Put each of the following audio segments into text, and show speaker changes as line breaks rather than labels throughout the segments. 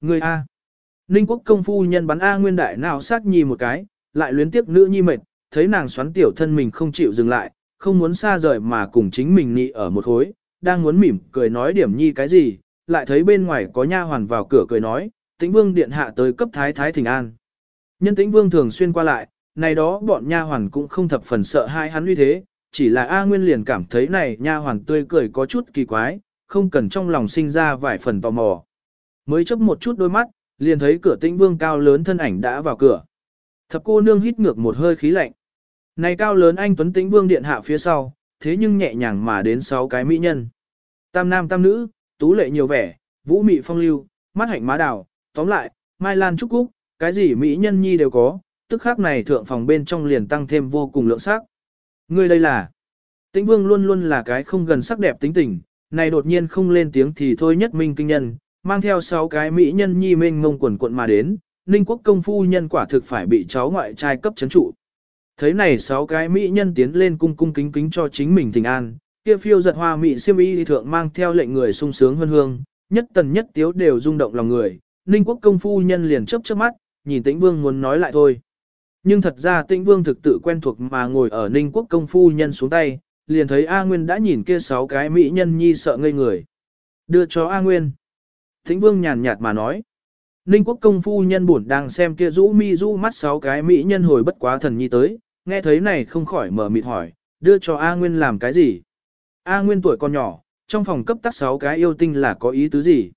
Người A. Ninh quốc công phu nhân bắn A nguyên đại nào sát nhi một cái, lại luyến tiếp nữ nhi mệt, thấy nàng xoắn tiểu thân mình không chịu dừng lại, không muốn xa rời mà cùng chính mình nị ở một khối, đang muốn mỉm cười nói điểm nhi cái gì, lại thấy bên ngoài có nha hoàn vào cửa cười nói, tĩnh vương điện hạ tới cấp thái thái thỉnh an. Nhân tĩnh vương thường xuyên qua lại, này đó bọn nha hoàn cũng không thập phần sợ hai hắn uy thế, chỉ là A Nguyên liền cảm thấy này nha hoàn tươi cười có chút kỳ quái, không cần trong lòng sinh ra vài phần tò mò. Mới chấp một chút đôi mắt, liền thấy cửa tĩnh vương cao lớn thân ảnh đã vào cửa. Thập cô nương hít ngược một hơi khí lạnh. Này cao lớn anh Tuấn Tĩnh Vương điện hạ phía sau, thế nhưng nhẹ nhàng mà đến sáu cái mỹ nhân. Tam nam tam nữ, tú lệ nhiều vẻ, vũ mị phong lưu, mắt hạnh má đào, tóm lại, mai lan trúc cúc, cái gì mỹ nhân nhi đều có, tức khác này thượng phòng bên trong liền tăng thêm vô cùng lượng sắc. người đây là, tĩnh vương luôn luôn là cái không gần sắc đẹp tính tình, này đột nhiên không lên tiếng thì thôi nhất minh kinh nhân, mang theo sáu cái mỹ nhân nhi mênh mông quần quận mà đến, ninh quốc công phu nhân quả thực phải bị cháu ngoại trai cấp chấn trụ. Thấy này sáu cái mỹ nhân tiến lên cung cung kính kính cho chính mình thỉnh an, kia phiêu giật hoa mỹ siêm y thượng mang theo lệnh người sung sướng hơn hương, nhất tần nhất tiếu đều rung động lòng người, ninh quốc công phu nhân liền chớp chớp mắt, nhìn tĩnh vương muốn nói lại thôi. Nhưng thật ra tĩnh vương thực tự quen thuộc mà ngồi ở ninh quốc công phu nhân xuống tay, liền thấy A Nguyên đã nhìn kia sáu cái mỹ nhân nhi sợ ngây người. Đưa cho A Nguyên. Thính vương nhàn nhạt mà nói. Ninh quốc công phu nhân buồn đang xem kia rũ mi rũ mắt sáu cái mỹ nhân hồi bất quá thần nhi tới, nghe thấy này không khỏi mở mịt hỏi, đưa cho A Nguyên làm cái gì? A Nguyên tuổi còn nhỏ, trong phòng cấp tác sáu cái yêu tinh là có ý tứ gì?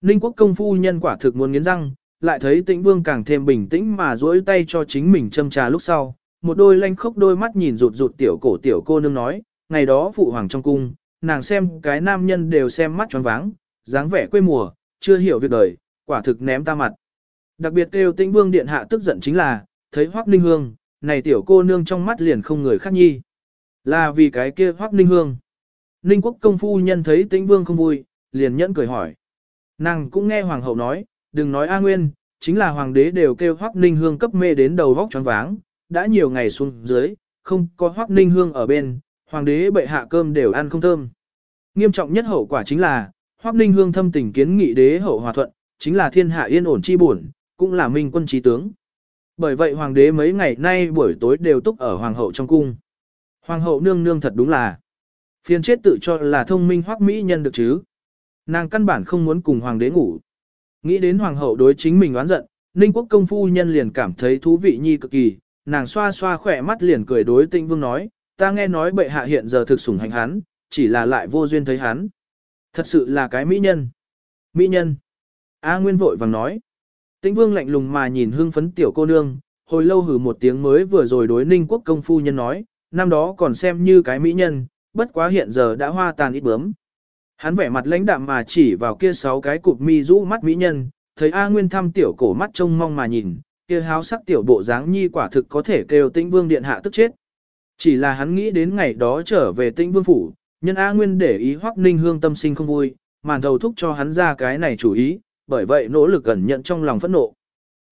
Ninh quốc công phu nhân quả thực muốn nghiến răng, lại thấy tĩnh vương càng thêm bình tĩnh mà duỗi tay cho chính mình châm trà lúc sau, một đôi lanh khốc đôi mắt nhìn rụt rụt tiểu cổ tiểu cô nương nói, ngày đó phụ hoàng trong cung, nàng xem cái nam nhân đều xem mắt tròn váng, dáng vẻ quê mùa, chưa hiểu việc đời, quả thực ném ta mặt. Đặc biệt kêu tĩnh vương điện hạ tức giận chính là, thấy Hoắc Ninh Hương, này tiểu cô nương trong mắt liền không người khác nhi. Là vì cái kia Hoắc Ninh Hương. Ninh quốc công phu nhân thấy tĩnh vương không vui, liền nhẫn cười hỏi. Nàng cũng nghe hoàng hậu nói, đừng nói A Nguyên, chính là hoàng đế đều kêu Hoắc Ninh Hương cấp mê đến đầu vóc choáng váng, đã nhiều ngày xuống dưới, không có Hoắc Ninh Hương ở bên, hoàng đế bệ hạ cơm đều ăn không thơm. Nghiêm trọng nhất hậu quả chính là, Hoắc Ninh Hương thâm tình kiến nghị đế hậu hòa thuận, chính là thiên hạ yên ổn chi buồn, cũng là minh quân trí tướng. Bởi vậy hoàng đế mấy ngày nay buổi tối đều túc ở hoàng hậu trong cung. Hoàng hậu nương nương thật đúng là phiền chết tự cho là thông minh hoắc mỹ nhân được chứ. Nàng căn bản không muốn cùng hoàng đế ngủ. Nghĩ đến hoàng hậu đối chính mình oán giận, Ninh quốc công phu nhân liền cảm thấy thú vị nhi cực kỳ, nàng xoa xoa khỏe mắt liền cười đối tĩnh vương nói, ta nghe nói bệ hạ hiện giờ thực sủng hành hắn, chỉ là lại vô duyên thấy hắn. Thật sự là cái mỹ nhân. Mỹ nhân. A Nguyên vội vàng nói. Tĩnh Vương lạnh lùng mà nhìn hương phấn tiểu cô nương, hồi lâu hử một tiếng mới vừa rồi đối Ninh Quốc công phu nhân nói, năm đó còn xem như cái mỹ nhân, bất quá hiện giờ đã hoa tàn ít bướm. Hắn vẻ mặt lãnh đạm mà chỉ vào kia sáu cái cụp mi rũ mắt mỹ nhân, thấy A Nguyên thăm tiểu cổ mắt trông mong mà nhìn, kia háo sắc tiểu bộ dáng nhi quả thực có thể kêu Tĩnh Vương điện hạ tức chết. Chỉ là hắn nghĩ đến ngày đó trở về Tĩnh Vương phủ, nhân A Nguyên để ý Hoắc Ninh Hương tâm sinh không vui, màn thầu thúc cho hắn ra cái này chủ ý, bởi vậy nỗ lực ẩn nhận trong lòng phẫn nộ.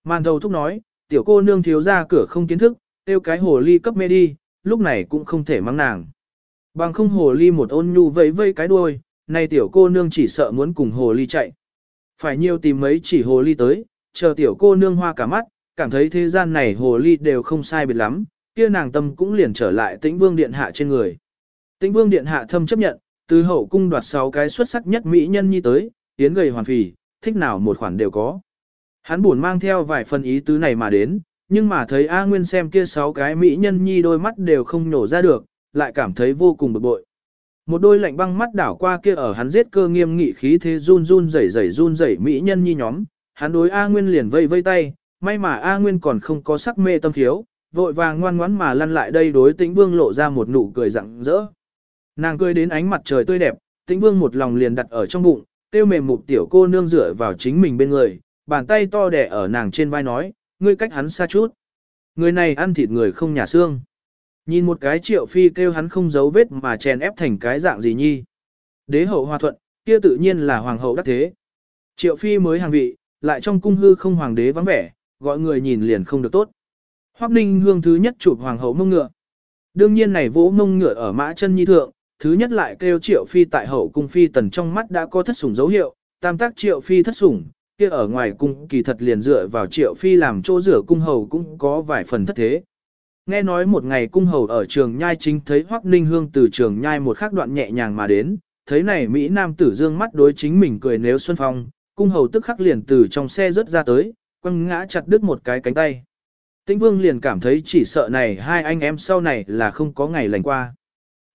Màn thầu thúc nói, tiểu cô nương thiếu ra cửa không kiến thức, tiêu cái hồ ly cấp mê đi, lúc này cũng không thể mang nàng. Bằng không hồ ly một ôn nhu vẫy vây cái đuôi, nay tiểu cô nương chỉ sợ muốn cùng hồ ly chạy. Phải nhiều tìm mấy chỉ hồ ly tới, chờ tiểu cô nương hoa cả mắt, cảm thấy thế gian này hồ ly đều không sai biệt lắm, kia nàng tâm cũng liền trở lại tĩnh vương điện hạ trên người. Tĩnh vương điện hạ thâm chấp nhận, từ hậu cung đoạt sáu cái xuất sắc nhất mỹ nhân nhi tới, tiến gầy hoàn phỉ, thích nào một khoản đều có. Hắn buồn mang theo vài phần ý tứ này mà đến, nhưng mà thấy A Nguyên xem kia sáu cái mỹ nhân nhi đôi mắt đều không nổ ra được, lại cảm thấy vô cùng bực bội. Một đôi lạnh băng mắt đảo qua kia ở hắn giết cơ nghiêm nghị khí thế run run rẩy rẩy run rẩy mỹ nhân nhi nhóm, hắn đối A Nguyên liền vây vây tay, may mà A Nguyên còn không có sắc mê tâm thiếu, vội vàng ngoan ngoãn mà lăn lại đây đối Tĩnh Vương lộ ra một nụ cười rạng rỡ. Nàng cười đến ánh mặt trời tươi đẹp, Tĩnh Vương một lòng liền đặt ở trong bụng, tiêu mềm mục tiểu cô nương dựa vào chính mình bên người, bàn tay to đẻ ở nàng trên vai nói, ngươi cách hắn xa chút. Người này ăn thịt người không nhà xương. Nhìn một cái triệu phi kêu hắn không giấu vết mà chèn ép thành cái dạng gì nhi. Đế hậu hòa thuận, kia tự nhiên là hoàng hậu đắc thế. Triệu phi mới hàng vị, lại trong cung hư không hoàng đế vắng vẻ, gọi người nhìn liền không được tốt. Hoắc ninh hương thứ nhất chụp hoàng hậu mông ngựa. Đương nhiên này vỗ mông ngựa ở mã chân nhi thượng, thứ nhất lại kêu triệu phi tại hậu cung phi tần trong mắt đã có thất sủng dấu hiệu, tam tác triệu phi thất sủng, kia ở ngoài cung kỳ thật liền dựa vào triệu phi làm chỗ rửa cung hầu cũng có vài phần thất thế. Nghe nói một ngày cung hầu ở trường nhai chính thấy Hoắc Ninh Hương từ trường nhai một khắc đoạn nhẹ nhàng mà đến, thấy này Mỹ Nam tử dương mắt đối chính mình cười nếu xuân phong, cung hầu tức khắc liền từ trong xe rớt ra tới, quăng ngã chặt đứt một cái cánh tay. Tĩnh Vương liền cảm thấy chỉ sợ này hai anh em sau này là không có ngày lành qua.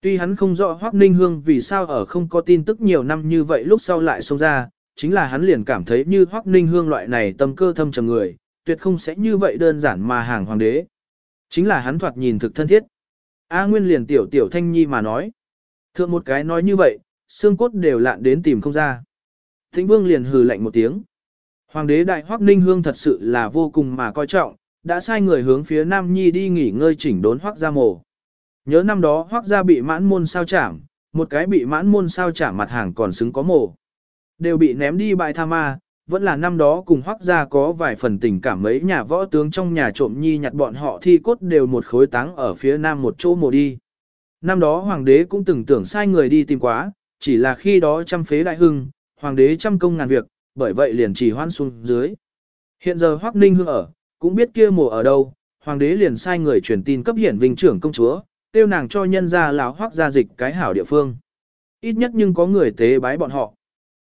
Tuy hắn không rõ Hoắc Ninh Hương vì sao ở không có tin tức nhiều năm như vậy lúc sau lại xông ra, chính là hắn liền cảm thấy như Hoắc Ninh Hương loại này tâm cơ thâm trầm người, tuyệt không sẽ như vậy đơn giản mà hàng hoàng đế. Chính là hắn thoạt nhìn thực thân thiết. A Nguyên liền tiểu tiểu thanh nhi mà nói. Thượng một cái nói như vậy, xương cốt đều lạn đến tìm không ra. Thịnh Vương liền hừ lạnh một tiếng. Hoàng đế đại Hoắc Ninh Hương thật sự là vô cùng mà coi trọng, đã sai người hướng phía Nam Nhi đi nghỉ ngơi chỉnh đốn Hoắc gia mổ. Nhớ năm đó hoác gia bị mãn môn sao chảm, một cái bị mãn môn sao chảm mặt hàng còn xứng có mổ. Đều bị ném đi bại tha ma, vẫn là năm đó cùng hoác gia có vài phần tình cảm mấy nhà võ tướng trong nhà trộm nhi nhặt bọn họ thi cốt đều một khối táng ở phía nam một chỗ mồ đi. Năm đó hoàng đế cũng từng tưởng sai người đi tìm quá, chỉ là khi đó trăm phế đại hưng, hoàng đế trăm công ngàn việc, bởi vậy liền chỉ hoan xuống dưới. Hiện giờ hoác Ninh Hương ở, cũng biết kia mồ ở đâu, hoàng đế liền sai người truyền tin cấp hiển vinh trưởng công chúa, tiêu nàng cho nhân gia lão Hoắc gia dịch cái hảo địa phương. Ít nhất nhưng có người tế bái bọn họ.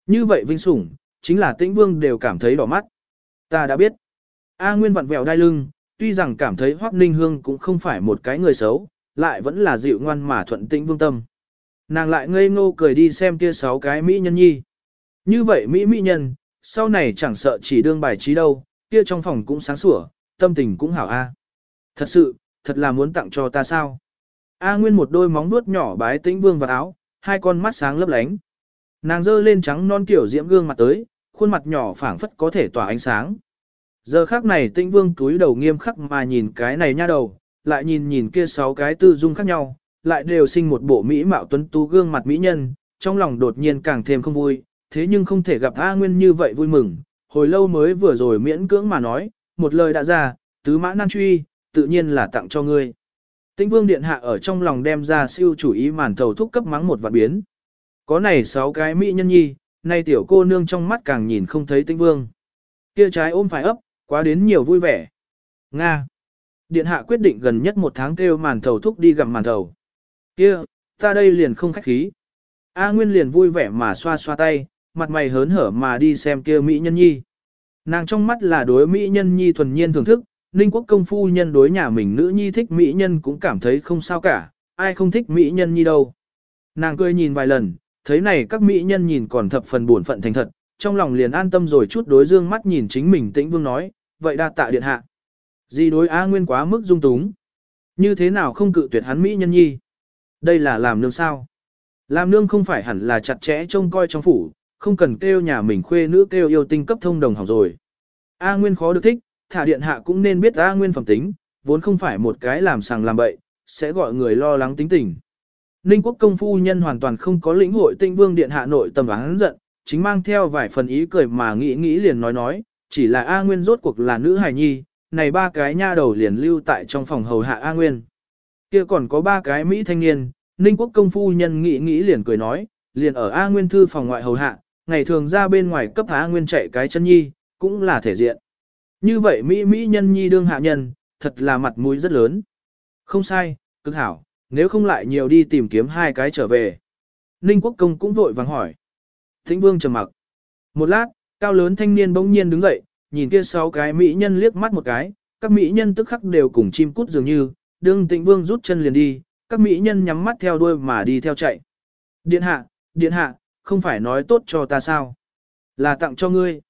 Như vậy vinh sủng, chính là tĩnh vương đều cảm thấy đỏ mắt. Ta đã biết. A Nguyên vặn vẹo đai lưng, tuy rằng cảm thấy Hoắc Ninh Hương cũng không phải một cái người xấu, lại vẫn là dịu ngoan mà thuận tĩnh vương tâm. Nàng lại ngây ngô cười đi xem kia sáu cái mỹ nhân nhi. Như vậy mỹ mỹ nhân, sau này chẳng sợ chỉ đương bài trí đâu, kia trong phòng cũng sáng sủa, tâm tình cũng hảo a. Thật sự, thật là muốn tặng cho ta sao? A Nguyên một đôi móng vuốt nhỏ bái tĩnh vương vào áo, hai con mắt sáng lấp lánh. Nàng dơ lên trắng non kiểu diễm gương mặt tới, khuôn mặt nhỏ phảng phất có thể tỏa ánh sáng. Giờ khác này tĩnh vương túi đầu nghiêm khắc mà nhìn cái này nha đầu, lại nhìn nhìn kia sáu cái tư dung khác nhau, lại đều sinh một bộ mỹ mạo tuấn tú gương mặt mỹ nhân, trong lòng đột nhiên càng thêm không vui, thế nhưng không thể gặp A Nguyên như vậy vui mừng, hồi lâu mới vừa rồi miễn cưỡng mà nói, một lời đã ra, tứ mã nan truy, tự nhiên là tặng cho ngươi. Tĩnh vương điện hạ ở trong lòng đem ra siêu chủ ý màn thầu thúc cấp mắng một vạn biến. Có này sáu cái mỹ nhân nhi, nay tiểu cô nương trong mắt càng nhìn không thấy tĩnh vương. Kia trái ôm phải ấp, quá đến nhiều vui vẻ. Nga. Điện hạ quyết định gần nhất một tháng kêu màn thầu thúc đi gặp màn thầu. Kia, ta đây liền không khách khí. A Nguyên liền vui vẻ mà xoa xoa tay, mặt mày hớn hở mà đi xem kia Mỹ nhân nhi. Nàng trong mắt là đối Mỹ nhân nhi thuần nhiên thưởng thức, Ninh quốc công phu nhân đối nhà mình nữ nhi thích Mỹ nhân cũng cảm thấy không sao cả, ai không thích Mỹ nhân nhi đâu. Nàng cười nhìn vài lần, thấy này các Mỹ nhân nhìn còn thập phần buồn phận thành thật, trong lòng liền an tâm rồi chút đối dương mắt nhìn chính mình tĩnh vương nói, vậy đa tạ điện hạ. Gì đối A Nguyên quá mức dung túng. Như thế nào không cự tuyệt hắn Mỹ nhân nhi? Đây là làm nương sao? Làm nương không phải hẳn là chặt chẽ trông coi trong phủ, không cần kêu nhà mình khuê nữ kêu yêu tinh cấp thông đồng học rồi. A Nguyên khó được thích, thả điện hạ cũng nên biết ta Nguyên phẩm tính, vốn không phải một cái làm sàng làm bậy, sẽ gọi người lo lắng tính tình. Ninh quốc công phu nhân hoàn toàn không có lĩnh hội tinh vương điện hạ nội tầm hắn giận, chính mang theo vài phần ý cười mà nghĩ nghĩ liền nói nói, chỉ là A Nguyên rốt cuộc là nữ hài nhi, này ba cái nha đầu liền lưu tại trong phòng hầu hạ A Nguyên. Kia còn có ba cái Mỹ thanh niên, Ninh quốc công phu nhân nghĩ nghĩ liền cười nói, liền ở A Nguyên thư phòng ngoại hầu hạ, ngày thường ra bên ngoài cấp A Nguyên chạy cái chân nhi, cũng là thể diện. Như vậy Mỹ Mỹ nhân nhi đương hạ nhân, thật là mặt mũi rất lớn. Không sai, cực hảo, nếu không lại nhiều đi tìm kiếm hai cái trở về. Ninh quốc công cũng vội vàng hỏi. Thính vương trầm mặc. Một lát, cao lớn thanh niên bỗng nhiên đứng dậy, nhìn kia sáu cái mỹ nhân liếc mắt một cái, các mỹ nhân tức khắc đều cùng chim cút dường như, đương Thịnh vương rút chân liền đi, các mỹ nhân nhắm mắt theo đuôi mà đi theo chạy. Điện hạ, điện hạ, không phải nói tốt cho ta sao? Là tặng cho ngươi.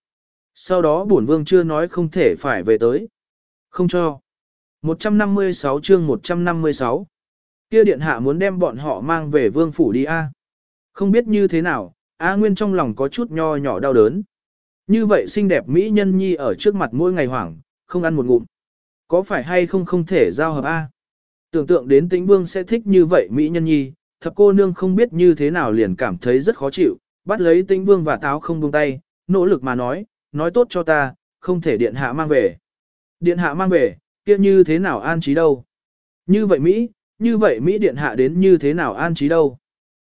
Sau đó bổn vương chưa nói không thể phải về tới. Không cho. 156 chương 156. Kia điện hạ muốn đem bọn họ mang về vương phủ đi a. Không biết như thế nào, A Nguyên trong lòng có chút nho nhỏ đau đớn. Như vậy xinh đẹp mỹ nhân nhi ở trước mặt mỗi ngày hoảng, không ăn một ngụm. Có phải hay không không thể giao hợp A? Tưởng tượng đến tĩnh vương sẽ thích như vậy mỹ nhân nhi, thập cô nương không biết như thế nào liền cảm thấy rất khó chịu, bắt lấy tĩnh vương và táo không buông tay, nỗ lực mà nói, nói tốt cho ta, không thể điện hạ mang về. Điện hạ mang về, kia như thế nào an trí đâu? Như vậy Mỹ, như vậy Mỹ điện hạ đến như thế nào an trí đâu?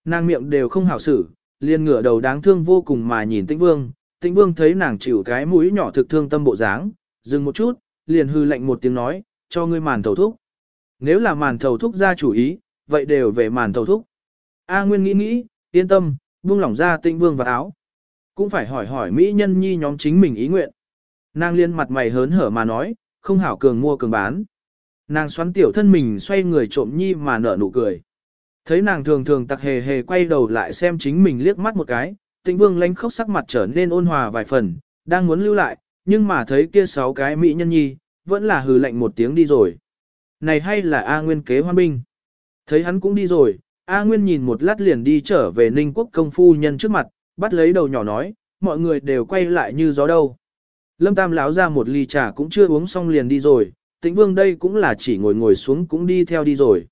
Nàng miệng đều không hảo xử, liền ngửa đầu đáng thương vô cùng mà nhìn tĩnh vương, tĩnh vương thấy nàng chịu cái mũi nhỏ thực thương tâm bộ dáng, dừng một chút, liền hư lạnh một tiếng nói, cho ngươi màn thầu thúc. Nếu là màn thầu thúc ra chủ ý, vậy đều về màn thầu thúc. A Nguyên nghĩ nghĩ, yên tâm, buông lỏng ra tĩnh vương và áo. Cũng phải hỏi hỏi Mỹ nhân nhi nhóm chính mình ý nguyện. Nàng liên mặt mày hớn hở mà nói, không hảo cường mua cường bán. Nàng xoắn tiểu thân mình xoay người trộm nhi mà nở nụ cười. Thấy nàng thường thường tặc hề hề quay đầu lại xem chính mình liếc mắt một cái, tịnh vương lánh khóc sắc mặt trở nên ôn hòa vài phần, đang muốn lưu lại, nhưng mà thấy kia sáu cái mỹ nhân nhi, vẫn là hừ lạnh một tiếng đi rồi. Này hay là A Nguyên kế hoan binh? Thấy hắn cũng đi rồi, A Nguyên nhìn một lát liền đi trở về Ninh Quốc công phu nhân trước mặt, bắt lấy đầu nhỏ nói, mọi người đều quay lại như gió đâu. Lâm Tam láo ra một ly trà cũng chưa uống xong liền đi rồi, tĩnh vương đây cũng là chỉ ngồi ngồi xuống cũng đi theo đi rồi.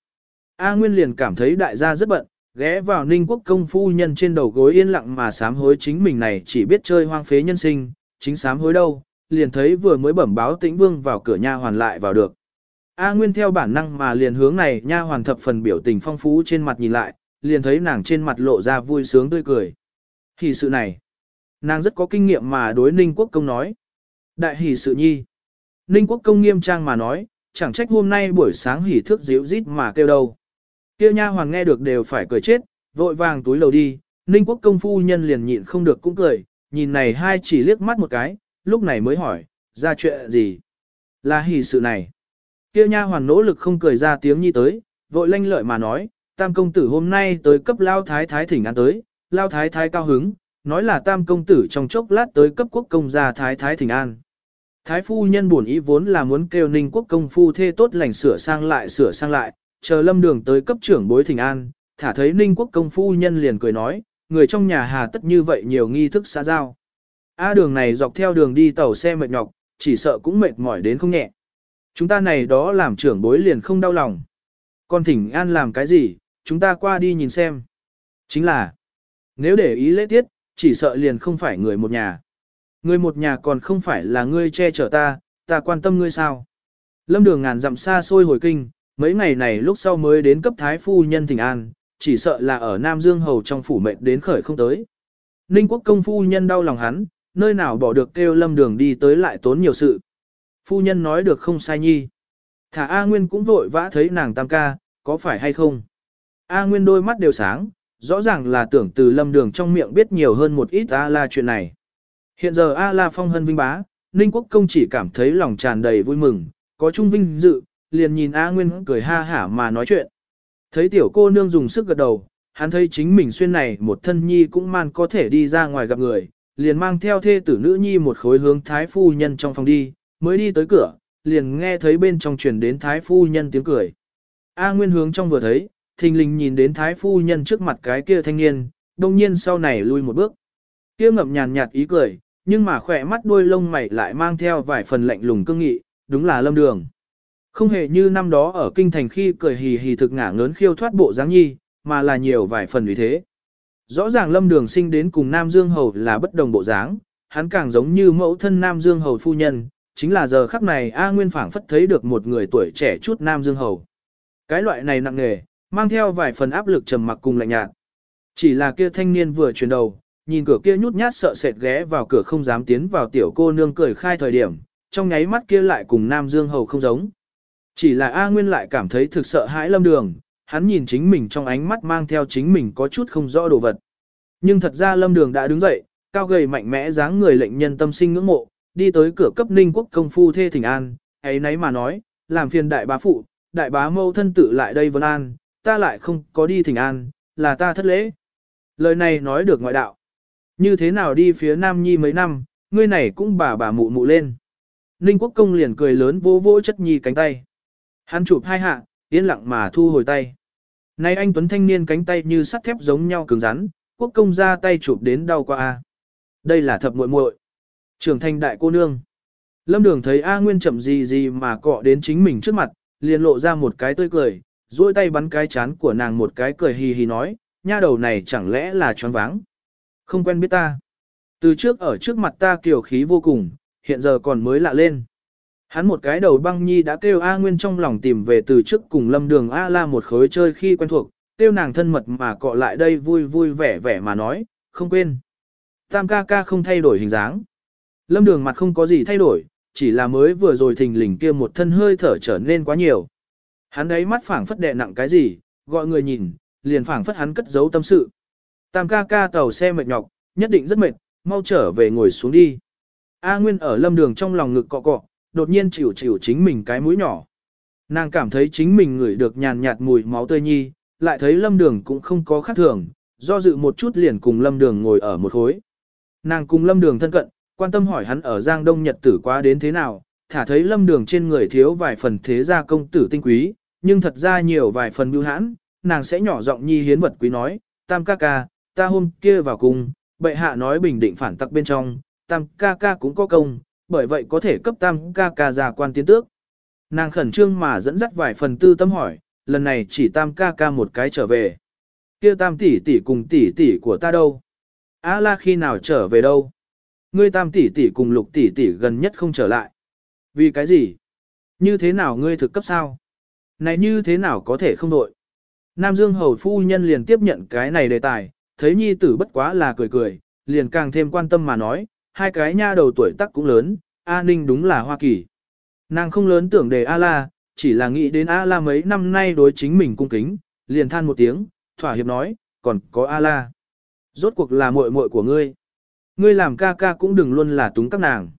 A Nguyên liền cảm thấy đại gia rất bận, ghé vào ninh quốc công phu nhân trên đầu gối yên lặng mà sám hối chính mình này chỉ biết chơi hoang phế nhân sinh, chính sám hối đâu, liền thấy vừa mới bẩm báo tĩnh vương vào cửa nha hoàn lại vào được. A Nguyên theo bản năng mà liền hướng này nha hoàn thập phần biểu tình phong phú trên mặt nhìn lại, liền thấy nàng trên mặt lộ ra vui sướng tươi cười. Hỷ sự này, nàng rất có kinh nghiệm mà đối ninh quốc công nói. Đại hỷ sự nhi. Ninh quốc công nghiêm trang mà nói, chẳng trách hôm nay buổi sáng hỉ thước díu rít mà kêu đâu. Kia nha hoàng nghe được đều phải cười chết, vội vàng túi lầu đi, Ninh quốc công phu nhân liền nhịn không được cũng cười, nhìn này hai chỉ liếc mắt một cái, lúc này mới hỏi, ra chuyện gì? Là hỉ sự này. Kia nha hoàn nỗ lực không cười ra tiếng nhi tới, vội lanh lợi mà nói, tam công tử hôm nay tới cấp lao thái thái thỉnh an tới, lao thái thái cao hứng, nói là tam công tử trong chốc lát tới cấp quốc công gia thái thái thỉnh an. Thái phu nhân buồn ý vốn là muốn kêu ninh quốc công phu thê tốt lành sửa sang lại sửa sang lại, chờ lâm đường tới cấp trưởng bối thỉnh an, thả thấy ninh quốc công phu nhân liền cười nói, người trong nhà hà tất như vậy nhiều nghi thức xã giao. A đường này dọc theo đường đi tàu xe mệt nhọc, chỉ sợ cũng mệt mỏi đến không nhẹ. Chúng ta này đó làm trưởng bối liền không đau lòng. Con thỉnh an làm cái gì, chúng ta qua đi nhìn xem. Chính là, nếu để ý lễ tiết, chỉ sợ liền không phải người một nhà. Người một nhà còn không phải là ngươi che chở ta, ta quan tâm ngươi sao. Lâm đường ngàn dặm xa xôi hồi kinh, mấy ngày này lúc sau mới đến cấp thái phu nhân thỉnh an, chỉ sợ là ở Nam Dương Hầu trong phủ mệnh đến khởi không tới. Ninh quốc công phu nhân đau lòng hắn, nơi nào bỏ được kêu lâm đường đi tới lại tốn nhiều sự. Phu nhân nói được không sai nhi. Thả A Nguyên cũng vội vã thấy nàng tam ca, có phải hay không? A Nguyên đôi mắt đều sáng, rõ ràng là tưởng từ lâm đường trong miệng biết nhiều hơn một ít A la chuyện này. Hiện giờ A la phong hân vinh bá, Ninh Quốc công chỉ cảm thấy lòng tràn đầy vui mừng, có trung vinh dự, liền nhìn A Nguyên cười ha hả mà nói chuyện. Thấy tiểu cô nương dùng sức gật đầu, hắn thấy chính mình xuyên này một thân nhi cũng man có thể đi ra ngoài gặp người, liền mang theo thê tử nữ nhi một khối hướng thái phu nhân trong phòng đi, mới đi tới cửa, liền nghe thấy bên trong truyền đến thái phu nhân tiếng cười. A Nguyên hướng trong vừa thấy, thình lình nhìn đến thái phu nhân trước mặt cái kia thanh niên, đông nhiên sau này lui một bước. Kia ngậm nhàn nhạt ý cười, nhưng mà khỏe mắt đuôi lông mày lại mang theo vài phần lạnh lùng cương nghị, đúng là lâm đường. Không hề như năm đó ở kinh thành khi cười hì hì thực ngả ngớn khiêu thoát bộ dáng nhi, mà là nhiều vài phần vì thế. Rõ ràng lâm đường sinh đến cùng Nam Dương Hầu là bất đồng bộ dáng, hắn càng giống như mẫu thân Nam Dương Hầu phu nhân, chính là giờ khắc này A Nguyên phảng phất thấy được một người tuổi trẻ chút Nam Dương Hầu. Cái loại này nặng nề, mang theo vài phần áp lực trầm mặc cùng lạnh nhạt. Chỉ là kia thanh niên vừa chuyển đầu, nhìn cửa kia nhút nhát sợ sệt ghé vào cửa không dám tiến vào tiểu cô nương cười khai thời điểm, trong nháy mắt kia lại cùng Nam Dương Hầu không giống. Chỉ là A Nguyên lại cảm thấy thực sợ hãi lâm đường, hắn nhìn chính mình trong ánh mắt mang theo chính mình có chút không rõ đồ vật. Nhưng thật ra lâm đường đã đứng dậy, cao gầy mạnh mẽ dáng người lệnh nhân tâm sinh ngưỡng mộ, đi tới cửa cấp ninh quốc công phu thê thỉnh an, ấy nấy mà nói, làm phiền đại bá phụ, đại bá mâu thân tự lại đây vân an, ta lại không có đi thỉnh an, là ta thất lễ. Lời này nói được ngoại đạo. Như thế nào đi phía Nam Nhi mấy năm, ngươi này cũng bà bà mụ mụ lên. Ninh quốc công liền cười lớn vô vỗ chất nhi cánh tay. Hắn chụp hai hạ, yên lặng mà thu hồi tay. Nay anh Tuấn thanh niên cánh tay như sắt thép giống nhau cứng rắn, quốc công ra tay chụp đến đau qua a. Đây là thập muội muội. Trưởng thành đại cô nương. Lâm Đường thấy A Nguyên chậm gì gì mà cọ đến chính mình trước mặt, liền lộ ra một cái tươi cười, duỗi tay bắn cái chán của nàng một cái cười hì hì nói, nha đầu này chẳng lẽ là choáng váng. Không quen biết ta. Từ trước ở trước mặt ta kiều khí vô cùng, hiện giờ còn mới lạ lên. Hắn một cái đầu băng nhi đã kêu A Nguyên trong lòng tìm về từ trước cùng lâm đường A la một khối chơi khi quen thuộc, kêu nàng thân mật mà cọ lại đây vui vui vẻ vẻ mà nói, không quên. Tam ca ca không thay đổi hình dáng. Lâm đường mặt không có gì thay đổi, chỉ là mới vừa rồi thình lình kia một thân hơi thở trở nên quá nhiều. Hắn ấy mắt phảng phất đè nặng cái gì, gọi người nhìn, liền phảng phất hắn cất giấu tâm sự. Tam ca ca tàu xe mệt nhọc, nhất định rất mệt, mau trở về ngồi xuống đi. A Nguyên ở lâm đường trong lòng ngực cọ cọ, đột nhiên chịu chịu chính mình cái mũi nhỏ. Nàng cảm thấy chính mình ngửi được nhàn nhạt mùi máu tươi nhi, lại thấy lâm đường cũng không có khác thường, do dự một chút liền cùng lâm đường ngồi ở một khối. Nàng cùng lâm đường thân cận, quan tâm hỏi hắn ở Giang Đông Nhật tử quá đến thế nào, thả thấy lâm đường trên người thiếu vài phần thế gia công tử tinh quý, nhưng thật ra nhiều vài phần bưu hãn, nàng sẽ nhỏ giọng nhi hiến vật quý nói, tam ca ca, ta hôm kia vào cùng, bệ hạ nói bình định phản tặc bên trong, tam ca ca cũng có công, bởi vậy có thể cấp tam ca ca ra quan tiến tước. Nàng khẩn trương mà dẫn dắt vài phần tư tâm hỏi, lần này chỉ tam ca ca một cái trở về. kia tam tỷ tỷ cùng tỷ tỷ của ta đâu? A la khi nào trở về đâu? Ngươi tam tỷ tỷ cùng lục tỷ tỷ gần nhất không trở lại. Vì cái gì? Như thế nào ngươi thực cấp sao? Này như thế nào có thể không đội? Nam Dương Hầu Phu Nhân liền tiếp nhận cái này đề tài, thấy nhi tử bất quá là cười cười, liền càng thêm quan tâm mà nói, hai cái nha đầu tuổi tác cũng lớn, A Ninh đúng là Hoa Kỳ. Nàng không lớn tưởng đề A La, chỉ là nghĩ đến A La mấy năm nay đối chính mình cung kính, liền than một tiếng, thỏa hiệp nói, còn có A La. Rốt cuộc là muội muội của ngươi. Ngươi làm ca ca cũng đừng luôn là túng các nàng.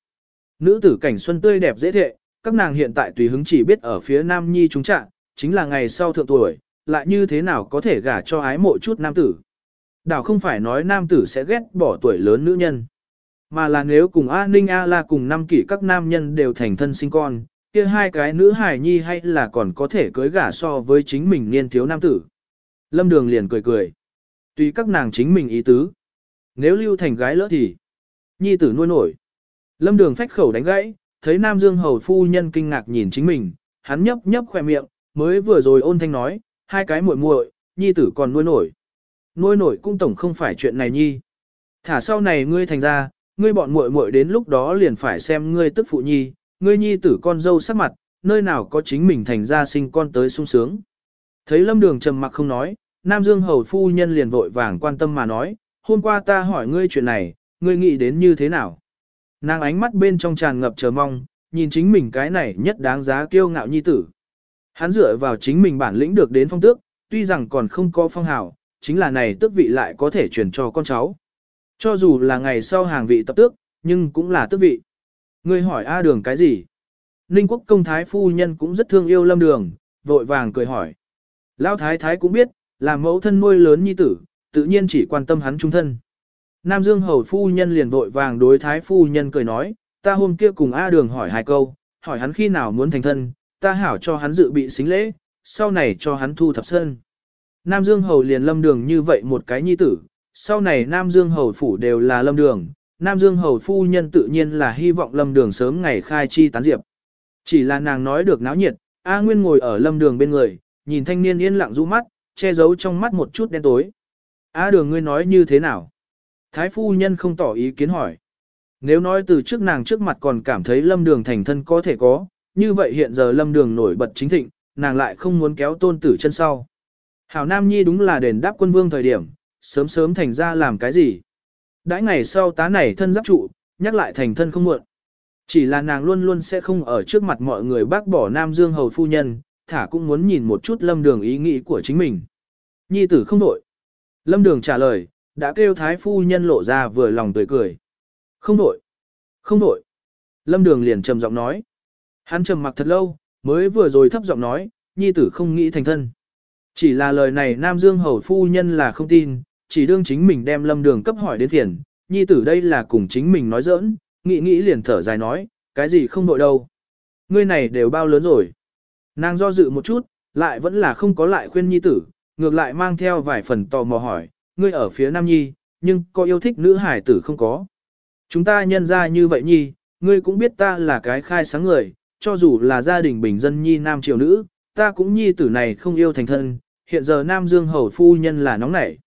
Nữ tử cảnh xuân tươi đẹp dễ thệ, các nàng hiện tại tùy hứng chỉ biết ở phía Nam Nhi chúng trạng, chính là ngày sau thượng tuổi, lại như thế nào có thể gả cho ái mộ chút nam tử. Đảo không phải nói nam tử sẽ ghét bỏ tuổi lớn nữ nhân. Mà là nếu cùng A Ninh A La cùng năm kỷ các nam nhân đều thành thân sinh con, kia hai cái nữ hài nhi hay là còn có thể cưới gả so với chính mình niên thiếu nam tử. Lâm Đường liền cười cười. Tùy các nàng chính mình ý tứ. Nếu lưu thành gái lỡ thì nhi tử nuôi nổi. Lâm Đường phách khẩu đánh gãy, thấy Nam Dương hầu phu nhân kinh ngạc nhìn chính mình, hắn nhấp nhấp khỏe miệng, mới vừa rồi ôn thanh nói, hai cái muội muội, nhi tử còn nuôi nổi. Nuôi nổi cũng tổng không phải chuyện này nhi. Thả sau này ngươi thành ra, ngươi bọn muội muội đến lúc đó liền phải xem ngươi tức phụ nhi, ngươi nhi tử con dâu sắc mặt, nơi nào có chính mình thành ra sinh con tới sung sướng. Thấy lâm đường trầm mặc không nói, Nam Dương hầu phu nhân liền vội vàng quan tâm mà nói, hôm qua ta hỏi ngươi chuyện này, ngươi nghĩ đến như thế nào? Nàng ánh mắt bên trong tràn ngập chờ mong, nhìn chính mình cái này nhất đáng giá kiêu ngạo nhi tử. Hắn dựa vào chính mình bản lĩnh được đến phong tước, tuy rằng còn không có phong hào, chính là này tước vị lại có thể truyền cho con cháu. Cho dù là ngày sau hàng vị tập tước, nhưng cũng là tước vị. Ngươi hỏi A đường cái gì? Ninh quốc công thái phu nhân cũng rất thương yêu lâm đường, vội vàng cười hỏi. Lão thái thái cũng biết, là mẫu thân nuôi lớn nhi tử, tự nhiên chỉ quan tâm hắn trung thân. Nam Dương hầu phu nhân liền vội vàng đối thái phu nhân cười nói, ta hôm kia cùng A đường hỏi hai câu, hỏi hắn khi nào muốn thành thân, ta hảo cho hắn dự bị xính lễ, sau này cho hắn thu thập sơn. Nam Dương hầu liền lâm đường như vậy một cái nhi tử, sau này Nam Dương hầu phủ đều là lâm đường, Nam Dương hầu phu nhân tự nhiên là hy vọng lâm đường sớm ngày khai chi tán diệp. Chỉ là nàng nói được náo nhiệt, A Nguyên ngồi ở lâm đường bên người, nhìn thanh niên yên lặng rũ mắt, che giấu trong mắt một chút đen tối. A đường ngươi nói như thế nào? Thái phu nhân không tỏ ý kiến hỏi. Nếu nói từ trước nàng trước mặt còn cảm thấy lâm đường thành thân có thể có, như vậy hiện giờ lâm đường nổi bật chính thịnh, nàng lại không muốn kéo tôn tử chân sau. Hảo Nam Nhi đúng là đền đáp quân vương thời điểm, sớm sớm thành ra làm cái gì. Đãi ngày sau tá này thân giáp trụ, nhắc lại thành thân không muộn. Chỉ là nàng luôn luôn sẽ không ở trước mặt mọi người bác bỏ Nam Dương Hầu Phu Nhân, thả cũng muốn nhìn một chút lâm đường ý nghĩ của chính mình. Nhi tử không đổi. Lâm đường trả lời, đã kêu Thái Phu Nhân lộ ra vừa lòng tươi cười. Không đổi. Không đổi. Lâm đường liền trầm giọng nói. Hắn trầm mặc thật lâu, mới vừa rồi thấp giọng nói, nhi tử không nghĩ thành thân. Chỉ là lời này Nam Dương Hầu Phu Nhân là không tin, chỉ đương chính mình đem lâm đường cấp hỏi đến phiền, nhi tử đây là cùng chính mình nói giỡn, nghĩ nghĩ liền thở dài nói, cái gì không đội đâu. Ngươi này đều bao lớn rồi. Nàng do dự một chút, lại vẫn là không có lại khuyên nhi tử, ngược lại mang theo vài phần tò mò hỏi, ngươi ở phía nam nhi, nhưng có yêu thích nữ hải tử không có. Chúng ta nhân ra như vậy nhi, ngươi cũng biết ta là cái khai sáng người, cho dù là gia đình bình dân nhi nam triều nữ, ta cũng nhi tử này không yêu thành thân, hiện giờ nam dương hầu phu nhân là nóng nảy.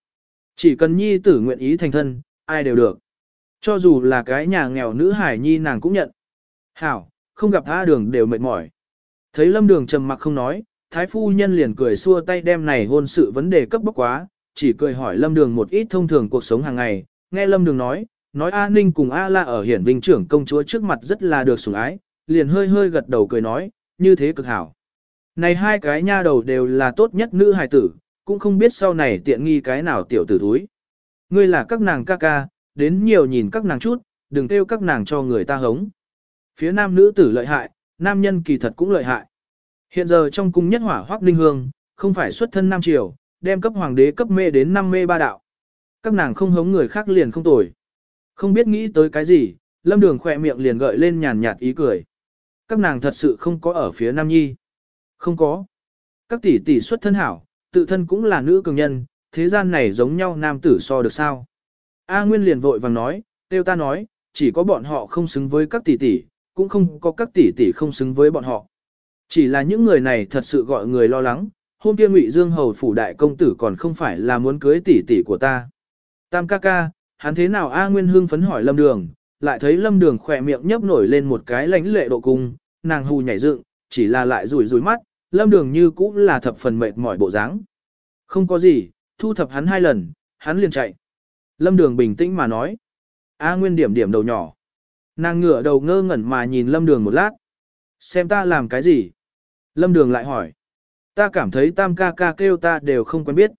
Chỉ cần nhi tử nguyện ý thành thân, ai đều được. Cho dù là cái nhà nghèo nữ hải nhi nàng cũng nhận. Hảo, không gặp tha đường đều mệt mỏi. Thấy lâm đường trầm mặc không nói, thái phu nhân liền cười xua tay đem này hôn sự vấn đề cấp bốc quá, chỉ cười hỏi lâm đường một ít thông thường cuộc sống hàng ngày, nghe lâm đường nói, nói A Ninh cùng A La ở hiển vinh trưởng công chúa trước mặt rất là được sủng ái, liền hơi hơi gật đầu cười nói, như thế cực hảo. Này hai cái nha đầu đều là tốt nhất nữ hài tử, cũng không biết sau này tiện nghi cái nào tiểu tử thúi. Ngươi là các nàng ca ca, đến nhiều nhìn các nàng chút, đừng kêu các nàng cho người ta hống. Phía nam nữ tử lợi hại, nam nhân kỳ thật cũng lợi hại. Hiện giờ trong cung nhất hỏa hoác ninh hương, không phải xuất thân nam triều, đem cấp hoàng đế cấp mê đến năm mê ba đạo. Các nàng không hống người khác liền không tồi. Không biết nghĩ tới cái gì, lâm đường khỏe miệng liền gợi lên nhàn nhạt ý cười. Các nàng thật sự không có ở phía nam nhi. Không có. Các tỷ tỷ xuất thân hảo, tự thân cũng là nữ cường nhân, thế gian này giống nhau nam tử so được sao. A Nguyên liền vội vàng nói, tiêu ta nói, chỉ có bọn họ không xứng với các tỷ tỷ, cũng không có các tỷ tỷ không xứng với bọn họ. Chỉ là những người này thật sự gọi người lo lắng, hôm kia Ngụy Dương hầu phủ đại công tử còn không phải là muốn cưới tỷ tỷ của ta. Tam ca ca, hắn thế nào A Nguyên hưng phấn hỏi Lâm Đường, lại thấy Lâm Đường khỏe miệng nhấp nổi lên một cái lãnh lệ độ cung, nàng hù nhảy dựng, chỉ là lại rủi rủi mắt, Lâm Đường như cũng là thập phần mệt mỏi bộ dáng. Không có gì, thu thập hắn hai lần, hắn liền chạy. Lâm Đường bình tĩnh mà nói. A Nguyên điểm điểm đầu nhỏ. Nàng ngửa đầu ngơ ngẩn mà nhìn Lâm Đường một lát. Xem ta làm cái gì? Lâm Đường lại hỏi. Ta cảm thấy tam ca ca kêu ta đều không quen biết.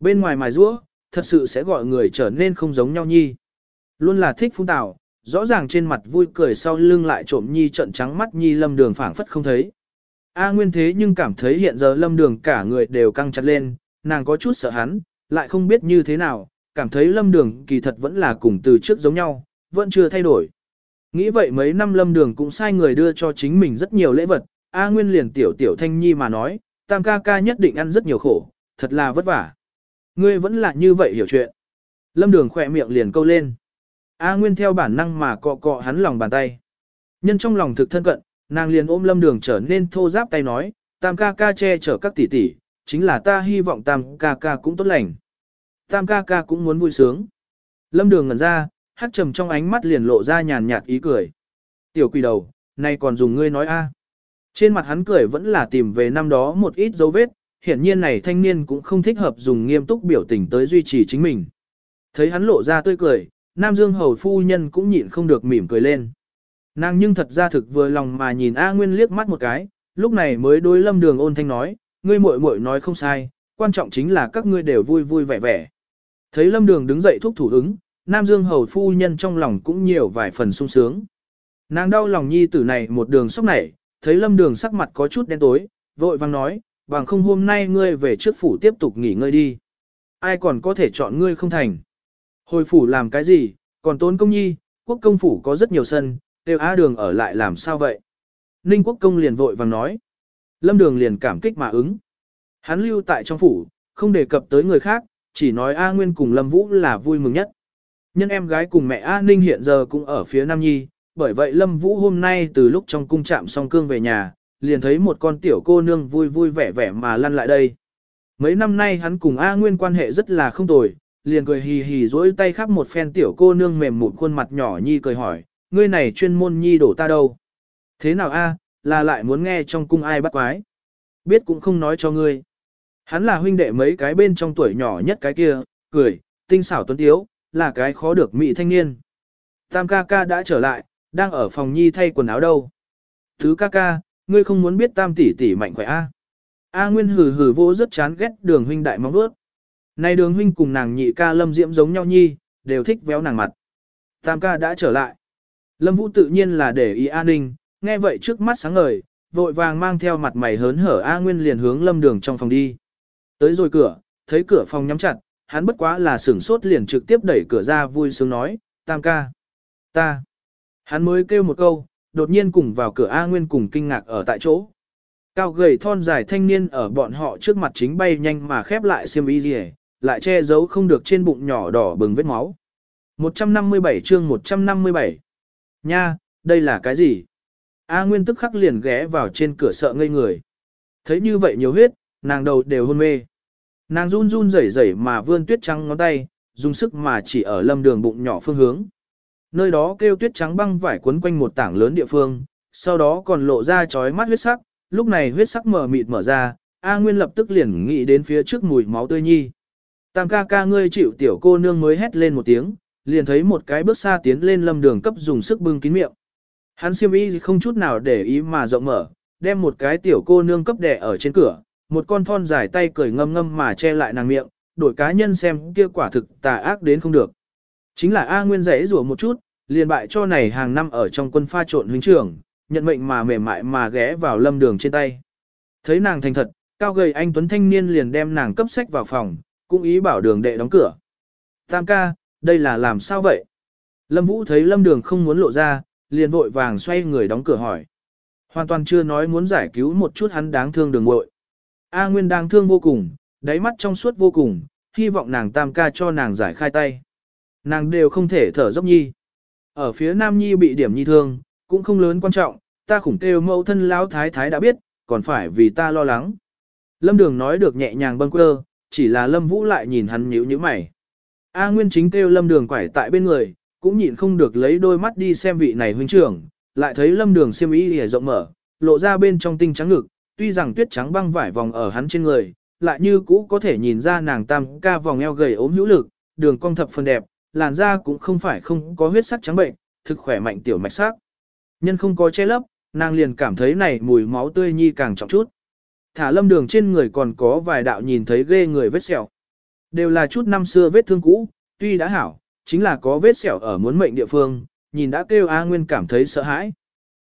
Bên ngoài mài rũa, thật sự sẽ gọi người trở nên không giống nhau nhi. Luôn là thích phung tạo, rõ ràng trên mặt vui cười sau lưng lại trộm nhi trận trắng mắt nhi lâm đường phảng phất không thấy. A nguyên thế nhưng cảm thấy hiện giờ lâm đường cả người đều căng chặt lên, nàng có chút sợ hắn, lại không biết như thế nào, cảm thấy lâm đường kỳ thật vẫn là cùng từ trước giống nhau, vẫn chưa thay đổi. Nghĩ vậy mấy năm lâm đường cũng sai người đưa cho chính mình rất nhiều lễ vật, A Nguyên liền tiểu tiểu thanh nhi mà nói, tam ca ca nhất định ăn rất nhiều khổ, thật là vất vả. Ngươi vẫn là như vậy hiểu chuyện. Lâm đường khỏe miệng liền câu lên. A Nguyên theo bản năng mà cọ cọ hắn lòng bàn tay. Nhân trong lòng thực thân cận, nàng liền ôm lâm đường trở nên thô giáp tay nói, tam ca ca che chở các tỷ tỷ, chính là ta hy vọng tam ca ca cũng tốt lành. Tam ca ca cũng muốn vui sướng. Lâm đường ngẩn ra, hát trầm trong ánh mắt liền lộ ra nhàn nhạt ý cười. Tiểu quỷ đầu, nay còn dùng ngươi nói a? Trên mặt hắn cười vẫn là tìm về năm đó một ít dấu vết, hiển nhiên này thanh niên cũng không thích hợp dùng nghiêm túc biểu tình tới duy trì chính mình. Thấy hắn lộ ra tươi cười, Nam Dương hầu phu nhân cũng nhịn không được mỉm cười lên. Nàng nhưng thật ra thực vừa lòng mà nhìn A Nguyên liếc mắt một cái, lúc này mới đối lâm đường ôn thanh nói, ngươi muội muội nói không sai, quan trọng chính là các ngươi đều vui vui vẻ vẻ. Thấy lâm đường đứng dậy thúc thủ ứng, Nam Dương hầu phu nhân trong lòng cũng nhiều vài phần sung sướng. Nàng đau lòng nhi tử này một đường sốc nảy, thấy lâm đường sắc mặt có chút đen tối, vội vang nói, bằng không hôm nay ngươi về trước phủ tiếp tục nghỉ ngơi đi. Ai còn có thể chọn ngươi không thành. Hồi phủ làm cái gì, còn tốn công nhi, quốc công phủ có rất nhiều sân, đều á đường ở lại làm sao vậy. Ninh quốc công liền vội vàng nói. Lâm đường liền cảm kích mà ứng. Hắn lưu tại trong phủ, không đề cập tới người khác, chỉ nói A Nguyên cùng Lâm Vũ là vui mừng nhất. Nhân em gái cùng mẹ A Ninh hiện giờ cũng ở phía Nam Nhi, bởi vậy Lâm Vũ hôm nay từ lúc trong cung trạm song cương về nhà, liền thấy một con tiểu cô nương vui vui vẻ vẻ mà lăn lại đây. Mấy năm nay hắn cùng A Nguyên quan hệ rất là không tồi, liền cười hì hì dỗi tay khắp một phen tiểu cô nương mềm một khuôn mặt nhỏ nhi cười hỏi, ngươi này chuyên môn nhi đổ ta đâu? Thế nào a, là lại muốn nghe trong cung ai bắt quái? Biết cũng không nói cho ngươi. Hắn là huynh đệ mấy cái bên trong tuổi nhỏ nhất cái kia, cười, tinh xảo tuấn tiếu, là cái khó được mỹ thanh niên. Tam ca ca đã trở lại, đang ở phòng nhi thay quần áo đâu. Thứ ca ca, ngươi không muốn biết tam tỷ tỷ mạnh khỏe a? A Nguyên hừ hừ vô rất chán ghét đường huynh đại mong bước. Này đường huynh cùng nàng nhị ca lâm diễm giống nhau nhi, đều thích véo nàng mặt. Tam ca đã trở lại. Lâm Vũ tự nhiên là để ý an ninh, nghe vậy trước mắt sáng ngời, vội vàng mang theo mặt mày hớn hở A Nguyên liền hướng lâm đường trong phòng đi. Tới rồi cửa, thấy cửa phòng nhắm chặt, hắn bất quá là sửng sốt liền trực tiếp đẩy cửa ra vui sướng nói, tam ca, ta. Hắn mới kêu một câu, đột nhiên cùng vào cửa A Nguyên cùng kinh ngạc ở tại chỗ. Cao gầy thon dài thanh niên ở bọn họ trước mặt chính bay nhanh mà khép lại xiêm y gì lại che giấu không được trên bụng nhỏ đỏ bừng vết máu. 157 chương 157 Nha, đây là cái gì? A Nguyên tức khắc liền ghé vào trên cửa sợ ngây người. Thấy như vậy nhiều huyết, nàng đầu đều hôn mê. Nàng run run rẩy rẩy mà vươn tuyết trắng ngón tay, dùng sức mà chỉ ở lâm đường bụng nhỏ phương hướng. Nơi đó kêu tuyết trắng băng vải quấn quanh một tảng lớn địa phương, sau đó còn lộ ra chói mắt huyết sắc, lúc này huyết sắc mở mịt mở ra, A Nguyên lập tức liền nghĩ đến phía trước mùi máu tươi nhi. Tam ca ca ngươi chịu tiểu cô nương mới hét lên một tiếng, liền thấy một cái bước xa tiến lên lâm đường cấp dùng sức bưng kín miệng. Hắn siêm ý không chút nào để ý mà rộng mở, đem một cái tiểu cô nương cấp đẻ ở trên cửa, một con thon dài tay cười ngâm ngâm mà che lại nàng miệng, đổi cá nhân xem kia quả thực tà ác đến không được. Chính là A Nguyên rẽ rủa một chút, liền bại cho này hàng năm ở trong quân pha trộn huynh trưởng, nhận mệnh mà mềm mại mà ghé vào lâm đường trên tay. Thấy nàng thành thật, cao gầy anh Tuấn Thanh niên liền đem nàng cấp sách vào phòng, cũng ý bảo đường đệ đóng cửa. Tam ca, đây là làm sao vậy? Lâm Vũ thấy lâm đường không muốn lộ ra, liền vội vàng xoay người đóng cửa hỏi. Hoàn toàn chưa nói muốn giải cứu một chút hắn đáng thương đường muội. A Nguyên đang thương vô cùng, đáy mắt trong suốt vô cùng, hy vọng nàng tam ca cho nàng giải khai tay. Nàng đều không thể thở dốc nhi. Ở phía Nam Nhi bị điểm nhi thương, cũng không lớn quan trọng, ta khủng kêu mẫu thân lão thái thái đã biết, còn phải vì ta lo lắng. Lâm Đường nói được nhẹ nhàng bâng quơ, chỉ là Lâm Vũ lại nhìn hắn nhíu nhíu mày. A Nguyên chính kêu Lâm Đường quải tại bên người, cũng nhịn không được lấy đôi mắt đi xem vị này huynh trưởng, lại thấy Lâm Đường xiêm y lìa rộng mở, lộ ra bên trong tinh trắng ngực, tuy rằng tuyết trắng băng vải vòng ở hắn trên người, lại như cũ có thể nhìn ra nàng tam ca vòng eo gầy ốm hữu lực, đường cong thập phần đẹp, làn da cũng không phải không có huyết sắc trắng bệnh, thực khỏe mạnh tiểu mạch sắc. Nhân không có che lấp, nàng liền cảm thấy này mùi máu tươi nhi càng trọng chút. Thả lâm đường trên người còn có vài đạo nhìn thấy ghê người vết sẹo. Đều là chút năm xưa vết thương cũ, tuy đã hảo, chính là có vết sẹo ở muốn mệnh địa phương, nhìn đã kêu A Nguyên cảm thấy sợ hãi.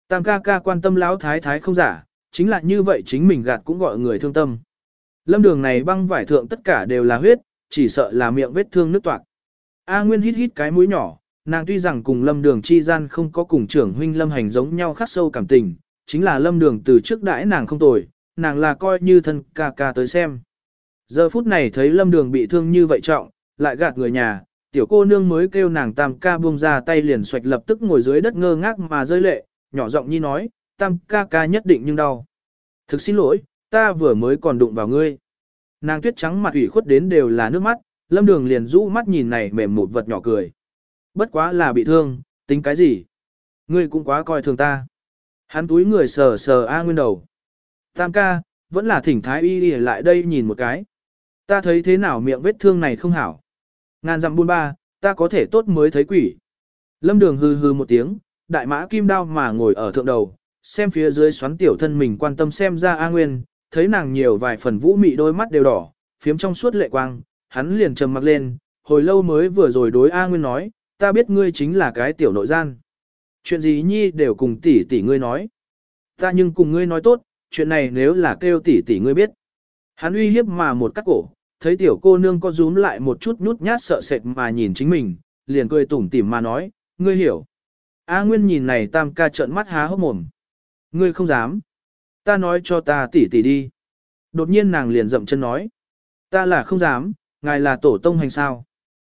Tam ca ca quan tâm lão thái thái không giả, chính là như vậy chính mình gạt cũng gọi người thương tâm. Lâm đường này băng vải thượng tất cả đều là huyết, chỉ sợ là miệng vết thương nước toạc. A Nguyên hít hít cái mũi nhỏ, nàng tuy rằng cùng lâm đường chi gian không có cùng trưởng huynh lâm hành giống nhau khắc sâu cảm tình, chính là lâm đường từ trước đãi nàng không tồi, nàng là coi như thân ca ca tới xem. Giờ phút này thấy lâm đường bị thương như vậy trọng, lại gạt người nhà, tiểu cô nương mới kêu nàng tam ca buông ra tay liền xoạch lập tức ngồi dưới đất ngơ ngác mà rơi lệ, nhỏ giọng nhi nói, tam ca ca nhất định nhưng đau. Thực xin lỗi, ta vừa mới còn đụng vào ngươi. Nàng tuyết trắng mặt ủy khuất đến đều là nước mắt, lâm đường liền rũ mắt nhìn này mềm một vật nhỏ cười. Bất quá là bị thương, tính cái gì? Ngươi cũng quá coi thường ta. Hắn túi người sờ sờ A Nguyên đầu. Tam ca, vẫn là thỉnh thái y đi lại đây nhìn một cái. Ta thấy thế nào miệng vết thương này không hảo. Ngàn dặm buôn ba, ta có thể tốt mới thấy quỷ. Lâm đường hư hư một tiếng, đại mã kim đao mà ngồi ở thượng đầu, xem phía dưới xoắn tiểu thân mình quan tâm xem ra A Nguyên, thấy nàng nhiều vài phần vũ mị đôi mắt đều đỏ, phiếm trong suốt lệ quang, hắn liền trầm mặc lên, hồi lâu mới vừa rồi đối A Nguyên nói, ta biết ngươi chính là cái tiểu nội gian. Chuyện gì nhi đều cùng tỷ tỷ ngươi nói. Ta nhưng cùng ngươi nói tốt, chuyện này nếu là kêu tỷ tỷ ngươi biết. Hắn uy hiếp mà một cắt cổ, thấy tiểu cô nương có rúm lại một chút nhút nhát sợ sệt mà nhìn chính mình, liền cười tủm tỉm mà nói, ngươi hiểu. A Nguyên nhìn này tam ca trợn mắt há hốc mồm. Ngươi không dám. Ta nói cho ta tỷ tỷ đi. Đột nhiên nàng liền dậm chân nói. Ta là không dám, ngài là tổ tông hành sao.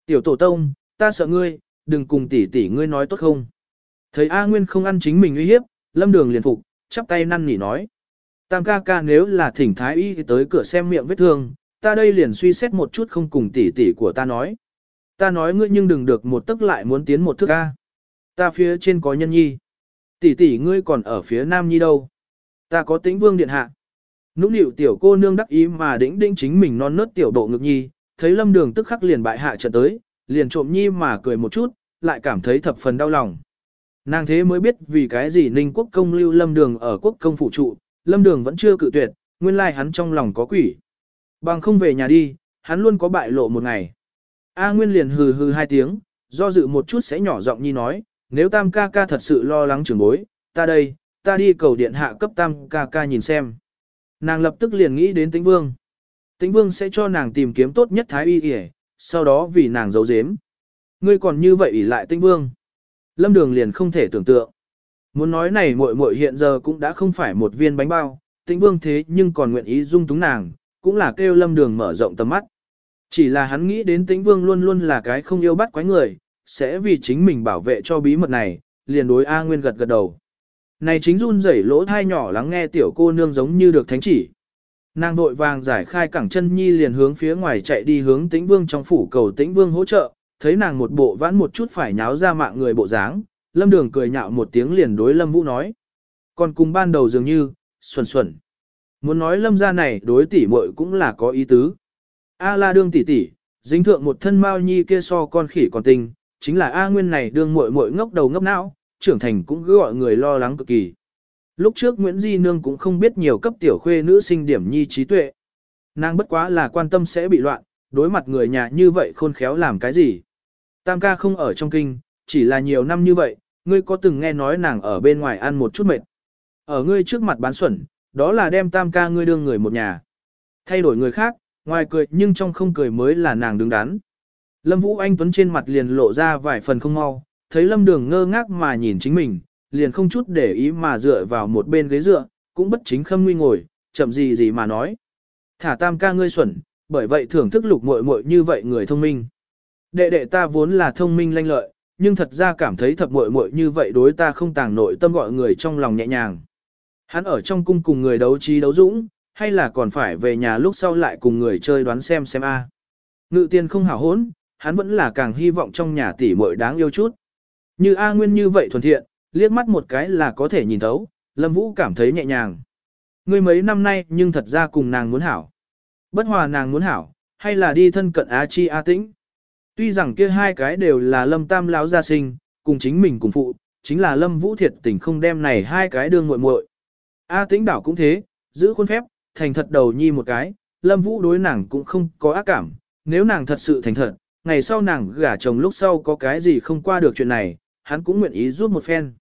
Tiểu tổ tông, ta sợ ngươi, đừng cùng tỷ tỷ ngươi nói tốt không. Thấy A Nguyên không ăn chính mình uy hiếp, lâm đường liền phục, chắp tay năn nỉ nói. Tam ca ca nếu là thỉnh thái y thì tới cửa xem miệng vết thương, ta đây liền suy xét một chút không cùng tỷ tỷ của ta nói. Ta nói ngươi nhưng đừng được một tức lại muốn tiến một thước ca. Ta phía trên có nhân nhi. Tỷ tỷ ngươi còn ở phía nam nhi đâu. Ta có tĩnh vương điện hạ. Nũng nịu tiểu cô nương đắc ý mà đĩnh đĩnh chính mình non nớt tiểu độ ngực nhi, thấy lâm đường tức khắc liền bại hạ trận tới, liền trộm nhi mà cười một chút, lại cảm thấy thập phần đau lòng. Nàng thế mới biết vì cái gì ninh quốc công lưu lâm đường ở quốc công phụ trụ, lâm đường vẫn chưa cự tuyệt, nguyên lai hắn trong lòng có quỷ. Bằng không về nhà đi, hắn luôn có bại lộ một ngày. A Nguyên liền hừ hừ hai tiếng, do dự một chút sẽ nhỏ giọng nhi nói, nếu tam ca ca thật sự lo lắng trưởng bối, ta đây, ta đi cầu điện hạ cấp tam ca ca nhìn xem. Nàng lập tức liền nghĩ đến tĩnh vương. Tĩnh vương sẽ cho nàng tìm kiếm tốt nhất thái y y, sau đó vì nàng giấu giếm. Ngươi còn như vậy ỷ lại tĩnh vương. Lâm đường liền không thể tưởng tượng. Muốn nói này muội muội hiện giờ cũng đã không phải một viên bánh bao, tĩnh vương thế nhưng còn nguyện ý dung túng nàng, cũng là kêu lâm đường mở rộng tầm mắt. Chỉ là hắn nghĩ đến tĩnh vương luôn luôn là cái không yêu bắt quái người, sẽ vì chính mình bảo vệ cho bí mật này, liền đối A Nguyên gật gật đầu. Này chính run rẩy lỗ thai nhỏ lắng nghe tiểu cô nương giống như được thánh chỉ. Nàng vội vàng giải khai cẳng chân nhi liền hướng phía ngoài chạy đi hướng tĩnh vương trong phủ cầu tĩnh vương hỗ trợ, thấy nàng một bộ vãn một chút phải nháo ra mạng người bộ dáng, lâm đường cười nhạo một tiếng liền đối lâm vũ nói. Còn cùng ban đầu dường như, xuẩn xuẩn. Muốn nói lâm gia này đối tỷ muội cũng là có ý tứ. A la đương tỷ tỷ, dính thượng một thân mao nhi kia so con khỉ còn tinh, chính là A Nguyên này đương muội muội ngốc đầu ngốc não, trưởng thành cũng cứ gọi người lo lắng cực kỳ. Lúc trước Nguyễn Di Nương cũng không biết nhiều cấp tiểu khuê nữ sinh điểm nhi trí tuệ. Nàng bất quá là quan tâm sẽ bị loạn, đối mặt người nhà như vậy khôn khéo làm cái gì. Tam ca không ở trong kinh, chỉ là nhiều năm như vậy, ngươi có từng nghe nói nàng ở bên ngoài ăn một chút mệt. Ở ngươi trước mặt bán xuẩn, đó là đem tam ca ngươi đương người một nhà. Thay đổi người khác, ngoài cười nhưng trong không cười mới là nàng đứng đắn. Lâm Vũ Anh Tuấn trên mặt liền lộ ra vài phần không mau, thấy Lâm Đường ngơ ngác mà nhìn chính mình, liền không chút để ý mà dựa vào một bên ghế dựa, cũng bất chính khâm nguy ngồi, chậm gì gì mà nói. Thả tam ca ngươi xuẩn, bởi vậy thưởng thức lục muội muội như vậy người thông minh. Đệ đệ ta vốn là thông minh lanh lợi, nhưng thật ra cảm thấy thập muội muội như vậy đối ta không tàng nội tâm gọi người trong lòng nhẹ nhàng. Hắn ở trong cung cùng người đấu trí đấu dũng, hay là còn phải về nhà lúc sau lại cùng người chơi đoán xem xem a. Ngự tiên không hảo hốn, hắn vẫn là càng hy vọng trong nhà tỷ muội đáng yêu chút. Như A Nguyên như vậy thuần thiện, liếc mắt một cái là có thể nhìn thấu, Lâm Vũ cảm thấy nhẹ nhàng. Ngươi mấy năm nay nhưng thật ra cùng nàng muốn hảo. Bất hòa nàng muốn hảo, hay là đi thân cận Á Chi A Tĩnh. Tuy rằng kia hai cái đều là Lâm Tam lão gia sinh, cùng chính mình cùng phụ, chính là Lâm Vũ thiệt tình không đem này hai cái đương muội muội. A Tĩnh đảo cũng thế, giữ khuôn phép, thành thật đầu nhi một cái, Lâm Vũ đối nàng cũng không có ác cảm, nếu nàng thật sự thành thật, ngày sau nàng gả chồng lúc sau có cái gì không qua được chuyện này, hắn cũng nguyện ý giúp một phen.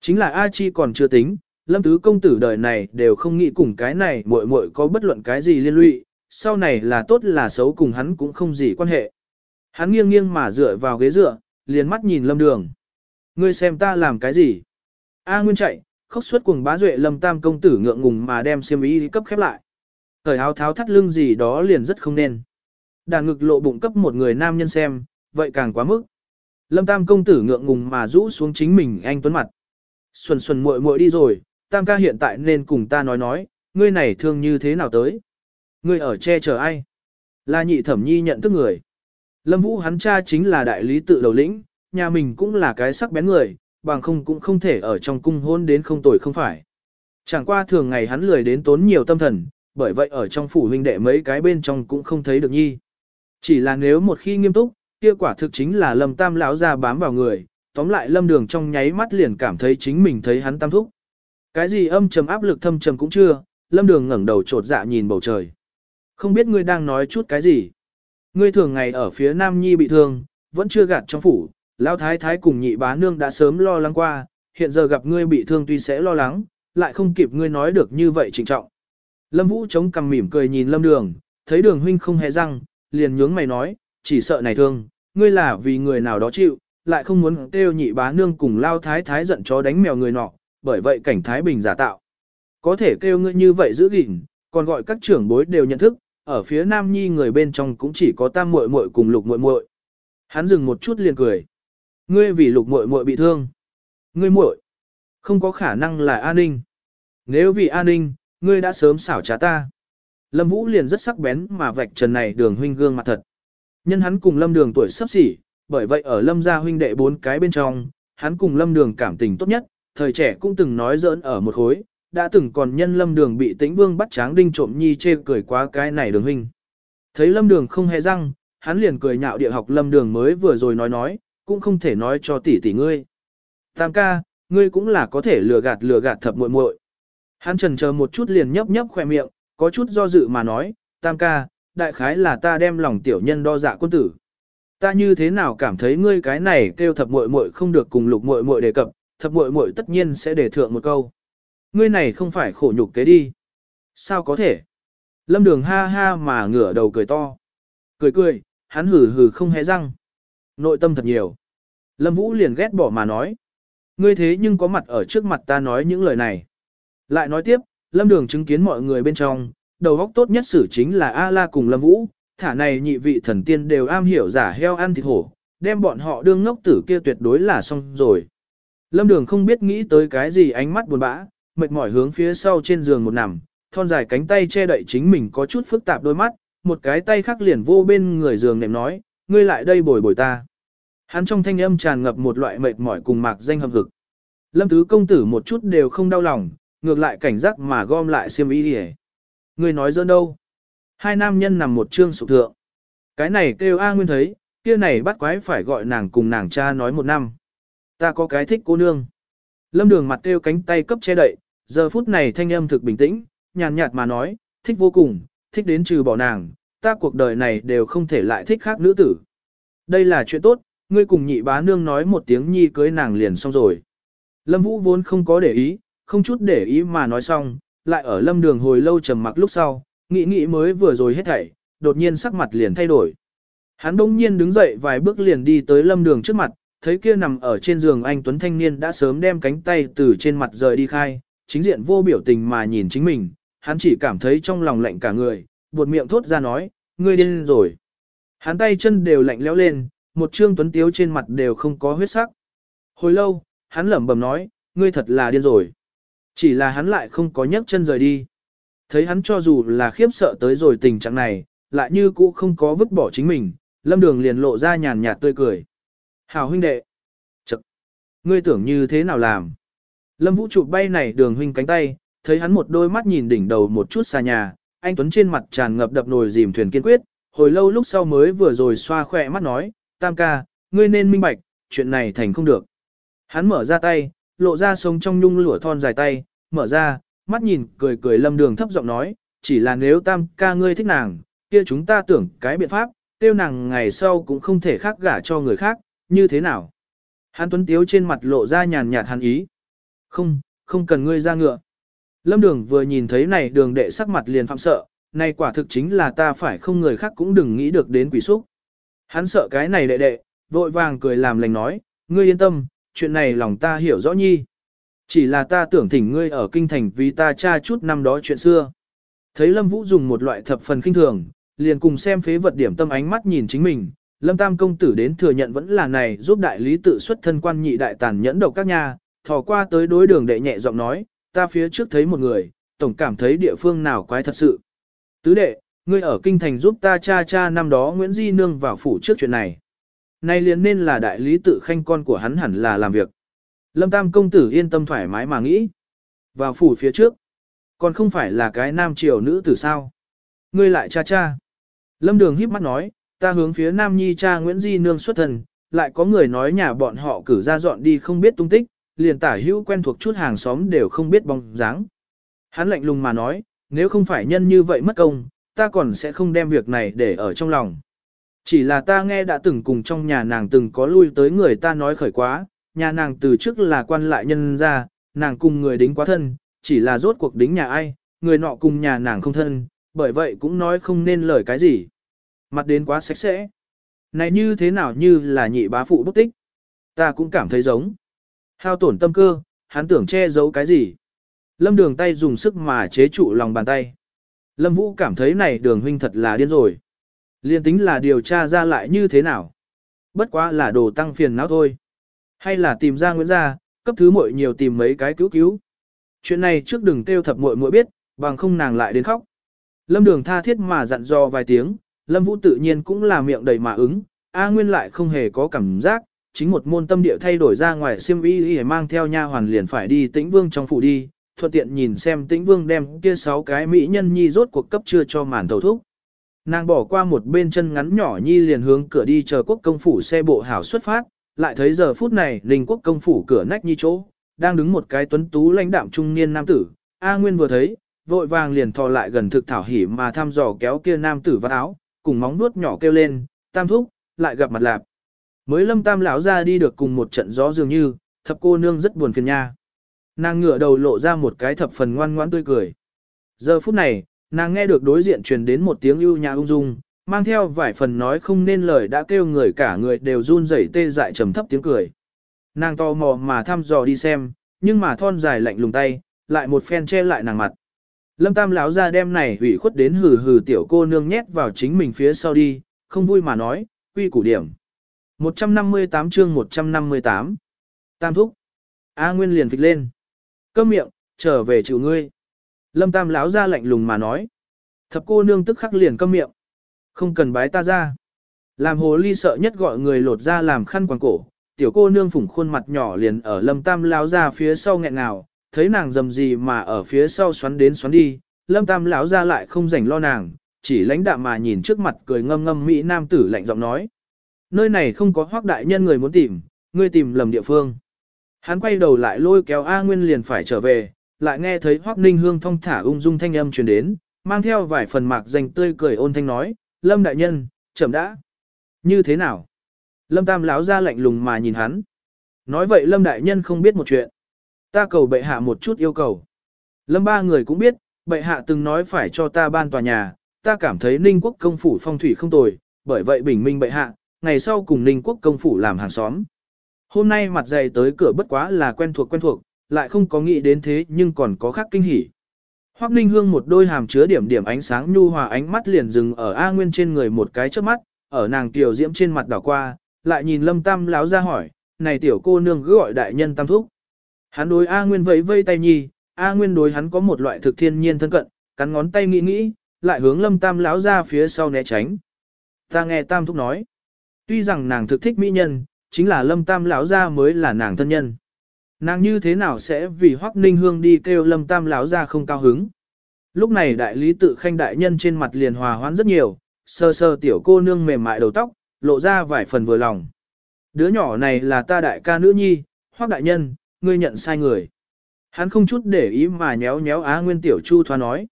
Chính là A Chi còn chưa tính, Lâm Tứ công tử đời này đều không nghĩ cùng cái này muội muội có bất luận cái gì liên lụy, sau này là tốt là xấu cùng hắn cũng không gì quan hệ. Hắn nghiêng nghiêng mà dựa vào ghế dựa, liền mắt nhìn Lâm Đường. Ngươi xem ta làm cái gì? A Nguyên chạy, khóc suốt cùng bá duệ Lâm Tam công tử ngượng ngùng mà đem xiêm y cấp khép lại. Thời áo tháo thắt lưng gì đó liền rất không nên. Đàn ngực lộ bụng cấp một người nam nhân xem, vậy càng quá mức. Lâm Tam công tử ngượng ngùng mà rũ xuống chính mình anh tuấn mặt. Xuân xuân muội muội đi rồi, Tam ca hiện tại nên cùng ta nói nói, ngươi này thương như thế nào tới? Ngươi ở che chở ai? Là nhị thẩm nhi nhận thức người. Lâm Vũ hắn cha chính là đại lý tự đầu lĩnh, nhà mình cũng là cái sắc bén người, bằng không cũng không thể ở trong cung hôn đến không tồi không phải. Chẳng qua thường ngày hắn lười đến tốn nhiều tâm thần, bởi vậy ở trong phủ huynh đệ mấy cái bên trong cũng không thấy được nhi. Chỉ là nếu một khi nghiêm túc, kia quả thực chính là lâm tam lão ra bám vào người, tóm lại lâm đường trong nháy mắt liền cảm thấy chính mình thấy hắn tam thúc. Cái gì âm trầm áp lực thâm trầm cũng chưa, lâm đường ngẩng đầu trột dạ nhìn bầu trời. Không biết ngươi đang nói chút cái gì. Ngươi thường ngày ở phía Nam Nhi bị thương, vẫn chưa gạt trong phủ, Lão Thái Thái cùng nhị bá nương đã sớm lo lắng qua, hiện giờ gặp ngươi bị thương tuy sẽ lo lắng, lại không kịp ngươi nói được như vậy trịnh trọng. Lâm Vũ chống cằm mỉm cười nhìn Lâm Đường, thấy Đường huynh không hề răng, liền nhướng mày nói, chỉ sợ này thương, ngươi là vì người nào đó chịu, lại không muốn kêu nhị bá nương cùng lao thái thái giận chó đánh mèo người nọ, bởi vậy cảnh thái bình giả tạo. Có thể kêu ngươi như vậy giữ gìn, còn gọi các trưởng bối đều nhận thức, ở phía nam nhi người bên trong cũng chỉ có tam muội muội cùng lục muội muội. Hắn dừng một chút liền cười. Ngươi vì lục muội muội bị thương. Ngươi muội, không có khả năng là an ninh. Nếu vì an ninh, ngươi đã sớm xảo trá ta. Lâm Vũ liền rất sắc bén mà vạch trần này đường huynh gương mặt thật. Nhân hắn cùng Lâm Đường tuổi sắp xỉ, bởi vậy ở Lâm gia huynh đệ bốn cái bên trong, hắn cùng Lâm Đường cảm tình tốt nhất, thời trẻ cũng từng nói giỡn ở một khối, đã từng còn nhân Lâm Đường bị Tĩnh Vương bắt tráng đinh trộm nhi chê cười quá cái này đường huynh. Thấy Lâm Đường không hề răng, hắn liền cười nhạo địa học Lâm Đường mới vừa rồi nói nói, cũng không thể nói cho tỷ tỷ ngươi. Tam ca, ngươi cũng là có thể lừa gạt lừa gạt thập muội muội. Hắn trần chờ một chút liền nhấp nhấp khoe miệng, có chút do dự mà nói, tam ca, đại khái là ta đem lòng tiểu nhân đo dạ quân tử. Ta như thế nào cảm thấy ngươi cái này kêu thập muội muội không được cùng lục muội muội đề cập, thập muội muội tất nhiên sẽ đề thượng một câu. Ngươi này không phải khổ nhục kế đi. Sao có thể? Lâm đường ha ha mà ngửa đầu cười to. Cười cười, hắn hừ hừ không hé răng. Nội tâm thật nhiều. Lâm Vũ liền ghét bỏ mà nói. Ngươi thế nhưng có mặt ở trước mặt ta nói những lời này. Lại nói tiếp, Lâm Đường chứng kiến mọi người bên trong, đầu góc tốt nhất xử chính là A-La cùng Lâm Vũ, thả này nhị vị thần tiên đều am hiểu giả heo ăn thịt hổ, đem bọn họ đương ngốc tử kia tuyệt đối là xong rồi. Lâm Đường không biết nghĩ tới cái gì ánh mắt buồn bã, mệt mỏi hướng phía sau trên giường một nằm, thon dài cánh tay che đậy chính mình có chút phức tạp đôi mắt, một cái tay khác liền vô bên người giường nệm nói, ngươi lại đây bồi bồi ta. Hắn trong thanh âm tràn ngập một loại mệt mỏi cùng mạc danh hầm hực. Lâm Tứ công tử một chút đều không đau lòng, ngược lại cảnh giác mà gom lại xiêm y hề. Ngươi nói dơ đâu? Hai nam nhân nằm một trương sụp thượng. Cái này kêu A Nguyên thấy, kia này bắt quái phải gọi nàng cùng nàng cha nói một năm. Ta có cái thích cô nương. Lâm đường mặt kêu cánh tay cấp che đậy, giờ phút này thanh âm thực bình tĩnh, nhàn nhạt mà nói, thích vô cùng, thích đến trừ bỏ nàng, ta cuộc đời này đều không thể lại thích khác nữ tử. Đây là chuyện tốt, ngươi cùng nhị bá nương nói một tiếng nhi cưới nàng liền xong rồi. Lâm Vũ vốn không có để ý, không chút để ý mà nói xong, lại ở lâm đường hồi lâu trầm mặc lúc sau, nghĩ nghĩ mới vừa rồi hết thảy, đột nhiên sắc mặt liền thay đổi. Hắn đông nhiên đứng dậy vài bước liền đi tới lâm đường trước mặt, thấy kia nằm ở trên giường anh Tuấn Thanh Niên đã sớm đem cánh tay từ trên mặt rời đi khai, chính diện vô biểu tình mà nhìn chính mình, hắn chỉ cảm thấy trong lòng lạnh cả người, buột miệng thốt ra nói, ngươi điên rồi. Hắn tay chân đều lạnh lẽo lên, một trương tuấn tiếu trên mặt đều không có huyết sắc. Hồi lâu, hắn lẩm bẩm nói, ngươi thật là điên rồi. Chỉ là hắn lại không có nhấc chân rời đi. Thấy hắn cho dù là khiếp sợ tới rồi tình trạng này, lại như cũ không có vứt bỏ chính mình, lâm đường liền lộ ra nhàn nhạt tươi cười. Hào huynh đệ. Chật! Ngươi tưởng như thế nào làm? Lâm vũ trụ bay này đường huynh cánh tay, thấy hắn một đôi mắt nhìn đỉnh đầu một chút xa nhà, anh Tuấn trên mặt tràn ngập đập nồi dìm thuyền kiên quyết, hồi lâu lúc sau mới vừa rồi xoa khỏe mắt nói, tam ca, ngươi nên minh bạch, chuyện này thành không được. Hắn mở ra tay, lộ ra sống trong nhung lửa thon dài tay, mở ra, mắt nhìn cười cười lâm đường thấp giọng nói, chỉ là nếu tam ca ngươi thích nàng, kia chúng ta tưởng cái biện pháp, tiêu nàng ngày sau cũng không thể khác gả cho người khác, như thế nào? Hàn tuấn tiếu trên mặt lộ ra nhàn nhạt hàn ý. Không, không cần ngươi ra ngựa. Lâm đường vừa nhìn thấy này đường đệ sắc mặt liền phạm sợ, này quả thực chính là ta phải không người khác cũng đừng nghĩ được đến quỷ xúc. Hắn sợ cái này đệ đệ, vội vàng cười làm lành nói, ngươi yên tâm, chuyện này lòng ta hiểu rõ nhi. Chỉ là ta tưởng thỉnh ngươi ở kinh thành vì ta tra chút năm đó chuyện xưa. Thấy Lâm Vũ dùng một loại thập phần kinh thường, liền cùng xem phế vật điểm tâm ánh mắt nhìn chính mình. Lâm Tam công tử đến thừa nhận vẫn là này giúp đại lý tự xuất thân quan nhị đại tàn nhẫn độc các nhà, thò qua tới đối đường đệ nhẹ giọng nói, ta phía trước thấy một người, tổng cảm thấy địa phương nào quái thật sự. Tứ đệ, ngươi ở kinh thành giúp ta cha cha năm đó Nguyễn Di Nương vào phủ trước chuyện này. Nay liền nên là đại lý tự khanh con của hắn hẳn là làm việc. Lâm Tam công tử yên tâm thoải mái mà nghĩ. Vào phủ phía trước. Còn không phải là cái nam triều nữ tử sao. Ngươi lại cha cha. Lâm Đường híp mắt nói, ta hướng phía nam nhi cha Nguyễn Di Nương xuất thần, lại có người nói nhà bọn họ cử ra dọn đi không biết tung tích, liền tả hữu quen thuộc chút hàng xóm đều không biết bóng dáng. Hắn lạnh lùng mà nói, nếu không phải nhân như vậy mất công, ta còn sẽ không đem việc này để ở trong lòng. Chỉ là ta nghe đã từng cùng trong nhà nàng từng có lui tới người ta nói khởi quá, nhà nàng từ trước là quan lại nhân ra, nàng cùng người đính quá thân, chỉ là rốt cuộc đính nhà ai, người nọ cùng nhà nàng không thân, bởi vậy cũng nói không nên lời cái gì. Mặt đến quá sạch sẽ. Này như thế nào như là nhị bá phụ bức tích. Ta cũng cảm thấy giống. Hao tổn tâm cơ, hắn tưởng che giấu cái gì. Lâm đường tay dùng sức mà chế trụ lòng bàn tay. Lâm Vũ cảm thấy này đường huynh thật là điên rồi. Liên tính là điều tra ra lại như thế nào. Bất quá là đồ tăng phiền não thôi. Hay là tìm ra Nguyễn Gia, cấp thứ muội nhiều tìm mấy cái cứu cứu. Chuyện này trước đừng kêu thập muội muội biết, bằng không nàng lại đến khóc. Lâm đường tha thiết mà dặn dò vài tiếng, Lâm Vũ tự nhiên cũng là miệng đầy mà ứng, A Nguyên lại không hề có cảm giác, chính một môn tâm địa thay đổi ra ngoài xiêm y y mang theo nha hoàn liền phải đi tĩnh vương trong phủ đi, thuận tiện nhìn xem tĩnh vương đem kia sáu cái mỹ nhân nhi rốt cuộc cấp chưa cho màn thầu thúc. Nàng bỏ qua một bên chân ngắn nhỏ nhi liền hướng cửa đi chờ quốc công phủ xe bộ hảo xuất phát, lại thấy giờ phút này linh quốc công phủ cửa nách nhi chỗ, đang đứng một cái tuấn tú lãnh đạm trung niên nam tử, A Nguyên vừa thấy, vội vàng liền thò lại gần thực thảo hỉ mà thăm dò kéo kia nam tử vào áo, cùng móng nuốt nhỏ kêu lên, tam thúc, lại gặp mặt lạp. Mới lâm tam lão ra đi được cùng một trận gió dường như, thập cô nương rất buồn phiền nha. Nàng ngửa đầu lộ ra một cái thập phần ngoan ngoãn tươi cười. Giờ phút này, nàng nghe được đối diện truyền đến một tiếng ưu nhã ung dung, mang theo vài phần nói không nên lời đã kêu người cả người đều run rẩy tê dại trầm thấp tiếng cười. Nàng to mò mà thăm dò đi xem, nhưng mà thon dài lạnh lùng tay, lại một phen che lại nàng mặt. Lâm Tam lão ra đem này hủy khuất đến hừ hừ tiểu cô nương nhét vào chính mình phía sau đi, không vui mà nói, quy củ điểm. 158 chương 158 Tam thúc. A Nguyên liền phịch lên. Câm miệng, trở về chịu ngươi. Lâm Tam lão ra lạnh lùng mà nói. Thập cô nương tức khắc liền câm miệng. Không cần bái ta ra. Làm hồ ly sợ nhất gọi người lột ra làm khăn quàng cổ. Tiểu cô nương phủng khuôn mặt nhỏ liền ở lâm tam lão ra phía sau nghẹn ngào, thấy nàng dầm gì mà ở phía sau xoắn đến xoắn đi, lâm tam lão ra lại không rảnh lo nàng, chỉ lãnh đạm mà nhìn trước mặt cười ngâm ngâm mỹ nam tử lạnh giọng nói. Nơi này không có hoác đại nhân người muốn tìm, ngươi tìm lầm địa phương. Hắn quay đầu lại lôi kéo A Nguyên liền phải trở về, lại nghe thấy hoác ninh hương thong thả ung dung thanh âm truyền đến, mang theo vài phần mạc dành tươi cười ôn thanh nói, Lâm đại nhân, chậm đã. Như thế nào? Lâm tam láo ra lạnh lùng mà nhìn hắn. Nói vậy Lâm đại nhân không biết một chuyện. Ta cầu bệ hạ một chút yêu cầu. Lâm ba người cũng biết, bệ hạ từng nói phải cho ta ban tòa nhà, ta cảm thấy ninh quốc công phủ phong thủy không tồi, bởi vậy bình minh bệ hạ, ngày sau cùng ninh quốc công phủ làm hàng xóm. Hôm nay mặt dày tới cửa bất quá là quen thuộc quen thuộc, lại không có nghĩ đến thế nhưng còn có khác kinh hỉ. Hoắc Ninh Hương một đôi hàm chứa điểm điểm ánh sáng nhu hòa ánh mắt liền dừng ở A Nguyên trên người một cái trước mắt, ở nàng tiểu diễm trên mặt đảo qua, lại nhìn Lâm Tam láo ra hỏi, này tiểu cô nương cứ gọi đại nhân Tam Thúc. Hắn đối A Nguyên vẫy vây tay nhi, A Nguyên đối hắn có một loại thực thiên nhiên thân cận, cắn ngón tay nghĩ nghĩ, lại hướng Lâm Tam láo ra phía sau né tránh. Ta nghe Tam Thúc nói, tuy rằng nàng thực thích mỹ nhân, chính là Lâm Tam lão ra mới là nàng thân nhân. Nàng như thế nào sẽ vì Hoắc Ninh Hương đi kêu Lâm Tam lão ra không cao hứng. Lúc này đại lý tự khanh đại nhân trên mặt liền hòa hoãn rất nhiều, sơ sơ tiểu cô nương mềm mại đầu tóc, lộ ra vài phần vừa lòng. Đứa nhỏ này là ta đại ca nữ nhi, Hoắc đại nhân, ngươi nhận sai người. Hắn không chút để ý mà nhéo nhéo Á Nguyên tiểu chu thoa nói.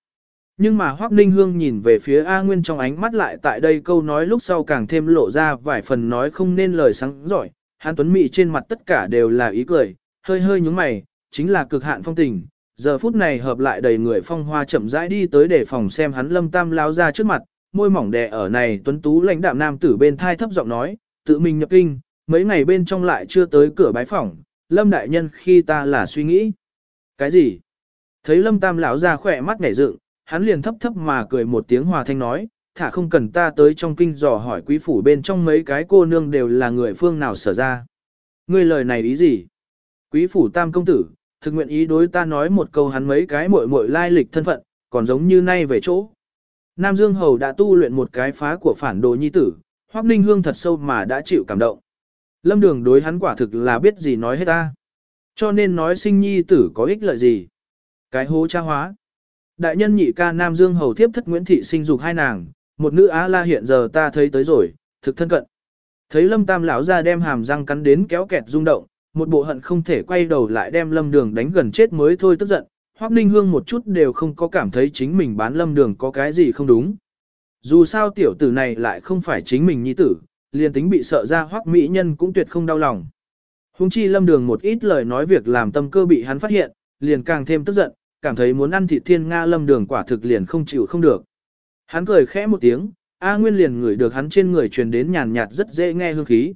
Nhưng mà Hoắc Ninh Hương nhìn về phía A Nguyên trong ánh mắt lại tại đây câu nói lúc sau càng thêm lộ ra vài phần nói không nên lời sáng giỏi. hắn Tuấn mị trên mặt tất cả đều là ý cười, hơi hơi nhúng mày, chính là cực hạn phong tình. Giờ phút này hợp lại đầy người phong hoa chậm rãi đi tới để phòng xem hắn lâm tam lao ra trước mặt, môi mỏng đè ở này tuấn tú lãnh đạm nam tử bên thai thấp giọng nói, tự mình nhập kinh, mấy ngày bên trong lại chưa tới cửa bái phỏng, lâm đại nhân khi ta là suy nghĩ. Cái gì? Thấy lâm tam lão ra khỏe mắt nhảy dựng, hắn liền thấp thấp mà cười một tiếng hòa thanh nói, thả không cần ta tới trong kinh dò hỏi quý phủ bên trong mấy cái cô nương đều là người phương nào sở ra. Ngươi lời này ý gì? Quý phủ tam công tử, thực nguyện ý đối ta nói một câu hắn mấy cái muội muội lai lịch thân phận, còn giống như nay về chỗ. Nam Dương Hầu đã tu luyện một cái phá của phản đồ nhi tử, Hoắc Ninh Hương thật sâu mà đã chịu cảm động. Lâm Đường đối hắn quả thực là biết gì nói hết ta. Cho nên nói sinh nhi tử có ích lợi gì. Cái hố cha hóa. Đại nhân nhị ca Nam Dương hầu thiếp thất Nguyễn Thị sinh dục hai nàng, một nữ Á La hiện giờ ta thấy tới rồi, thực thân cận. Thấy Lâm Tam lão ra đem hàm răng cắn đến kéo kẹt rung động, một bộ hận không thể quay đầu lại đem Lâm Đường đánh gần chết mới thôi tức giận, Hoắc Ninh Hương một chút đều không có cảm thấy chính mình bán Lâm Đường có cái gì không đúng. Dù sao tiểu tử này lại không phải chính mình nhi tử, liền tính bị sợ ra Hoắc mỹ nhân cũng tuyệt không đau lòng. Hùng chi Lâm Đường một ít lời nói việc làm tâm cơ bị hắn phát hiện, liền càng thêm tức giận, cảm thấy muốn ăn thịt thiên Nga lâm đường quả thực liền không chịu không được. Hắn cười khẽ một tiếng, A Nguyên liền ngửi được hắn trên người truyền đến nhàn nhạt rất dễ nghe hương khí.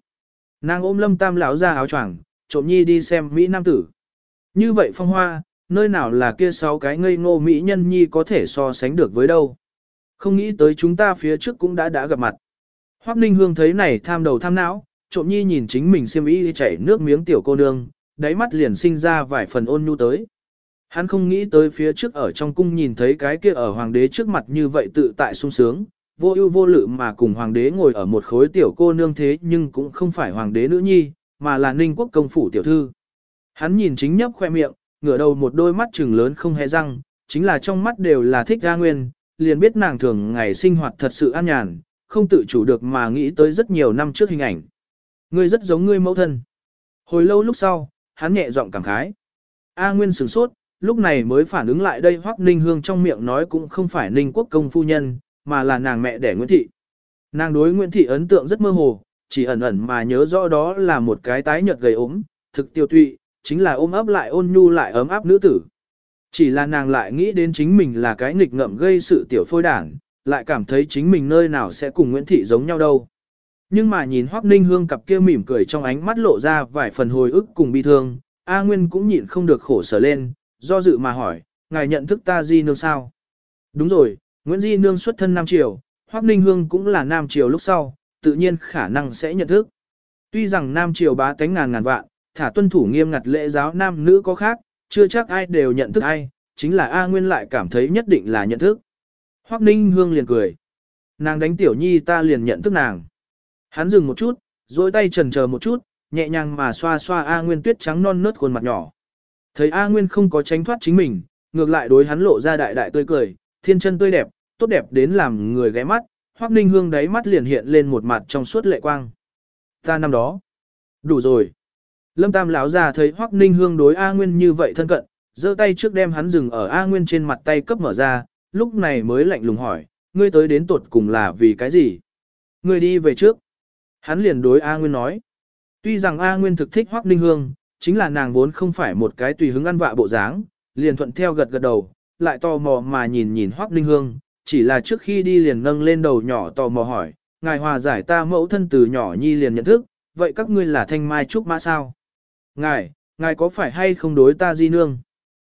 Nàng ôm lâm tam lão ra áo choàng, trộm nhi đi xem Mỹ Nam tử. Như vậy phong hoa, nơi nào là kia sáu cái ngây ngô Mỹ nhân nhi có thể so sánh được với đâu. Không nghĩ tới chúng ta phía trước cũng đã đã gặp mặt. Hoắc Ninh Hương thấy này tham đầu tham não, trộm nhi nhìn chính mình xiêm y chảy nước miếng tiểu cô nương, đáy mắt liền sinh ra vài phần ôn nhu tới. Hắn không nghĩ tới phía trước ở trong cung nhìn thấy cái kia ở hoàng đế trước mặt như vậy tự tại sung sướng, vô ưu vô lự mà cùng hoàng đế ngồi ở một khối tiểu cô nương thế nhưng cũng không phải hoàng đế nữ nhi, mà là ninh quốc công phủ tiểu thư. Hắn nhìn chính nhấp khoe miệng, ngửa đầu một đôi mắt trừng lớn không hề răng, chính là trong mắt đều là thích ra nguyên, liền biết nàng thường ngày sinh hoạt thật sự an nhàn, không tự chủ được mà nghĩ tới rất nhiều năm trước hình ảnh. Ngươi rất giống ngươi mẫu thân. Hồi lâu lúc sau, hắn nhẹ giọng cảm khái. A Nguyên sửng sốt, lúc này mới phản ứng lại đây Hoắc Ninh Hương trong miệng nói cũng không phải Ninh Quốc công phu nhân, mà là nàng mẹ đẻ Nguyễn Thị. Nàng đối Nguyễn Thị ấn tượng rất mơ hồ, chỉ ẩn ẩn mà nhớ rõ đó là một cái tái nhợt gầy ốm, thực tiêu tụy, chính là ôm ấp lại ôn nhu lại ấm áp nữ tử. Chỉ là nàng lại nghĩ đến chính mình là cái nghịch ngợm gây sự tiểu phôi đảng, lại cảm thấy chính mình nơi nào sẽ cùng Nguyễn Thị giống nhau đâu. Nhưng mà nhìn Hoắc Ninh Hương cặp kia mỉm cười trong ánh mắt lộ ra vài phần hồi ức cùng bi thương, A Nguyên cũng nhịn không được khổ sở lên, do dự mà hỏi, ngài nhận thức ta Di Nương sao? Đúng rồi, Nguyễn Di Nương xuất thân Nam Triều, Hoắc Ninh Hương cũng là Nam Triều lúc sau, tự nhiên khả năng sẽ nhận thức. Tuy rằng Nam Triều bá tánh ngàn ngàn vạn, thả tuân thủ nghiêm ngặt lễ giáo nam nữ có khác, chưa chắc ai đều nhận thức ai, chính là A Nguyên lại cảm thấy nhất định là nhận thức. Hoắc Ninh Hương liền cười. Nàng đánh tiểu nhi ta liền nhận thức nàng. Hắn dừng một chút, dối tay trần chờ một chút, nhẹ nhàng mà xoa xoa A Nguyên tuyết trắng non nớt khuôn mặt nhỏ. Thấy A Nguyên không có tránh thoát chính mình, ngược lại đối hắn lộ ra đại đại tươi cười, thiên chân tươi đẹp, tốt đẹp đến làm người ghé mắt, Hoắc Ninh Hương đáy mắt liền hiện lên một mặt trong suốt lệ quang. Ta năm đó. Đủ rồi. Lâm Tam lão già thấy Hoắc Ninh Hương đối A Nguyên như vậy thân cận, giơ tay trước đem hắn dừng ở A Nguyên trên mặt tay cấp mở ra, lúc này mới lạnh lùng hỏi, ngươi tới đến tuột cùng là vì cái gì? Ngươi đi về trước. Hắn liền đối A Nguyên nói. Tuy rằng A Nguyên thực thích Hoắc Ninh Hương, chính là nàng vốn không phải một cái tùy hứng ăn vạ bộ dáng, liền thuận theo gật gật đầu, lại tò mò mà nhìn nhìn Hoắc Ninh Hương, chỉ là trước khi đi liền nâng lên đầu nhỏ tò mò hỏi, ngài hòa giải ta mẫu thân từ nhỏ nhi liền nhận thức, vậy các ngươi là thanh mai trúc mã sao? Ngài, ngài có phải hay không đối ta di nương?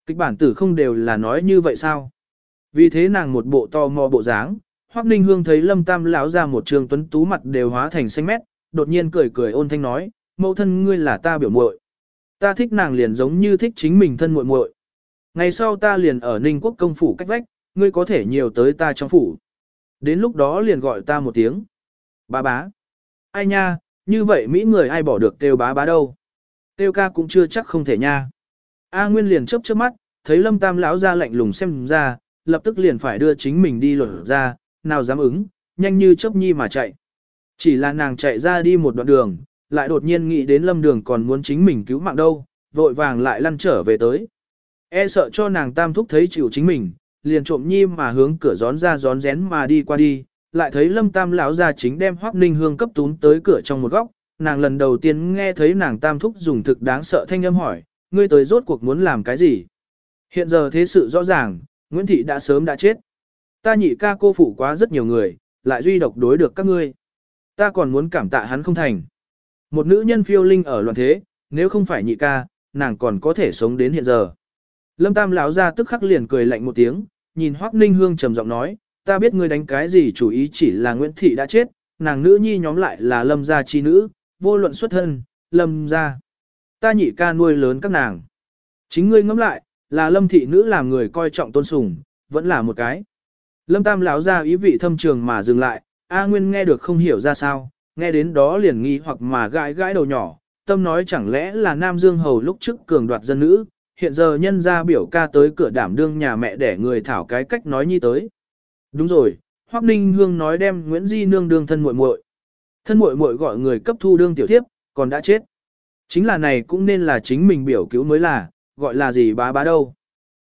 Kịch bản tử không đều là nói như vậy sao? Vì thế nàng một bộ to mò bộ dáng, Hoắc Ninh Hương thấy Lâm Tam lão ra một trường tuấn tú mặt đều hóa thành xanh mét, đột nhiên cười cười ôn thanh nói, mẫu thân ngươi là ta biểu muội. Ta thích nàng liền giống như thích chính mình thân muội muội. Ngày sau ta liền ở Ninh Quốc công phủ cách vách, ngươi có thể nhiều tới ta trong phủ. Đến lúc đó liền gọi ta một tiếng. Bá bá. Ai nha, như vậy Mỹ người ai bỏ được kêu bá bá đâu. Kêu ca cũng chưa chắc không thể nha. A Nguyên liền chớp chớp mắt, thấy Lâm Tam lão ra lạnh lùng xem ra, lập tức liền phải đưa chính mình đi lột ra, nào dám ứng, nhanh như chớp nhi mà chạy. Chỉ là nàng chạy ra đi một đoạn đường, lại đột nhiên nghĩ đến Lâm Đường còn muốn chính mình cứu mạng đâu, vội vàng lại lăn trở về tới. E sợ cho nàng tam thúc thấy chịu chính mình, liền trộm nhi mà hướng cửa gión ra gión rén mà đi qua đi, lại thấy lâm tam lão ra chính đem hoác ninh hương cấp tún tới cửa trong một góc, nàng lần đầu tiên nghe thấy nàng tam thúc dùng thực đáng sợ thanh âm hỏi, ngươi tới rốt cuộc muốn làm cái gì? Hiện giờ thế sự rõ ràng, Nguyễn Thị đã sớm đã chết. Ta nhị ca cô phụ quá rất nhiều người, lại duy độc đối được các ngươi. Ta còn muốn cảm tạ hắn không thành. Một nữ nhân phiêu linh ở loạn thế, nếu không phải nhị ca, nàng còn có thể sống đến hiện giờ. Lâm Tam lão ra tức khắc liền cười lạnh một tiếng, nhìn Hoắc Ninh Hương trầm giọng nói, ta biết ngươi đánh cái gì chủ ý chỉ là Nguyễn Thị đã chết, nàng nữ nhi nhóm lại là Lâm gia chi nữ, vô luận xuất thân, Lâm gia. Ta nhị ca nuôi lớn các nàng. Chính ngươi ngẫm lại, là Lâm thị nữ làm người coi trọng tôn sùng, vẫn là một cái. Lâm Tam lão ra ý vị thâm trường mà dừng lại, A Nguyên nghe được không hiểu ra sao, nghe đến đó liền nghi hoặc mà gãi gãi đầu nhỏ, tâm nói chẳng lẽ là Nam Dương Hầu lúc trước cường đoạt dân nữ, hiện giờ nhân ra biểu ca tới cửa đảm đương nhà mẹ để người thảo cái cách nói nhi tới. Đúng rồi, Hoắc Ninh Hương nói đem Nguyễn Di nương đương thân muội muội. Thân muội muội gọi người cấp thu đương tiểu thiếp, còn đã chết. Chính là này cũng nên là chính mình biểu cứu mới là, gọi là gì bá bá đâu.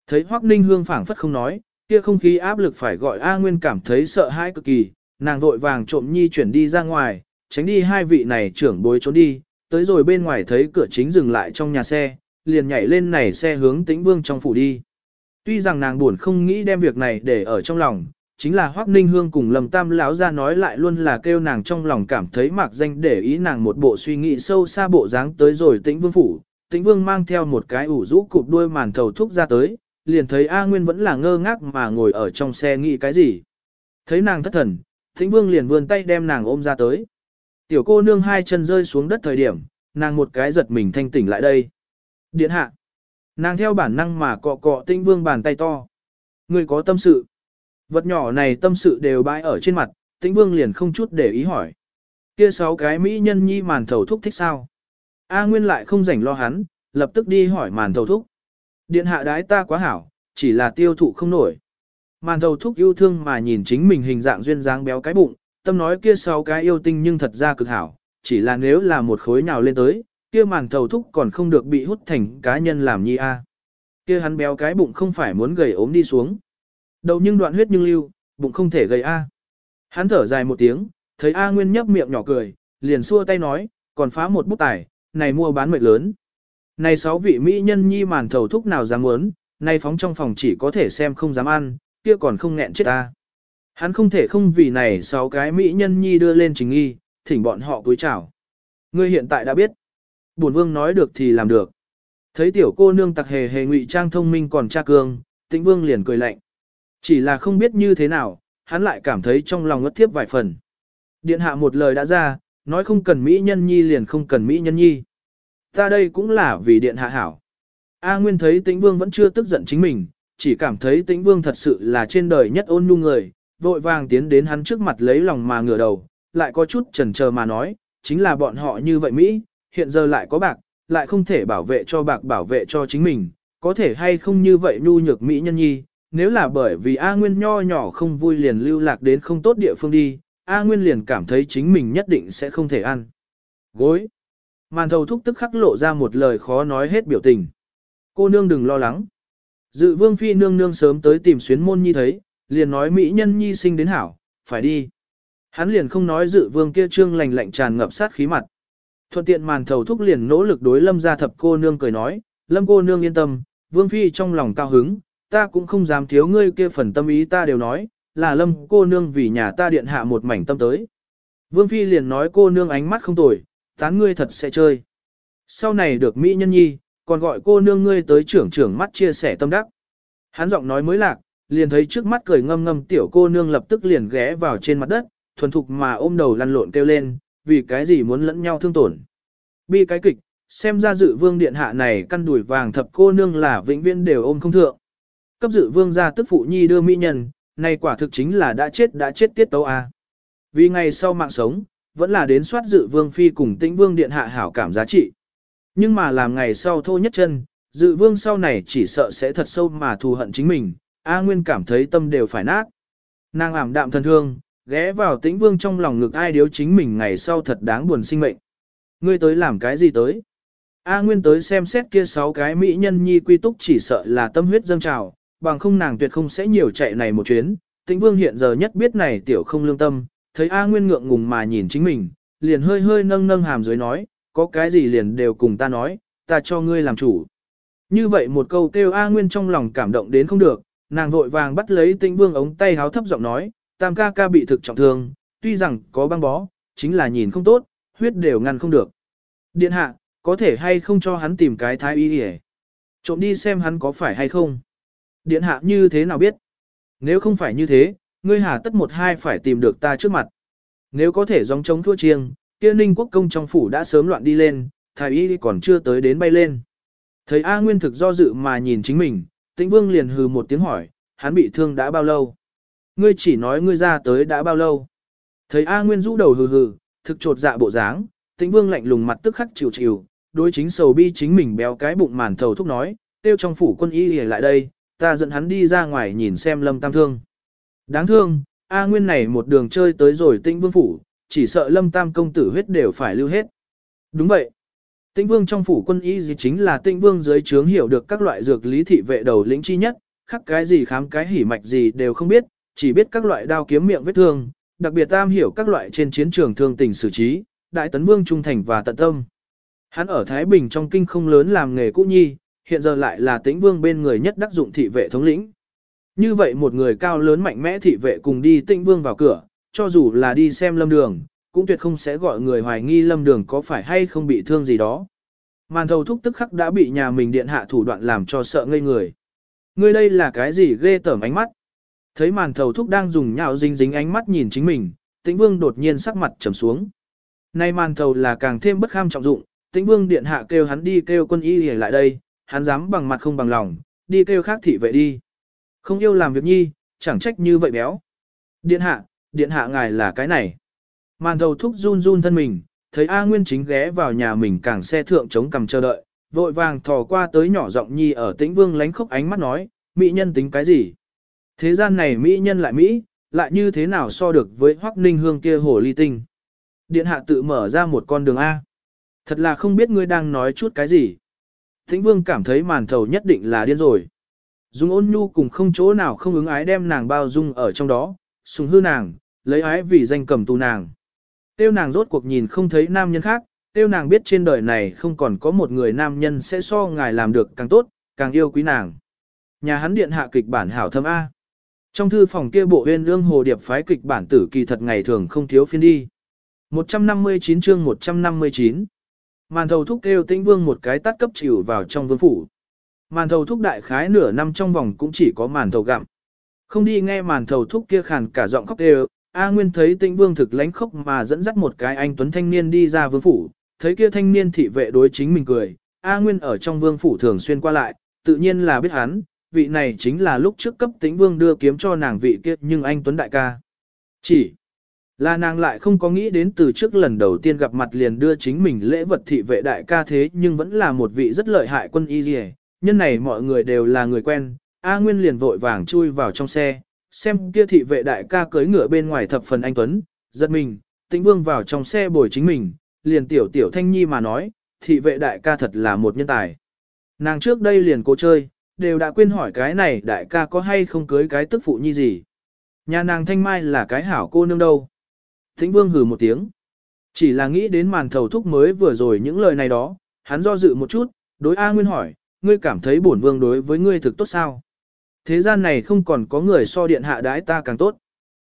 Thấy Hoắc Ninh Hương phảng phất không nói, kia không khí áp lực phải gọi A Nguyên cảm thấy sợ hãi cực kỳ, nàng vội vàng trộm nhi chuyển đi ra ngoài, tránh đi hai vị này trưởng bối trốn đi, tới rồi bên ngoài thấy cửa chính dừng lại trong nhà xe, liền nhảy lên này xe hướng tĩnh vương trong phủ đi. Tuy rằng nàng buồn không nghĩ đem việc này để ở trong lòng, chính là Hoắc Ninh Hương cùng Lâm Tam lão ra nói lại luôn là kêu nàng trong lòng cảm thấy mạc danh để ý nàng một bộ suy nghĩ sâu xa bộ dáng tới rồi Tĩnh Vương phủ. Tĩnh Vương mang theo một cái ủ rũ cụp đuôi màn thầu thúc ra tới, liền thấy A Nguyên vẫn là ngơ ngác mà ngồi ở trong xe nghĩ cái gì. Thấy nàng thất thần, Tĩnh Vương liền vươn tay đem nàng ôm ra tới. Tiểu cô nương hai chân rơi xuống đất thời điểm, nàng một cái giật mình thanh tỉnh lại đây. Điện hạ. Nàng theo bản năng mà cọ cọ tinh Vương bàn tay to. Người có tâm sự. Vật nhỏ này tâm sự đều bãi ở trên mặt, tĩnh vương liền không chút để ý hỏi. Kia sáu cái mỹ nhân nhi màn thầu thúc thích sao? A Nguyên lại không rảnh lo hắn, lập tức đi hỏi màn thầu thúc. Điện hạ đái ta quá hảo, chỉ là tiêu thụ không nổi. Màn thầu thúc yêu thương mà nhìn chính mình hình dạng duyên dáng béo cái bụng, tâm nói kia sáu cái yêu tinh nhưng thật ra cực hảo, chỉ là nếu là một khối nào lên tới, kia màn thầu thúc còn không được bị hút thành cá nhân làm nhi a. Kia hắn béo cái bụng không phải muốn gầy ốm đi xuống. Đầu nhưng đoạn huyết nhưng lưu, bụng không thể gầy A. Hắn thở dài một tiếng, thấy A Nguyên nhấp miệng nhỏ cười, liền xua tay nói, còn phá một bút tài, này mua bán mệt lớn. Này sáu vị mỹ nhân nhi màn thầu thúc nào dám muốn, này phóng trong phòng chỉ có thể xem không dám ăn, kia còn không nghẹn chết ta. Hắn không thể không vì này sáu cái mỹ nhân nhi đưa lên trình nghi, thỉnh bọn họ cúi chào. Ngươi hiện tại đã biết. Bổn vương nói được thì làm được. Thấy tiểu cô nương tặc hề hề ngụy trang thông minh còn tra cương, tĩnh vương liền cười lạnh. Chỉ là không biết như thế nào, hắn lại cảm thấy trong lòng ngất thiếp vài phần. Điện hạ một lời đã ra, nói không cần Mỹ nhân nhi liền không cần Mỹ nhân nhi. Ta đây cũng là vì điện hạ hảo. A Nguyên thấy tĩnh vương vẫn chưa tức giận chính mình, chỉ cảm thấy tĩnh vương thật sự là trên đời nhất ôn nhu người, vội vàng tiến đến hắn trước mặt lấy lòng mà ngửa đầu, lại có chút chần chờ mà nói, chính là bọn họ như vậy Mỹ, hiện giờ lại có bạc, lại không thể bảo vệ cho bạc bảo vệ cho chính mình, có thể hay không như vậy nhu nhược Mỹ nhân nhi, nếu là bởi vì A Nguyên nho nhỏ không vui liền lưu lạc đến không tốt địa phương đi, A Nguyên liền cảm thấy chính mình nhất định sẽ không thể ăn. Gối. Màn thầu thúc tức khắc lộ ra một lời khó nói hết biểu tình. Cô nương đừng lo lắng. Dự vương phi nương nương sớm tới tìm xuyến môn nhi thấy, liền nói mỹ nhân nhi sinh đến hảo, phải đi. Hắn liền không nói dự vương kia trương lành lạnh tràn ngập sát khí mặt. Thuận tiện màn thầu thúc liền nỗ lực đối lâm gia thập cô nương cười nói, lâm cô nương yên tâm, vương phi trong lòng cao hứng, ta cũng không dám thiếu ngươi kia phần tâm ý ta đều nói, là lâm cô nương vì nhà ta điện hạ một mảnh tâm tới. Vương phi liền nói cô nương ánh mắt không tồi, tán ngươi thật sẽ chơi. Sau này được mỹ nhân nhi, còn gọi cô nương ngươi tới trưởng trưởng mắt chia sẻ tâm đắc. Hắn giọng nói mới lạc, liền thấy trước mắt cười ngâm ngâm tiểu cô nương lập tức liền ghé vào trên mặt đất, thuần thục mà ôm đầu lăn lộn kêu lên, vì cái gì muốn lẫn nhau thương tổn. Bi cái kịch, xem ra dự vương điện hạ này căn đùi vàng thập cô nương là vĩnh viễn đều ôm không thượng. Cấp dự vương ra tức phụ nhi đưa mỹ nhân, này quả thực chính là đã chết đã chết tiết tấu a. Vì ngày sau mạng sống, vẫn là đến soát dự vương phi cùng tĩnh vương điện hạ hảo cảm giá trị. Nhưng mà làm ngày sau thô nhất chân, dự vương sau này chỉ sợ sẽ thật sâu mà thù hận chính mình, A Nguyên cảm thấy tâm đều phải nát. Nàng ảm đạm thân thương, ghé vào tĩnh vương trong lòng ngực ai điếu chính mình ngày sau thật đáng buồn sinh mệnh. Ngươi tới làm cái gì tới? A Nguyên tới xem xét kia sáu cái mỹ nhân nhi quy túc chỉ sợ là tâm huyết dâng trào, bằng không nàng tuyệt không sẽ nhiều chạy này một chuyến. Tĩnh vương hiện giờ nhất biết này tiểu không lương tâm, thấy A Nguyên ngượng ngùng mà nhìn chính mình, liền hơi hơi nâng nâng hàm dưới nói, có cái gì liền đều cùng ta nói, ta cho ngươi làm chủ. Như vậy một câu kêu A Nguyên trong lòng cảm động đến không được, nàng vội vàng bắt lấy tĩnh vương ống tay háo thấp giọng nói, tam ca ca bị thực trọng thương, tuy rằng có băng bó, chính là nhìn không tốt, huyết đều ngăn không được. Điện hạ, có thể hay không cho hắn tìm cái thái y hề. Trộm đi xem hắn có phải hay không. Điện hạ như thế nào biết? Nếu không phải như thế, ngươi hà tất một hai phải tìm được ta trước mặt. Nếu có thể dòng chống thua chiêng, kia ninh quốc công trong phủ đã sớm loạn đi lên, thái y còn chưa tới đến bay lên. Thấy A Nguyên thực do dự mà nhìn chính mình, tĩnh vương liền hừ một tiếng hỏi, hắn bị thương đã bao lâu? Ngươi chỉ nói ngươi ra tới đã bao lâu? Thấy A Nguyên rũ đầu hừ hừ, thực trột dạ bộ dáng, tĩnh vương lạnh lùng mặt tức khắc chịu chịu, đối chính sầu bi chính mình béo cái bụng màn thầu thúc nói, tiêu trong phủ quân y lìa lại đây, ta dẫn hắn đi ra ngoài nhìn xem lâm tam thương. Đáng thương, A Nguyên này một đường chơi tới rồi tĩnh vương phủ, chỉ sợ lâm tam công tử huyết đều phải lưu hết. Đúng vậy. Tĩnh vương trong phủ quân y gì chính là tĩnh vương dưới trướng hiểu được các loại dược lý thị vệ đầu lĩnh chi nhất, khắc cái gì khám cái hỉ mạch gì đều không biết, chỉ biết các loại đao kiếm miệng vết thương, đặc biệt tam hiểu các loại trên chiến trường thương tình xử trí, đại tấn vương trung thành và tận tâm. Hắn ở Thái Bình trong kinh không lớn làm nghề cũ nhi, hiện giờ lại là tĩnh vương bên người nhất đắc dụng thị vệ thống lĩnh. Như vậy một người cao lớn mạnh mẽ thị vệ cùng đi tĩnh vương vào cửa, cho dù là đi xem lâm đường, cũng tuyệt không sẽ gọi người hoài nghi lâm đường có phải hay không bị thương gì đó. Màn thầu thúc tức khắc đã bị nhà mình điện hạ thủ đoạn làm cho sợ ngây người. Ngươi đây là cái gì ghê tởm ánh mắt? Thấy màn thầu thúc đang dùng nhạo dính dính ánh mắt nhìn chính mình, tĩnh vương đột nhiên sắc mặt trầm xuống. Nay màn thầu là càng thêm bất kham trọng dụng, tĩnh vương điện hạ kêu hắn đi kêu quân y để lại đây, hắn dám bằng mặt không bằng lòng, đi kêu khác thị vệ đi. Không yêu làm việc nhi, chẳng trách như vậy béo. Điện hạ, điện hạ ngài là cái này. Màn thầu thúc run run thân mình, thấy A Nguyên chính ghé vào nhà mình càng xe thượng chống cầm chờ đợi, vội vàng thò qua tới nhỏ giọng nhi ở tĩnh vương lánh khóc ánh mắt nói, mỹ nhân tính cái gì? Thế gian này mỹ nhân lại mỹ, lại như thế nào so được với hoắc ninh hương kia hồ ly tinh? Điện hạ tự mở ra một con đường A. Thật là không biết ngươi đang nói chút cái gì. thịnh vương cảm thấy màn thầu nhất định là điên rồi. Dung ôn nhu cùng không chỗ nào không ứng ái đem nàng bao dung ở trong đó, sùng hư nàng, lấy ái vì danh cầm tù nàng. Tiêu nàng rốt cuộc nhìn không thấy nam nhân khác, tiêu nàng biết trên đời này không còn có một người nam nhân sẽ so ngài làm được càng tốt, càng yêu quý nàng. Nhà hắn điện hạ kịch bản hảo thâm A. Trong thư phòng kia bộ huyên lương hồ điệp phái kịch bản tử kỳ thật ngày thường không thiếu phiên đi. 159 chương 159 Màn thầu thúc kêu tĩnh vương một cái tắt cấp chịu vào trong vương phủ. Màn thầu thúc đại khái nửa năm trong vòng cũng chỉ có màn thầu gặm. Không đi nghe màn thầu thúc kia khàn cả giọng khóc đều, A Nguyên thấy tĩnh vương thực lánh khóc mà dẫn dắt một cái anh tuấn thanh niên đi ra vương phủ, thấy kia thanh niên thị vệ đối chính mình cười. A Nguyên ở trong vương phủ thường xuyên qua lại, tự nhiên là biết hắn, vị này chính là lúc trước cấp tĩnh vương đưa kiếm cho nàng vị kia nhưng anh tuấn đại ca. Chỉ là nàng lại không có nghĩ đến từ trước lần đầu tiên gặp mặt liền đưa chính mình lễ vật thị vệ đại ca thế nhưng vẫn là một vị rất lợi hại quân y dì nhân này mọi người đều là người quen, A Nguyên liền vội vàng chui vào trong xe, xem kia thị vệ đại ca cưới ngựa bên ngoài thập phần anh Tuấn, giật mình, tĩnh vương vào trong xe bồi chính mình, liền tiểu tiểu thanh nhi mà nói, thị vệ đại ca thật là một nhân tài. Nàng trước đây liền cố chơi, đều đã quên hỏi cái này đại ca có hay không cưới cái tức phụ nhi gì. Nhà nàng thanh mai là cái hảo cô nương đâu. Thính vương hừ một tiếng. Chỉ là nghĩ đến màn thầu thúc mới vừa rồi những lời này đó, hắn do dự một chút, đối A Nguyên hỏi, ngươi cảm thấy bổn vương đối với ngươi thực tốt sao? Thế gian này không còn có người so điện hạ đái ta càng tốt.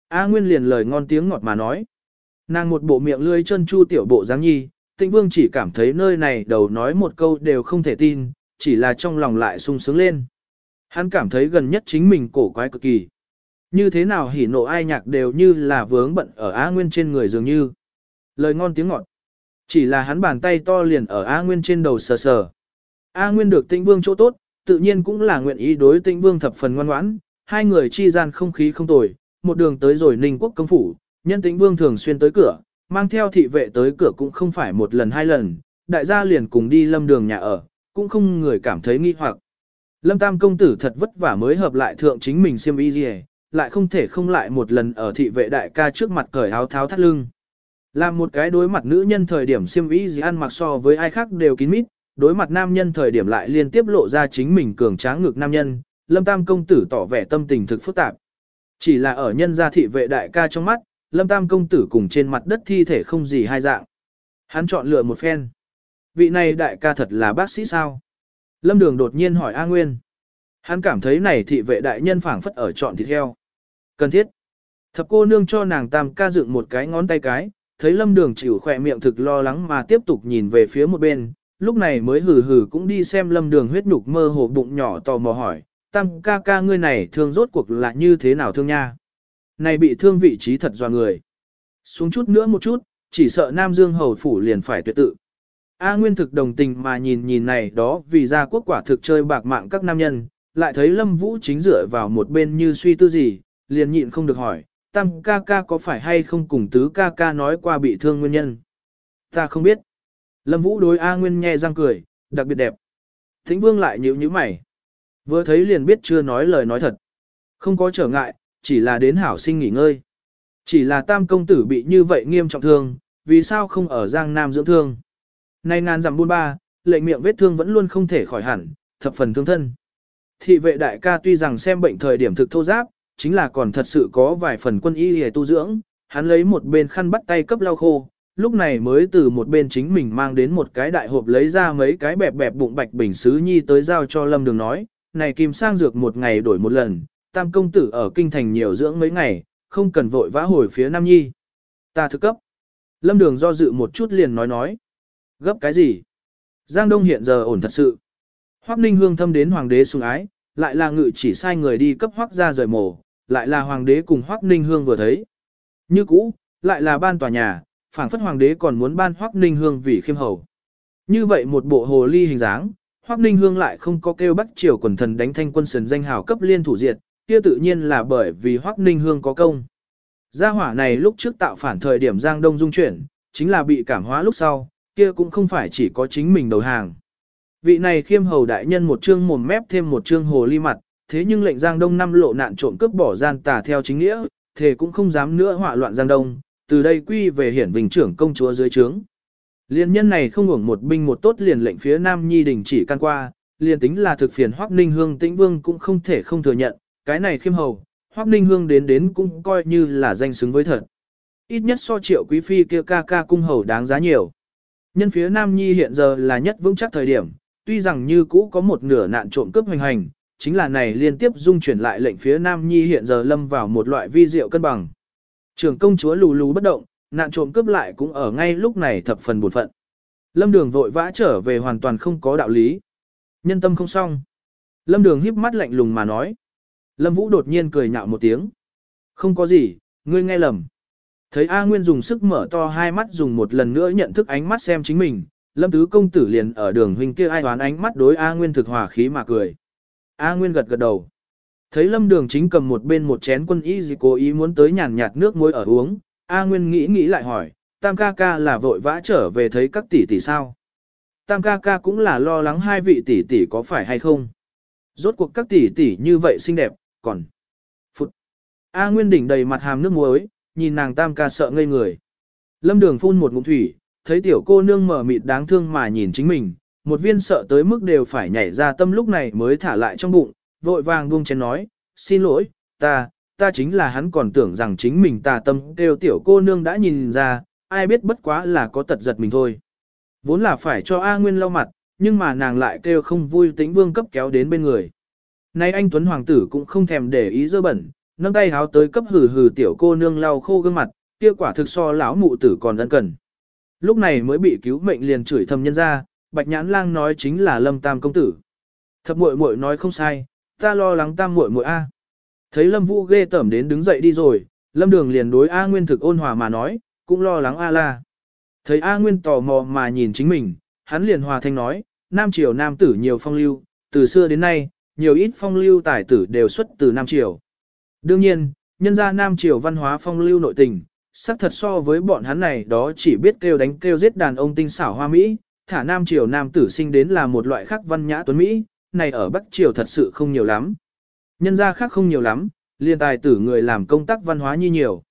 A Nguyên liền lời ngon tiếng ngọt mà nói. Nàng một bộ miệng lươi chân chu tiểu bộ dáng nhi, tĩnh vương chỉ cảm thấy nơi này đầu nói một câu đều không thể tin, chỉ là trong lòng lại sung sướng lên. Hắn cảm thấy gần nhất chính mình cổ quái cực kỳ. Như thế nào hỉ nộ ai nhạc đều như là vướng bận ở A Nguyên trên người dường như. Lời ngon tiếng ngọt. Chỉ là hắn bàn tay to liền ở A Nguyên trên đầu sờ sờ. A Nguyên được tĩnh vương chỗ tốt, tự nhiên cũng là nguyện ý đối tĩnh vương thập phần ngoan ngoãn, hai người chi gian không khí không tồi, một đường tới rồi ninh quốc công phủ, nhân tĩnh vương thường xuyên tới cửa, mang theo thị vệ tới cửa cũng không phải một lần hai lần, đại gia liền cùng đi lâm đường nhà ở, cũng không người cảm thấy nghi hoặc. Lâm Tam công tử thật vất vả mới hợp lại thượng chính mình xiêm y gì, lại không thể không lại một lần ở thị vệ đại ca trước mặt cởi áo tháo thắt lưng. Làm một cái đối mặt nữ nhân thời điểm xiêm y gì ăn mặc so với ai khác đều kín mít, đối mặt nam nhân thời điểm lại liên tiếp lộ ra chính mình cường tráng ngực nam nhân, Lâm Tam công tử tỏ vẻ tâm tình thực phức tạp. Chỉ là ở nhân gia thị vệ đại ca trong mắt, Lâm Tam công tử cùng trên mặt đất thi thể không gì hai dạng. Hắn chọn lựa một phen. Vị này đại ca thật là bác sĩ sao? Lâm Đường đột nhiên hỏi A Nguyên. Hắn cảm thấy này thị vệ đại nhân phảng phất ở chọn thịt heo. Cần thiết. Thập cô nương cho nàng tam ca dựng một cái ngón tay cái, thấy Lâm Đường chịu khỏe miệng thực lo lắng mà tiếp tục nhìn về phía một bên, lúc này mới hừ hừ cũng đi xem Lâm Đường huyết nhục mơ hồ bụng nhỏ tò mò hỏi, tam ca ca ngươi này thương rốt cuộc là như thế nào thương nha? Này bị thương vị trí thật doa người. Xuống chút nữa một chút, chỉ sợ Nam Dương hầu phủ liền phải tuyệt tự. A Nguyên thực đồng tình mà nhìn nhìn này đó vì ra quốc quả thực chơi bạc mạng các nam nhân, lại thấy Lâm Vũ chính dựa vào một bên như suy tư gì, liền nhịn không được hỏi, tam ca ca có phải hay không cùng tứ ca ca nói qua bị thương nguyên nhân? Ta không biết. Lâm Vũ đối A Nguyên nhẹ răng cười, đặc biệt đẹp. Thính Vương lại nhíu nhíu mày. Vừa thấy liền biết chưa nói lời nói thật. Không có trở ngại, chỉ là đến hảo sinh nghỉ ngơi. Chỉ là tam công tử bị như vậy nghiêm trọng thương, vì sao không ở Giang Nam dưỡng thương? Nay ngàn dặm buôn ba, lệnh miệng vết thương vẫn luôn không thể khỏi hẳn, thập phần thương thân. Thị vệ đại ca tuy rằng xem bệnh thời điểm thực thô giáp, chính là còn thật sự có vài phần quân y hề tu dưỡng, hắn lấy một bên khăn bắt tay cấp lau khô, lúc này mới từ một bên chính mình mang đến một cái đại hộp lấy ra mấy cái bẹp bẹp bụng bạch bình sứ nhi tới giao cho lâm đường nói, này kim sang dược một ngày đổi một lần, tam công tử ở kinh thành nhiều dưỡng mấy ngày, không cần vội vã hồi phía Nam Nhi. Ta thực cấp. Lâm đường do dự một chút liền nói nói. Gấp cái gì? Giang Đông hiện giờ ổn thật sự. Hoắc Ninh Hương thâm đến hoàng đế sủng ái, lại là ngự chỉ sai người đi cấp Hoắc ra rời mổ, lại là hoàng đế cùng Hoắc Ninh Hương vừa thấy. Như cũ, lại là ban tòa nhà, phảng phất hoàng đế còn muốn ban Hoắc Ninh Hương vì khiêm hầu. Như vậy một bộ hồ ly hình dáng, Hoắc Ninh Hương lại không có kêu bắt triều quần thần đánh thanh quân sần danh hào cấp liên thủ diệt, kia tự nhiên là bởi vì Hoắc Ninh Hương có công. Gia hỏa này lúc trước tạo phản thời điểm Giang Đông dung chuyển, chính là bị cảm hóa lúc sau, kia cũng không phải chỉ có chính mình đầu hàng. Vị này khiêm hầu đại nhân một chương mồm mép thêm một chương hồ ly mặt, thế nhưng lệnh Giang Đông năm lộ nạn trộm cướp bỏ gian tà theo chính nghĩa, thề cũng không dám nữa họa loạn Giang Đông, từ đây quy về hiển vinh trưởng công chúa dưới trướng. Liên nhân này không hưởng một binh một tốt liền lệnh phía Nam Nhi đình chỉ can qua, liền tính là thực phiền Hoắc Ninh Hương Tĩnh Vương cũng không thể không thừa nhận, cái này khiêm hầu, Hoắc Ninh Hương đến đến cũng coi như là danh xứng với thật. Ít nhất so triệu quý phi kia ca ca cung hầu đáng giá nhiều. Nhân phía Nam Nhi hiện giờ là nhất vững chắc thời điểm, tuy rằng như cũ có một nửa nạn trộm cướp hoành hành, chính là này liên tiếp dung chuyển lại lệnh phía Nam Nhi hiện giờ lâm vào một loại vi diệu cân bằng. Trường công chúa lù lù bất động, nạn trộm cướp lại cũng ở ngay lúc này thập phần buồn phận. Lâm Đường vội vã trở về hoàn toàn không có đạo lý. Nhân tâm không xong. Lâm Đường híp mắt lạnh lùng mà nói. Lâm Vũ đột nhiên cười nhạo một tiếng. Không có gì, ngươi nghe lầm. Thấy A Nguyên dùng sức mở to hai mắt dùng một lần nữa nhận thức ánh mắt xem chính mình, Lâm Tứ công tử liền ở đường huynh kia ai đoán ánh mắt đối A Nguyên thực hòa khí mà cười. A Nguyên gật gật đầu. Thấy Lâm Đường chính cầm một bên một chén quân y gì cố ý muốn tới nhàn nhạt nước muối ở uống, A Nguyên nghĩ nghĩ lại hỏi, Tam ca ca là vội vã trở về thấy các tỷ tỷ sao? Tam ca ca cũng là lo lắng hai vị tỷ tỷ có phải hay không? Rốt cuộc các tỷ tỷ như vậy xinh đẹp, còn... Phụt! A Nguyên đỉnh đầy mặt hàm nước muối, nhìn nàng Tam ca sợ ngây người. Lâm Đường phun một ngụm thủy, thấy tiểu cô nương mở mịt đáng thương mà nhìn chính mình, một viên sợ tới mức đều phải nhảy ra tâm lúc này mới thả lại trong bụng, vội vàng buông chén nói, xin lỗi, ta, ta chính là hắn còn tưởng rằng chính mình tà tâm đều tiểu cô nương đã nhìn ra, ai biết bất quá là có tật giật mình thôi. Vốn là phải cho A Nguyên lau mặt, nhưng mà nàng lại kêu không vui tính vương cấp kéo đến bên người. Nay anh Tuấn Hoàng tử cũng không thèm để ý dơ bẩn, nâng tay háo tới cấp hừ hừ tiểu cô nương lau khô gương mặt, kia quả thực so lão mụ tử còn ân cần. Lúc này mới bị cứu mệnh liền chửi thầm nhân ra, bạch nhãn lang nói chính là lâm tam công tử. Thập muội muội nói không sai, ta lo lắng tam muội muội a. Thấy lâm vũ ghê tởm đến đứng dậy đi rồi, lâm đường liền đối A Nguyên thực ôn hòa mà nói, cũng lo lắng A la. Thấy A Nguyên tò mò mà nhìn chính mình, hắn liền hòa thanh nói, Nam Triều Nam tử nhiều phong lưu, từ xưa đến nay, nhiều ít phong lưu tài tử đều xuất từ Nam Triều. Đương nhiên, nhân gia Nam Triều văn hóa phong lưu nội tình, sắc thật so với bọn hắn này đó chỉ biết kêu đánh kêu giết đàn ông tinh xảo hoa Mỹ, thả Nam Triều Nam tử sinh đến là một loại khác văn nhã tuấn Mỹ, này ở Bắc Triều thật sự không nhiều lắm. Nhân gia khác không nhiều lắm, liên tài tử người làm công tác văn hóa như nhiều.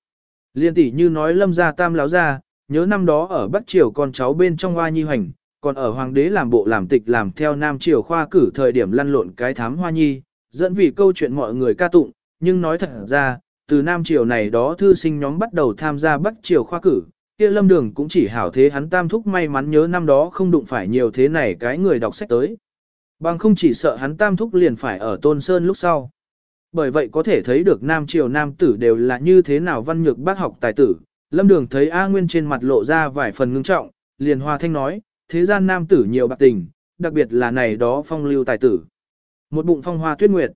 Liên tỷ như nói lâm gia tam láo gia nhớ năm đó ở Bắc Triều con cháu bên trong hoa nhi hoành, còn ở hoàng đế làm bộ làm tịch làm theo Nam Triều khoa cử thời điểm lăn lộn cái thám hoa nhi, dẫn vì câu chuyện mọi người ca tụng, nhưng nói thật ra, từ Nam Triều này đó thư sinh nhóm bắt đầu tham gia Bắc Triều khoa cử, kia lâm đường cũng chỉ hảo thế hắn tam thúc may mắn nhớ năm đó không đụng phải nhiều thế này cái người đọc sách tới. Bằng không chỉ sợ hắn tam thúc liền phải ở Tôn Sơn lúc sau. Bởi vậy có thể thấy được Nam Triều Nam tử đều là như thế nào văn nhược bác học tài tử. Lâm Đường thấy A Nguyên trên mặt lộ ra vài phần ngưng trọng, liền hòa thanh nói, thế gian nam tử nhiều bạc tình, đặc biệt là này đó phong lưu tài tử. Một bụng phong hoa tuyết nguyệt.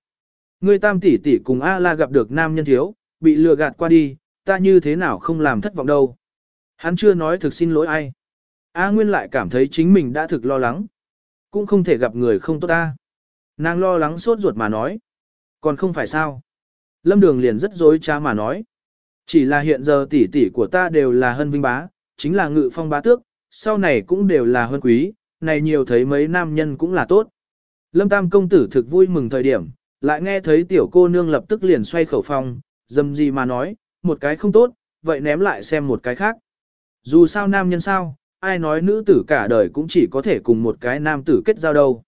Người tam tỷ tỷ cùng A La gặp được nam nhân thiếu, bị lừa gạt qua đi, ta như thế nào không làm thất vọng đâu. Hắn chưa nói thực xin lỗi ai. A Nguyên lại cảm thấy chính mình đã thực lo lắng. Cũng không thể gặp người không tốt ta. Nàng lo lắng sốt ruột mà nói. Còn không phải sao. Lâm Đường liền rất dối trá mà nói. Chỉ là hiện giờ tỷ tỷ của ta đều là hân vinh bá, chính là ngự phong bá tước, sau này cũng đều là hân quý, này nhiều thấy mấy nam nhân cũng là tốt. Lâm Tam công tử thực vui mừng thời điểm, lại nghe thấy tiểu cô nương lập tức liền xoay khẩu phong, dầm gì mà nói, một cái không tốt, vậy ném lại xem một cái khác. Dù sao nam nhân sao, ai nói nữ tử cả đời cũng chỉ có thể cùng một cái nam tử kết giao đâu.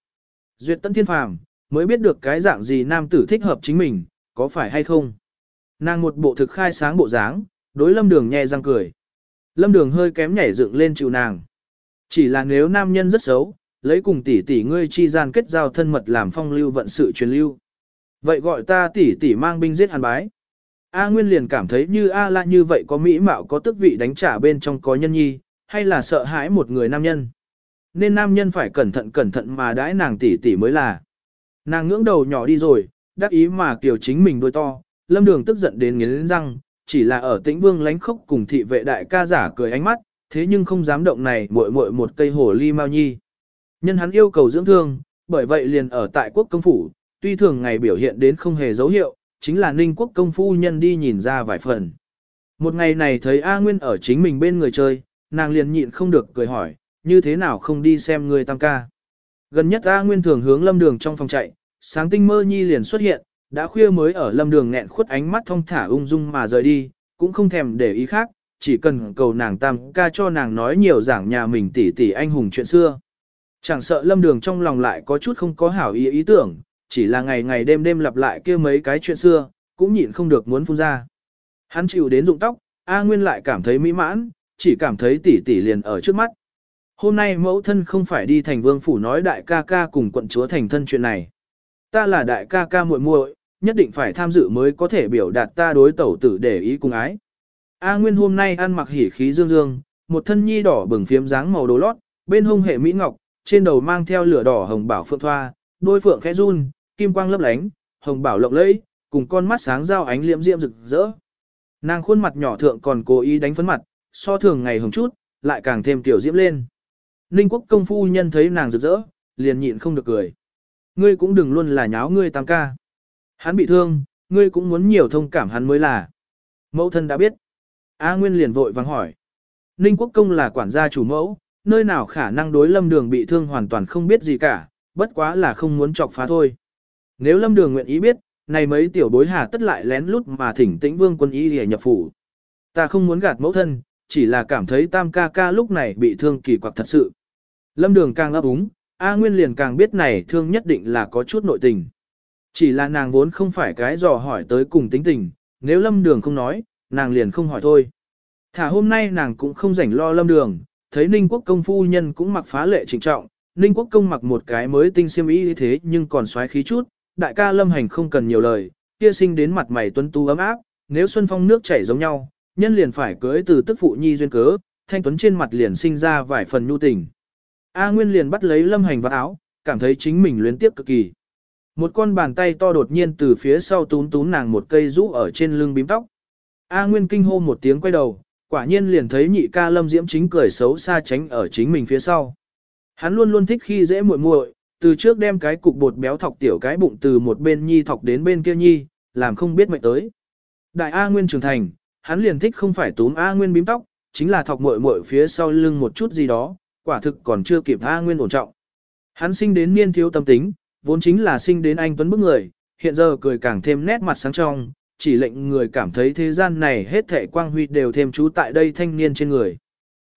Duyệt Tân Thiên Phàm mới biết được cái dạng gì nam tử thích hợp chính mình, có phải hay không. Nàng một bộ thực khai sáng bộ dáng, đối lâm đường nhẹ răng cười. Lâm đường hơi kém nhảy dựng lên chịu nàng. Chỉ là nếu nam nhân rất xấu, lấy cùng tỷ tỷ ngươi chi gian kết giao thân mật làm phong lưu vận sự truyền lưu. Vậy gọi ta tỷ tỷ mang binh giết hàn bái. A Nguyên liền cảm thấy như A la như vậy có mỹ mạo có tức vị đánh trả bên trong có nhân nhi, hay là sợ hãi một người nam nhân. Nên nam nhân phải cẩn thận cẩn thận mà đãi nàng tỷ tỷ mới là. Nàng ngưỡng đầu nhỏ đi rồi, đắc ý mà kiểu chính mình đôi to, lâm đường tức giận đến nghiến răng, chỉ là ở tĩnh vương lánh khốc cùng thị vệ đại ca giả cười ánh mắt, thế nhưng không dám động này muội muội một cây hồ ly mau nhi. Nhân hắn yêu cầu dưỡng thương, bởi vậy liền ở tại quốc công phủ, tuy thường ngày biểu hiện đến không hề dấu hiệu, chính là ninh quốc công phu nhân đi nhìn ra vài phần. Một ngày này thấy A Nguyên ở chính mình bên người chơi, nàng liền nhịn không được cười hỏi, như thế nào không đi xem người tam ca. Gần nhất A Nguyên thường hướng lâm đường trong phòng chạy, sáng tinh mơ nhi liền xuất hiện, đã khuya mới ở lâm đường nghẹn khuất ánh mắt thông thả ung dung mà rời đi, cũng không thèm để ý khác, chỉ cần cầu nàng tam ca cho nàng nói nhiều giảng nhà mình tỉ tỉ anh hùng chuyện xưa. Chẳng sợ lâm đường trong lòng lại có chút không có hảo ý ý tưởng, chỉ là ngày ngày đêm đêm lặp lại kia mấy cái chuyện xưa, cũng nhịn không được muốn phun ra. Hắn chịu đến dụng tóc, A Nguyên lại cảm thấy mỹ mãn, chỉ cảm thấy tỷ tỷ liền ở trước mắt. Hôm nay mẫu thân không phải đi thành vương phủ nói đại ca ca cùng quận chúa thành thân chuyện này. Ta là đại ca ca muội muội, nhất định phải tham dự mới có thể biểu đạt ta đối tẩu tử để ý cùng ái. A Nguyên hôm nay ăn mặc hỉ khí dương dương, một thân nhi đỏ bừng phiếm dáng màu đồ lót, bên hông hệ mỹ ngọc, trên đầu mang theo lửa đỏ hồng bảo phượng thoa, đôi phượng khẽ run, kim quang lấp lánh, hồng bảo lộng lẫy, cùng con mắt sáng giao ánh liễm diễm rực rỡ. Nàng khuôn mặt nhỏ thượng còn cố ý đánh phấn mặt, so thường ngày hồng chút, lại càng thêm tiểu diễm lên. Ninh quốc công phu nhân thấy nàng rực rỡ, liền nhịn không được cười. Ngươi cũng đừng luôn là nháo ngươi tam ca. Hắn bị thương, ngươi cũng muốn nhiều thông cảm hắn mới là. Mẫu thân đã biết. A Nguyên liền vội vàng hỏi. Ninh quốc công là quản gia chủ mẫu, nơi nào khả năng đối lâm đường bị thương hoàn toàn không biết gì cả, bất quá là không muốn chọc phá thôi. Nếu lâm đường nguyện ý biết, này mấy tiểu bối hà tất lại lén lút mà thỉnh tĩnh vương quân y để nhập phủ. Ta không muốn gạt mẫu thân, chỉ là cảm thấy tam ca ca lúc này bị thương kỳ quặc thật sự. Lâm đường càng ấp úng, A Nguyên liền càng biết này thương nhất định là có chút nội tình. Chỉ là nàng vốn không phải cái dò hỏi tới cùng tính tình, nếu lâm đường không nói, nàng liền không hỏi thôi. Thả hôm nay nàng cũng không rảnh lo lâm đường, thấy Ninh Quốc công phu nhân cũng mặc phá lệ trịnh trọng, Ninh Quốc công mặc một cái mới tinh xiêm y thế nhưng còn xoáy khí chút, đại ca lâm hành không cần nhiều lời, kia sinh đến mặt mày tuấn tu ấm áp, nếu xuân phong nước chảy giống nhau, nhân liền phải cưới từ tức phụ nhi duyên cớ, thanh tuấn trên mặt liền sinh ra vài phần nhu tình. A Nguyên liền bắt lấy lâm hành vào áo, cảm thấy chính mình luyến tiếp cực kỳ. Một con bàn tay to đột nhiên từ phía sau tún tún nàng một cây rũ ở trên lưng bím tóc. A Nguyên kinh hô một tiếng quay đầu, quả nhiên liền thấy nhị ca lâm diễm chính cười xấu xa tránh ở chính mình phía sau. Hắn luôn luôn thích khi dễ muội muội, từ trước đem cái cục bột béo thọc tiểu cái bụng từ một bên nhi thọc đến bên kia nhi, làm không biết mệnh tới. Đại A Nguyên trưởng thành, hắn liền thích không phải túm A Nguyên bím tóc, chính là thọc muội muội phía sau lưng một chút gì đó, quả thực còn chưa kịp A Nguyên ổn trọng. Hắn sinh đến niên thiếu tâm tính, vốn chính là sinh đến anh tuấn bức người, hiện giờ cười càng thêm nét mặt sáng trong, chỉ lệnh người cảm thấy thế gian này hết thảy quang huy đều thêm chú tại đây thanh niên trên người.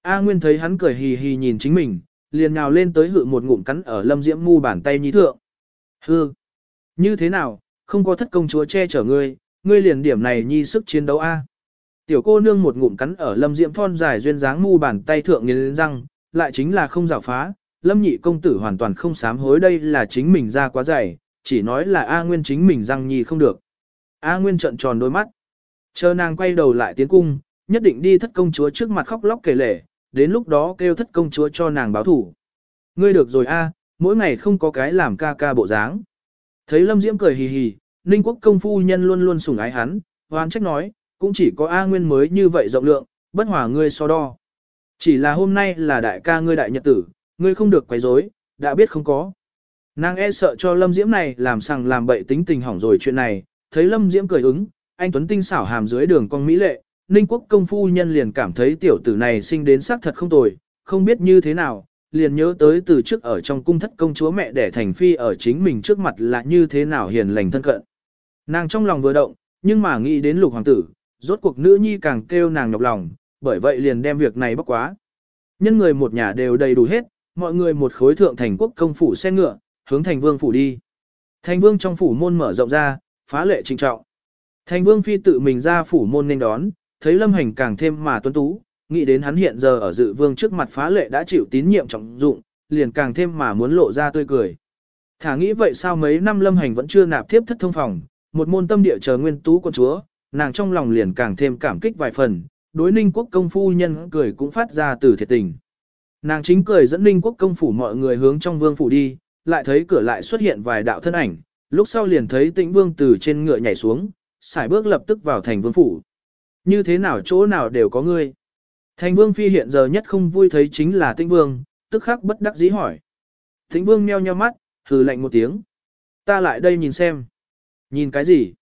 A Nguyên thấy hắn cười hì hì nhìn chính mình, liền nhào lên tới hự một ngụm cắn ở lâm diễm mu bàn tay nhi thượng. Hư! Như thế nào, không có thất công chúa che chở ngươi, ngươi liền điểm này nhi sức chiến đấu A. Tiểu cô nương một ngụm cắn ở lâm diễm thon dài duyên dáng mu bàn tay thượng nghiến răng, lại chính là không rào phá, lâm nhị công tử hoàn toàn không sám hối đây là chính mình ra quá dày, chỉ nói là A Nguyên chính mình răng nhi không được. A Nguyên trợn tròn đôi mắt. Chờ nàng quay đầu lại tiến cung, nhất định đi thất công chúa trước mặt khóc lóc kể lể, đến lúc đó kêu thất công chúa cho nàng báo thủ. Ngươi được rồi a, mỗi ngày không có cái làm ca ca bộ dáng. Thấy Lâm Diễm cười hì hì, Ninh Quốc công phu nhân luôn luôn sủng ái hắn, hoan trách nói, cũng chỉ có A Nguyên mới như vậy rộng lượng, bất hòa ngươi so đo. Chỉ là hôm nay là đại ca ngươi đại nhật tử, ngươi không được quấy rối, đã biết không có. Nàng e sợ cho Lâm Diễm này làm sằng làm bậy tính tình hỏng rồi chuyện này, thấy Lâm Diễm cười ứng, anh Tuấn Tinh xảo hàm dưới đường con Mỹ lệ, Ninh Quốc công phu nhân liền cảm thấy tiểu tử này sinh đến xác thật không tồi, không biết như thế nào, liền nhớ tới từ trước ở trong cung thất công chúa mẹ đẻ thành phi ở chính mình trước mặt là như thế nào hiền lành thân cận. Nàng trong lòng vừa động, nhưng mà nghĩ đến lục hoàng tử, rốt cuộc nữ nhi càng kêu nàng nhọc lòng, bởi vậy liền đem việc này bóc quá. Nhân người một nhà đều đầy đủ hết, mọi người một khối thượng thành quốc công phủ xe ngựa, hướng thành vương phủ đi. Thành vương trong phủ môn mở rộng ra, phá lệ trinh trọng. Thành vương phi tự mình ra phủ môn nên đón, thấy lâm hành càng thêm mà tuấn tú, nghĩ đến hắn hiện giờ ở dự vương trước mặt phá lệ đã chịu tín nhiệm trọng dụng, liền càng thêm mà muốn lộ ra tươi cười. Thả nghĩ vậy sao mấy năm lâm hành vẫn chưa nạp tiếp thất thông phòng, một môn tâm địa chờ nguyên tú con chúa, nàng trong lòng liền càng thêm cảm kích vài phần, đối ninh quốc công phu nhân cười cũng phát ra từ thiệt tình. Nàng chính cười dẫn ninh quốc công phủ mọi người hướng trong vương phủ đi, lại thấy cửa lại xuất hiện vài đạo thân ảnh, lúc sau liền thấy tĩnh vương từ trên ngựa nhảy xuống, xài bước lập tức vào thành vương phủ. Như thế nào chỗ nào đều có ngươi. Thành vương phi hiện giờ nhất không vui thấy chính là tĩnh vương, tức khắc bất đắc dĩ hỏi. Tĩnh vương meo nheo mắt, hừ lạnh một tiếng. Ta lại đây nhìn xem. Nhìn cái gì?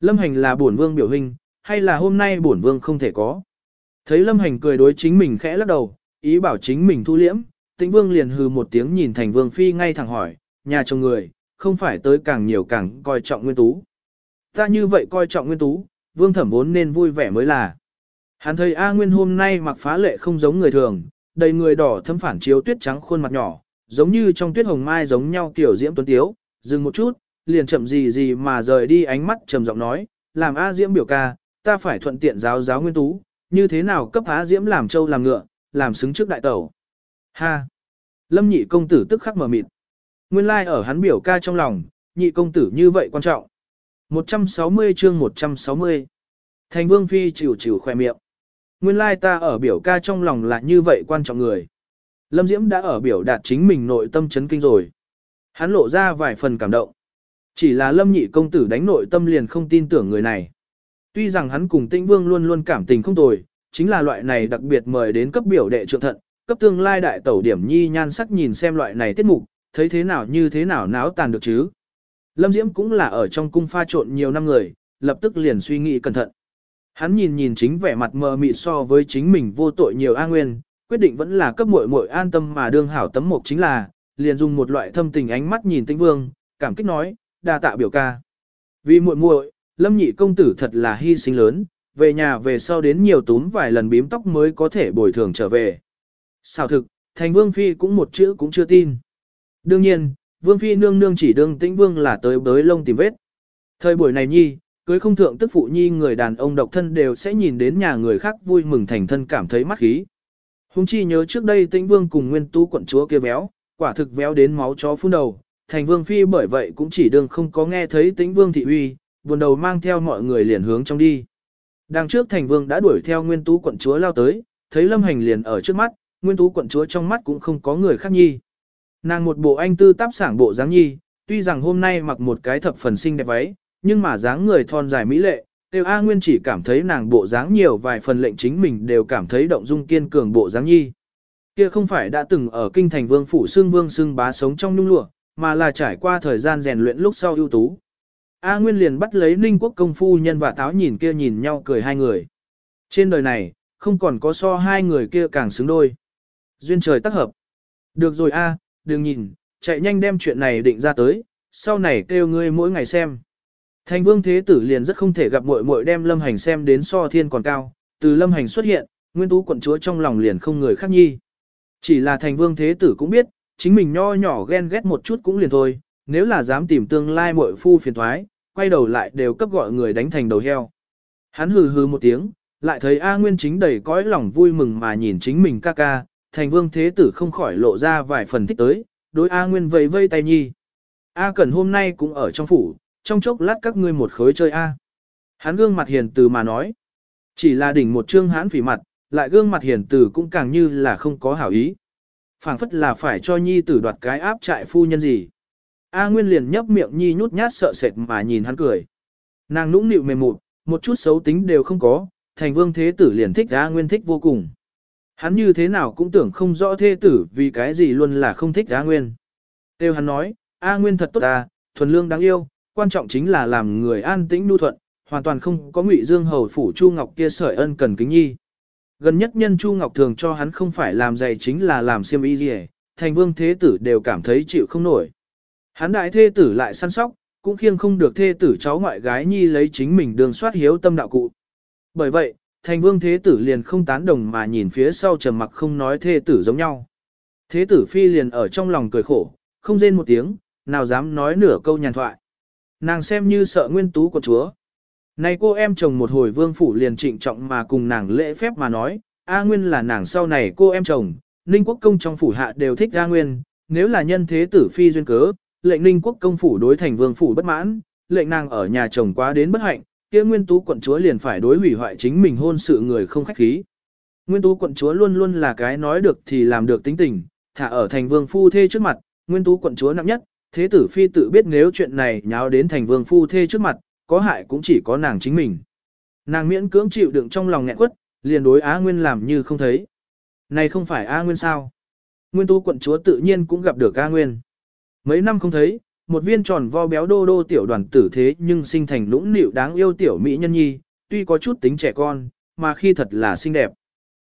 Lâm hành là bổn vương biểu hình, hay là hôm nay bổn vương không thể có? Thấy lâm hành cười đối chính mình khẽ lắc đầu, ý bảo chính mình thu liễm, tĩnh vương liền hừ một tiếng nhìn thành vương phi ngay thẳng hỏi, nhà chồng người, không phải tới càng nhiều càng coi trọng nguyên tú. Ta như vậy coi trọng nguyên tú, vương thẩm vốn nên vui vẻ mới là. Hắn thấy A Nguyên hôm nay mặc phá lệ không giống người thường, đầy người đỏ thâm phản chiếu tuyết trắng khuôn mặt nhỏ, giống như trong tuyết hồng mai giống nhau tiểu diễm tuấn tiếu, dừng một chút, liền chậm gì gì mà rời đi ánh mắt trầm giọng nói, làm A Diễm biểu ca, ta phải thuận tiện giáo giáo nguyên tú, như thế nào cấp A Diễm làm trâu làm ngựa, làm xứng trước đại tẩu. Ha! Lâm nhị công tử tức khắc mở mịt. Nguyên lai like ở hắn biểu ca trong lòng, nhị công tử như vậy quan trọng. 160 chương 160. Thành vương phi chịu chịu khoe miệng. Nguyên lai ta ở biểu ca trong lòng là như vậy quan trọng người. Lâm Diễm đã ở biểu đạt chính mình nội tâm chấn kinh rồi. Hắn lộ ra vài phần cảm động. Chỉ là Lâm nhị công tử đánh nội tâm liền không tin tưởng người này. Tuy rằng hắn cùng Tĩnh Vương luôn luôn cảm tình không tồi, chính là loại này đặc biệt mời đến cấp biểu đệ trượng thận, cấp tương lai đại tẩu điểm nhi nhan sắc nhìn xem loại này tiết mục, thấy thế nào như thế nào náo tàn được chứ. Lâm Diễm cũng là ở trong cung pha trộn nhiều năm người, lập tức liền suy nghĩ cẩn thận. Hắn nhìn nhìn chính vẻ mặt mờ mịt so với chính mình vô tội nhiều A Nguyên, quyết định vẫn là cấp muội muội an tâm mà đương hảo tấm mục chính là, liền dùng một loại thâm tình ánh mắt nhìn Tĩnh Vương, cảm kích nói, đa tạ biểu ca. Vì muội muội, Lâm nhị công tử thật là hy sinh lớn, về nhà về sau đến nhiều túm vài lần bím tóc mới có thể bồi thường trở về. Sao thực, thành vương phi cũng một chữ cũng chưa tin. Đương nhiên, vương phi nương nương chỉ đương tĩnh vương là tới bới lông tìm vết. Thời buổi này nhi, cưới không thượng tức phụ nhi người đàn ông độc thân đều sẽ nhìn đến nhà người khác vui mừng thành thân cảm thấy mắt khí. Hùng chi nhớ trước đây tĩnh vương cùng nguyên tú quận chúa kia béo, quả thực véo đến máu chó phun đầu, thành vương phi bởi vậy cũng chỉ đương không có nghe thấy tĩnh vương thị uy, buồn đầu mang theo mọi người liền hướng trong đi. Đằng trước thành vương đã đuổi theo nguyên tú quận chúa lao tới, thấy lâm hành liền ở trước mắt, nguyên tú quận chúa trong mắt cũng không có người khác nhi. Nàng một bộ anh tư táp sảng bộ dáng nhi, tuy rằng hôm nay mặc một cái thập phần xinh đẹp váy, nhưng mà dáng người thon dài mỹ lệ, Tiêu A Nguyên chỉ cảm thấy nàng bộ dáng nhiều vài phần lệnh chính mình đều cảm thấy động dung kiên cường bộ dáng nhi. Kia không phải đã từng ở kinh thành vương phủ xương vương xương bá sống trong nhung lụa, mà là trải qua thời gian rèn luyện lúc sau ưu tú. A Nguyên liền bắt lấy Ninh Quốc công phu nhân và táo nhìn kia nhìn nhau cười hai người. Trên đời này, không còn có so hai người kia càng xứng đôi. Duyên trời tác hợp. Được rồi A, đừng nhìn, chạy nhanh đem chuyện này định ra tới, sau này kêu ngươi mỗi ngày xem. Thành vương thế tử liền rất không thể gặp muội muội đem lâm hành xem đến so thiên còn cao, từ lâm hành xuất hiện, nguyên tú quận chúa trong lòng liền không người khác nhi. Chỉ là thành vương thế tử cũng biết, chính mình nho nhỏ ghen ghét một chút cũng liền thôi, nếu là dám tìm tương lai muội phu phiền thoái, quay đầu lại đều cấp gọi người đánh thành đầu heo. Hắn hừ hừ một tiếng, lại thấy A Nguyên chính đầy cõi lòng vui mừng mà nhìn chính mình ca ca, thành vương thế tử không khỏi lộ ra vài phần thích tới, đối A Nguyên vây vây tay nhi. A Cẩn hôm nay cũng ở trong phủ, trong chốc lát các ngươi một khối chơi A. Hắn gương mặt hiền từ mà nói. Chỉ là đỉnh một trương hãn phỉ mặt, lại gương mặt hiền từ cũng càng như là không có hảo ý. phảng phất là phải cho nhi tử đoạt cái áp trại phu nhân gì. A Nguyên liền nhấp miệng nhi nhút nhát sợ sệt mà nhìn hắn cười. Nàng nũng nịu mềm mụt, một chút xấu tính đều không có, thành vương thế tử liền thích A Nguyên thích vô cùng. Hắn như thế nào cũng tưởng không rõ thế tử vì cái gì luôn là không thích A Nguyên. Têu hắn nói, A Nguyên thật tốt à, thuần lương đáng yêu, quan trọng chính là làm người an tĩnh nu thuận, hoàn toàn không có ngụy dương hầu phủ Chu Ngọc kia sợi ân cần kính nhi. Gần nhất nhân Chu Ngọc thường cho hắn không phải làm giày chính là làm xiêm y gì thành vương thế tử đều cảm thấy chịu không nổi. Hắn đại thê tử lại săn sóc, cũng khiêng không được thê tử cháu ngoại gái nhi lấy chính mình đường soát hiếu tâm đạo cụ. Bởi vậy, thành vương thế tử liền không tán đồng mà nhìn phía sau trầm mặc không nói thê tử giống nhau. Thế tử phi liền ở trong lòng cười khổ, không rên một tiếng, nào dám nói nửa câu nhàn thoại. Nàng xem như sợ nguyên tú của chúa. Này cô em chồng một hồi vương phủ liền trịnh trọng mà cùng nàng lễ phép mà nói, A Nguyên là nàng sau này cô em chồng, Ninh Quốc công trong phủ hạ đều thích A Nguyên, nếu là nhân thế tử phi duyên cớ, lệnh Ninh Quốc công phủ đối thành vương phủ bất mãn, lệnh nàng ở nhà chồng quá đến bất hạnh, kia Nguyên Tú quận chúa liền phải đối hủy hoại chính mình hôn sự người không khách khí. Nguyên Tú quận chúa luôn luôn là cái nói được thì làm được tính tình, thả ở thành vương phu thê trước mặt, Nguyên Tú quận chúa nặng nhất, thế tử phi tự biết nếu chuyện này nháo đến thành vương phu thê trước mặt, có hại cũng chỉ có nàng chính mình. Nàng miễn cưỡng chịu đựng trong lòng nghẹn quất, liền đối Á Nguyên làm như không thấy. Này không phải Á Nguyên sao? Nguyên Tú quận chúa tự nhiên cũng gặp được Á Nguyên. Mấy năm không thấy, một viên tròn vo béo đô đô tiểu đoàn tử thế nhưng sinh thành lũng nịu đáng yêu tiểu mỹ nhân nhi, tuy có chút tính trẻ con, mà khi thật là xinh đẹp.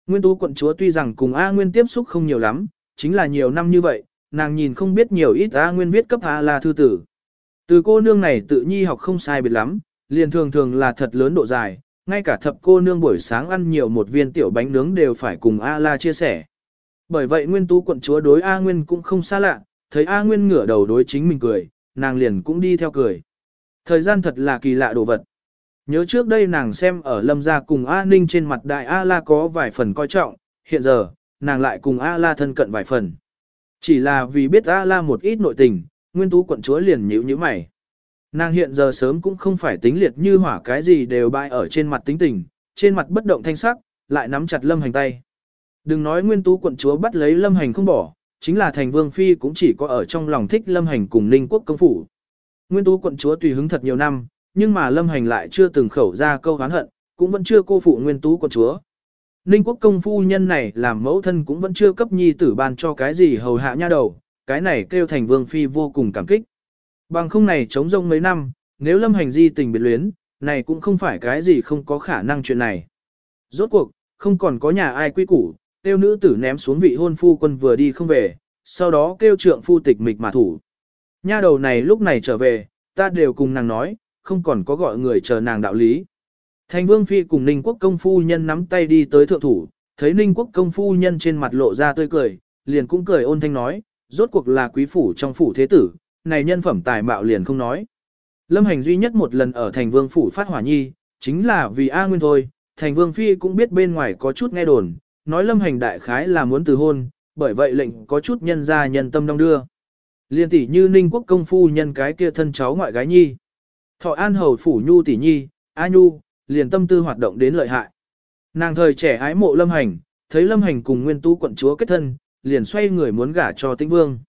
Nguyên Tú quận chúa tuy rằng cùng A Nguyên tiếp xúc không nhiều lắm, chính là nhiều năm như vậy, nàng nhìn không biết nhiều ít A Nguyên viết cấp A là thư tử. Từ cô nương này tự nhi học không sai biệt lắm, liền thường thường là thật lớn độ dài, ngay cả thập cô nương buổi sáng ăn nhiều một viên tiểu bánh nướng đều phải cùng A La chia sẻ. Bởi vậy Nguyên Tú quận chúa đối A Nguyên cũng không xa lạ, thấy A Nguyên ngửa đầu đối chính mình cười, nàng liền cũng đi theo cười. Thời gian thật là kỳ lạ đồ vật. Nhớ trước đây nàng xem ở lâm gia cùng A Ninh trên mặt đại A La có vài phần coi trọng, hiện giờ, nàng lại cùng A La thân cận vài phần. Chỉ là vì biết A La một ít nội tình, nguyên tú quận chúa liền nhíu nhíu mày. Nàng hiện giờ sớm cũng không phải tính liệt như hỏa cái gì đều bại ở trên mặt tính tình, trên mặt bất động thanh sắc, lại nắm chặt lâm hành tay. Đừng nói nguyên tú quận chúa bắt lấy lâm hành không bỏ, chính là thành vương phi cũng chỉ có ở trong lòng thích lâm hành cùng ninh quốc công phủ. Nguyên tú quận chúa tùy hứng thật nhiều năm, nhưng mà lâm hành lại chưa từng khẩu ra câu hán hận, cũng vẫn chưa cô phụ nguyên tú quận chúa. Ninh quốc công phu nhân này làm mẫu thân cũng vẫn chưa cấp nhi tử ban cho cái gì hầu hạ nha đầu, cái này kêu thành vương phi vô cùng cảm kích. Bằng không này chống rông mấy năm, nếu lâm hành di tình biệt luyến, này cũng không phải cái gì không có khả năng chuyện này. Rốt cuộc, không còn có nhà ai quy củ, tiêu nữ tử ném xuống vị hôn phu quân vừa đi không về, sau đó kêu trượng phu tịch mịch mà thủ. Nha đầu này lúc này trở về, ta đều cùng nàng nói, không còn có gọi người chờ nàng đạo lý. Thành vương phi cùng ninh quốc công phu nhân nắm tay đi tới thượng thủ, thấy ninh quốc công phu nhân trên mặt lộ ra tươi cười, liền cũng cười ôn thanh nói, rốt cuộc là quý phủ trong phủ thế tử, này nhân phẩm tài mạo liền không nói. Lâm hành duy nhất một lần ở thành vương phủ phát hỏa nhi, chính là vì A Nguyên thôi, thành vương phi cũng biết bên ngoài có chút nghe đồn, nói lâm hành đại khái là muốn từ hôn, bởi vậy lệnh có chút nhân ra nhân tâm đông đưa. Liên tỷ như ninh quốc công phu nhân cái kia thân cháu ngoại gái nhi. Thọ an hầu phủ nhu tỷ nhi, A nhu, liền tâm tư hoạt động đến lợi hại. Nàng thời trẻ ái mộ lâm hành, thấy lâm hành cùng nguyên tú quận chúa kết thân, liền xoay người muốn gả cho tĩnh vương.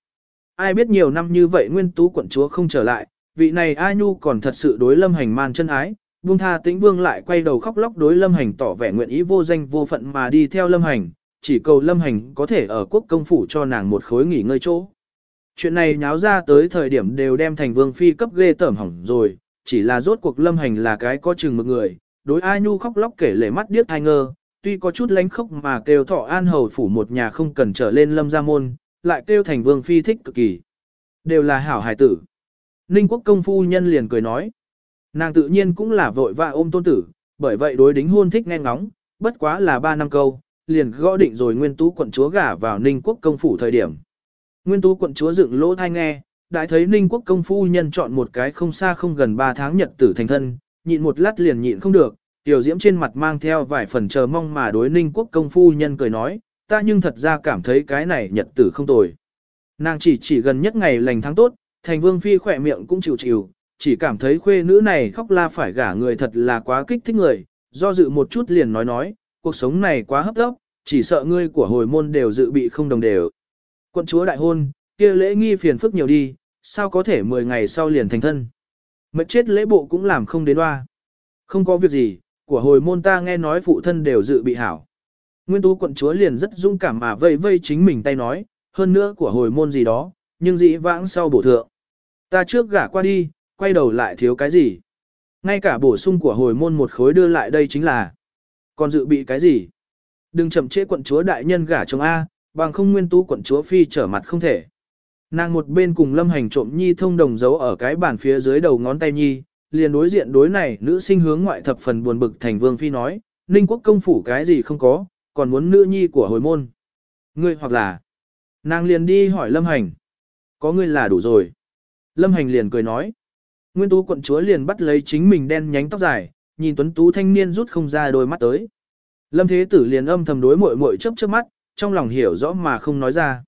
Ai biết nhiều năm như vậy nguyên tú quận chúa không trở lại, vị này A nhu còn thật sự đối lâm hành man chân ái, Vương tha tĩnh vương lại quay đầu khóc lóc đối lâm hành tỏ vẻ nguyện ý vô danh vô phận mà đi theo lâm hành, chỉ cầu lâm hành có thể ở quốc công phủ cho nàng một khối nghỉ ngơi chỗ. Chuyện này nháo ra tới thời điểm đều đem thành vương phi cấp ghê tởm hỏng rồi, chỉ là rốt cuộc lâm hành là cái có chừng một người, đối ai nhu khóc lóc kể lể mắt điếc thai ngơ, tuy có chút lánh khóc mà kêu thọ an hầu phủ một nhà không cần trở lên lâm gia môn, lại kêu thành vương phi thích cực kỳ. Đều là hảo hài tử. Ninh quốc công phu nhân liền cười nói. Nàng tự nhiên cũng là vội vã ôm tôn tử, bởi vậy đối đính hôn thích nghe ngóng, bất quá là ba năm câu, liền gõ định rồi nguyên tú quận chúa gả vào ninh quốc công phủ thời điểm. Nguyên tú quận chúa dựng lỗ thai nghe, đại thấy ninh quốc công phu nhân chọn một cái không xa không gần ba tháng nhật tử thành thân, nhịn một lát liền nhịn không được, tiểu diễm trên mặt mang theo vài phần chờ mong mà đối ninh quốc công phu nhân cười nói, ta nhưng thật ra cảm thấy cái này nhật tử không tồi. Nàng chỉ chỉ gần nhất ngày lành tháng tốt, thành vương phi khỏe miệng cũng chịu chịu, chỉ cảm thấy khuê nữ này khóc la phải gả người thật là quá kích thích người, do dự một chút liền nói nói, cuộc sống này quá hấp tấp, chỉ sợ ngươi của hồi môn đều dự bị không đồng đều. Quận chúa đại hôn, kia lễ nghi phiền phức nhiều đi, sao có thể 10 ngày sau liền thành thân. Mệt chết lễ bộ cũng làm không đến hoa. Không có việc gì, của hồi môn ta nghe nói phụ thân đều dự bị hảo. Nguyên tú quận chúa liền rất dũng cảm mà vây vây chính mình tay nói, hơn nữa của hồi môn gì đó, nhưng dĩ vãng sau bổ thượng. Ta trước gả qua đi, quay đầu lại thiếu cái gì. Ngay cả bổ sung của hồi môn một khối đưa lại đây chính là. Còn dự bị cái gì? Đừng chậm trễ quận chúa đại nhân gả chồng A, bằng không nguyên tú quận chúa phi trở mặt không thể. Nàng một bên cùng lâm hành trộm nhi thông đồng giấu ở cái bàn phía dưới đầu ngón tay nhi, liền đối diện đối này nữ sinh hướng ngoại thập phần buồn bực thành vương phi nói, ninh quốc công phủ cái gì không có, còn muốn nữ nhi của hồi môn. Ngươi hoặc là, nàng liền đi hỏi lâm hành, có ngươi là đủ rồi. Lâm hành liền cười nói, nguyên tú quận chúa liền bắt lấy chính mình đen nhánh tóc dài, nhìn tuấn tú thanh niên rút không ra đôi mắt tới. Lâm thế tử liền âm thầm đối muội muội chớp chớp mắt, trong lòng hiểu rõ mà không nói ra.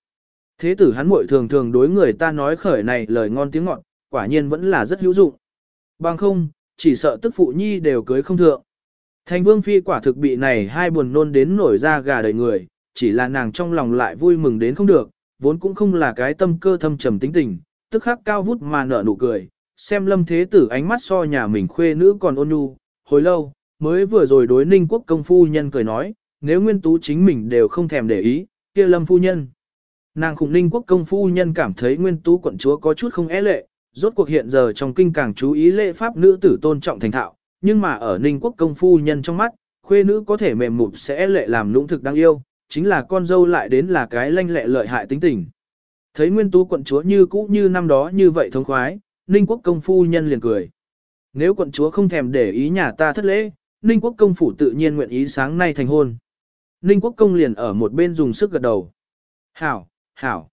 Thế tử hắn muội thường thường đối người ta nói khởi này lời ngon tiếng ngọt, quả nhiên vẫn là rất hữu dụng. Bằng không, chỉ sợ tức phụ nhi đều cưới không thượng. Thành vương phi quả thực bị này hai buồn nôn đến nổi ra gà đầy người, chỉ là nàng trong lòng lại vui mừng đến không được, vốn cũng không là cái tâm cơ thâm trầm tính tình, tức khắc cao vút mà nở nụ cười, xem lâm thế tử ánh mắt so nhà mình khuê nữ còn ôn nhu, hồi lâu, mới vừa rồi đối ninh quốc công phu nhân cười nói, nếu nguyên tú chính mình đều không thèm để ý, kia lâm phu nhân. Nàng khủng ninh quốc công phu nhân cảm thấy nguyên tú quận chúa có chút không é lệ, rốt cuộc hiện giờ trong kinh càng chú ý lễ pháp nữ tử tôn trọng thành thạo, nhưng mà ở ninh quốc công phu nhân trong mắt, khuê nữ có thể mềm mụp sẽ lệ làm lũng thực đáng yêu, chính là con dâu lại đến là cái lanh lệ lợi hại tính tình. Thấy nguyên tú quận chúa như cũ như năm đó như vậy thông khoái, ninh quốc công phu nhân liền cười. Nếu quận chúa không thèm để ý nhà ta thất lễ, ninh quốc công phủ tự nhiên nguyện ý sáng nay thành hôn. Ninh quốc công liền ở một bên dùng sức gật đầu. Hảo, hảo.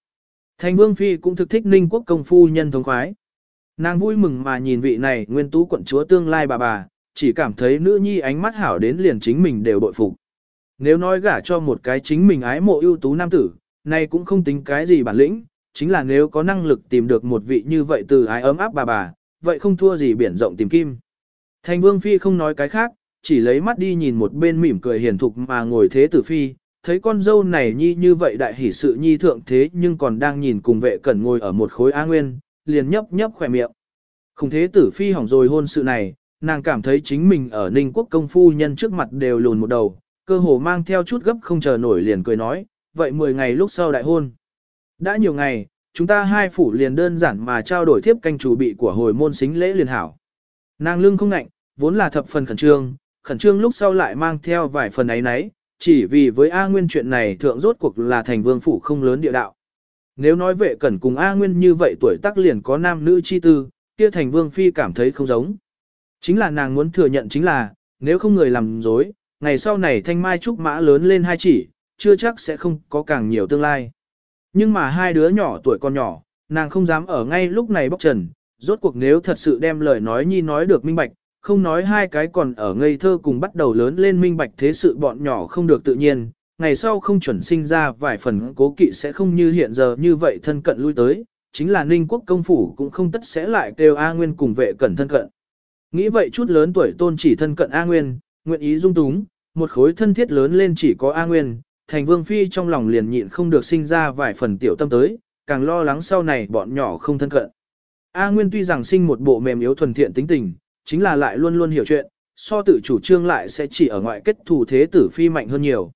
Thành vương phi cũng thực thích ninh quốc công phu nhân thống khoái. Nàng vui mừng mà nhìn vị này nguyên tú quận chúa tương lai bà bà, chỉ cảm thấy nữ nhi ánh mắt hảo đến liền chính mình đều bội phục. Nếu nói gả cho một cái chính mình ái mộ ưu tú nam tử, này cũng không tính cái gì bản lĩnh, chính là nếu có năng lực tìm được một vị như vậy từ ái ấm áp bà bà, vậy không thua gì biển rộng tìm kim. Thành vương phi không nói cái khác, chỉ lấy mắt đi nhìn một bên mỉm cười hiền thục mà ngồi thế tử phi, thấy con dâu này nhi như vậy đại hỷ sự nhi thượng thế nhưng còn đang nhìn cùng vệ cẩn ngồi ở một khối A Nguyên, liền nhấp nhấp khỏe miệng. Không thế tử phi hỏng rồi hôn sự này, nàng cảm thấy chính mình ở Ninh Quốc công phu nhân trước mặt đều lùn một đầu, cơ hồ mang theo chút gấp không chờ nổi liền cười nói, vậy 10 ngày lúc sau đại hôn. Đã nhiều ngày, chúng ta hai phủ liền đơn giản mà trao đổi thiếp canh chủ bị của hồi môn xính lễ liền hảo. Nàng lương không nạnh, vốn là thập phần khẩn trương, khẩn trương lúc sau lại mang theo vài phần ấy nấy, chỉ vì với A Nguyên chuyện này thượng rốt cuộc là thành vương phủ không lớn địa đạo. Nếu nói vệ cẩn cùng A Nguyên như vậy tuổi tác liền có nam nữ chi tư, kia thành vương phi cảm thấy không giống. Chính là nàng muốn thừa nhận chính là, nếu không người làm dối, ngày sau này thanh mai trúc mã lớn lên hai chỉ, chưa chắc sẽ không có càng nhiều tương lai. Nhưng mà hai đứa nhỏ tuổi còn nhỏ, nàng không dám ở ngay lúc này bóc trần, rốt cuộc nếu thật sự đem lời nói nhi nói được minh bạch, không nói hai cái còn ở ngây thơ cùng bắt đầu lớn lên minh bạch thế sự bọn nhỏ không được tự nhiên, ngày sau không chuẩn sinh ra vài phần cố kỵ sẽ không như hiện giờ như vậy thân cận lui tới, chính là ninh quốc công phủ cũng không tất sẽ lại kêu A Nguyên cùng vệ cẩn thân cận. Nghĩ vậy chút lớn tuổi tôn chỉ thân cận A Nguyên, nguyện ý dung túng, một khối thân thiết lớn lên chỉ có A Nguyên, thành vương phi trong lòng liền nhịn không được sinh ra vài phần tiểu tâm tới, càng lo lắng sau này bọn nhỏ không thân cận. A Nguyên tuy rằng sinh một bộ mềm yếu thuần thiện tính tình, chính là lại luôn luôn hiểu chuyện, so tự chủ trương lại sẽ chỉ ở ngoại kết thù thế tử phi mạnh hơn nhiều.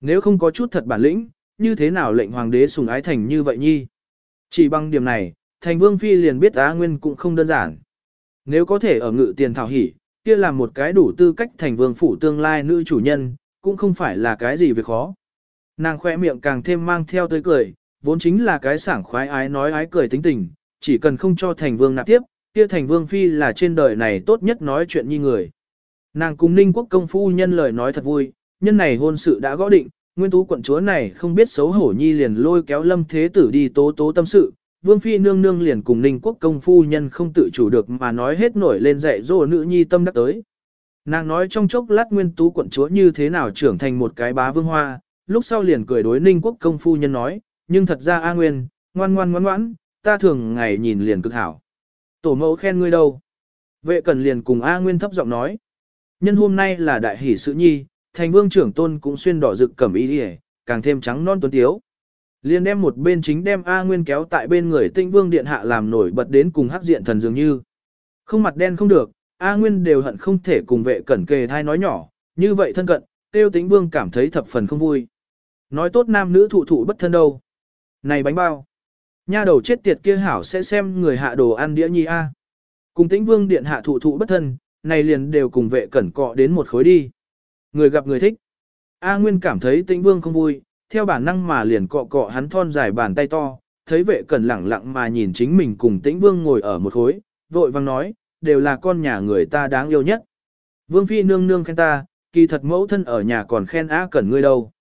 Nếu không có chút thật bản lĩnh, như thế nào lệnh hoàng đế sùng ái thành như vậy nhi? Chỉ bằng điểm này, thành vương phi liền biết A Nguyên cũng không đơn giản. Nếu có thể ở ngự tiền thảo hỉ, kia là một cái đủ tư cách thành vương phủ tương lai nữ chủ nhân, cũng không phải là cái gì việc khó. Nàng khoe miệng càng thêm mang theo tươi cười, vốn chính là cái sảng khoái ái nói ái cười tính tình, chỉ cần không cho thành vương nạp tiếp, kia thành vương phi là trên đời này tốt nhất nói chuyện như người. Nàng cùng ninh quốc công phu nhân lời nói thật vui, nhân này hôn sự đã gõ định, nguyên tú quận chúa này không biết xấu hổ nhi liền lôi kéo lâm thế tử đi tố tố tâm sự, vương phi nương nương liền cùng ninh quốc công phu nhân không tự chủ được mà nói hết nổi lên dạy dỗ nữ nhi tâm đắc tới. Nàng nói trong chốc lát nguyên tú quận chúa như thế nào trưởng thành một cái bá vương hoa, lúc sau liền cười đối ninh quốc công phu nhân nói, nhưng thật ra A Nguyên, ngoan ngoan ngoan ngoãn, ta thường ngày nhìn liền cực hảo. Tổ mẫu khen ngươi đâu? Vệ cần liền cùng A Nguyên thấp giọng nói. Nhân hôm nay là đại hỷ sự nhi, thành vương trưởng tôn cũng xuyên đỏ rực cẩm y đi càng thêm trắng non tuấn tiếu. Liền đem một bên chính đem A Nguyên kéo tại bên người tinh vương điện hạ làm nổi bật đến cùng hắc diện thần dường như. Không mặt đen không được, A Nguyên đều hận không thể cùng vệ cẩn kề thai nói nhỏ, như vậy thân cận, tiêu tĩnh vương cảm thấy thập phần không vui. Nói tốt nam nữ thụ thụ bất thân đâu. Này bánh bao. Nha đầu chết tiệt kia hảo sẽ xem người hạ đồ ăn đĩa nhi A. Cùng tĩnh vương điện hạ thụ thụ bất thân, này liền đều cùng vệ cẩn cọ đến một khối đi. Người gặp người thích. A Nguyên cảm thấy tĩnh vương không vui, theo bản năng mà liền cọ cọ hắn thon dài bàn tay to, thấy vệ cẩn lẳng lặng mà nhìn chính mình cùng tĩnh vương ngồi ở một khối, vội vang nói, đều là con nhà người ta đáng yêu nhất. Vương phi nương nương khen ta, kỳ thật mẫu thân ở nhà còn khen A cẩn ngươi đâu.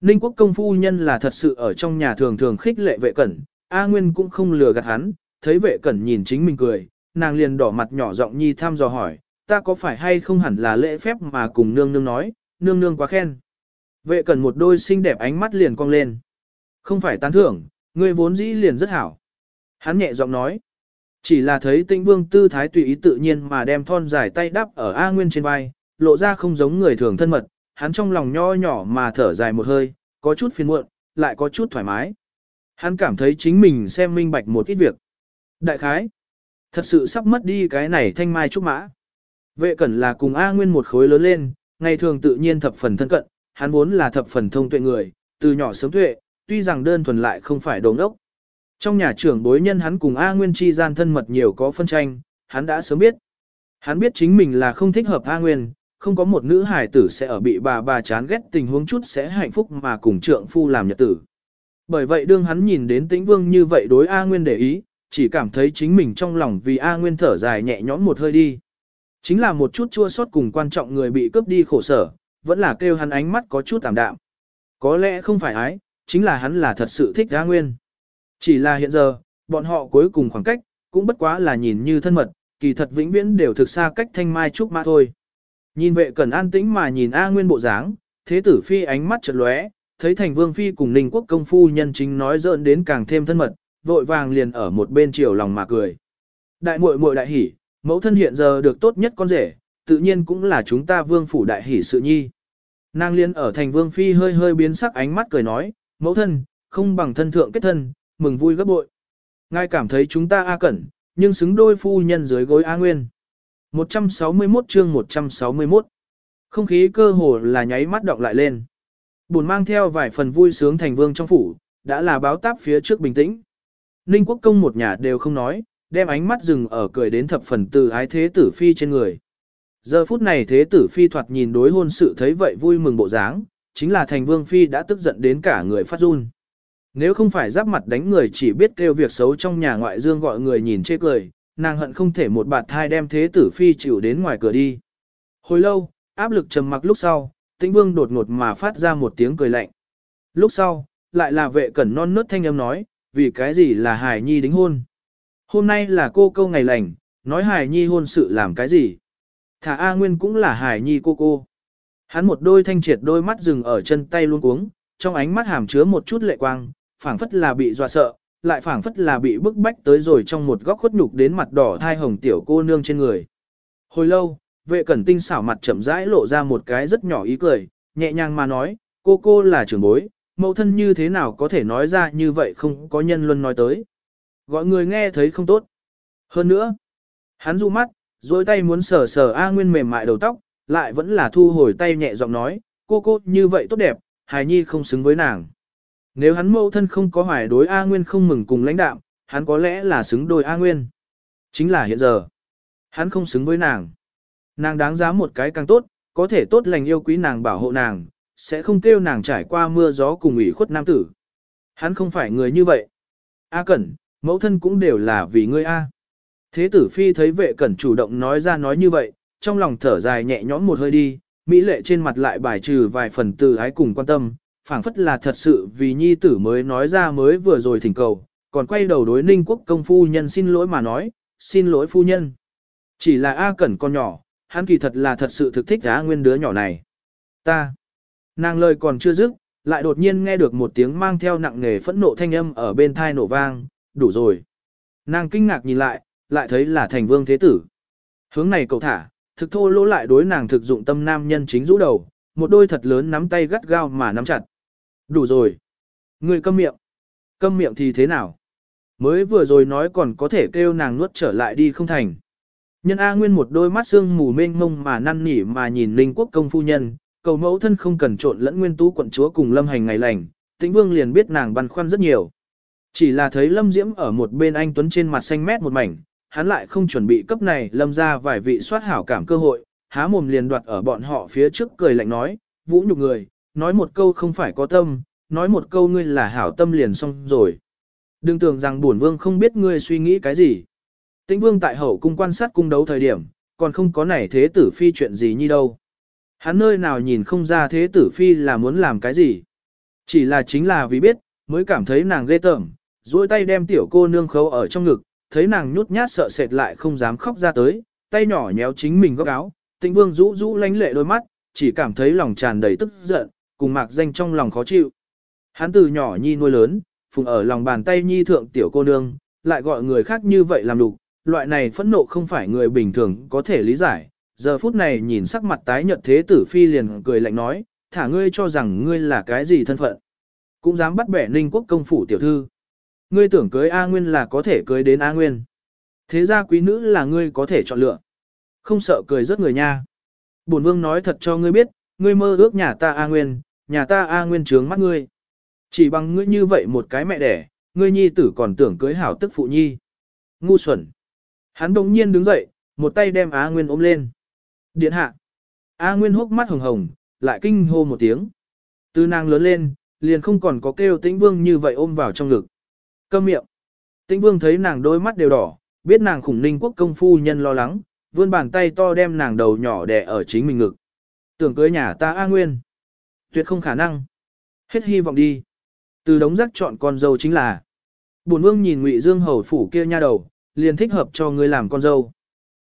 Ninh quốc công phu nhân là thật sự ở trong nhà thường thường khích lệ vệ cẩn, A Nguyên cũng không lừa gạt hắn, thấy vệ cẩn nhìn chính mình cười, nàng liền đỏ mặt nhỏ giọng nhi tham dò hỏi, ta có phải hay không hẳn là lễ phép mà cùng nương nương nói, nương nương quá khen. Vệ cẩn một đôi xinh đẹp ánh mắt liền cong lên. Không phải tán thưởng, ngươi vốn dĩ liền rất hảo. Hắn nhẹ giọng nói. Chỉ là thấy tinh vương tư thái tùy ý tự nhiên mà đem thon dài tay đắp ở A Nguyên trên vai, lộ ra không giống người thường thân mật, hắn trong lòng nho nhỏ mà thở dài một hơi, có chút phiền muộn, lại có chút thoải mái. Hắn cảm thấy chính mình xem minh bạch một ít việc. Đại khái, thật sự sắp mất đi cái này thanh mai trúc mã. Vệ cẩn là cùng A Nguyên một khối lớn lên, ngày thường tự nhiên thập phần thân cận, hắn vốn là thập phần thông tuệ người, từ nhỏ sớm tuệ, tuy rằng đơn thuần lại không phải đồ ngốc. Trong nhà trưởng bối nhân hắn cùng A Nguyên chi gian thân mật nhiều có phân tranh, hắn đã sớm biết. Hắn biết chính mình là không thích hợp A Nguyên, không có một nữ hài tử sẽ ở bị bà bà chán ghét tình huống chút sẽ hạnh phúc mà cùng trượng phu làm nhật tử. Bởi vậy đương hắn nhìn đến tĩnh vương như vậy đối A Nguyên để ý, chỉ cảm thấy chính mình trong lòng vì A Nguyên thở dài nhẹ nhõm một hơi đi. Chính là một chút chua sót cùng quan trọng người bị cướp đi khổ sở, vẫn là kêu hắn ánh mắt có chút tạm đạm. Có lẽ không phải ái, chính là hắn là thật sự thích A Nguyên. Chỉ là hiện giờ, bọn họ cuối cùng khoảng cách, cũng bất quá là nhìn như thân mật, kỳ thật vĩnh viễn đều thực xa cách thanh mai trúc mã thôi. Nhìn vệ cần an tĩnh mà nhìn A Nguyên bộ dáng, thế tử phi ánh mắt chợt lóe, thấy thành vương phi cùng ninh quốc công phu nhân chính nói dợn đến càng thêm thân mật, vội vàng liền ở một bên chiều lòng mà cười. Đại muội muội đại hỉ, mẫu thân hiện giờ được tốt nhất con rể, tự nhiên cũng là chúng ta vương phủ đại hỉ sự nhi. Nàng liên ở thành vương phi hơi hơi biến sắc ánh mắt cười nói, mẫu thân, không bằng thân thượng kết thân, mừng vui gấp bội. Ngài cảm thấy chúng ta A cẩn, nhưng xứng đôi phu nhân dưới gối A nguyên. 161 chương 161 Không khí cơ hồ là nháy mắt đọc lại lên. Buồn mang theo vài phần vui sướng thành vương trong phủ, đã là báo táp phía trước bình tĩnh. Ninh quốc công một nhà đều không nói, đem ánh mắt dừng ở cười đến thập phần từ ái thế tử phi trên người. Giờ phút này thế tử phi thoạt nhìn đối hôn sự thấy vậy vui mừng bộ dáng, chính là thành vương phi đã tức giận đến cả người phát run. Nếu không phải giáp mặt đánh người chỉ biết kêu việc xấu trong nhà ngoại dương gọi người nhìn chê cười, nàng hận không thể một bạt thai đem thế tử phi chịu đến ngoài cửa đi. Hồi lâu, áp lực trầm mặc lúc sau, tĩnh vương đột ngột mà phát ra một tiếng cười lạnh. Lúc sau, lại là vệ cẩn non nớt thanh âm nói, vì cái gì là Hải Nhi đính hôn. Hôm nay là cô câu ngày lành, nói Hải Nhi hôn sự làm cái gì. Thả A Nguyên cũng là Hải Nhi cô cô. Hắn một đôi thanh triệt đôi mắt dừng ở chân tay luôn cuống, trong ánh mắt hàm chứa một chút lệ quang, phảng phất là bị dọa sợ, lại phảng phất là bị bức bách tới rồi trong một góc khuất nhục đến mặt đỏ thai hồng tiểu cô nương trên người. Hồi lâu, vệ cẩn tinh xảo mặt chậm rãi lộ ra một cái rất nhỏ ý cười, nhẹ nhàng mà nói, cô cô là trưởng bối, mẫu thân như thế nào có thể nói ra như vậy không có nhân luân nói tới. Gọi người nghe thấy không tốt. Hơn nữa, hắn du mắt, dối tay muốn sờ sờ A Nguyên mềm mại đầu tóc, lại vẫn là thu hồi tay nhẹ giọng nói, cô cô như vậy tốt đẹp, hài nhi không xứng với nàng. Nếu hắn mẫu thân không có hoài đối A Nguyên không mừng cùng lãnh đạm, hắn có lẽ là xứng đôi A Nguyên. Chính là hiện giờ. Hắn không xứng với nàng. Nàng đáng giá một cái càng tốt, có thể tốt lành yêu quý nàng bảo hộ nàng, sẽ không kêu nàng trải qua mưa gió cùng ủy khuất nam tử. Hắn không phải người như vậy. A Cẩn, mẫu thân cũng đều là vì ngươi A. Thế tử phi thấy vệ cẩn chủ động nói ra nói như vậy, trong lòng thở dài nhẹ nhõm một hơi đi, mỹ lệ trên mặt lại bài trừ vài phần từ ái cùng quan tâm, phảng phất là thật sự vì nhi tử mới nói ra mới vừa rồi thỉnh cầu, còn quay đầu đối ninh quốc công phu nhân xin lỗi mà nói, xin lỗi phu nhân. Chỉ là A Cẩn con nhỏ, hắn kỳ thật là thật sự thực thích á nguyên đứa nhỏ này. Ta. Nàng lời còn chưa dứt, lại đột nhiên nghe được một tiếng mang theo nặng nề phẫn nộ thanh âm ở bên thai nổ vang, đủ rồi. Nàng kinh ngạc nhìn lại, lại thấy là thành vương thế tử. Hướng này cậu thả, thực thô lỗ lại đối nàng thực dụng tâm nam nhân chính rũ đầu, một đôi thật lớn nắm tay gắt gao mà nắm chặt. Đủ rồi. Người câm miệng. Câm miệng thì thế nào? Mới vừa rồi nói còn có thể kêu nàng nuốt trở lại đi không thành. Nhân A Nguyên một đôi mắt xương mù mênh mông mà năn nỉ mà nhìn Linh Quốc công phu nhân, cầu mẫu thân không cần trộn lẫn nguyên tú quận chúa cùng lâm hành ngày lành, tĩnh vương liền biết nàng băn khoăn rất nhiều. Chỉ là thấy lâm diễm ở một bên anh Tuấn trên mặt xanh mét một mảnh, hắn lại không chuẩn bị cấp này lâm ra vài vị soát hảo cảm cơ hội, há mồm liền đoạt ở bọn họ phía trước cười lạnh nói, vũ nhục người, nói một câu không phải có tâm, nói một câu ngươi là hảo tâm liền xong rồi. Đừng tưởng rằng bổn vương không biết ngươi suy nghĩ cái gì. Tĩnh vương tại hậu cung quan sát cung đấu thời điểm, còn không có nảy thế tử phi chuyện gì như đâu. Hắn nơi nào nhìn không ra thế tử phi là muốn làm cái gì. Chỉ là chính là vì biết, mới cảm thấy nàng ghê tởm, duỗi tay đem tiểu cô nương khấu ở trong ngực, thấy nàng nhút nhát sợ sệt lại không dám khóc ra tới, tay nhỏ nhéo chính mình góc áo, tĩnh vương rũ rũ lánh lệ đôi mắt, chỉ cảm thấy lòng tràn đầy tức giận, cùng mạc danh trong lòng khó chịu. Hắn từ nhỏ nhi nuôi lớn, phùng ở lòng bàn tay nhi thượng tiểu cô nương, lại gọi người khác như vậy làm đục, loại này phẫn nộ không phải người bình thường có thể lý giải. Giờ phút này nhìn sắc mặt tái nhợt thế tử phi liền cười lạnh nói, thả ngươi cho rằng ngươi là cái gì thân phận. Cũng dám bắt bẻ ninh quốc công phủ tiểu thư. Ngươi tưởng cưới A Nguyên là có thể cưới đến A Nguyên. Thế ra quý nữ là ngươi có thể chọn lựa. Không sợ cười rất người nha. Bổn vương nói thật cho ngươi biết, ngươi mơ ước nhà ta A Nguyên, nhà ta A Nguyên trướng mắt ngươi. Chỉ bằng ngươi như vậy một cái mẹ đẻ, ngươi nhi tử còn tưởng cưới hảo tức phụ nhi. Ngu xuẩn. Hắn đồng nhiên đứng dậy, một tay đem A Nguyên ôm lên. Điện hạ. A Nguyên hốc mắt hồng hồng, lại kinh hô một tiếng. Từ nàng lớn lên, liền không còn có kêu tĩnh vương như vậy ôm vào trong ngực. Câm miệng. Tĩnh vương thấy nàng đôi mắt đều đỏ, biết nàng khủng ninh quốc công phu nhân lo lắng, vươn bàn tay to đem nàng đầu nhỏ đè ở chính mình ngực. Tưởng cưới nhà ta A Nguyên. Tuyệt không khả năng. Hết hy vọng đi. Từ đống rác chọn con dâu chính là. Bổn vương nhìn Ngụy Dương hầu phủ kia nha đầu, liền thích hợp cho ngươi làm con dâu.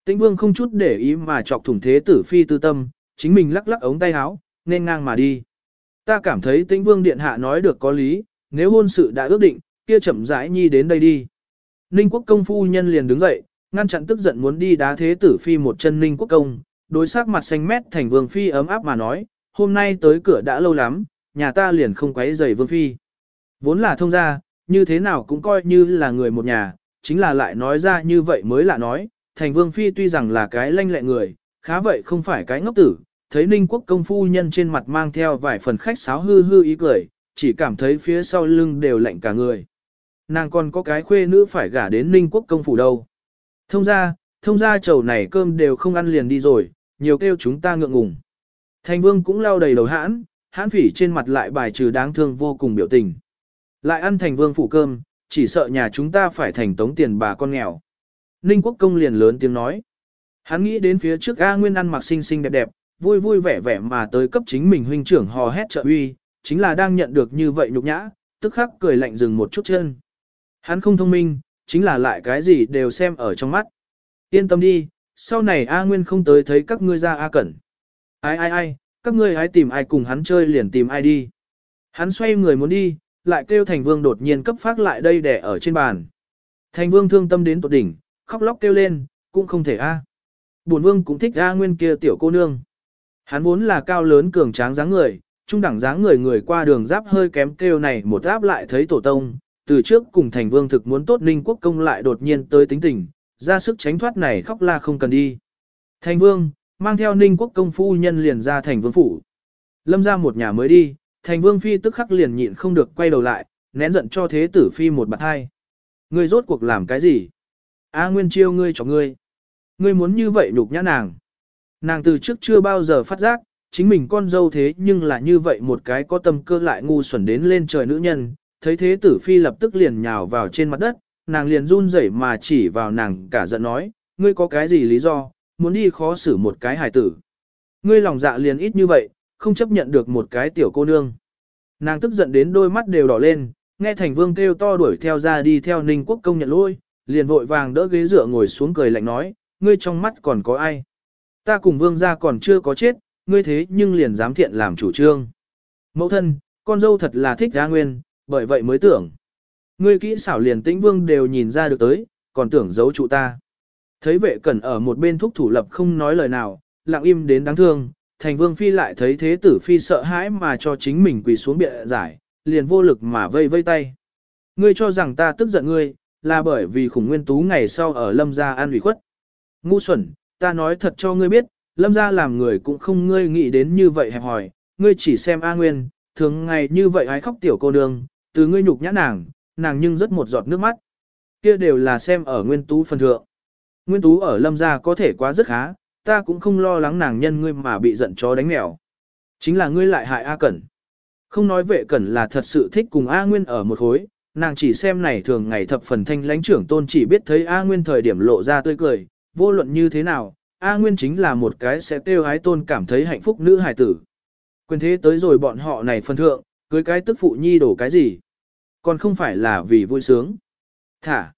Tĩnh vương không chút để ý mà chọc thủng thế tử phi tư tâm, chính mình lắc lắc ống tay áo, nên ngang mà đi. Ta cảm thấy tĩnh vương điện hạ nói được có lý, nếu hôn sự đã ước định, kia chậm rãi nhi đến đây đi. Ninh quốc công phu nhân liền đứng dậy, ngăn chặn tức giận muốn đi đá thế tử phi một chân ninh quốc công, đối sắc mặt xanh mét thành vương phi ấm áp mà nói, hôm nay tới cửa đã lâu lắm, nhà ta liền không quấy rầy vương phi. Vốn là thông gia, như thế nào cũng coi như là người một nhà, chính là lại nói ra như vậy mới là nói, thành vương phi tuy rằng là cái lanh lẹ người, khá vậy không phải cái ngốc tử, thấy ninh quốc công phu nhân trên mặt mang theo vài phần khách sáo hư hư ý cười, chỉ cảm thấy phía sau lưng đều lạnh cả người. Nàng còn có cái khuê nữ phải gả đến ninh quốc công phủ đâu. Thông ra, thông ra chầu này cơm đều không ăn liền đi rồi, nhiều kêu chúng ta ngượng ngùng. Thành vương cũng lao đầy đầu hãn, hãn phỉ trên mặt lại bài trừ đáng thương vô cùng biểu tình. Lại ăn thành vương phủ cơm, chỉ sợ nhà chúng ta phải thành tống tiền bà con nghèo. Ninh quốc công liền lớn tiếng nói. Hắn nghĩ đến phía trước A Nguyên ăn mặc xinh xinh đẹp đẹp, vui vui vẻ vẻ mà tới cấp chính mình huynh trưởng hò hét trợ uy, chính là đang nhận được như vậy nhục nhã, tức khắc cười lạnh dừng một chút chân. Hắn không thông minh, chính là lại cái gì đều xem ở trong mắt. Yên tâm đi, sau này A Nguyên không tới thấy các ngươi ra A Cẩn. Ai ai ai, các ngươi ai tìm ai cùng hắn chơi liền tìm ai đi. Hắn xoay người muốn đi, lại kêu Thành Vương đột nhiên cấp phát lại đây để ở trên bàn. Thành Vương thương tâm đến tột đỉnh, khóc lóc kêu lên, cũng không thể A. À. Bổn Vương cũng thích A Nguyên kia tiểu cô nương. Hắn vốn là cao lớn cường tráng dáng người, trung đẳng dáng người người qua đường giáp hơi kém kêu này một áp lại thấy tổ tông, từ trước cùng thành vương thực muốn tốt ninh quốc công lại đột nhiên tới tính tình, ra sức tránh thoát này khóc la không cần đi. Thành vương, mang theo ninh quốc công phu nhân liền ra thành vương phủ. Lâm ra một nhà mới đi, thành vương phi tức khắc liền nhịn không được quay đầu lại, nén giận cho thế tử phi một bạt hai. Ngươi rốt cuộc làm cái gì? A nguyên chiêu ngươi cho ngươi. Ngươi muốn như vậy nhục nhã nàng. Nàng từ trước chưa bao giờ phát giác, chính mình con dâu thế nhưng là như vậy một cái có tâm cơ lại ngu xuẩn đến lên trời nữ nhân, thấy thế tử phi lập tức liền nhào vào trên mặt đất, nàng liền run rẩy mà chỉ vào nàng cả giận nói, ngươi có cái gì lý do, muốn đi khó xử một cái hài tử. Ngươi lòng dạ liền ít như vậy, không chấp nhận được một cái tiểu cô nương. Nàng tức giận đến đôi mắt đều đỏ lên, nghe thành vương kêu to đuổi theo ra đi theo ninh quốc công nhận lôi, liền vội vàng đỡ ghế dựa ngồi xuống cười lạnh nói, ngươi trong mắt còn có ai. Ta cùng vương gia còn chưa có chết, ngươi thế nhưng liền dám thiện làm chủ trương. Mẫu thân, con dâu thật là thích A Nguyên, bởi vậy mới tưởng. Ngươi kỹ xảo liền tĩnh vương đều nhìn ra được tới, còn tưởng giấu trụ ta. Thấy vệ cẩn ở một bên thúc thủ lập không nói lời nào, lặng im đến đáng thương, thành vương phi lại thấy thế tử phi sợ hãi mà cho chính mình quỳ xuống bịa giải, liền vô lực mà vây vây tay. Ngươi cho rằng ta tức giận ngươi, là bởi vì khủng nguyên tú ngày sau ở lâm gia an ủy khuất. Ngu xuẩn, ta nói thật cho ngươi biết, lâm gia làm người cũng không ngươi nghĩ đến như vậy hẹp hỏi, ngươi chỉ xem A Nguyên, thường ngày như vậy ái khóc tiểu cô nương, từ ngươi nhục nhã nàng, nàng nhưng rất một giọt nước mắt. Kia đều là xem ở Nguyên Tú phần thượng. Nguyên Tú ở lâm gia có thể quá rất khá, ta cũng không lo lắng nàng nhân ngươi mà bị giận chó đánh mèo. Chính là ngươi lại hại A Cẩn. Không nói vệ Cẩn là thật sự thích cùng A Nguyên ở một khối, nàng chỉ xem này thường ngày thập phần thanh lãnh trưởng tôn chỉ biết thấy A Nguyên thời điểm lộ ra tươi cười, vô luận như thế nào, A Nguyên chính là một cái sẽ tiêu hái tôn cảm thấy hạnh phúc nữ hài tử. Quyền thế tới rồi bọn họ này phân thượng, cưới cái tức phụ nhi đổ cái gì. Còn không phải là vì vui sướng. Thả.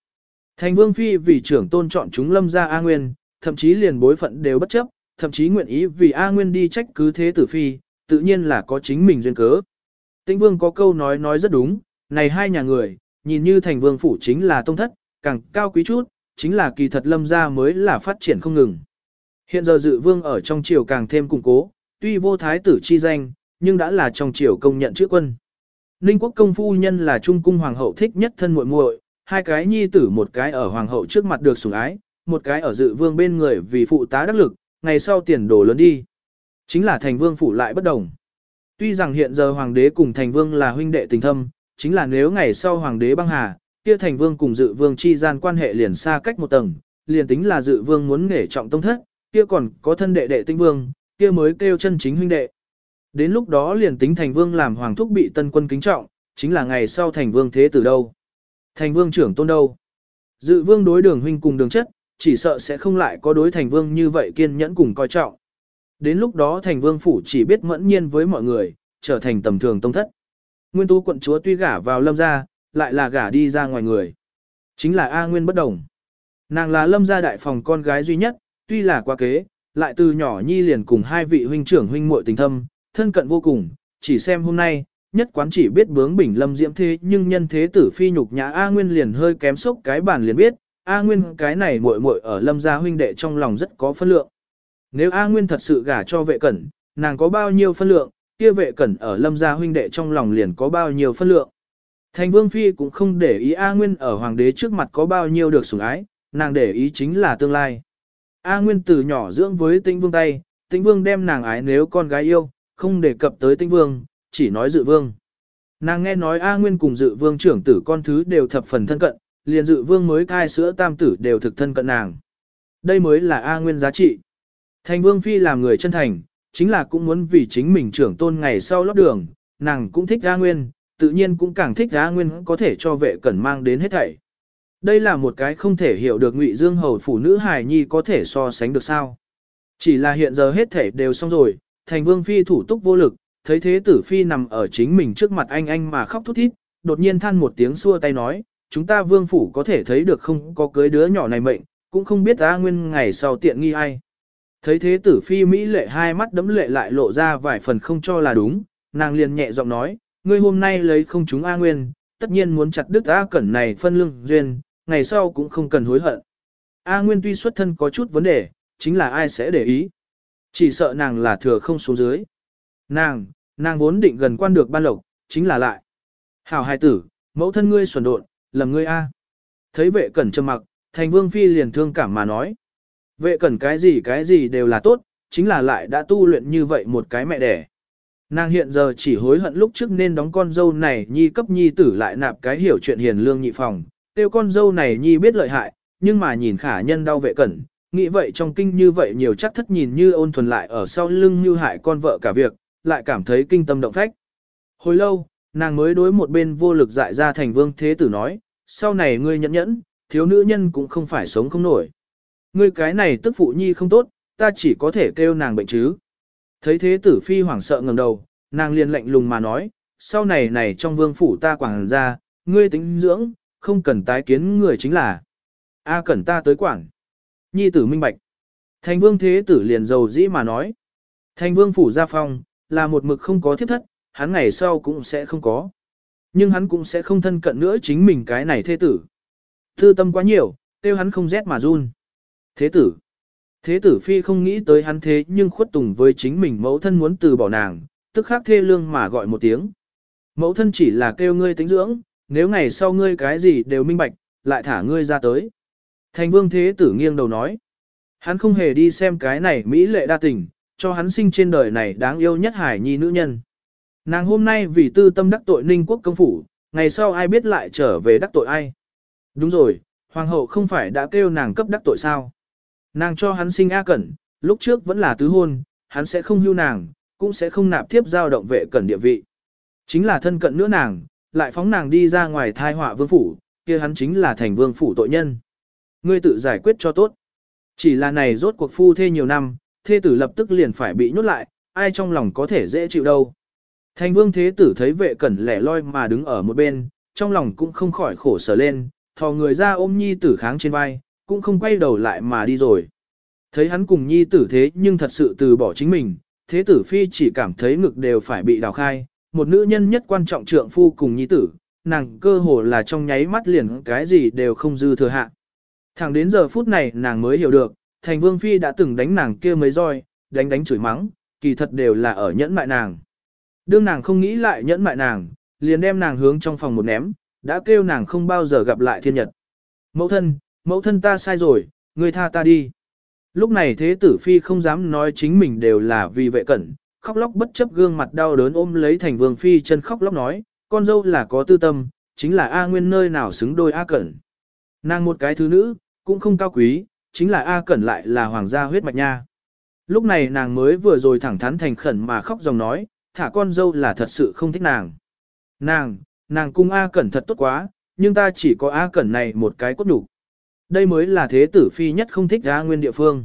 Thành vương phi vì trưởng tôn chọn chúng lâm ra A Nguyên, thậm chí liền bối phận đều bất chấp, thậm chí nguyện ý vì A Nguyên đi trách cứ thế tử phi, tự nhiên là có chính mình duyên cớ. Tĩnh vương có câu nói nói rất đúng, này hai nhà người, nhìn như thành vương phủ chính là tông thất, càng cao quý chút, chính là kỳ thật lâm ra mới là phát triển không ngừng. Hiện giờ dự vương ở trong triều càng thêm củng cố, tuy vô thái tử chi danh, nhưng đã là trong triều công nhận chữ quân. Ninh quốc công phu nhân là trung cung hoàng hậu thích nhất thân muội muội, hai cái nhi tử một cái ở hoàng hậu trước mặt được sủng ái, một cái ở dự vương bên người vì phụ tá đắc lực, ngày sau tiền đồ lớn đi. Chính là thành vương phủ lại bất đồng. Tuy rằng hiện giờ hoàng đế cùng thành vương là huynh đệ tình thâm, chính là nếu ngày sau hoàng đế băng hà, kia thành vương cùng dự vương chi gian quan hệ liền xa cách một tầng, liền tính là dự vương muốn nể trọng tông thất, kia còn có thân đệ đệ tinh vương, kia mới kêu chân chính huynh đệ. Đến lúc đó liền tính thành vương làm hoàng thúc bị tân quân kính trọng, chính là ngày sau thành vương thế tử đâu. Thành vương trưởng tôn đâu. Dự vương đối đường huynh cùng đường chất, chỉ sợ sẽ không lại có đối thành vương như vậy kiên nhẫn cùng coi trọng. Đến lúc đó thành vương phủ chỉ biết mẫn nhiên với mọi người, trở thành tầm thường tông thất. Nguyên tú quận chúa tuy gả vào lâm gia, lại là gả đi ra ngoài người. Chính là A Nguyên bất đồng. Nàng là lâm gia đại phòng con gái duy nhất, tuy là quá kế, lại từ nhỏ nhi liền cùng hai vị huynh trưởng huynh muội tình thâm, thân cận vô cùng, chỉ xem hôm nay, nhất quán chỉ biết bướng bỉnh lâm diễm thế nhưng nhân thế tử phi nhục nhã A Nguyên liền hơi kém sốc cái bản liền biết, A Nguyên cái này muội muội ở lâm gia huynh đệ trong lòng rất có phân lượng. Nếu A Nguyên thật sự gả cho vệ cẩn, nàng có bao nhiêu phân lượng, kia vệ cẩn ở lâm gia huynh đệ trong lòng liền có bao nhiêu phân lượng. Thành vương phi cũng không để ý A Nguyên ở hoàng đế trước mặt có bao nhiêu được sủng ái, nàng để ý chính là tương lai. A Nguyên từ nhỏ dưỡng với Tĩnh Vương tay, Tĩnh Vương đem nàng ái nếu con gái yêu, không đề cập tới Tĩnh Vương, chỉ nói Dự Vương. Nàng nghe nói A Nguyên cùng Dự Vương trưởng tử con thứ đều thập phần thân cận, liền Dự Vương mới cai sữa tam tử đều thực thân cận nàng. Đây mới là A Nguyên giá trị. Thành Vương Phi làm người chân thành, chính là cũng muốn vì chính mình trưởng tôn ngày sau lót đường, nàng cũng thích A Nguyên, tự nhiên cũng càng thích A Nguyên có thể cho vệ cẩn mang đến hết thảy. Đây là một cái không thể hiểu được Ngụy Dương hầu phụ nữ hài nhi có thể so sánh được sao. Chỉ là hiện giờ hết thảy đều xong rồi, thành vương phi thủ túc vô lực, thấy thế tử phi nằm ở chính mình trước mặt anh anh mà khóc thút thít, đột nhiên than một tiếng xua tay nói, chúng ta vương phủ có thể thấy được không có cưới đứa nhỏ này mệnh, cũng không biết A Nguyên ngày sau tiện nghi ai. Thấy thế tử phi Mỹ lệ hai mắt đấm lệ lại lộ ra vài phần không cho là đúng, nàng liền nhẹ giọng nói, ngươi hôm nay lấy không chúng A Nguyên, tất nhiên muốn chặt đứt A Cẩn này phân lương duyên, ngày sau cũng không cần hối hận. A Nguyên tuy xuất thân có chút vấn đề, chính là ai sẽ để ý. Chỉ sợ nàng là thừa không xuống dưới. Nàng, nàng vốn định gần quan được ban lộc, chính là lại. Hảo hài tử, mẫu thân ngươi xuẩn độn, lầm ngươi A. Thấy vệ cẩn trầm mặc, thành vương phi liền thương cảm mà nói. Vệ cẩn cái gì cái gì đều là tốt, chính là lại đã tu luyện như vậy một cái mẹ đẻ. Nàng hiện giờ chỉ hối hận lúc trước nên đóng con dâu này nhi cấp nhi tử lại nạp cái hiểu chuyện hiền lương nhị phòng, tiêu con dâu này nhi biết lợi hại, nhưng mà nhìn khả nhân đau vệ cẩn, nghĩ vậy trong kinh như vậy nhiều chắc thất nhìn như ôn thuần lại ở sau lưng như hại con vợ cả việc, lại cảm thấy kinh tâm động phách. Hồi lâu, nàng mới đối một bên vô lực dại ra thành vương thế tử nói, sau này ngươi nhẫn nhẫn, thiếu nữ nhân cũng không phải sống không nổi. Ngươi cái này tức phụ nhi không tốt, ta chỉ có thể kêu nàng bệnh chứ. Thấy thế tử phi hoảng sợ ngầm đầu, nàng liền lạnh lùng mà nói, sau này này trong vương phủ ta quảng ra, ngươi tính dưỡng, không cần tái kiến người chính là. A cần ta tới quảng. Nhi tử minh bạch. Thành vương thế tử liền dầu dĩ mà nói. Thành vương phủ gia phong, là một mực không có thiết thất, hắn ngày sau cũng sẽ không có. Nhưng hắn cũng sẽ không thân cận nữa chính mình cái này thế tử. Thư tâm quá nhiều, tiêu hắn không rét mà run. Thế tử. Thế tử phi không nghĩ tới hắn thế nhưng khuất tùng với chính mình mẫu thân muốn từ bỏ nàng, tức khắc thê lương mà gọi một tiếng. Mẫu thân chỉ là kêu ngươi tính dưỡng, nếu ngày sau ngươi cái gì đều minh bạch, lại thả ngươi ra tới. Thành vương thế tử nghiêng đầu nói. Hắn không hề đi xem cái này mỹ lệ đa tình, cho hắn sinh trên đời này đáng yêu nhất hải nhi nữ nhân. Nàng hôm nay vì tư tâm đắc tội ninh quốc công phủ, ngày sau ai biết lại trở về đắc tội ai. Đúng rồi, hoàng hậu không phải đã kêu nàng cấp đắc tội sao. Nàng cho hắn sinh A Cẩn, lúc trước vẫn là tứ hôn, hắn sẽ không hưu nàng, cũng sẽ không nạp tiếp giao động vệ cẩn địa vị. Chính là thân cận nữa nàng, lại phóng nàng đi ra ngoài thai họa vương phủ, kia hắn chính là thành vương phủ tội nhân. Ngươi tự giải quyết cho tốt. Chỉ là này rốt cuộc phu thê nhiều năm, thê tử lập tức liền phải bị nhốt lại, ai trong lòng có thể dễ chịu đâu. Thành vương thế tử thấy vệ cẩn lẻ loi mà đứng ở một bên, trong lòng cũng không khỏi khổ sở lên, thò người ra ôm nhi tử kháng trên vai, cũng không quay đầu lại mà đi rồi. Thấy hắn cùng nhi tử thế nhưng thật sự từ bỏ chính mình, thế tử phi chỉ cảm thấy ngực đều phải bị đào khai, một nữ nhân nhất quan trọng trượng phu cùng nhi tử, nàng cơ hồ là trong nháy mắt liền cái gì đều không dư thừa hạ. Thẳng đến giờ phút này nàng mới hiểu được, thành vương phi đã từng đánh nàng kia mấy roi, đánh đánh chửi mắng, kỳ thật đều là ở nhẫn mại nàng. Đương nàng không nghĩ lại nhẫn mại nàng, liền đem nàng hướng trong phòng một ném, đã kêu nàng không bao giờ gặp lại thiên nhật. Mẫu thân, mẫu thân ta sai rồi, ngươi tha ta đi. Lúc này thế tử phi không dám nói chính mình đều là vì vệ cẩn, khóc lóc bất chấp gương mặt đau đớn ôm lấy thành vương phi chân khóc lóc nói, con dâu là có tư tâm, chính là A Nguyên nơi nào xứng đôi A Cẩn. Nàng một cái thứ nữ, cũng không cao quý, chính là A Cẩn lại là hoàng gia huyết mạch nha. Lúc này nàng mới vừa rồi thẳng thắn thành khẩn mà khóc dòng nói, thả con dâu là thật sự không thích nàng. Nàng, nàng cung A Cẩn thật tốt quá, nhưng ta chỉ có A Cẩn này một cái cốt đủ. Đây mới là thế tử phi nhất không thích A Nguyên địa phương.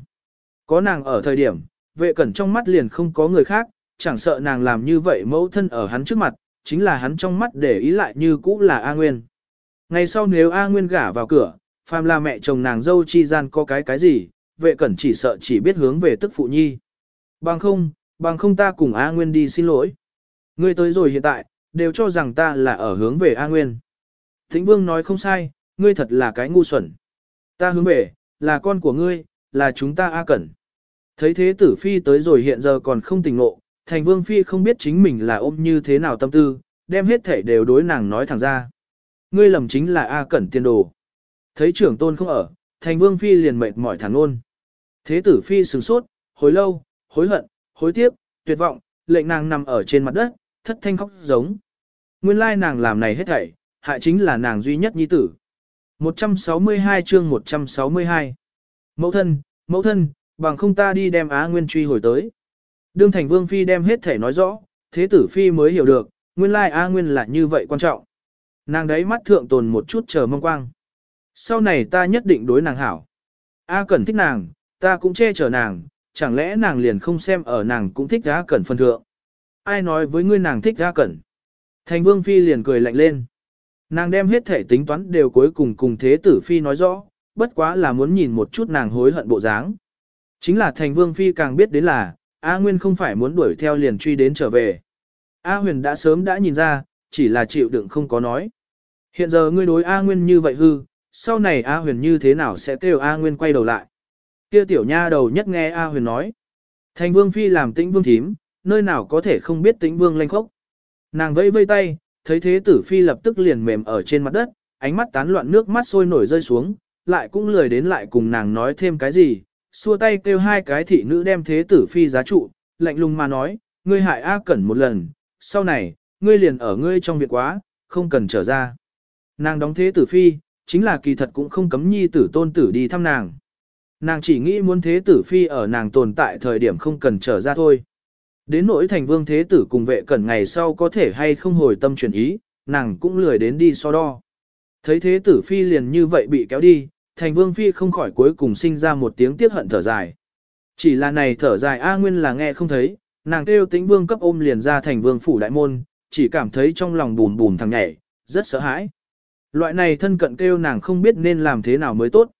Có nàng ở thời điểm, vệ cẩn trong mắt liền không có người khác, chẳng sợ nàng làm như vậy mẫu thân ở hắn trước mặt, chính là hắn trong mắt để ý lại như cũ là A Nguyên. Ngày sau nếu A Nguyên gả vào cửa, phàm là mẹ chồng nàng dâu chi gian có cái cái gì, vệ cẩn chỉ sợ chỉ biết hướng về tức phụ nhi. Bằng không, bằng không ta cùng A Nguyên đi xin lỗi. Ngươi tới rồi hiện tại, đều cho rằng ta là ở hướng về A Nguyên. Thịnh Vương nói không sai, ngươi thật là cái ngu xuẩn. Ta hướng về, là con của ngươi, là chúng ta A Cẩn. Thấy thế tử phi tới rồi hiện giờ còn không tỉnh ngộ, thành vương phi không biết chính mình là ôm như thế nào tâm tư, đem hết thể đều đối nàng nói thẳng ra. Ngươi lầm chính là A Cẩn tiên đồ. Thấy trưởng tôn không ở, thành vương phi liền mệt mỏi thẳng ôn. Thế tử phi sửng sốt, hối lâu, hối hận, hối tiếc, tuyệt vọng, lệnh nàng nằm ở trên mặt đất, thất thanh khóc giống. Nguyên lai nàng làm này hết thảy, hại chính là nàng duy nhất nhi tử. 162 chương 162 Mẫu thân, mẫu thân, bằng không ta đi đem Á Nguyên truy hồi tới. Đương thành vương phi đem hết thể nói rõ, thế tử phi mới hiểu được, nguyên lai Á Nguyên là như vậy quan trọng. Nàng đấy mắt thượng tồn một chút chờ mong quang. Sau này ta nhất định đối nàng hảo. A Cẩn thích nàng, ta cũng che chở nàng, chẳng lẽ nàng liền không xem ở nàng cũng thích A Cẩn phân thượng. Ai nói với ngươi nàng thích A Cẩn? Thành Vương Phi liền cười lạnh lên. Nàng đem hết thể tính toán đều cuối cùng cùng Thế Tử Phi nói rõ, bất quá là muốn nhìn một chút nàng hối hận bộ dáng. Chính là Thành Vương Phi càng biết đến là, A Nguyên không phải muốn đuổi theo liền truy đến trở về. A Huyền đã sớm đã nhìn ra, chỉ là chịu đựng không có nói. Hiện giờ ngươi đối A Nguyên như vậy hư, sau này A Huyền như thế nào sẽ kêu A Nguyên quay đầu lại. Kia tiểu nha đầu nhất nghe A Huyền nói. Thành Vương Phi làm tĩnh vương thím, nơi nào có thể không biết tĩnh vương lanh khốc. Nàng vẫy vây tay, thấy thế tử Phi lập tức liền mềm ở trên mặt đất, ánh mắt tán loạn nước mắt sôi nổi rơi xuống, lại cũng lười đến lại cùng nàng nói thêm cái gì, xua tay kêu hai cái thị nữ đem thế tử phi giá trụ, lạnh lùng mà nói, ngươi hại A Cẩn một lần, sau này, ngươi liền ở ngươi trong việc quá, không cần trở ra. Nàng đóng thế tử phi, chính là kỳ thật cũng không cấm nhi tử tôn tử đi thăm nàng. Nàng chỉ nghĩ muốn thế tử phi ở nàng tồn tại thời điểm không cần trở ra thôi. Đến nỗi thành vương thế tử cùng vệ cẩn ngày sau có thể hay không hồi tâm chuyển ý, nàng cũng lười đến đi so đo. Thấy thế tử phi liền như vậy bị kéo đi, thành vương phi không khỏi cuối cùng sinh ra một tiếng tiếc hận thở dài. Chỉ là này thở dài A Nguyên là nghe không thấy, nàng kêu tĩnh vương cấp ôm liền ra thành vương phủ đại môn, chỉ cảm thấy trong lòng bùn bùn thằng nhảy, rất sợ hãi. Loại này thân cận kêu nàng không biết nên làm thế nào mới tốt.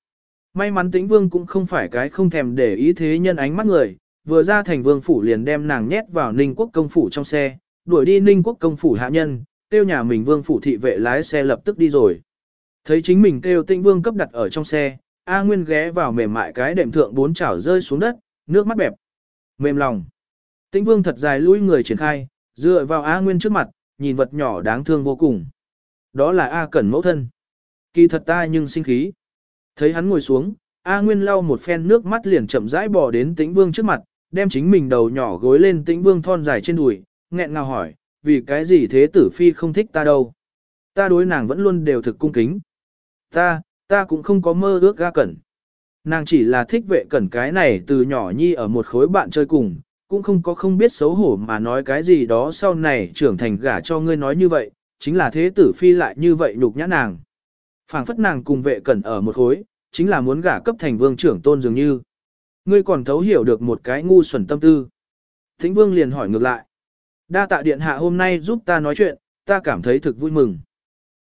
May mắn tĩnh vương cũng không phải cái không thèm để ý thế nhân ánh mắt người, vừa ra thành vương phủ liền đem nàng nhét vào ninh quốc công phủ trong xe, đuổi đi ninh quốc công phủ hạ nhân, tiêu nhà mình vương phủ thị vệ lái xe lập tức đi rồi. Thấy chính mình kêu tĩnh vương cấp đặt ở trong xe, A Nguyên ghé vào mềm mại cái đệm thượng bốn chảo rơi xuống đất, nước mắt bẹp. Mềm lòng. Tĩnh vương thật dài lũi người triển khai, dựa vào A Nguyên trước mặt, nhìn vật nhỏ đáng thương vô cùng. Đó là A Cẩn mẫu thân. Kỳ thật ta nhưng sinh khí. Thấy hắn ngồi xuống, A Nguyên lau một phen nước mắt liền chậm rãi bỏ đến tĩnh vương trước mặt, đem chính mình đầu nhỏ gối lên tĩnh vương thon dài trên đùi, nghẹn ngào hỏi, vì cái gì thế tử phi không thích ta đâu. Ta đối nàng vẫn luôn đều thực cung kính. Ta, ta cũng không có mơ ước a cẩn. Nàng chỉ là thích vệ cẩn cái này từ nhỏ nhi ở một khối bạn chơi cùng, cũng không có không biết xấu hổ mà nói cái gì đó sau này trưởng thành gả cho ngươi nói như vậy, chính là thế tử phi lại như vậy nhục nhã nàng. phảng phất nàng cùng vệ cẩn ở một khối, chính là muốn gả cấp thành vương trưởng tôn dường như. Ngươi còn thấu hiểu được một cái ngu xuẩn tâm tư. Thính vương liền hỏi ngược lại. Đa tạ điện hạ hôm nay giúp ta nói chuyện, ta cảm thấy thực vui mừng.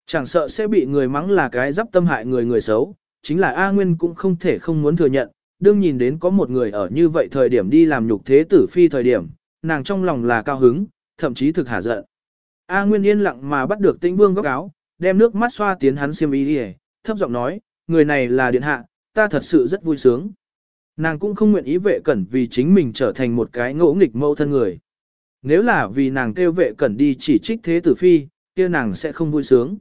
Chẳng sợ sẽ bị người mắng là cái dắp tâm hại người người xấu, chính là A Nguyên cũng không thể không muốn thừa nhận, đương nhìn đến có một người ở như vậy thời điểm đi làm nhục thế tử phi thời điểm, nàng trong lòng là cao hứng, thậm chí thực hả giận. A Nguyên yên lặng mà bắt được tĩnh vương góc áo, đem nước mắt xoa tiến hắn xiêm y đi thấp giọng nói, người này là điện hạ, ta thật sự rất vui sướng. Nàng cũng không nguyện ý vệ cẩn vì chính mình trở thành một cái ngỗ nghịch mâu thân người. Nếu là vì nàng kêu vệ cẩn đi chỉ trích thế tử phi, kia nàng sẽ không vui sướng.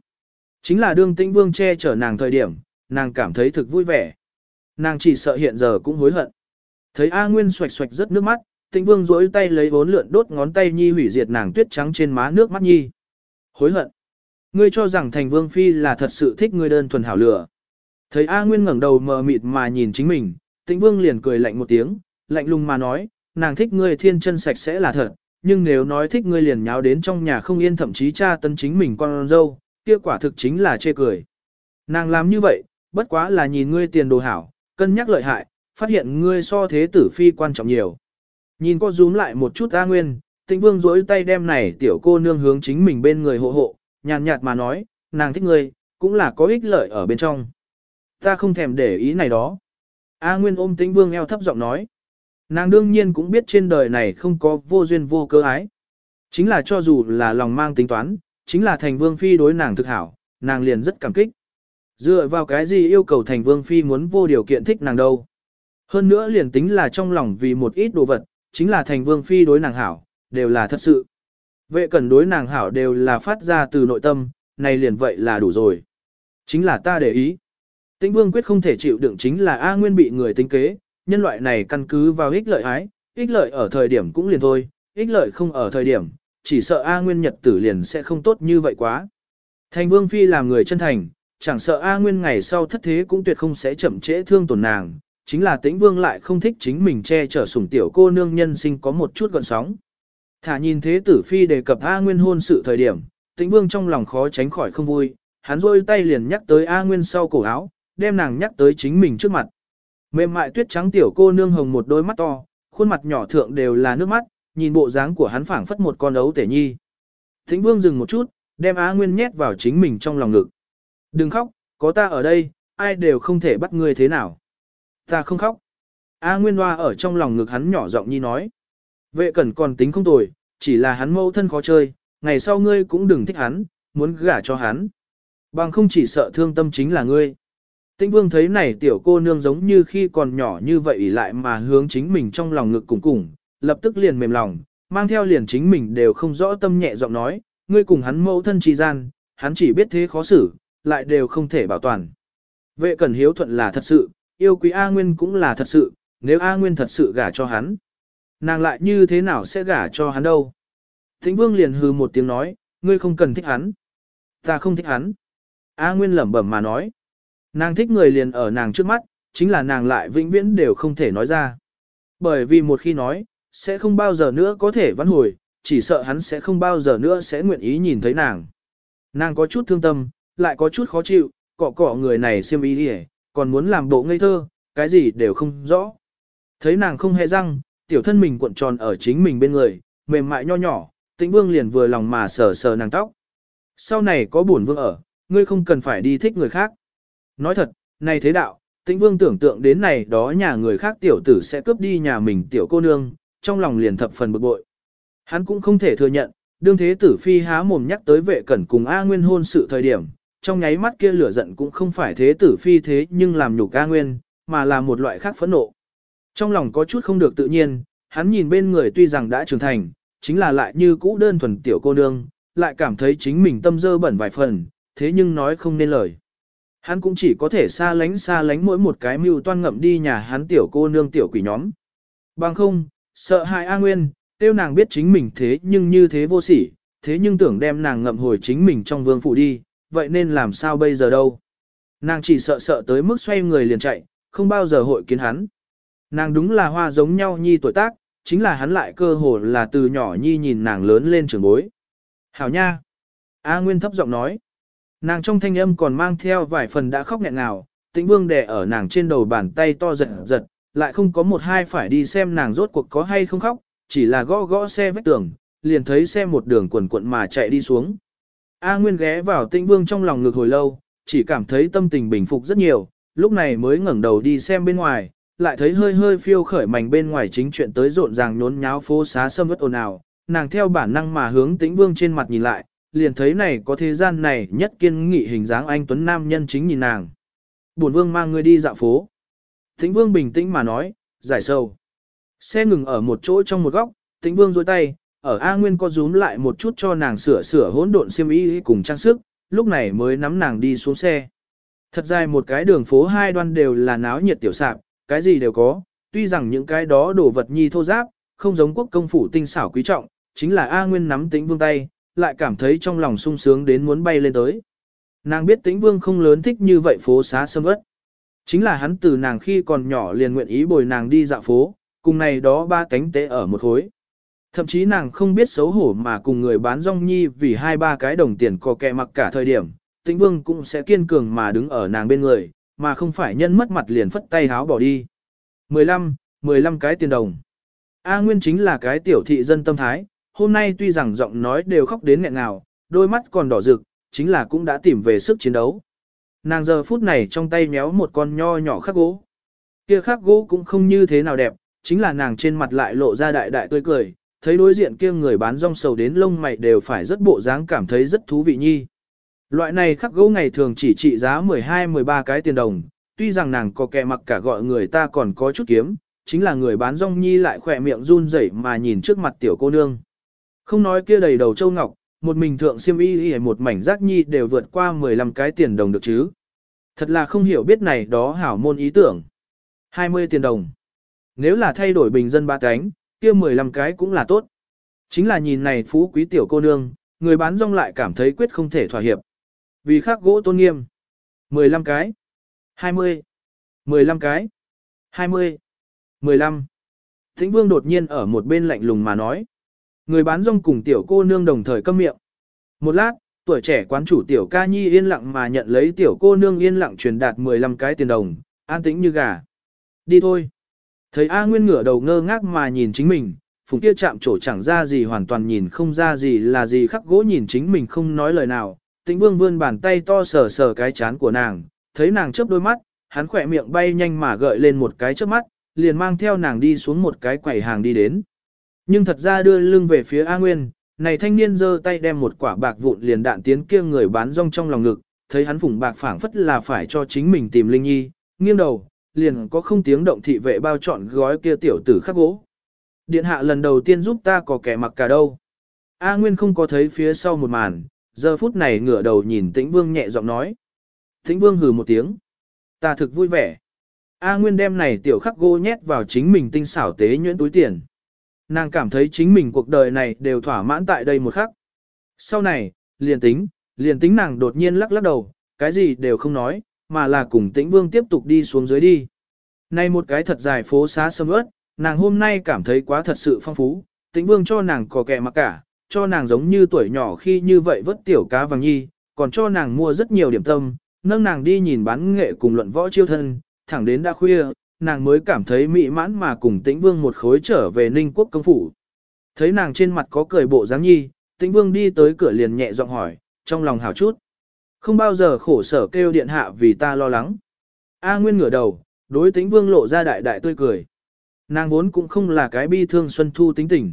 Chính là đương tĩnh vương che chở nàng thời điểm, nàng cảm thấy thực vui vẻ. Nàng chỉ sợ hiện giờ cũng hối hận. Thấy A Nguyên xoạch xoạch rất nước mắt, tĩnh vương rỗi tay lấy vốn lượn đốt ngón tay nhi hủy diệt nàng tuyết trắng trên má nước mắt nhi. Hối hận. Ngươi cho rằng thành vương phi là thật sự thích ngươi đơn thuần hảo lửa. Thấy A Nguyên ngẩng đầu mờ mịt mà nhìn chính mình, tĩnh vương liền cười lạnh một tiếng, lạnh lùng mà nói, nàng thích ngươi thiên chân sạch sẽ là thật, nhưng nếu nói thích ngươi liền nháo đến trong nhà không yên thậm chí cha tân chính mình con dâu, kia quả thực chính là chê cười. Nàng làm như vậy, bất quá là nhìn ngươi tiền đồ hảo, cân nhắc lợi hại, phát hiện ngươi so thế tử phi quan trọng nhiều. Nhìn cô rúm lại một chút A Nguyên, tĩnh vương rỗi tay đem này tiểu cô nương hướng chính mình bên người hộ hộ, nhàn nhạt mà nói, nàng thích ngươi, cũng là có ích lợi ở bên trong. Ta không thèm để ý này đó. A Nguyên ôm tĩnh vương eo thấp giọng nói. Nàng đương nhiên cũng biết trên đời này không có vô duyên vô cơ ái. Chính là cho dù là lòng mang tính toán, chính là thành vương phi đối nàng thực hảo, nàng liền rất cảm kích. Dựa vào cái gì yêu cầu thành vương phi muốn vô điều kiện thích nàng đâu. Hơn nữa liền tính là trong lòng vì một ít đồ vật, chính là thành vương phi đối nàng hảo, đều là thật sự. Vệ cần đối nàng hảo đều là phát ra từ nội tâm, này liền vậy là đủ rồi. Chính là ta để ý. Tĩnh vương quyết không thể chịu đựng chính là A Nguyên bị người tính kế, nhân loại này căn cứ vào ích lợi ái, ích lợi ở thời điểm cũng liền thôi, ích lợi không ở thời điểm, chỉ sợ A Nguyên nhật tử liền sẽ không tốt như vậy quá. Thành Vương Phi làm người chân thành, chẳng sợ A Nguyên ngày sau thất thế cũng tuyệt không sẽ chậm trễ thương tổn nàng, chính là tĩnh Vương lại không thích chính mình che chở sủng tiểu cô nương nhân sinh có một chút gọn sóng. Thả nhìn thế tử Phi đề cập A Nguyên hôn sự thời điểm, tĩnh Vương trong lòng khó tránh khỏi không vui, hắn rôi tay liền nhắc tới A Nguyên sau cổ áo, đem nàng nhắc tới chính mình trước mặt. Mềm mại tuyết trắng tiểu cô nương hồng một đôi mắt to, khuôn mặt nhỏ thượng đều là nước mắt, nhìn bộ dáng của hắn phảng phất một con ấu tể nhi. Thịnh Vương dừng một chút, đem Á Nguyên nhét vào chính mình trong lòng ngực. Đừng khóc, có ta ở đây, ai đều không thể bắt ngươi thế nào. Ta không khóc. A Nguyên Hoa ở trong lòng ngực hắn nhỏ giọng nhi nói. Vệ cẩn còn tính không tồi, chỉ là hắn mâu thân khó chơi, ngày sau ngươi cũng đừng thích hắn, muốn gả cho hắn. Bằng không chỉ sợ thương tâm chính là ngươi. Tĩnh vương thấy này tiểu cô nương giống như khi còn nhỏ như vậy lại mà hướng chính mình trong lòng ngực cùng cùng, lập tức liền mềm lòng, mang theo liền chính mình đều không rõ tâm nhẹ giọng nói, ngươi cùng hắn mâu thân trì gian, hắn chỉ biết thế khó xử, lại đều không thể bảo toàn. Vệ cẩn hiếu thuận là thật sự, yêu quý A Nguyên cũng là thật sự, nếu A Nguyên thật sự gả cho hắn. Nàng lại như thế nào sẽ gả cho hắn đâu? Thính vương liền hừ một tiếng nói, ngươi không cần thích hắn. Ta không thích hắn. A Nguyên lẩm bẩm mà nói. Nàng thích người liền ở nàng trước mắt, chính là nàng lại vĩnh viễn đều không thể nói ra. Bởi vì một khi nói, sẽ không bao giờ nữa có thể vãn hồi, chỉ sợ hắn sẽ không bao giờ nữa sẽ nguyện ý nhìn thấy nàng. Nàng có chút thương tâm, lại có chút khó chịu, cọ cọ người này xiêm ý đi còn muốn làm bộ ngây thơ, cái gì đều không rõ. Thấy nàng không hề răng, tiểu thân mình cuộn tròn ở chính mình bên người, mềm mại nho nhỏ, tĩnh vương liền vừa lòng mà sờ sờ nàng tóc. Sau này có buồn vương ở, ngươi không cần phải đi thích người khác. Nói thật, này thế đạo, tĩnh vương tưởng tượng đến này đó nhà người khác tiểu tử sẽ cướp đi nhà mình tiểu cô nương, trong lòng liền thập phần bực bội. Hắn cũng không thể thừa nhận, đương thế tử phi há mồm nhắc tới vệ cẩn cùng A Nguyên hôn sự thời điểm, trong nháy mắt kia lửa giận cũng không phải thế tử phi thế nhưng làm nhục A Nguyên, mà là một loại khác phẫn nộ. Trong lòng có chút không được tự nhiên, hắn nhìn bên người tuy rằng đã trưởng thành, chính là lại như cũ đơn thuần tiểu cô nương, lại cảm thấy chính mình tâm dơ bẩn vài phần, thế nhưng nói không nên lời. Hắn cũng chỉ có thể xa lánh xa lánh mỗi một cái mưu toan ngậm đi nhà hắn tiểu cô nương tiểu quỷ nhóm. Bằng không, sợ hại A Nguyên, tiêu nàng biết chính mình thế nhưng như thế vô sỉ, thế nhưng tưởng đem nàng ngậm hồi chính mình trong vương phủ đi, vậy nên làm sao bây giờ đâu. Nàng chỉ sợ sợ tới mức xoay người liền chạy, không bao giờ hội kiến hắn. Nàng đúng là hoa giống nhau nhi tuổi tác, chính là hắn lại cơ hồ là từ nhỏ nhi nhìn nàng lớn lên trường bối. Hảo nha! A Nguyên thấp giọng nói. Nàng trong thanh âm còn mang theo vài phần đã khóc nghẹn ngào, tĩnh vương đè ở nàng trên đầu bàn tay to giật giật, lại không có một hai phải đi xem nàng rốt cuộc có hay không khóc, chỉ là gõ gõ xe vách tường, liền thấy xe một đường quần cuộn mà chạy đi xuống. A Nguyên ghé vào tĩnh vương trong lòng ngực hồi lâu, chỉ cảm thấy tâm tình bình phục rất nhiều, lúc này mới ngẩng đầu đi xem bên ngoài, lại thấy hơi hơi phiêu khởi mảnh bên ngoài chính chuyện tới rộn ràng nhốn nháo phố xá sâm ướt ồn ào, nàng theo bản năng mà hướng tĩnh vương trên mặt nhìn lại, liền thấy này có thế gian này nhất kiên nghị hình dáng anh Tuấn Nam nhân chính nhìn nàng. Bổn vương mang người đi dạo phố. Tĩnh vương bình tĩnh mà nói, giải sâu. Xe ngừng ở một chỗ trong một góc, tĩnh vương dôi tay, ở A Nguyên có rúm lại một chút cho nàng sửa sửa hỗn độn xiêm y cùng trang sức, lúc này mới nắm nàng đi xuống xe. Thật dài một cái đường phố hai đoan đều là náo nhiệt tiểu sạp, cái gì đều có, tuy rằng những cái đó đồ vật nhi thô giáp, không giống quốc công phủ tinh xảo quý trọng, chính là A Nguyên nắm tĩnh vương tay, lại cảm thấy trong lòng sung sướng đến muốn bay lên tới. Nàng biết tĩnh vương không lớn thích như vậy phố xá sâm ớt. Chính là hắn từ nàng khi còn nhỏ liền nguyện ý bồi nàng đi dạo phố, cùng này đó ba cánh tế ở một khối. Thậm chí nàng không biết xấu hổ mà cùng người bán rong nhi vì hai ba cái đồng tiền có kẹ mặc cả thời điểm, tĩnh vương cũng sẽ kiên cường mà đứng ở nàng bên người, mà không phải nhân mất mặt liền phất tay háo bỏ đi. 15, 15 cái tiền đồng. A Nguyên chính là cái tiểu thị dân tâm thái, hôm nay tuy rằng giọng nói đều khóc đến nghẹn ngào, đôi mắt còn đỏ rực, chính là cũng đã tìm về sức chiến đấu. Nàng giờ phút này trong tay méo một con nho nhỏ khắc gỗ. Kia khắc gỗ cũng không như thế nào đẹp, chính là nàng trên mặt lại lộ ra đại đại tươi cười, thấy đối diện kia người bán rong sầu đến lông mày đều phải rất bộ dáng cảm thấy rất thú vị nhi. Loại này khắc gỗ ngày thường chỉ trị giá 12-13 cái tiền đồng, tuy rằng nàng có kẻ mặc cả gọi người ta còn có chút kiếm, chính là người bán rong nhi lại khỏe miệng run rẩy mà nhìn trước mặt tiểu cô nương. Không nói kia đầy đầu châu ngọc, một mình thượng siêm y y một mảnh rác nhi đều vượt qua 15 cái tiền đồng được chứ. Thật là không hiểu biết này đó hảo môn ý tưởng. 20 tiền đồng. Nếu là thay đổi bình dân ba cánh, kia 15 cái cũng là tốt. Chính là nhìn này phú quý tiểu cô nương, người bán rong lại cảm thấy quyết không thể thỏa hiệp. Vì khác gỗ tôn nghiêm. 15 cái. 20. 15 cái. 20. 15. Thính vương đột nhiên ở một bên lạnh lùng mà nói. Người bán rong cùng tiểu cô nương đồng thời câm miệng. Một lát, tuổi trẻ quán chủ tiểu ca nhi yên lặng mà nhận lấy tiểu cô nương yên lặng truyền đạt 15 cái tiền đồng, an tĩnh như gà. Đi thôi. Thấy A Nguyên ngửa đầu ngơ ngác mà nhìn chính mình, phùng kia chạm trổ chẳng ra gì hoàn toàn nhìn không ra gì là gì khắc gỗ nhìn chính mình không nói lời nào. Tĩnh vương vươn bàn tay to sờ sờ cái chán của nàng, thấy nàng chớp đôi mắt, hắn khỏe miệng bay nhanh mà gợi lên một cái chớp mắt, liền mang theo nàng đi xuống một cái quầy hàng đi đến. Nhưng thật ra đưa lưng về phía A Nguyên, này thanh niên giơ tay đem một quả bạc vụn liền đạn tiến kia người bán rong trong lòng ngực, thấy hắn phủng bạc phảng phất là phải cho chính mình tìm Linh Nhi, nghiêng đầu, liền có không tiếng động thị vệ bao trọn gói kia tiểu tử khắc gỗ. Điện hạ lần đầu tiên giúp ta có kẻ mặc cả đâu. A Nguyên không có thấy phía sau một màn, giờ phút này ngửa đầu nhìn Tĩnh Vương nhẹ giọng nói. Tĩnh Vương hừ một tiếng. Ta thực vui vẻ. A Nguyên đem này tiểu khắc gỗ nhét vào chính mình tinh xảo tế nhuyễn túi tiền. Nàng cảm thấy chính mình cuộc đời này đều thỏa mãn tại đây một khắc. Sau này, liền tính, liền tính nàng đột nhiên lắc lắc đầu, cái gì đều không nói, mà là cùng tĩnh vương tiếp tục đi xuống dưới đi. Nay một cái thật dài phố xá sâm ớt, nàng hôm nay cảm thấy quá thật sự phong phú, tĩnh vương cho nàng có kẻ mặc cả, cho nàng giống như tuổi nhỏ khi như vậy vớt tiểu cá vàng nhi, còn cho nàng mua rất nhiều điểm tâm, nâng nàng đi nhìn bán nghệ cùng luận võ chiêu thân, thẳng đến đã khuya, nàng mới cảm thấy mỹ mãn mà cùng tĩnh vương một khối trở về ninh quốc công phủ. Thấy nàng trên mặt có cười bộ dáng nhi, tĩnh vương đi tới cửa liền nhẹ giọng hỏi, trong lòng hào chút. Không bao giờ khổ sở kêu điện hạ vì ta lo lắng. A Nguyên ngửa đầu, đối tĩnh vương lộ ra đại đại tươi cười. Nàng vốn cũng không là cái bi thương xuân thu tính tình.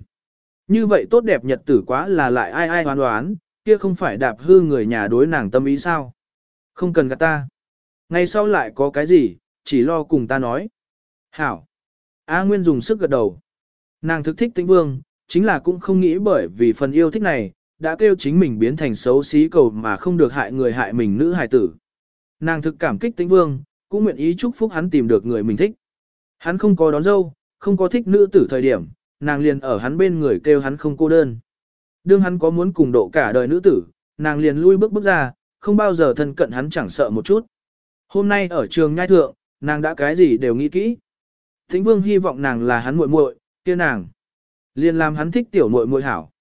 Như vậy tốt đẹp nhật tử quá là lại ai ai hoán đoán, kia không phải đạp hư người nhà đối nàng tâm ý sao. Không cần gạt ta. Ngày sau lại có cái gì, chỉ lo cùng ta nói. Hảo. A Nguyên dùng sức gật đầu. Nàng thực thích tĩnh vương, chính là cũng không nghĩ bởi vì phần yêu thích này, đã kêu chính mình biến thành xấu xí cầu mà không được hại người hại mình nữ hài tử. Nàng thực cảm kích tĩnh vương, cũng nguyện ý chúc phúc hắn tìm được người mình thích. Hắn không có đón dâu, không có thích nữ tử thời điểm, nàng liền ở hắn bên người kêu hắn không cô đơn. Đương hắn có muốn cùng độ cả đời nữ tử, nàng liền lui bước bước ra, không bao giờ thân cận hắn chẳng sợ một chút. Hôm nay ở trường nhai thượng, nàng đã cái gì đều nghĩ kỹ. Tĩnh Vương hy vọng nàng là hắn muội muội, kia nàng liền làm hắn thích tiểu muội muội hảo.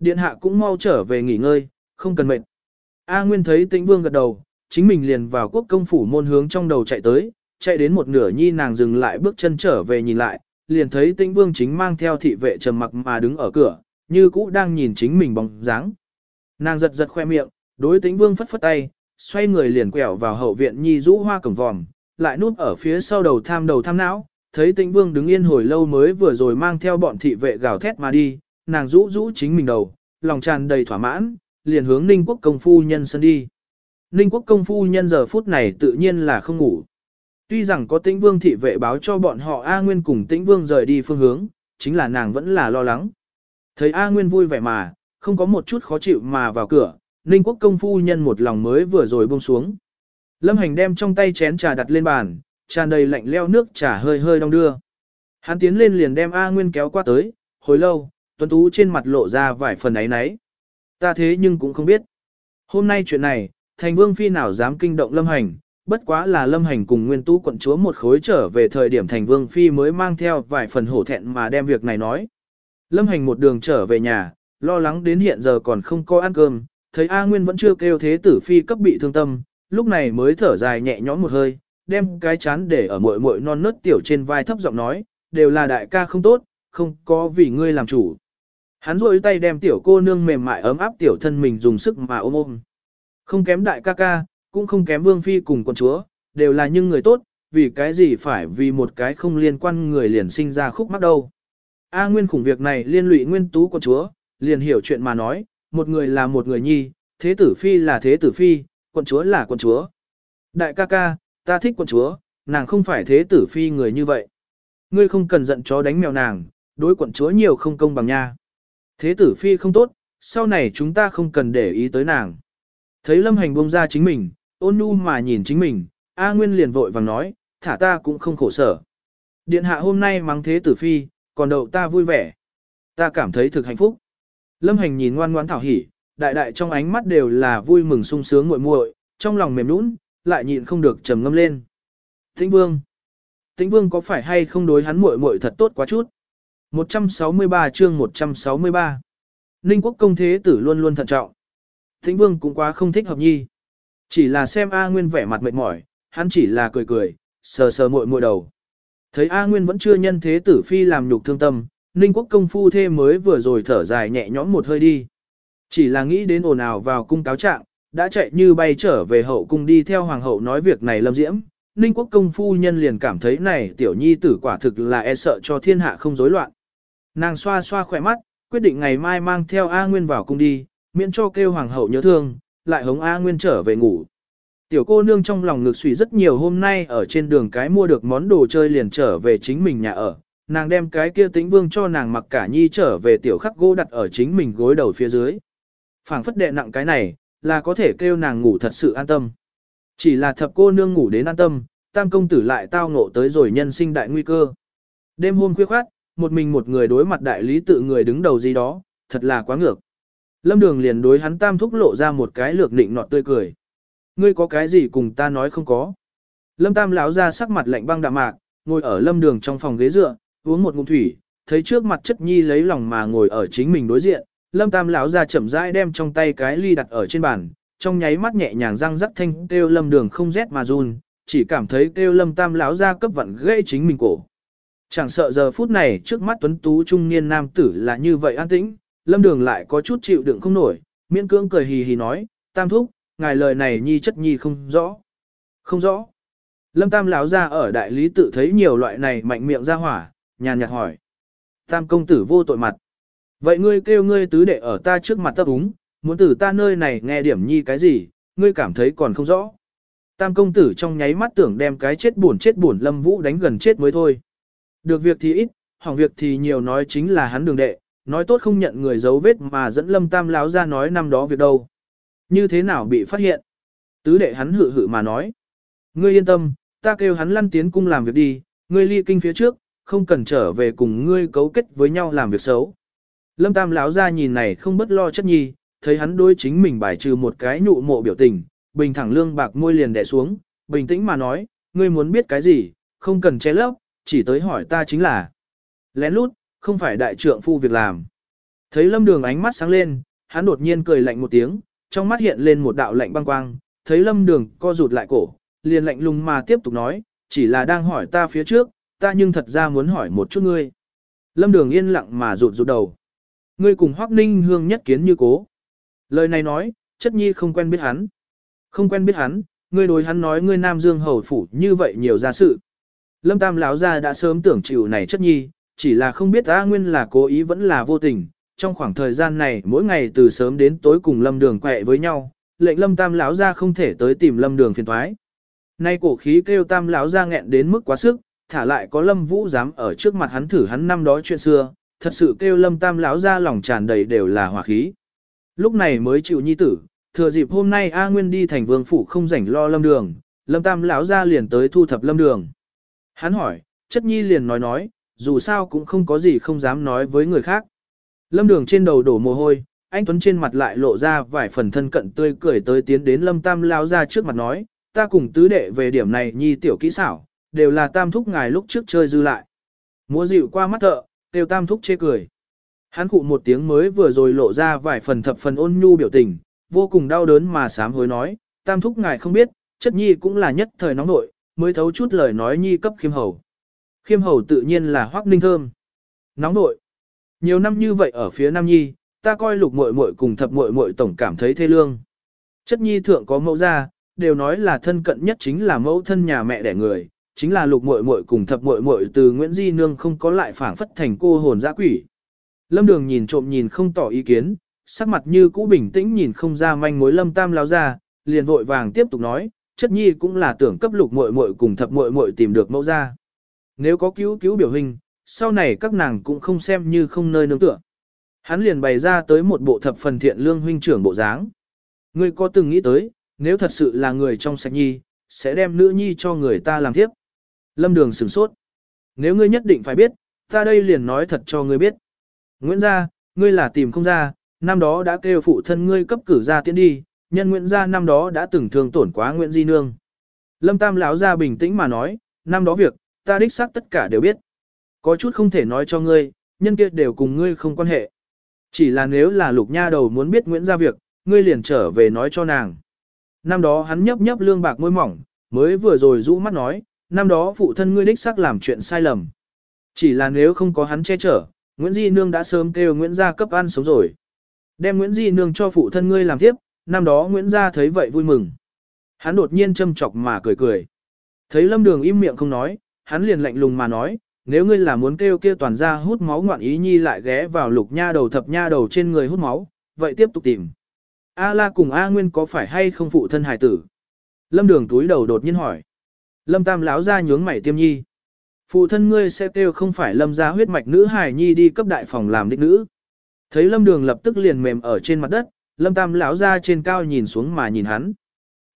Điện hạ cũng mau trở về nghỉ ngơi, không cần mệt. A Nguyên thấy Tĩnh Vương gật đầu, chính mình liền vào quốc công phủ môn hướng trong đầu chạy tới, chạy đến một nửa nhi nàng dừng lại bước chân trở về nhìn lại, liền thấy Tĩnh Vương chính mang theo thị vệ trầm mặc mà đứng ở cửa, như cũ đang nhìn chính mình bóng dáng. Nàng giật giật khoe miệng, đối Tĩnh Vương phất phất tay, xoay người liền quẹo vào hậu viện nhi rũ hoa cổng vòm, lại núp ở phía sau đầu tham đầu tham não, thấy Tĩnh Vương đứng yên hồi lâu mới vừa rồi mang theo bọn thị vệ gào thét mà đi, nàng rũ rũ chính mình đầu, lòng tràn đầy thỏa mãn, liền hướng Ninh Quốc công phu nhân sân đi. Ninh Quốc công phu nhân giờ phút này tự nhiên là không ngủ. Tuy rằng có Tĩnh Vương thị vệ báo cho bọn họ A Nguyên cùng Tĩnh Vương rời đi phương hướng, chính là nàng vẫn là lo lắng. Thấy A Nguyên vui vẻ mà, không có một chút khó chịu mà vào cửa, Ninh Quốc công phu nhân một lòng mới vừa rồi buông xuống. Lâm Hành đem trong tay chén trà đặt lên bàn, tràn đầy lạnh leo nước trà hơi hơi đong đưa. Hắn tiến lên liền đem A Nguyên kéo qua tới, hồi lâu, Tuấn Tú trên mặt lộ ra vài phần ấy nấy. Ta thế nhưng cũng không biết. Hôm nay chuyện này, thành vương phi nào dám kinh động Lâm Hành, bất quá là Lâm Hành cùng Nguyên Tú quận chúa một khối trở về thời điểm thành vương phi mới mang theo vài phần hổ thẹn mà đem việc này nói. Lâm Hành một đường trở về nhà, lo lắng đến hiện giờ còn không có ăn cơm, thấy A Nguyên vẫn chưa kêu thế tử phi cấp bị thương tâm, lúc này mới thở dài nhẹ nhõm một hơi, đem cái chán để ở muội muội non nớt tiểu trên vai thấp giọng nói, đều là đại ca không tốt, không có vì ngươi làm chủ. Hắn rôi tay đem tiểu cô nương mềm mại ấm áp tiểu thân mình dùng sức mà ôm ôm. Không kém đại ca ca, cũng không kém vương phi cùng con chúa, đều là những người tốt, vì cái gì phải vì một cái không liên quan người liền sinh ra khúc mắc đâu. A nguyên khủng việc này liên lụy nguyên tú con chúa, liền hiểu chuyện mà nói, một người là một người nhi, thế tử phi là thế tử phi, quận chúa là quận chúa. Đại ca ca, ta thích quận chúa, nàng không phải thế tử phi người như vậy. Ngươi không cần giận chó đánh mèo nàng, đối quận chúa nhiều không công bằng nha. Thế tử phi không tốt, sau này chúng ta không cần để ý tới nàng. Thấy lâm hành buông ra chính mình, ôn nhu mà nhìn chính mình, A Nguyên liền vội vàng nói, thả ta cũng không khổ sở. Điện hạ hôm nay mắng thế tử phi, còn đậu ta vui vẻ. Ta cảm thấy thực hạnh phúc. Lâm hành nhìn ngoan ngoãn thảo hỉ, đại đại trong ánh mắt đều là vui mừng sung sướng muội muội, trong lòng mềm nũng, lại nhịn không được trầm ngâm lên. Tĩnh Vương, Tĩnh Vương có phải hay không đối hắn muội muội thật tốt quá chút? 163 chương 163 Ninh quốc công thế tử luôn luôn thận trọng. Thịnh Vương cũng quá không thích hợp nhi. Chỉ là xem A Nguyên vẻ mặt mệt mỏi, hắn chỉ là cười cười, sờ sờ mội mội đầu. Thấy A Nguyên vẫn chưa nhân thế tử phi làm nhục thương tâm, Ninh quốc công phu thê mới vừa rồi thở dài nhẹ nhõm một hơi đi. Chỉ là nghĩ đến ồn ào vào cung cáo trạng, đã chạy như bay trở về hậu cung đi theo hoàng hậu nói việc này lâm diễm. Ninh quốc công phu nhân liền cảm thấy này tiểu nhi tử quả thực là e sợ cho thiên hạ không rối loạn. Nàng xoa xoa khỏe mắt, quyết định ngày mai mang theo A Nguyên vào cung đi, miễn cho kêu hoàng hậu nhớ thương, lại hống A Nguyên trở về ngủ. Tiểu cô nương trong lòng ngực suy rất nhiều hôm nay ở trên đường cái mua được món đồ chơi liền trở về chính mình nhà ở. Nàng đem cái kia tĩnh vương cho nàng mặc cả nhi trở về tiểu khắc gỗ đặt ở chính mình gối đầu phía dưới. phảng phất đệ nặng cái này, là có thể kêu nàng ngủ thật sự an tâm. Chỉ là thập cô nương ngủ đến an tâm, tam công tử lại tao ngộ tới rồi nhân sinh đại nguy cơ. Đêm hôm khuya khoát, một mình một người đối mặt đại lý tự người đứng đầu gì đó, thật là quá ngược. Lâm đường liền đối hắn tam thúc lộ ra một cái lược nịnh nọt tươi cười. Ngươi có cái gì cùng ta nói không có. Lâm tam lão ra sắc mặt lạnh băng đạm mạc, ngồi ở lâm đường trong phòng ghế dựa, uống một ngụm thủy, thấy trước mặt chất nhi lấy lòng mà ngồi ở chính mình đối diện. Lâm tam lão ra chậm rãi đem trong tay cái ly đặt ở trên bàn, trong nháy mắt nhẹ nhàng răng rắc thanh kêu lâm đường không rét mà run, chỉ cảm thấy kêu lâm tam lão ra cấp vận gãy chính mình cổ. Chẳng sợ giờ phút này trước mắt tuấn tú trung niên nam tử là như vậy an tĩnh, lâm đường lại có chút chịu đựng không nổi, miễn cưỡng cười hì hì nói, tam thúc, ngài lời này nhi chất nhi không rõ. Không rõ. Lâm tam lão ra ở đại lý tự thấy nhiều loại này mạnh miệng ra hỏa, nhàn nhạt hỏi. Tam công tử vô tội mặt. Vậy ngươi kêu ngươi tứ đệ ở ta trước mặt tấp úng, muốn từ ta nơi này nghe điểm nhi cái gì, ngươi cảm thấy còn không rõ. Tam công tử trong nháy mắt tưởng đem cái chết buồn chết buồn lâm vũ đánh gần chết mới thôi. Được việc thì ít, hỏng việc thì nhiều nói chính là hắn đường đệ, nói tốt không nhận người dấu vết mà dẫn lâm tam láo ra nói năm đó việc đâu. Như thế nào bị phát hiện? Tứ đệ hắn hự hự mà nói. Ngươi yên tâm, ta kêu hắn lăn tiến cung làm việc đi, ngươi ly kinh phía trước, không cần trở về cùng ngươi cấu kết với nhau làm việc xấu. Lâm tam láo ra nhìn này không bất lo chất nhi, thấy hắn đối chính mình bài trừ một cái nhụ mộ biểu tình, bình thẳng lương bạc môi liền đè xuống, bình tĩnh mà nói, ngươi muốn biết cái gì, không cần che lấp, chỉ tới hỏi ta chính là. Lén lút, không phải đại trượng phu việc làm. Thấy lâm đường ánh mắt sáng lên, hắn đột nhiên cười lạnh một tiếng, trong mắt hiện lên một đạo lạnh băng quang, thấy lâm đường co rụt lại cổ, liền lạnh lùng mà tiếp tục nói, chỉ là đang hỏi ta phía trước, ta nhưng thật ra muốn hỏi một chút ngươi. Lâm đường yên lặng mà rụt rụt đầu. Ngươi cùng Hoắc Ninh Hương nhất kiến như cố. Lời này nói, chất nhi không quen biết hắn. Không quen biết hắn, ngươi đối hắn nói ngươi Nam Dương hầu phủ như vậy nhiều ra sự. Lâm Tam lão gia đã sớm tưởng chịu này chất nhi, chỉ là không biết A Nguyên là cố ý vẫn là vô tình. Trong khoảng thời gian này, mỗi ngày từ sớm đến tối cùng Lâm Đường quẹ với nhau, lệnh Lâm Tam lão gia không thể tới tìm Lâm Đường phiền toái. Nay cổ khí kêu Tam lão gia nghẹn đến mức quá sức, thả lại có Lâm Vũ dám ở trước mặt hắn thử hắn năm đó chuyện xưa, thật sự kêu Lâm Tam lão gia lòng tràn đầy đều là hỏa khí. Lúc này mới chịu nhi tử, thừa dịp hôm nay A Nguyên đi thành vương phủ không rảnh lo Lâm Đường, Lâm Tam lão gia liền tới thu thập Lâm Đường. Hắn hỏi, chất nhi liền nói nói, dù sao cũng không có gì không dám nói với người khác. Lâm đường trên đầu đổ mồ hôi, anh Tuấn trên mặt lại lộ ra vài phần thân cận tươi cười tới tiến đến Lâm Tam lao ra trước mặt nói, ta cùng tứ đệ về điểm này nhi tiểu kỹ xảo, đều là tam thúc ngài lúc trước chơi dư lại. Múa dịu qua mắt thợ, đều tam thúc chê cười. Hắn cụ một tiếng mới vừa rồi lộ ra vài phần thập phần ôn nhu biểu tình, vô cùng đau đớn mà sám hối nói, tam thúc ngài không biết, chất nhi cũng là nhất thời nóng nội, mới thấu chút lời nói nhi cấp khiêm hầu. Khiêm hầu tự nhiên là hoác ninh thơm. Nóng nội. Nhiều năm như vậy ở phía Nam Nhi, ta coi lục muội muội cùng thập muội muội tổng cảm thấy thê lương. Chất nhi thượng có mẫu gia, đều nói là thân cận nhất chính là mẫu thân nhà mẹ đẻ người, chính là lục muội muội cùng thập muội muội từ Nguyễn Di Nương không có lại phản phất thành cô hồn dã quỷ. Lâm Đường nhìn trộm nhìn không tỏ ý kiến, sắc mặt như cũ bình tĩnh nhìn không ra manh mối Lâm Tam lao ra, liền vội vàng tiếp tục nói, chất nhi cũng là tưởng cấp lục muội muội cùng thập muội muội tìm được mẫu ra. Nếu có cứu cứu biểu hình, sau này các nàng cũng không xem như không nơi nương tựa. Hắn liền bày ra tới một bộ thập phần thiện lương huynh trưởng bộ dáng. Ngươi có từng nghĩ tới, nếu thật sự là người trong sạch nhi, sẽ đem nữ nhi cho người ta làm tiếp. Lâm đường sửng sốt. Nếu ngươi nhất định phải biết, ta đây liền nói thật cho ngươi biết. Nguyễn gia, ngươi là tìm không ra, năm đó đã kêu phụ thân ngươi cấp cử ra tiến đi, nhân Nguyễn gia năm đó đã từng thương tổn quá Nguyễn Di Nương. Lâm Tam lão ra bình tĩnh mà nói, năm đó việc, ta đích xác tất cả đều biết. Có chút không thể nói cho ngươi, nhân kia đều cùng ngươi không quan hệ. Chỉ là nếu là lục nha đầu muốn biết Nguyễn gia việc, ngươi liền trở về nói cho nàng. Năm đó hắn nhấp nhấp lương bạc môi mỏng, mới vừa rồi rũ mắt nói, năm đó phụ thân ngươi đích xác làm chuyện sai lầm. Chỉ là nếu không có hắn che chở, Nguyễn Di Nương đã sớm kêu Nguyễn Gia cấp ăn sống rồi. Đem Nguyễn Di Nương cho phụ thân ngươi làm tiếp, năm đó Nguyễn Gia thấy vậy vui mừng. Hắn đột nhiên châm chọc mà cười cười. Thấy Lâm Đường im miệng không nói, hắn liền lạnh lùng mà nói, nếu ngươi là muốn kêu kia toàn ra hút máu ngoạn ý nhi lại ghé vào lục nha đầu thập nha đầu trên người hút máu, vậy tiếp tục tìm. A La cùng A Nguyên có phải hay không phụ thân hài tử? Lâm Đường túi đầu đột nhiên hỏi. Lâm Tam lão ra nhướng mày tiêm nhi. Phụ thân ngươi sẽ kêu không phải Lâm gia huyết mạch nữ hài nhi đi cấp đại phòng làm đích nữ. Thấy Lâm Đường lập tức liền mềm ở trên mặt đất, Lâm Tam lão ra trên cao nhìn xuống mà nhìn hắn.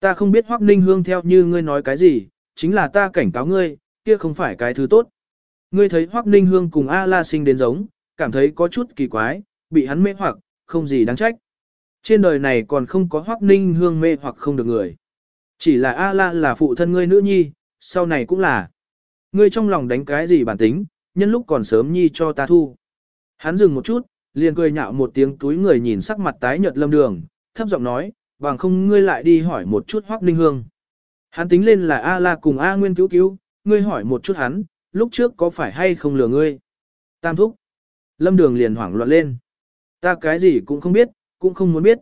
Ta không biết Hoắc Ninh Hương theo như ngươi nói cái gì, chính là ta cảnh cáo ngươi, kia không phải cái thứ tốt. Ngươi thấy Hoắc Ninh Hương cùng A La sinh đến giống, cảm thấy có chút kỳ quái, bị hắn mê hoặc, không gì đáng trách. Trên đời này còn không có Hoắc Ninh Hương mê hoặc không được người. Chỉ là A La là phụ thân ngươi nữ nhi, sau này cũng là. Ngươi trong lòng đánh cái gì bản tính, nhân lúc còn sớm nhi cho ta thu. Hắn dừng một chút, liền cười nhạo một tiếng túi người nhìn sắc mặt tái nhợt lâm đường, thấp giọng nói, bằng không ngươi lại đi hỏi một chút Hoắc Ninh Hương. Hắn tính lên là A La cùng A Nguyên cứu cứu, ngươi hỏi một chút hắn, lúc trước có phải hay không lừa ngươi? Tam thúc. Lâm đường liền hoảng loạn lên. Ta cái gì cũng không biết, cũng không muốn biết.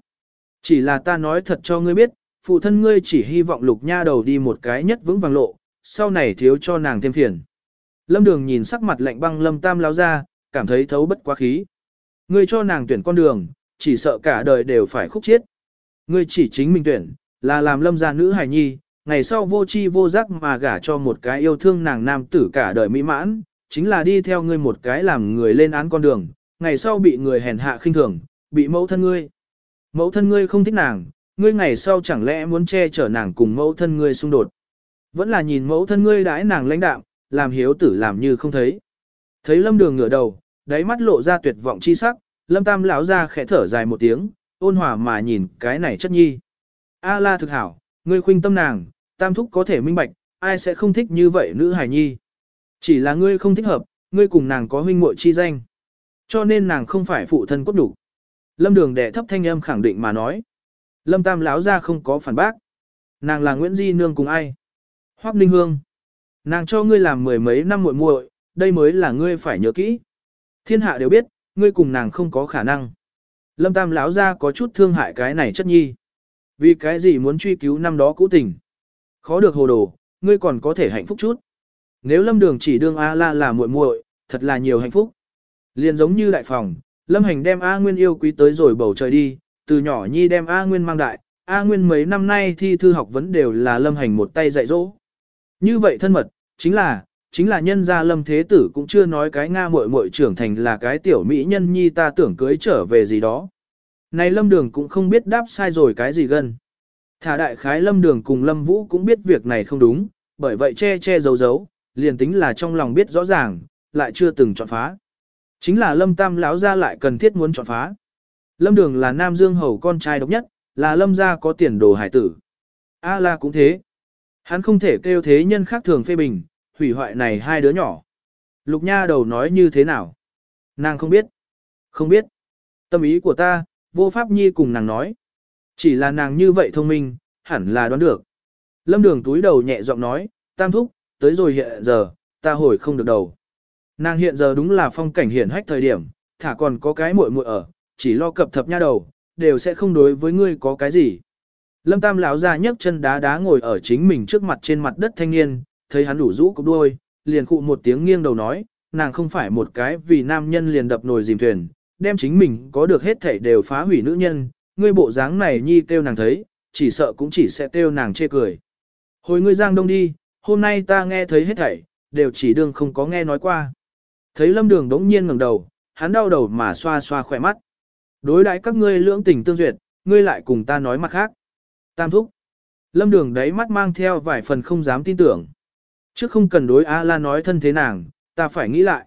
Chỉ là ta nói thật cho ngươi biết, phụ thân ngươi chỉ hy vọng lục nha đầu đi một cái nhất vững vàng lộ, sau này thiếu cho nàng thêm phiền. Lâm đường nhìn sắc mặt lạnh băng lâm tam lao ra, cảm thấy thấu bất quá khí. Ngươi cho nàng tuyển con đường, chỉ sợ cả đời đều phải khúc chết. Ngươi chỉ chính mình tuyển, là làm lâm gia nữ hài nhi, ngày sau vô chi vô giác mà gả cho một cái yêu thương nàng nam tử cả đời mỹ mãn, chính là đi theo ngươi một cái làm người lên án con đường, ngày sau bị người hèn hạ khinh thường, bị mẫu thân ngươi. Mẫu thân ngươi không thích nàng, ngươi ngày sau chẳng lẽ muốn che chở nàng cùng mẫu thân ngươi xung đột. Vẫn là nhìn mẫu thân ngươi đãi nàng lãnh đạm, làm hiếu tử làm như không thấy. Thấy lâm đường ngửa đầu, đáy mắt lộ ra tuyệt vọng chi sắc, lâm tam lão ra khẽ thở dài một tiếng, ôn hòa mà nhìn cái này chất nhi. A la thực hảo, ngươi khuynh tâm nàng, tam thúc có thể minh bạch, ai sẽ không thích như vậy nữ hài nhi. Chỉ là ngươi không thích hợp, ngươi cùng nàng có huynh muội chi danh. Cho nên nàng không phải phụ thân cốt đủ. Lâm đường đệ thấp thanh âm khẳng định mà nói. Lâm tam lão ra không có phản bác. Nàng là Nguyễn Di Nương cùng ai? Hoác Ninh Hương. Nàng cho ngươi làm mười mấy năm muội muội, đây mới là ngươi phải nhớ kỹ. Thiên hạ đều biết, ngươi cùng nàng không có khả năng. Lâm Tam lão ra có chút thương hại cái này chất nhi. Vì cái gì muốn truy cứu năm đó cũ tình. Khó được hồ đồ, ngươi còn có thể hạnh phúc chút. Nếu Lâm Đường chỉ đương A La là muội muội, thật là nhiều hạnh phúc. Liền giống như đại phòng, Lâm Hành đem A Nguyên yêu quý tới rồi bầu trời đi, từ nhỏ nhi đem A Nguyên mang đại, A Nguyên mấy năm nay thi thư học vẫn đều là Lâm Hành một tay dạy dỗ. Như vậy thân mật, chính là, chính là nhân gia Lâm Thế Tử cũng chưa nói cái Nga muội muội trưởng thành là cái tiểu mỹ nhân nhi ta tưởng cưới trở về gì đó. Này Lâm Đường cũng không biết đáp sai rồi cái gì gần. Thả đại khái Lâm Đường cùng Lâm Vũ cũng biết việc này không đúng, bởi vậy che che giấu giấu, liền tính là trong lòng biết rõ ràng, lại chưa từng chọn phá. Chính là Lâm Tam lão gia lại cần thiết muốn chọn phá. Lâm Đường là Nam Dương Hầu con trai độc nhất, là Lâm gia có tiền đồ hải tử. A La cũng thế. Hắn không thể kêu thế nhân khác thường phê bình, hủy hoại này hai đứa nhỏ. Lục Nha đầu nói như thế nào? Nàng không biết. Không biết. Tâm ý của ta, vô pháp nhi cùng nàng nói. Chỉ là nàng như vậy thông minh, hẳn là đoán được. Lâm đường túi đầu nhẹ giọng nói, tam thúc, tới rồi hiện giờ, ta hồi không được đầu. Nàng hiện giờ đúng là phong cảnh hiển hách thời điểm, thả còn có cái muội muội ở, chỉ lo cập thập nha đầu, đều sẽ không đối với ngươi có cái gì. Lâm Tam lão ra nhấc chân đá đá ngồi ở chính mình trước mặt trên mặt đất thanh niên, thấy hắn đủ rũ cục đuôi, liền khụ một tiếng nghiêng đầu nói, nàng không phải một cái vì nam nhân liền đập nồi dìm thuyền, đem chính mình có được hết thảy đều phá hủy nữ nhân, ngươi bộ dáng này nhi kêu nàng thấy, chỉ sợ cũng chỉ sẽ kêu nàng chê cười. Hồi ngươi giang đông đi, hôm nay ta nghe thấy hết thảy, đều chỉ đương không có nghe nói qua. Thấy lâm đường đống nhiên ngẩng đầu, hắn đau đầu mà xoa xoa khỏe mắt. Đối đãi các ngươi lưỡng tình tương duyệt, ngươi lại cùng ta nói mặt khác. Tam thúc. Lâm đường đấy mắt mang theo vài phần không dám tin tưởng. Trước không cần đối A-la nói thân thế nàng, ta phải nghĩ lại.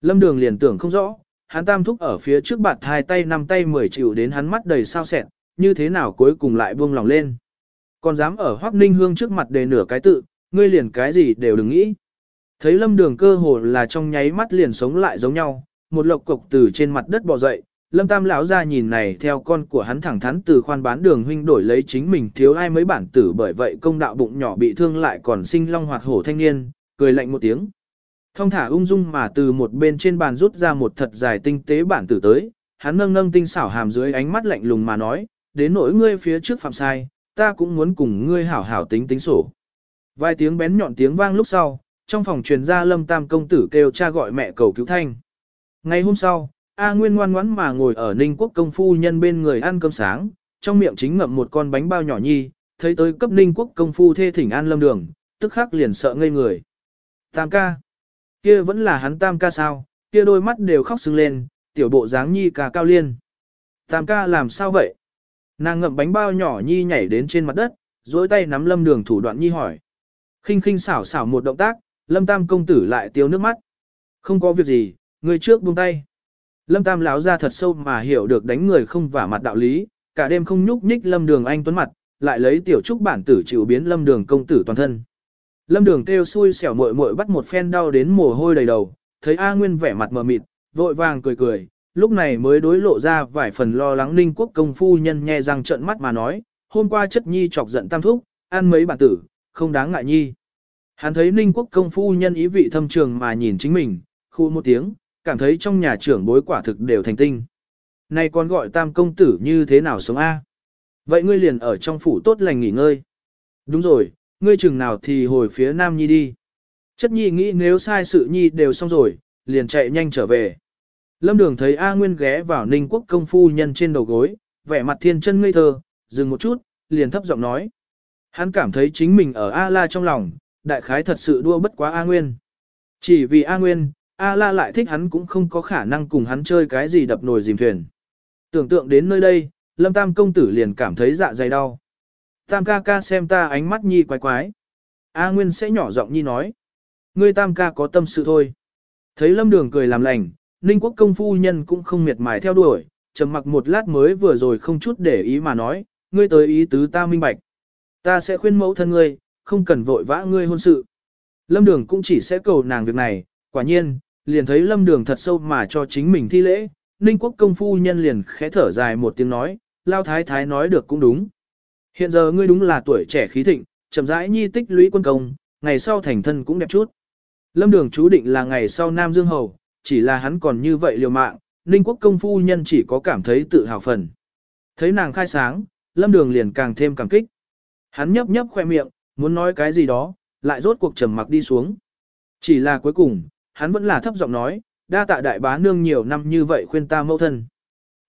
Lâm đường liền tưởng không rõ, hắn tam thúc ở phía trước bạt hai tay năm tay mười chịu đến hắn mắt đầy sao sẹn, như thế nào cuối cùng lại buông lòng lên. Còn dám ở Hoắc Ninh Hương trước mặt đề nửa cái tự, ngươi liền cái gì đều đừng nghĩ. Thấy lâm đường cơ hồ là trong nháy mắt liền sống lại giống nhau, một lộc cục từ trên mặt đất bò dậy, Lâm Tam lão ra nhìn này theo con của hắn thẳng thắn từ khoan bán đường huynh đổi lấy chính mình thiếu ai mấy bản tử bởi vậy công đạo bụng nhỏ bị thương lại còn sinh long hoạt hổ thanh niên, cười lạnh một tiếng. Thông thả ung dung mà từ một bên trên bàn rút ra một thật dài tinh tế bản tử tới, hắn nâng nâng tinh xảo hàm dưới ánh mắt lạnh lùng mà nói, đến nỗi ngươi phía trước phạm sai, ta cũng muốn cùng ngươi hảo hảo tính tính sổ. Vài tiếng bén nhọn tiếng vang lúc sau, trong phòng truyền ra lâm tam công tử kêu cha gọi mẹ cầu cứu thanh. Ngày hôm sau, A Nguyên ngoan ngoãn mà ngồi ở Ninh Quốc công phu nhân bên người ăn cơm sáng, trong miệng chính ngậm một con bánh bao nhỏ nhi, thấy tới cấp Ninh Quốc công phu thê thỉnh an lâm đường, tức khắc liền sợ ngây người. Tam ca. Kia vẫn là hắn tam ca sao, kia đôi mắt đều khóc sưng lên, tiểu bộ dáng nhi ca cao liên. Tam ca làm sao vậy? Nàng ngậm bánh bao nhỏ nhi nhảy đến trên mặt đất, duỗi tay nắm lâm đường thủ đoạn nhi hỏi. khinh khinh xảo xảo một động tác, lâm tam công tử lại tiêu nước mắt. Không có việc gì, người trước buông tay. Lâm tam láo ra thật sâu mà hiểu được đánh người không vả mặt đạo lý, cả đêm không nhúc nhích lâm đường anh tuấn mặt, lại lấy tiểu trúc bản tử chịu biến lâm đường công tử toàn thân. Lâm đường kêu xui xẻo muội muội bắt một phen đau đến mồ hôi đầy đầu, thấy A Nguyên vẻ mặt mờ mịt, vội vàng cười cười, lúc này mới đối lộ ra vài phần lo lắng ninh quốc công phu nhân nghe răng trợn mắt mà nói, hôm qua chất nhi chọc giận tam thúc, ăn mấy bản tử, không đáng ngại nhi. Hắn thấy ninh quốc công phu nhân ý vị thâm trường mà nhìn chính mình, khu một tiếng, cảm thấy trong nhà trưởng bối quả thực đều thành tinh. Này còn gọi tam công tử như thế nào sống A? Vậy ngươi liền ở trong phủ tốt lành nghỉ ngơi. Đúng rồi, ngươi chừng nào thì hồi phía nam nhi đi. Chất nhi nghĩ nếu sai sự nhi đều xong rồi, liền chạy nhanh trở về. Lâm Đường thấy A Nguyên ghé vào Ninh Quốc công phu nhân trên đầu gối, vẻ mặt thiên chân ngây thơ, dừng một chút, liền thấp giọng nói. Hắn cảm thấy chính mình ở A La trong lòng, đại khái thật sự đua bất quá A Nguyên. Chỉ vì A Nguyên, A La lại thích hắn cũng không có khả năng cùng hắn chơi cái gì đập nồi dìm thuyền. Tưởng tượng đến nơi đây, Lâm Tam công tử liền cảm thấy dạ dày đau. Tam ca ca xem ta ánh mắt nhi quái quái. A Nguyên sẽ nhỏ giọng nhi nói. Ngươi Tam ca có tâm sự thôi. Thấy Lâm Đường cười làm lành, Ninh quốc công phu nhân cũng không miệt mài theo đuổi, trầm mặc một lát mới vừa rồi không chút để ý mà nói, ngươi tới ý tứ ta minh bạch. Ta sẽ khuyên mẫu thân ngươi, không cần vội vã ngươi hôn sự. Lâm Đường cũng chỉ sẽ cầu nàng việc này, quả nhiên, liền thấy Lâm Đường thật sâu mà cho chính mình thi lễ, Ninh quốc công phu nhân liền khẽ thở dài một tiếng nói, lao thái thái nói được cũng đúng. Hiện giờ ngươi đúng là tuổi trẻ khí thịnh, chậm rãi nhi tích lũy quân công, ngày sau thành thân cũng đẹp chút. Lâm Đường chú định là ngày sau Nam Dương Hầu, chỉ là hắn còn như vậy liều mạng, Ninh Quốc công phu nhân chỉ có cảm thấy tự hào phần. Thấy nàng khai sáng, Lâm Đường liền càng thêm cảm kích. Hắn nhấp nhấp khoe miệng, muốn nói cái gì đó, lại rốt cuộc trầm mặc đi xuống. Chỉ là cuối cùng, hắn vẫn là thấp giọng nói, đa tạ đại bá nương nhiều năm như vậy khuyên ta mẫu thân.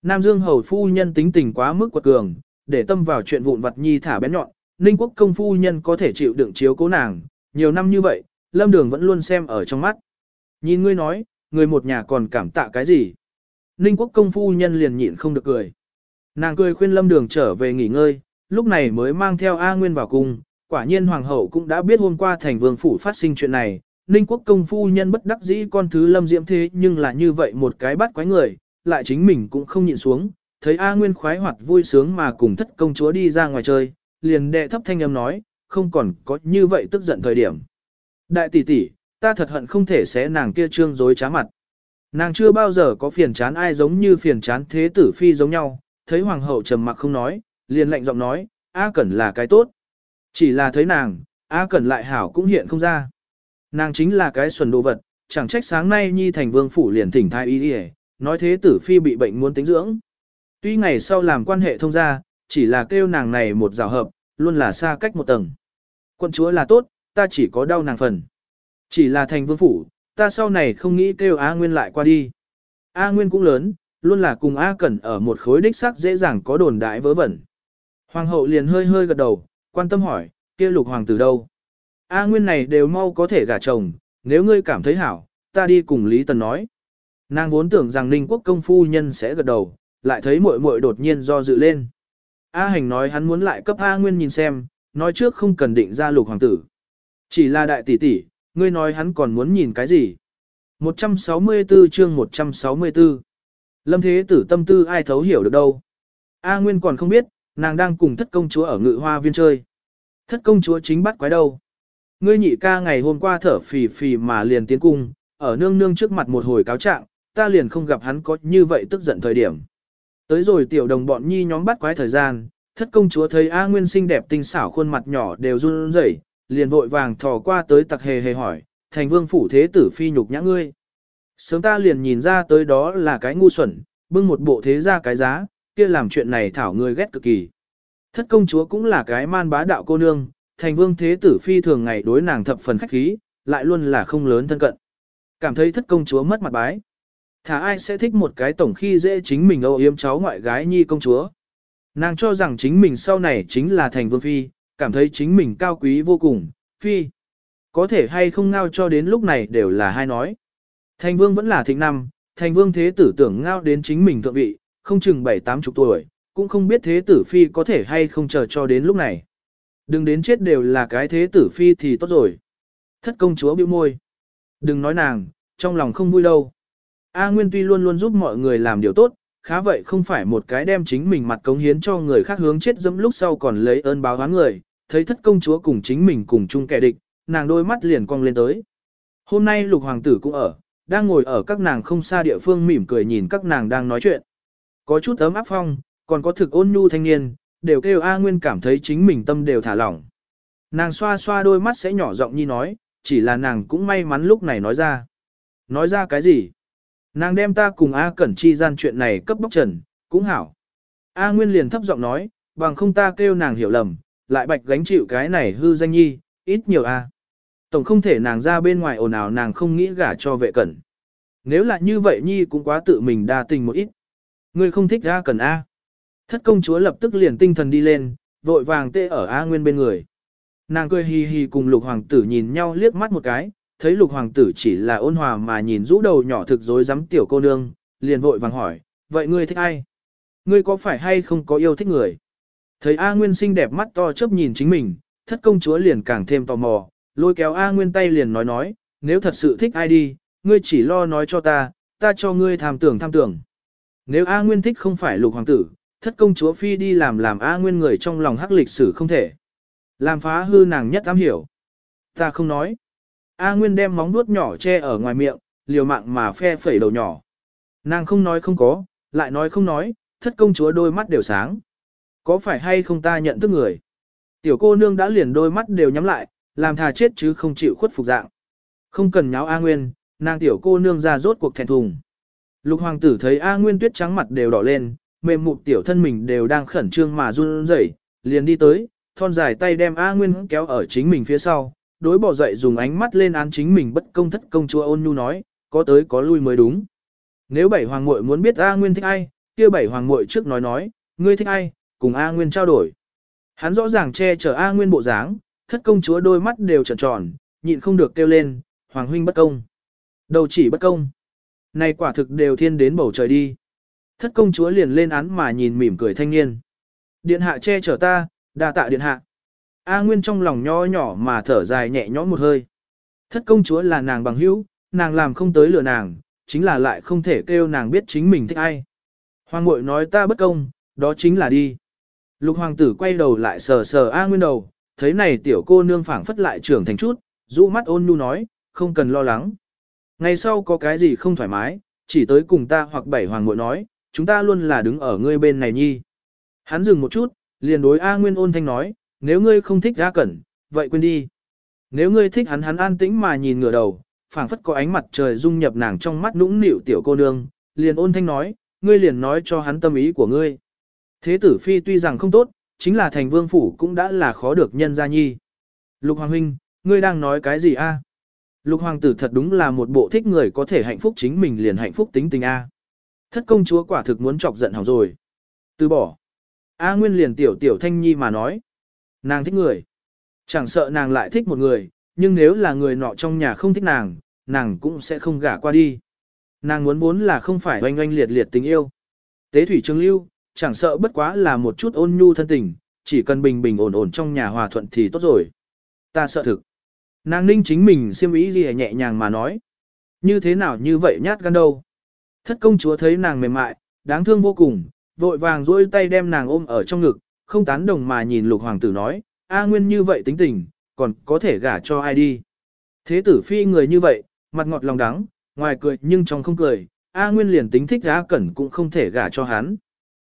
Nam Dương hầu phu nhân tính tình quá mức quật cường, để tâm vào chuyện vụn vặt nhi thả bén nhọn, Ninh Quốc công phu nhân có thể chịu đựng chiếu cố nàng, nhiều năm như vậy, Lâm Đường vẫn luôn xem ở trong mắt. Nhìn ngươi nói, người một nhà còn cảm tạ cái gì? Ninh quốc công phu nhân liền nhịn không được cười. Nàng cười khuyên lâm đường trở về nghỉ ngơi, lúc này mới mang theo A Nguyên vào cung. Quả nhiên hoàng hậu cũng đã biết hôm qua thành vương phủ phát sinh chuyện này. Ninh quốc công phu nhân bất đắc dĩ con thứ lâm diễm thế nhưng là như vậy một cái bắt quái người, lại chính mình cũng không nhịn xuống. Thấy A Nguyên khoái hoạt vui sướng mà cùng thất công chúa đi ra ngoài chơi, liền đệ thấp thanh âm nói, không còn có như vậy tức giận thời điểm. Đại tỷ tỷ, ta thật hận không thể xé nàng kia trương dối trá mặt. Nàng chưa bao giờ có phiền chán ai giống như phiền chán thế tử phi giống nhau, thấy hoàng hậu trầm mặc không nói, liền lạnh giọng nói, A Cẩn là cái tốt. Chỉ là thấy nàng, A Cẩn lại hảo cũng hiện không ra. Nàng chính là cái xuẩn đồ vật, chẳng trách sáng nay Nhi thành vương phủ liền thỉnh thai y đi nói thế tử phi bị bệnh muốn tính dưỡng. Tuy ngày sau làm quan hệ thông gia, chỉ là kêu nàng này một rào hợp, luôn là xa cách một tầng. Quân chúa là tốt, ta chỉ có đau nàng phần. Chỉ là thành vương phủ, ta sau này không nghĩ kêu A Nguyên lại qua đi. A Nguyên cũng lớn, luôn là cùng A Cẩn ở một khối đích sắc dễ dàng có đồn đại vớ vẩn. Hoàng hậu liền hơi hơi gật đầu, quan tâm hỏi, kia lục hoàng tử đâu? A Nguyên này đều mau có thể gả chồng, nếu ngươi cảm thấy hảo, ta đi cùng Lý Tần nói. Nàng vốn tưởng rằng Ninh Quốc công phu nhân sẽ gật đầu, lại thấy muội muội đột nhiên do dự lên. A Hành nói hắn muốn lại cấp A Nguyên nhìn xem, nói trước không cần định ra lục hoàng tử. Chỉ là đại tỷ tỷ, ngươi nói hắn còn muốn nhìn cái gì? 164 chương 164 Lâm Thế Tử tâm tư ai thấu hiểu được đâu. A Nguyên còn không biết, nàng đang cùng thất công chúa ở ngự hoa viên chơi. Thất công chúa chính bắt quái đâu. Ngươi nhị ca ngày hôm qua thở phì phì mà liền tiến cung, ở nương nương trước mặt một hồi cáo trạng, ta liền không gặp hắn có như vậy tức giận thời điểm. Tới rồi tiểu đồng bọn nhi nhóm bắt quái thời gian, thất công chúa thấy A Nguyên xinh đẹp tinh xảo khuôn mặt nhỏ đều run rẩy, liền vội vàng thò qua tới tặc hề hề hỏi, thành vương phủ thế tử phi nhục nhã ngươi. Sớm ta liền nhìn ra tới đó là cái ngu xuẩn, bưng một bộ thế ra cái giá, kia làm chuyện này thảo người ghét cực kỳ. Thất công chúa cũng là cái man bá đạo cô nương, thành vương thế tử phi thường ngày đối nàng thập phần khách khí, lại luôn là không lớn thân cận. Cảm thấy thất công chúa mất mặt bái. Thả ai sẽ thích một cái tổng khi dễ chính mình âu yếm cháu ngoại gái nhi công chúa. Nàng cho rằng chính mình sau này chính là thành vương phi, cảm thấy chính mình cao quý vô cùng, phi. Có thể hay không ngao cho đến lúc này đều là hai nói. Thành vương vẫn là thịnh năm, thành vương thế tử tưởng ngao đến chính mình thượng vị, không chừng bảy tám chục tuổi, cũng không biết thế tử phi có thể hay không chờ cho đến lúc này. Đừng đến chết đều là cái thế tử phi thì tốt rồi. Thất công chúa bĩu môi. Đừng nói nàng, trong lòng không vui đâu. A Nguyên tuy luôn luôn giúp mọi người làm điều tốt, khá vậy không phải một cái đem chính mình mặt cống hiến cho người khác hướng chết dẫm lúc sau còn lấy ơn báo oán người, thấy thất công chúa cùng chính mình cùng chung kẻ địch, nàng đôi mắt liền cong lên tới. Hôm nay lục hoàng tử cũng ở, đang ngồi ở các nàng không xa địa phương mỉm cười nhìn các nàng đang nói chuyện. Có chút ấm áp phong, còn có thực ôn nhu thanh niên, đều kêu A Nguyên cảm thấy chính mình tâm đều thả lỏng. Nàng xoa xoa đôi mắt sẽ nhỏ giọng nhi nói, chỉ là nàng cũng may mắn lúc này nói ra. Nói ra cái gì? Nàng đem ta cùng A Cẩn Chi gian chuyện này cấp bóc trần, cũng hảo. A Nguyên liền thấp giọng nói, bằng không ta kêu nàng hiểu lầm, lại bạch gánh chịu cái này hư danh nhi, ít nhiều A. Tổng không thể nàng ra bên ngoài ồn ào nàng không nghĩ gả cho vệ cẩn. Nếu là như vậy nhi cũng quá tự mình đa tình một ít. Ngươi không thích A Cẩn A. Thất công chúa lập tức liền tinh thần đi lên, vội vàng tê ở A Nguyên bên người. Nàng cười hì hì cùng lục hoàng tử nhìn nhau liếc mắt một cái, thấy lục hoàng tử chỉ là ôn hòa mà nhìn rũ đầu nhỏ thực dối dám tiểu cô nương, liền vội vàng hỏi, vậy ngươi thích ai? Ngươi có phải hay không có yêu thích người? Thấy A Nguyên xinh đẹp mắt to chớp nhìn chính mình, thất công chúa liền càng thêm tò mò, lôi kéo A Nguyên tay liền nói nói, nếu thật sự thích ai đi, ngươi chỉ lo nói cho ta, ta cho ngươi tham tưởng tham tưởng. Nếu A Nguyên thích không phải lục hoàng tử, thất công chúa phi đi làm làm A Nguyên người trong lòng hắc lịch sử không thể. Làm phá hư nàng nhất ám hiểu. Ta không nói. A Nguyên đem móng vuốt nhỏ che ở ngoài miệng, liều mạng mà phe phẩy đầu nhỏ. Nàng không nói không có, lại nói không nói, thất công chúa đôi mắt đều sáng. Có phải hay không ta nhận thức người? Tiểu cô nương đã liền đôi mắt đều nhắm lại, làm thà chết chứ không chịu khuất phục dạng. Không cần nháo A Nguyên, nàng tiểu cô nương ra rốt cuộc thẹn thùng. Lục hoàng tử thấy A Nguyên tuyết trắng mặt đều đỏ lên, mềm mụt tiểu thân mình đều đang khẩn trương mà run rẩy, liền đi tới, thon dài tay đem A Nguyên kéo ở chính mình phía sau, đối bỏ dậy dùng ánh mắt lên án chính mình bất công thất công chúa ôn nhu nói, có tới có lui mới đúng. Nếu bảy hoàng muội muốn biết A Nguyên thích ai, kia bảy hoàng muội trước nói nói, ngươi thích ai, cùng A Nguyên trao đổi. Hắn rõ ràng che chở A Nguyên bộ dáng, thất công chúa đôi mắt đều tròn tròn, nhịn không được kêu lên, hoàng huynh bất công. Đầu chỉ bất công. Này quả thực đều thiên đến bầu trời đi. Thất công chúa liền lên án mà nhìn mỉm cười thanh niên. Điện hạ che chở ta, đa tạ điện hạ. A Nguyên trong lòng nho nhỏ mà thở dài nhẹ nhõm một hơi. Thất công chúa là nàng bằng hữu, nàng làm không tới lừa nàng, chính là lại không thể kêu nàng biết chính mình thích ai. Hoàng ngội nói ta bất công, đó chính là đi. Lục hoàng tử quay đầu lại sờ sờ A Nguyên đầu, thấy này tiểu cô nương phảng phất lại trưởng thành chút, rũ mắt ôn nhu nói, không cần lo lắng. Ngày sau có cái gì không thoải mái, chỉ tới cùng ta hoặc bảy hoàng ngội nói, chúng ta luôn là đứng ở ngươi bên này nhi. Hắn dừng một chút, liền đối A Nguyên ôn thanh nói, nếu ngươi không thích A Cẩn, vậy quên đi. Nếu ngươi thích hắn hắn an tĩnh mà nhìn ngửa đầu, phảng phất có ánh mặt trời dung nhập nàng trong mắt nũng nịu tiểu cô nương, liền ôn thanh nói, ngươi liền nói cho hắn tâm ý của ngươi. Thế tử phi tuy rằng không tốt, chính là thành vương phủ cũng đã là khó được nhân gia nhi. Lục Hoàng Huynh, ngươi đang nói cái gì a? Lục Hoàng tử thật đúng là một bộ thích người có thể hạnh phúc chính mình liền hạnh phúc tính tình a. Thất công chúa quả thực muốn chọc giận hỏng rồi. Từ bỏ. A Nguyên liền tiểu tiểu thanh nhi mà nói. Nàng thích người. Chẳng sợ nàng lại thích một người, nhưng nếu là người nọ trong nhà không thích nàng, nàng cũng sẽ không gả qua đi. Nàng muốn vốn là không phải oanh oanh liệt liệt tình yêu. Tế thủy trường lưu, chẳng sợ bất quá là một chút ôn nhu thân tình, chỉ cần bình bình ổn ổn trong nhà hòa thuận thì tốt rồi. Ta sợ thực. Nàng ninh chính mình siêm ý gì nhẹ nhàng mà nói. Như thế nào như vậy nhát gan đâu. Thất công chúa thấy nàng mềm mại, đáng thương vô cùng, vội vàng duỗi tay đem nàng ôm ở trong ngực, không tán đồng mà nhìn lục hoàng tử nói, A Nguyên như vậy tính tình, còn có thể gả cho ai đi. Thế tử phi người như vậy, mặt ngọt lòng đắng, ngoài cười nhưng trong không cười, A Nguyên liền tính thích A Cẩn cũng không thể gả cho hắn.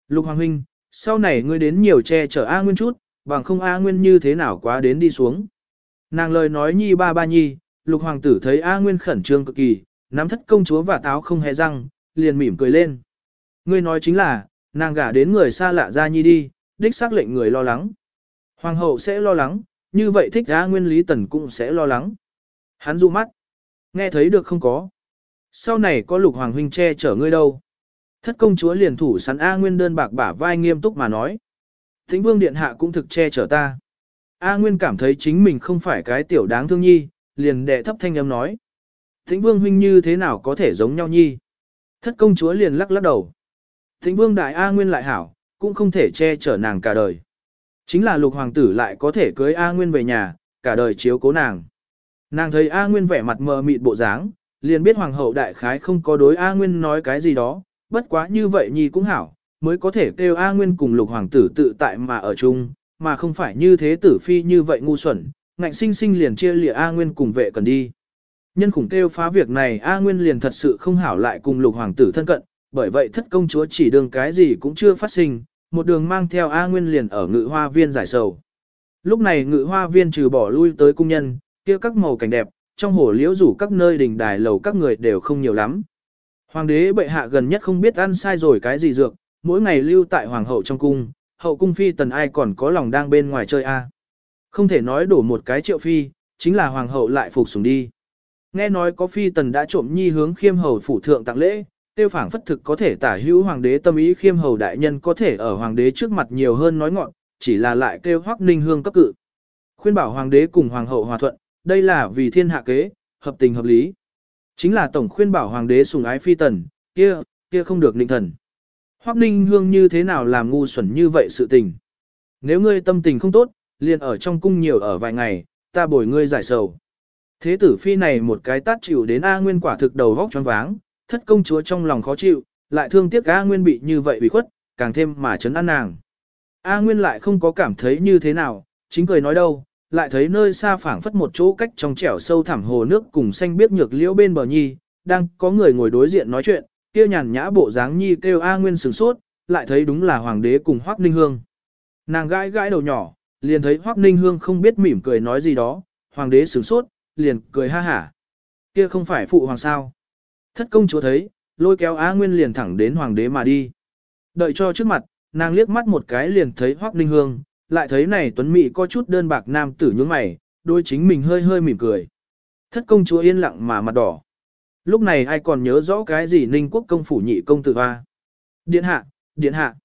Lục Hoàng Huynh, sau này ngươi đến nhiều che chở A Nguyên chút, bằng không A Nguyên như thế nào quá đến đi xuống. Nàng lời nói nhi ba ba nhi, Lục Hoàng tử thấy A Nguyên khẩn trương cực kỳ, nắm thất công chúa và táo không hề răng, liền mỉm cười lên. Ngươi nói chính là, nàng gả đến người xa lạ ra nhi đi, đích xác lệnh người lo lắng. Hoàng hậu sẽ lo lắng, như vậy thích A Nguyên Lý Tần cũng sẽ lo lắng. Hắn du mắt. Nghe thấy được không có. Sau này có lục hoàng huynh che chở ngươi đâu. Thất công chúa liền thủ sẵn A Nguyên đơn bạc bả vai nghiêm túc mà nói. Thính vương điện hạ cũng thực che chở ta. A Nguyên cảm thấy chính mình không phải cái tiểu đáng thương nhi, liền đệ thấp thanh âm nói. Thính vương huynh như thế nào có thể giống nhau nhi. Thất công chúa liền lắc lắc đầu. thịnh vương đại A Nguyên lại hảo, cũng không thể che chở nàng cả đời. Chính là lục hoàng tử lại có thể cưới A Nguyên về nhà, cả đời chiếu cố nàng. Nàng thấy A Nguyên vẻ mặt mờ mịt bộ dáng, liền biết hoàng hậu đại khái không có đối A Nguyên nói cái gì đó, bất quá như vậy nhi cũng hảo, mới có thể kêu A Nguyên cùng lục hoàng tử tự tại mà ở chung, mà không phải như thế tử phi như vậy ngu xuẩn, ngạnh sinh sinh liền chia lìa A Nguyên cùng vệ cần đi. Nhân khủng kêu phá việc này A Nguyên liền thật sự không hảo lại cùng lục hoàng tử thân cận, bởi vậy thất công chúa chỉ đường cái gì cũng chưa phát sinh, một đường mang theo A Nguyên liền ở ngự hoa viên giải sầu. Lúc này ngự hoa viên trừ bỏ lui tới cung nhân, kia các màu cảnh đẹp, trong hồ liễu rủ các nơi đình đài lầu các người đều không nhiều lắm. Hoàng đế bệ hạ gần nhất không biết ăn sai rồi cái gì dược, mỗi ngày lưu tại hoàng hậu trong cung, hậu cung phi tần ai còn có lòng đang bên ngoài chơi a. Không thể nói đổ một cái triệu phi, chính là hoàng hậu lại phục sủng đi. Nghe nói có phi tần đã trộm nhi hướng khiêm hầu phủ thượng tặng lễ, tiêu phảng phất thực có thể tả hữu hoàng đế tâm ý khiêm hầu đại nhân có thể ở hoàng đế trước mặt nhiều hơn nói ngọn, chỉ là lại kêu hoắc ninh hương cấp cự. Khuyên bảo hoàng đế cùng hoàng hậu hòa thuận, đây là vì thiên hạ kế, hợp tình hợp lý. Chính là tổng khuyên bảo hoàng đế sùng ái phi tần, kia, kia không được ninh thần. Hoắc ninh hương như thế nào làm ngu xuẩn như vậy sự tình. Nếu ngươi tâm tình không tốt, liền ở trong cung nhiều ở vài ngày, ta bồi ngươi giải sầu. Thế tử phi này một cái tát chịu đến A Nguyên quả thực đầu vóc choáng váng, thất công chúa trong lòng khó chịu, lại thương tiếc A Nguyên bị như vậy bị khuất, càng thêm mà chấn an nàng. A Nguyên lại không có cảm thấy như thế nào, chính cười nói đâu, lại thấy nơi xa phảng phất một chỗ cách trong trẻo sâu thẳm hồ nước cùng xanh biết nhược liễu bên bờ nhi, đang có người ngồi đối diện nói chuyện, kia nhàn nhã bộ dáng nhi kêu A Nguyên sửng sốt, lại thấy đúng là hoàng đế cùng Hoắc Ninh Hương. Nàng gãi gãi đầu nhỏ, liền thấy Hoắc Ninh Hương không biết mỉm cười nói gì đó, hoàng đế sửng sốt, liền cười ha hả. Kia không phải phụ hoàng sao? Thất công chúa thấy, lôi kéo Á Nguyên liền thẳng đến hoàng đế mà đi. Đợi cho trước mặt, nàng liếc mắt một cái liền thấy Hoắc Ninh Hương, lại thấy này Tuấn Mỹ có chút đơn bạc nam tử nhướng mày, đôi chính mình hơi hơi mỉm cười. Thất công chúa yên lặng mà mặt đỏ. Lúc này ai còn nhớ rõ cái gì Ninh quốc công phủ nhị công tử hoa. Điện hạ, điện hạ.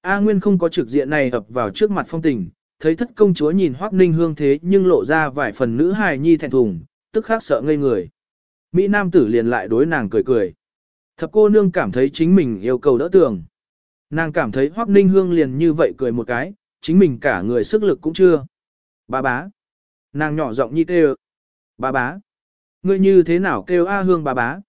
A Nguyên không có trực diện này ập vào trước mặt phong tình, thấy thất công chúa nhìn Hoắc Ninh Hương thế nhưng lộ ra vài phần nữ hài nhi thẹn thùng, tức khắc sợ ngây người. Mỹ Nam tử liền lại đối nàng cười cười. Thập cô nương cảm thấy chính mình yêu cầu đỡ tường. Nàng cảm thấy Hoắc Ninh Hương liền như vậy cười một cái, chính mình cả người sức lực cũng chưa. Bá bá. Nàng nhỏ giọng nhi kêu. Bá bá. Ngươi như thế nào kêu A Hương bá bá.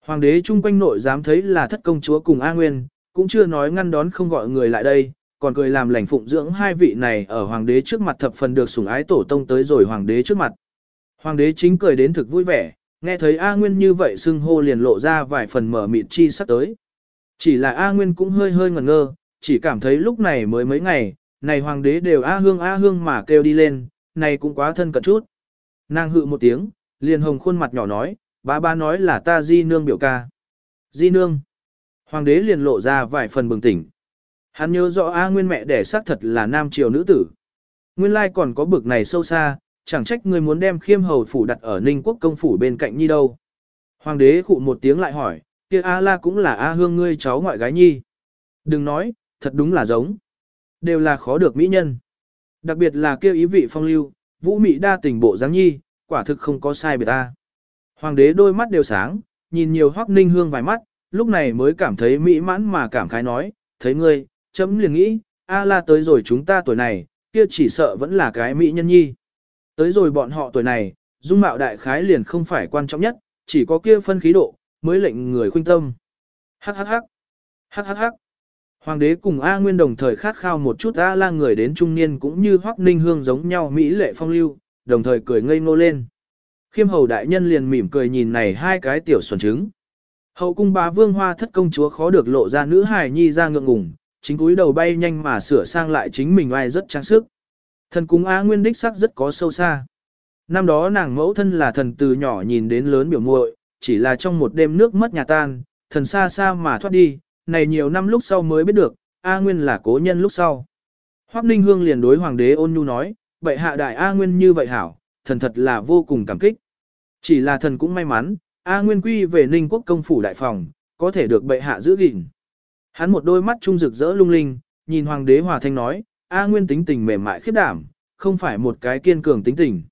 Hoàng đế chung quanh nội dám thấy là thất công chúa cùng A Nguyên, cũng chưa nói ngăn đón không gọi người lại đây, còn cười làm lành phụng dưỡng hai vị này ở hoàng đế trước mặt thập phần được sủng ái tổ tông tới rồi hoàng đế trước mặt. Hoàng đế chính cười đến thực vui vẻ, nghe thấy A Nguyên như vậy xưng hô liền lộ ra vài phần mở mịt chi sắp tới. Chỉ là A Nguyên cũng hơi hơi ngẩn ngơ, chỉ cảm thấy lúc này mới mấy ngày, này hoàng đế đều A Hương A Hương mà kêu đi lên, này cũng quá thân cận chút. Nàng hự một tiếng, liền hồng khuôn mặt nhỏ nói, ba ba nói là ta di nương biểu ca. Di nương. Hoàng đế liền lộ ra vài phần bừng tỉnh. Hắn nhớ rõ A Nguyên mẹ đẻ xác thật là nam triều nữ tử. Nguyên lai còn có bực này sâu xa, chẳng trách người muốn đem khiêm hầu phủ đặt ở ninh quốc công phủ bên cạnh nhi đâu. Hoàng đế khụ một tiếng lại hỏi, kia A la cũng là A hương ngươi cháu ngoại gái nhi. Đừng nói, thật đúng là giống. Đều là khó được mỹ nhân. Đặc biệt là kêu ý vị phong lưu, vũ mỹ đa tình bộ dáng nhi, quả thực không có sai biệt ta. Hoàng đế đôi mắt đều sáng, nhìn nhiều hoắc ninh hương vài mắt, lúc này mới cảm thấy mỹ mãn mà cảm khái nói, thấy ngươi, chấm liền nghĩ, A la tới rồi chúng ta tuổi này, kia chỉ sợ vẫn là cái mỹ nhân nhi. Tới rồi bọn họ tuổi này, dung mạo đại khái liền không phải quan trọng nhất, chỉ có kia phân khí độ, mới lệnh người khuynh tâm. Hắc hắc hắc. Hắc hắc hắc. Hoàng đế cùng A Nguyên đồng thời khát khao một chút A la người đến trung niên cũng như Hoắc Ninh Hương giống nhau mỹ lệ phong lưu, đồng thời cười ngây ngô lên. Khiêm hầu đại nhân liền mỉm cười nhìn này hai cái tiểu xuẩn trứng. Hậu cung bá vương hoa thất công chúa khó được lộ ra nữ hài nhi ra ngượng ngùng, chính cúi đầu bay nhanh mà sửa sang lại chính mình ai rất trang sức. Thần cúng Á Nguyên đích sắc rất có sâu xa. Năm đó nàng mẫu thân là thần từ nhỏ nhìn đến lớn biểu muội, chỉ là trong một đêm nước mất nhà tan, thần xa xa mà thoát đi, này nhiều năm lúc sau mới biết được, A Nguyên là cố nhân lúc sau. Hoắc Ninh Hương liền đối hoàng đế ôn nhu nói, bệ hạ đại A Nguyên như vậy hảo, thần thật là vô cùng cảm kích. Chỉ là thần cũng may mắn, A Nguyên quy về Ninh quốc công phủ đại phòng, có thể được bệ hạ giữ gìn. Hắn một đôi mắt trung rực rỡ lung linh, nhìn hoàng đế hòa thanh nói, A Nguyên tính tình mềm mại khiếp đảm, không phải một cái kiên cường tính tình.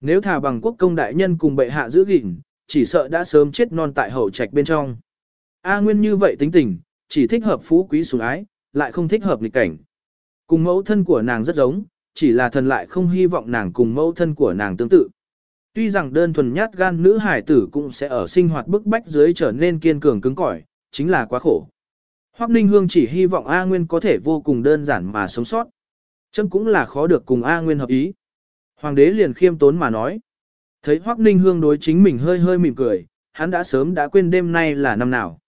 Nếu thả bằng quốc công đại nhân cùng bệ hạ giữ gìn, chỉ sợ đã sớm chết non tại hậu trạch bên trong. A Nguyên như vậy tính tình, chỉ thích hợp phú quý sủng ái, lại không thích hợp nghịch cảnh. Cùng mẫu thân của nàng rất giống, chỉ là thần lại không hy vọng nàng cùng mẫu thân của nàng tương tự. Tuy rằng đơn thuần nhát gan nữ hải tử cũng sẽ ở sinh hoạt bức bách dưới trở nên kiên cường cứng cỏi, chính là quá khổ. Hoắc Ninh Hương chỉ hy vọng A Nguyên có thể vô cùng đơn giản mà sống sót. Chấm cũng là khó được cùng A Nguyên hợp ý. Hoàng đế liền khiêm tốn mà nói. Thấy Hoắc Ninh Hương đối chính mình hơi hơi mỉm cười, hắn đã sớm đã quên đêm nay là năm nào.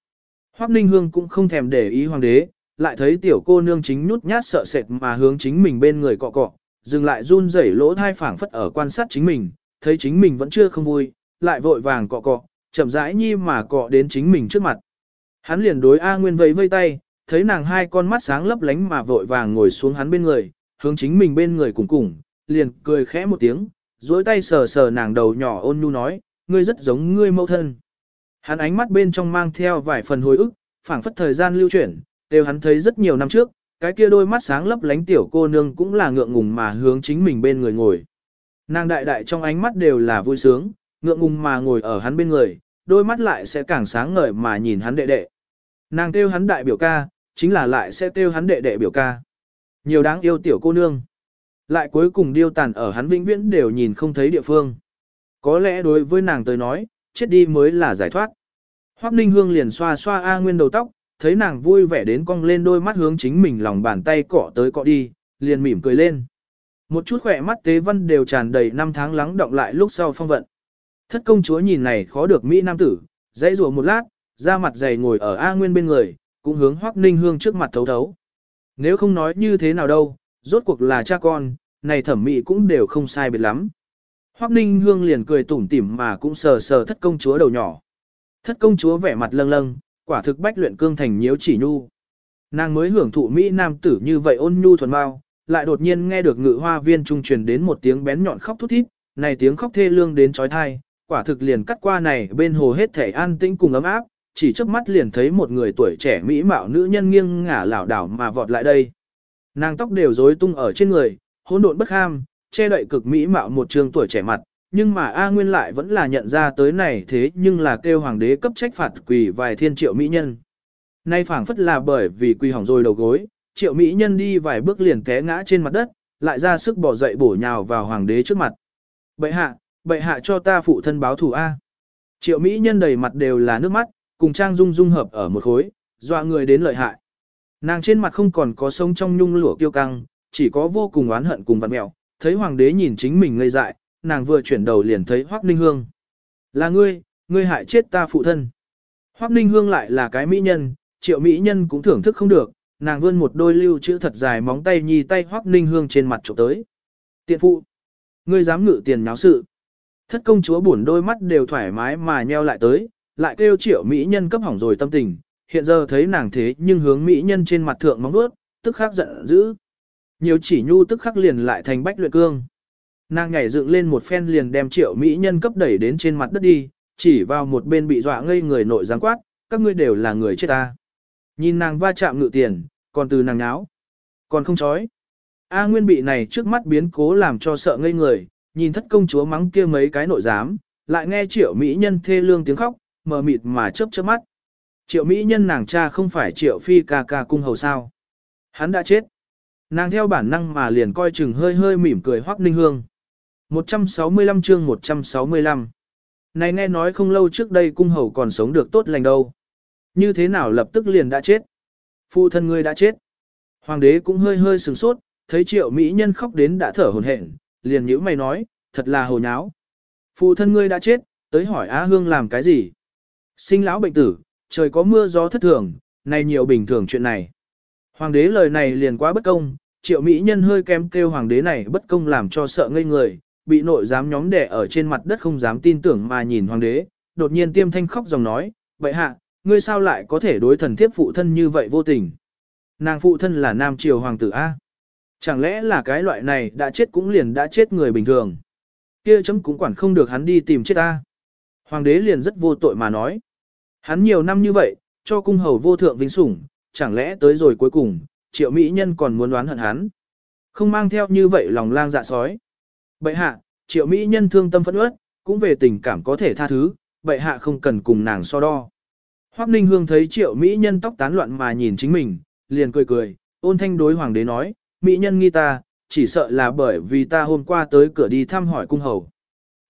Hoắc Ninh Hương cũng không thèm để ý hoàng đế, lại thấy tiểu cô nương chính nhút nhát sợ sệt mà hướng chính mình bên người cọ cọ, dừng lại run rẩy lỗ thai phảng phất ở quan sát chính mình, thấy chính mình vẫn chưa không vui, lại vội vàng cọ cọ, chậm rãi nhi mà cọ đến chính mình trước mặt. Hắn liền đối A Nguyên vẫy vây tay, thấy nàng hai con mắt sáng lấp lánh mà vội vàng ngồi xuống hắn bên người, hướng chính mình bên người cùng cùng, liền cười khẽ một tiếng, duỗi tay sờ sờ nàng đầu nhỏ ôn nhu nói, ngươi rất giống ngươi mẫu thân. Hắn ánh mắt bên trong mang theo vài phần hồi ức, phảng phất thời gian lưu chuyển, đều hắn thấy rất nhiều năm trước, cái kia đôi mắt sáng lấp lánh tiểu cô nương cũng là ngượng ngùng mà hướng chính mình bên người ngồi. Nàng đại đại trong ánh mắt đều là vui sướng, ngượng ngùng mà ngồi ở hắn bên người, đôi mắt lại sẽ càng sáng ngời mà nhìn hắn đệ đệ. Nàng kêu hắn đại biểu ca, chính là lại sẽ kêu hắn đệ đệ biểu ca. Nhiều đáng yêu tiểu cô nương. Lại cuối cùng điêu tàn ở hắn vĩnh viễn đều nhìn không thấy địa phương. Có lẽ đối với nàng tới nói, chết đi mới là giải thoát. Hoắc Ninh Hương liền xoa xoa A Nguyên đầu tóc, thấy nàng vui vẻ đến cong lên đôi mắt hướng chính mình lòng bàn tay cọ tới cọ đi, liền mỉm cười lên. Một chút khỏe mắt tế văn đều tràn đầy năm tháng lắng động lại lúc sau phong vận. Thất công chúa nhìn này khó được Mỹ Nam tử, dãy rùa một lát, ra mặt dày ngồi ở A Nguyên bên người, cũng hướng Hoắc Ninh Hương trước mặt thấu thấu. Nếu không nói như thế nào đâu, rốt cuộc là cha con, này thẩm mỹ cũng đều không sai biệt lắm. Hoắc Ninh Hương liền cười tủm tỉm mà cũng sờ sờ thất công chúa đầu nhỏ. Thất công chúa vẻ mặt lâng lâng, quả thực bách luyện cương thành nhiễu chỉ nhu. Nàng mới hưởng thụ Mỹ Nam tử như vậy ôn nhu thuần mao, lại đột nhiên nghe được ngự hoa viên trung truyền đến một tiếng bén nhọn khóc thút thít, này tiếng khóc thê lương đến trói thai, quả thực liền cắt qua này bên hồ hết thể an tĩnh cùng ấm áp, chỉ chớp mắt liền thấy một người tuổi trẻ mỹ mạo nữ nhân nghiêng ngả lảo đảo mà vọt lại đây. Nàng tóc đều rối tung ở trên người, hỗn độn bất ham, che đậy cực mỹ mạo một trường tuổi trẻ mặt, nhưng mà A Nguyên lại vẫn là nhận ra tới này thế nhưng là kêu hoàng đế cấp trách phạt quỳ vài thiên triệu mỹ nhân. Nay phảng phất là bởi vì quỳ hỏng rồi đầu gối, triệu mỹ nhân đi vài bước liền té ngã trên mặt đất, lại ra sức bỏ dậy bổ nhào vào hoàng đế trước mặt. Bệ hạ, bệ hạ cho ta phụ thân báo thù A. Triệu mỹ nhân đầy mặt đều là nước mắt, cùng trang dung dung hợp ở một khối, dọa người đến lợi hại. Nàng trên mặt không còn có sông trong nhung lụa kiêu căng, chỉ có vô cùng oán hận cùng vặn mẹo, thấy hoàng đế nhìn chính mình ngây dại, nàng vừa chuyển đầu liền thấy Hoắc Ninh Hương. Là ngươi, ngươi hại chết ta phụ thân. Hoắc Ninh Hương lại là cái mỹ nhân, triệu mỹ nhân cũng thưởng thức không được, nàng vươn một đôi lưu chữ thật dài móng tay nhì tay Hoắc Ninh Hương trên mặt chụp tới. Tiện phụ, ngươi dám ngự tiền nháo sự. Thất công chúa buồn đôi mắt đều thoải mái mà nheo lại tới, lại kêu triệu mỹ nhân cấp hỏng rồi tâm tình, hiện giờ thấy nàng thế nhưng hướng mỹ nhân trên mặt thượng móng vuốt, tức khắc giận dữ. Nhiều chỉ nhu tức khắc liền lại thành bách luyện cương. Nàng nhảy dựng lên một phen liền đem triệu mỹ nhân cấp đẩy đến trên mặt đất đi, chỉ vào một bên bị dọa ngây người nội giáng quát, các ngươi đều là người chết ta. Nhìn nàng va chạm ngự tiền, còn từ nàng nháo, còn không chói. A Nguyên bị này trước mắt biến cố làm cho sợ ngây người, nhìn thất công chúa mắng kia mấy cái nội giám, lại nghe triệu mỹ nhân thê lương tiếng khóc, mờ mịt mà chớp chớp mắt. Triệu mỹ nhân nàng cha không phải triệu phi ca ca cung hầu sao. Hắn đã chết. Nàng theo bản năng mà liền coi chừng hơi hơi mỉm cười hoắc ninh hương. 165 chương 165 Này nghe nói không lâu trước đây cung hầu còn sống được tốt lành đâu. Như thế nào lập tức liền đã chết. Phụ thân ngươi đã chết. Hoàng đế cũng hơi hơi sừng sốt, thấy triệu mỹ nhân khóc đến đã thở hổn hển, liền nhíu mày nói, thật là hồ nháo. Phụ thân ngươi đã chết, tới hỏi Á Hương làm cái gì? Sinh lão bệnh tử, trời có mưa gió thất thường, này nhiều bình thường chuyện này. Hoàng đế lời này liền quá bất công, triệu mỹ nhân hơi kém kêu hoàng đế này bất công làm cho sợ ngây người, bị nội giám nhóm đẻ ở trên mặt đất không dám tin tưởng mà nhìn hoàng đế, đột nhiên tiêm thanh khóc dòng nói, vậy hạ, ngươi sao lại có thể đối thần thiếp phụ thân như vậy vô tình? Nàng phụ thân là nam triều hoàng tử A. Chẳng lẽ là cái loại này đã chết cũng liền đã chết người bình thường? Kia chấm cũng quản không được hắn đi tìm chết A. Hoàng đế liền rất vô tội mà nói. Hắn nhiều năm như vậy, cho cung hầu vô thượng vinh sủng, chẳng lẽ tới rồi cuối cùng, triệu mỹ nhân còn muốn đoán hận hắn. Không mang theo như vậy lòng lang dạ sói. Bệ hạ, triệu mỹ nhân thương tâm phẫn uất, cũng về tình cảm có thể tha thứ, bệ hạ không cần cùng nàng so đo. Hoắc Ninh Hương thấy triệu mỹ nhân tóc tán loạn mà nhìn chính mình, liền cười cười, ôn thanh đối hoàng đế nói, mỹ nhân nghi ta, chỉ sợ là bởi vì ta hôm qua tới cửa đi thăm hỏi cung hầu.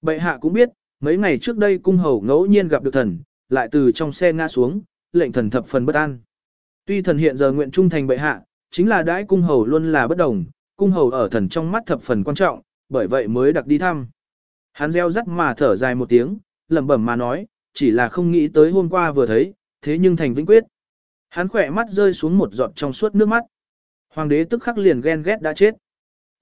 Bệ hạ cũng biết, mấy ngày trước đây cung hầu ngẫu nhiên gặp được thần, lại từ trong xe ngã xuống, lệnh thần thập phần bất an. Tuy thần hiện giờ nguyện trung thành bệ hạ, chính là đãi cung hầu luôn là bất đồng, cung hầu ở thần trong mắt thập phần quan trọng, bởi vậy mới đặc đi thăm. Hắn reo rắt mà thở dài một tiếng, lẩm bẩm mà nói, chỉ là không nghĩ tới hôm qua vừa thấy, thế nhưng thành vĩnh quyết. Hắn khỏe mắt rơi xuống một giọt trong suốt nước mắt. Hoàng đế tức khắc liền ghen ghét đã chết.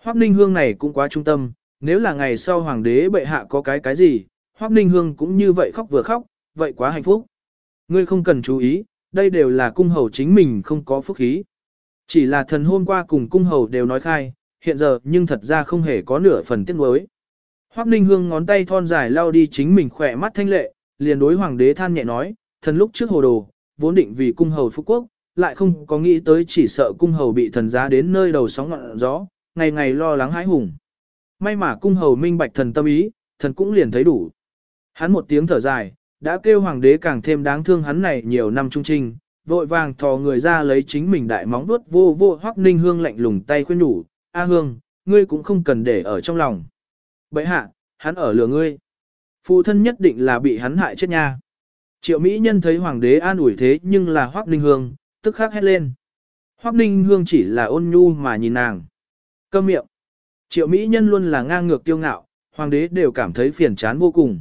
Hoắc Ninh Hương này cũng quá trung tâm, nếu là ngày sau hoàng đế bệ hạ có cái cái gì, Hoắc Ninh Hương cũng như vậy khóc vừa khóc, vậy quá hạnh phúc. Ngươi không cần chú ý, đây đều là cung hầu chính mình không có phúc khí. Chỉ là thần hôm qua cùng cung hầu đều nói khai, hiện giờ nhưng thật ra không hề có nửa phần tiếc nuối. Hoắc Ninh Hương ngón tay thon dài lao đi chính mình khỏe mắt thanh lệ, liền đối hoàng đế than nhẹ nói, thần lúc trước hồ đồ, vốn định vì cung hầu phúc quốc, lại không có nghĩ tới chỉ sợ cung hầu bị thần giá đến nơi đầu sóng ngọn gió, ngày ngày lo lắng hãi hùng. May mà cung hầu minh bạch thần tâm ý, thần cũng liền thấy đủ. Hắn một tiếng thở dài, đã kêu hoàng đế càng thêm đáng thương hắn này nhiều năm trung trinh, vội vàng thò người ra lấy chính mình đại móng vuốt vô vô hoắc ninh hương lạnh lùng tay khuyên nhủ, A hương, ngươi cũng không cần để ở trong lòng. Bậy hạ, hắn ở lừa ngươi. Phụ thân nhất định là bị hắn hại chết nha. Triệu Mỹ Nhân thấy hoàng đế an ủi thế nhưng là hoắc ninh hương, tức khắc hét lên. Hoắc ninh hương chỉ là ôn nhu mà nhìn nàng. Câm miệng. Triệu Mỹ Nhân luôn là ngang ngược tiêu ngạo, hoàng đế đều cảm thấy phiền chán vô cùng.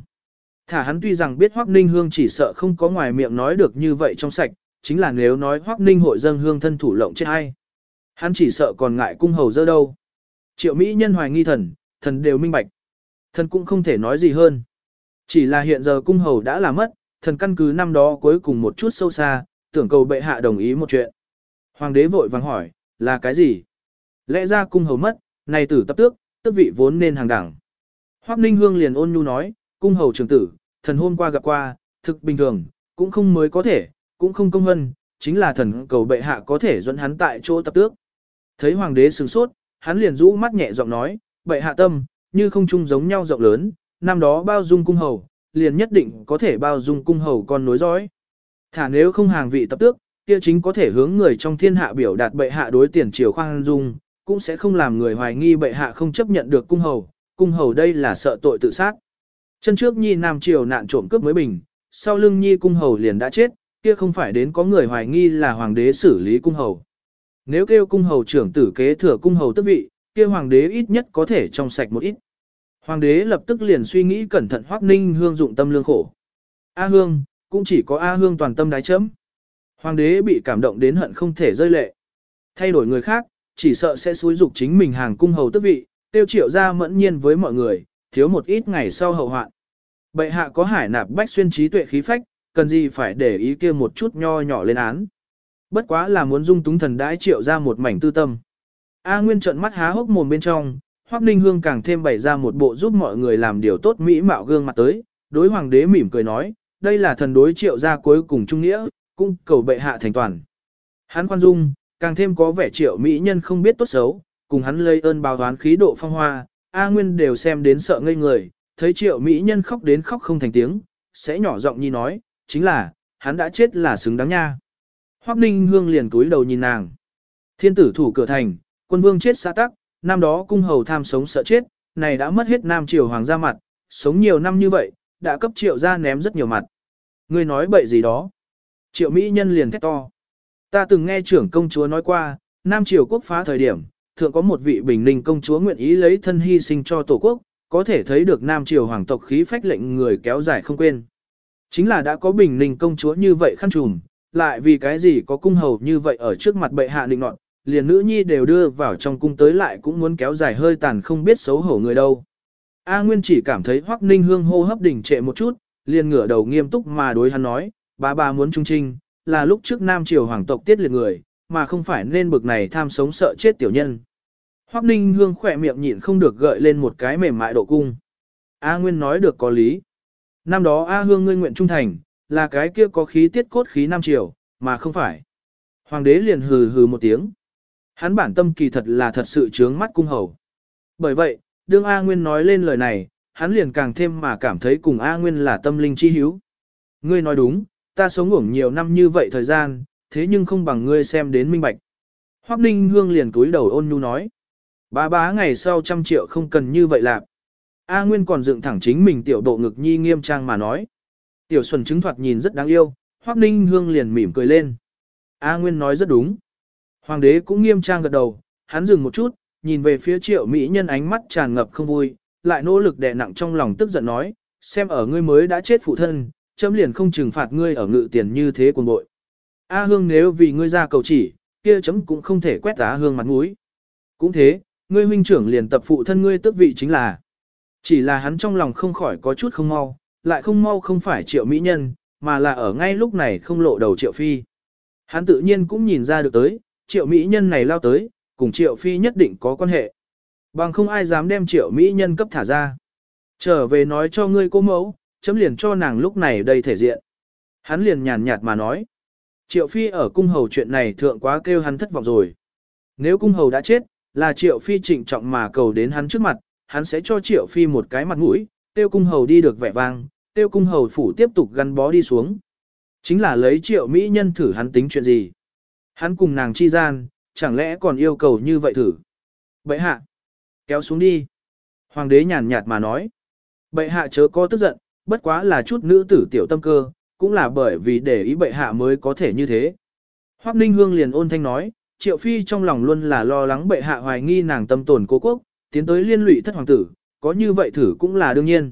Thả hắn tuy rằng biết Hoắc Ninh Hương chỉ sợ không có ngoài miệng nói được như vậy trong sạch, chính là nếu nói Hoắc Ninh hội dâng hương thân thủ lộng chết hay. Hắn chỉ sợ còn ngại cung hầu dơ đâu. Triệu Mỹ nhân hoài nghi thần, thần đều minh bạch. Thần cũng không thể nói gì hơn. Chỉ là hiện giờ cung hầu đã là mất, thần căn cứ năm đó cuối cùng một chút sâu xa, tưởng cầu bệ hạ đồng ý một chuyện. Hoàng đế vội vàng hỏi, là cái gì? Lẽ ra cung hầu mất, này tử tập tước, tước vị vốn nên hàng đẳng. Hoắc Ninh Hương liền ôn nhu nói, cung hầu trưởng tử, thần hôm qua gặp qua, thực bình thường, cũng không mới có thể, cũng không công hân, chính là thần cầu bệ hạ có thể dẫn hắn tại chỗ tập tước. Thấy hoàng đế sửng sốt, hắn liền rũ mắt nhẹ giọng nói, bệ hạ tâm, như không chung giống nhau rộng lớn, năm đó bao dung cung hầu, liền nhất định có thể bao dung cung hầu con nối dõi. Thả nếu không hàng vị tập tước, kia chính có thể hướng người trong thiên hạ biểu đạt bệ hạ đối tiền triều khoan dung, cũng sẽ không làm người hoài nghi bệ hạ không chấp nhận được cung hầu, cung hầu đây là sợ tội tự sát. Chân trước nhi nam triều nạn trộm cướp mới bình, sau lưng nhi cung hầu liền đã chết, kia không phải đến có người hoài nghi là hoàng đế xử lý cung hầu. Nếu kêu cung hầu trưởng tử kế thừa cung hầu tức vị, kia hoàng đế ít nhất có thể trong sạch một ít. Hoàng đế lập tức liền suy nghĩ cẩn thận Hoắc Ninh Hương dụng tâm lương khổ. A Hương, cũng chỉ có A Hương toàn tâm đái chấm. Hoàng đế bị cảm động đến hận không thể rơi lệ. Thay đổi người khác, chỉ sợ sẽ xúi dục chính mình hàng cung hầu tức vị, tiêu triệu ra mẫn nhiên với mọi người, thiếu một ít ngày sau hậu hoạn. Bệ hạ có hải nạp bách xuyên trí tuệ khí phách, cần gì phải để ý kia một chút nho nhỏ lên án. Bất quá là muốn dung túng thần đãi triệu ra một mảnh tư tâm. A Nguyên trợn mắt há hốc mồm bên trong, Hoắc Ninh Hương càng thêm bày ra một bộ giúp mọi người làm điều tốt mỹ mạo gương mặt tới, đối hoàng đế mỉm cười nói, đây là thần đối triệu ra cuối cùng trung nghĩa, cung cầu bệ hạ thành toàn. Hắn khoan dung, càng thêm có vẻ triệu mỹ nhân không biết tốt xấu, cùng hắn lây ơn báo đoán khí độ phong hoa, A Nguyên đều xem đến sợ ngây người, thấy triệu mỹ nhân khóc đến khóc không thành tiếng, sẽ nhỏ giọng nhi nói, chính là, hắn đã chết là xứng đáng nha. Hoắc Ninh Hương liền túi đầu nhìn nàng. Thiên tử thủ cửa thành, quân vương chết xã tắc, năm đó cung hầu tham sống sợ chết, này đã mất hết nam triều hoàng gia mặt, sống nhiều năm như vậy, đã cấp triệu ra ném rất nhiều mặt. Ngươi nói bậy gì đó. Triệu Mỹ nhân liền thét to. Ta từng nghe trưởng công chúa nói qua, nam triều quốc phá thời điểm, thượng có một vị bình ninh công chúa nguyện ý lấy thân hy sinh cho tổ quốc, có thể thấy được nam triều hoàng tộc khí phách lệnh người kéo dài không quên. Chính là đã có bình ninh công chúa như vậy khăn trùm, lại vì cái gì có cung hầu như vậy ở trước mặt bệ hạ định nọt, liền nữ nhi đều đưa vào trong cung tới lại cũng muốn kéo dài hơi tàn không biết xấu hổ người đâu. A Nguyên chỉ cảm thấy Hoắc Ninh Hương hô hấp đỉnh trệ một chút, liền ngửa đầu nghiêm túc mà đối hắn nói, bà bà muốn trung trinh, là lúc trước Nam Triều Hoàng tộc tiết liệt người, mà không phải nên bực này tham sống sợ chết tiểu nhân. Hoắc Ninh Hương khỏe miệng nhịn không được gợi lên một cái mềm mại độ cung. A Nguyên nói được có lý. Năm đó A Hương ngươi nguyện trung thành, là cái kia có khí tiết cốt khí Nam Triều, mà không phải. Hoàng đế liền hừ hừ một tiếng. Hắn bản tâm kỳ thật là thật sự trướng mắt cung hầu. Bởi vậy, đương A Nguyên nói lên lời này, hắn liền càng thêm mà cảm thấy cùng A Nguyên là tâm linh chi hiếu. Ngươi nói đúng, ta sống uổng nhiều năm như vậy thời gian, thế nhưng không bằng ngươi xem đến minh bạch. Hoắc Ninh Hương liền túi đầu ôn nhu nói. Bá bá ngày sau trăm triệu không cần như vậy lạc. A Nguyên còn dựng thẳng chính mình tiểu độ ngực nhi nghiêm trang mà nói. Tiểu Xuân chứng thoạt nhìn rất đáng yêu, Hoắc Ninh Hương liền mỉm cười lên. A Nguyên nói rất đúng. Hoàng đế cũng nghiêm trang gật đầu, hắn dừng một chút, nhìn về phía triệu mỹ nhân ánh mắt tràn ngập không vui, lại nỗ lực đè nặng trong lòng tức giận nói, xem ở ngươi mới đã chết phụ thân, chấm liền không trừng phạt ngươi ở ngự tiền như thế cuồng bội. A Hương nếu vì ngươi ra cầu chỉ, kia chấm cũng không thể quét A Hương mặt mũi. Cũng thế, ngươi huynh trưởng liền tập phụ thân ngươi tước vị chính là. Chỉ là hắn trong lòng không khỏi có chút không mau, lại không mau không phải triệu mỹ nhân, mà là ở ngay lúc này không lộ đầu triệu phi. Hắn tự nhiên cũng nhìn ra được tới, triệu mỹ nhân này lao tới, cùng triệu phi nhất định có quan hệ. Bằng không ai dám đem triệu mỹ nhân cấp thả ra. Trở về nói cho ngươi cô mẫu, chấm liền cho nàng lúc này đầy thể diện. Hắn liền nhàn nhạt mà nói. Triệu phi ở cung hầu chuyện này thượng quá kêu hắn thất vọng rồi. Nếu cung hầu đã chết, là triệu phi trịnh trọng mà cầu đến hắn trước mặt, hắn sẽ cho triệu phi một cái mặt mũi, tiêu cung hầu đi được vẻ vang, tiêu cung hầu phủ tiếp tục gắn bó đi xuống. Chính là lấy triệu mỹ nhân thử hắn tính chuyện gì. Hắn cùng nàng chi gian, chẳng lẽ còn yêu cầu như vậy thử. Bệ hạ, kéo xuống đi. Hoàng đế nhàn nhạt mà nói. Bệ hạ chớ có tức giận, bất quá là chút nữ tử tiểu tâm cơ, cũng là bởi vì để ý bệ hạ mới có thể như thế. Hoắc Ninh Hương liền ôn thanh nói, Triệu Phi trong lòng luôn là lo lắng bệ hạ hoài nghi nàng tâm tồn cố quốc, tiến tới liên lụy thất hoàng tử, có như vậy thử cũng là đương nhiên.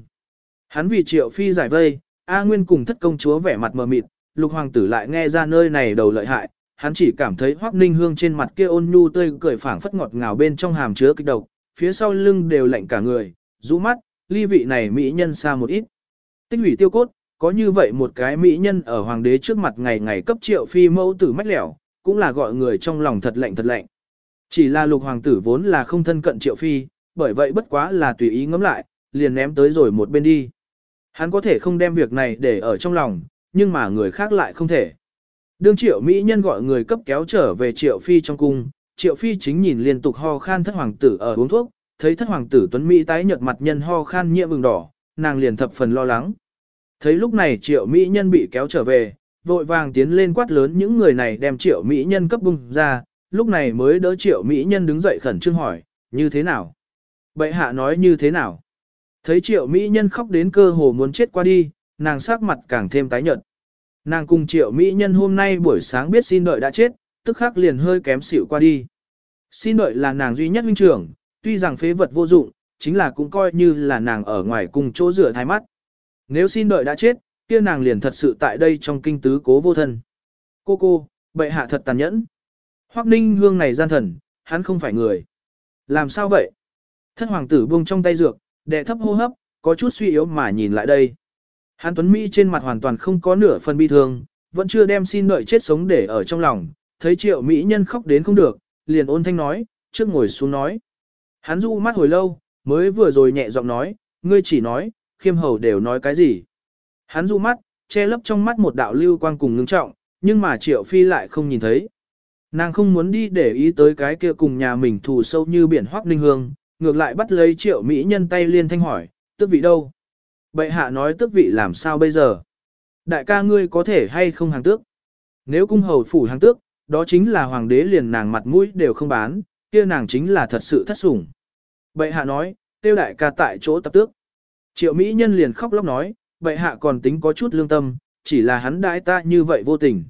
Hắn vì Triệu Phi giải vây, A Nguyên cùng thất công chúa vẻ mặt mờ mịt, lục hoàng tử lại nghe ra nơi này đầu lợi hại, hắn chỉ cảm thấy Hoắc Ninh Hương trên mặt kia ôn nhu tươi cười phảng phất ngọt ngào bên trong hàm chứa kích độc, phía sau lưng đều lạnh cả người, rũ mắt, ly vị này mỹ nhân xa một ít. Tích hủy tiêu cốt, có như vậy một cái mỹ nhân ở hoàng đế trước mặt ngày ngày cấp triệu phi mẫu tử mách lẻo, cũng là gọi người trong lòng thật lạnh thật lạnh. Chỉ là lục hoàng tử vốn là không thân cận triệu phi, bởi vậy bất quá là tùy ý ngẫm lại, liền ném tới rồi một bên đi. Hắn có thể không đem việc này để ở trong lòng, nhưng mà người khác lại không thể. Đương triệu Mỹ nhân gọi người cấp kéo trở về triệu phi trong cung, triệu phi chính nhìn liên tục ho khan thất hoàng tử ở uống thuốc, thấy thất hoàng tử tuấn Mỹ tái nhợt mặt nhân ho khan nhiễm vừng đỏ, nàng liền thập phần lo lắng. Thấy lúc này triệu Mỹ nhân bị kéo trở về, vội vàng tiến lên quát lớn những người này đem triệu Mỹ nhân cấp bung ra, lúc này mới đỡ triệu Mỹ nhân đứng dậy khẩn trương hỏi, như thế nào? Bệ hạ nói như thế nào? Thấy triệu Mỹ nhân khóc đến cơ hồ muốn chết qua đi, nàng sắc mặt càng thêm tái nhợt. Nàng cùng triệu Mỹ nhân hôm nay buổi sáng biết xin đợi đã chết, tức khắc liền hơi kém xỉu qua đi. Xin đợi là nàng duy nhất huynh trưởng, tuy rằng phế vật vô dụng, chính là cũng coi như là nàng ở ngoài cùng chỗ rửa thái mắt. Nếu xin đợi đã chết, kia nàng liền thật sự tại đây trong kinh tứ cố vô thân. Cô cô, bệ hạ thật tàn nhẫn. Hoắc ninh hương này gian thần, hắn không phải người. Làm sao vậy? thân hoàng tử buông trong tay dược, đệ thấp hô hấp, có chút suy yếu mà nhìn lại đây. hắn Tuấn Mỹ trên mặt hoàn toàn không có nửa phần bi thương, vẫn chưa đem xin đợi chết sống để ở trong lòng, thấy triệu Mỹ nhân khóc đến không được, liền ôn thanh nói, trước ngồi xuống nói. Hắn du mắt hồi lâu, mới vừa rồi nhẹ giọng nói, ngươi chỉ nói, khiêm hầu đều nói cái gì. Hắn du mắt, che lấp trong mắt một đạo lưu quang cùng ngưng trọng, nhưng mà triệu phi lại không nhìn thấy. Nàng không muốn đi để ý tới cái kia cùng nhà mình thù sâu như biển hoác ninh hương, ngược lại bắt lấy triệu Mỹ nhân tay liên thanh hỏi, tước vị đâu? Bệ hạ nói tước vị làm sao bây giờ? Đại ca ngươi có thể hay không hàng tước? Nếu cung hầu phủ hàng tước, đó chính là hoàng đế liền nàng mặt mũi đều không bán, kia nàng chính là thật sự thất sủng. Bệ hạ nói, tiêu đại ca tại chỗ tập tước. Triệu Mỹ nhân liền khóc lóc nói, bệ hạ còn tính có chút lương tâm, chỉ là hắn đãi ta như vậy vô tình.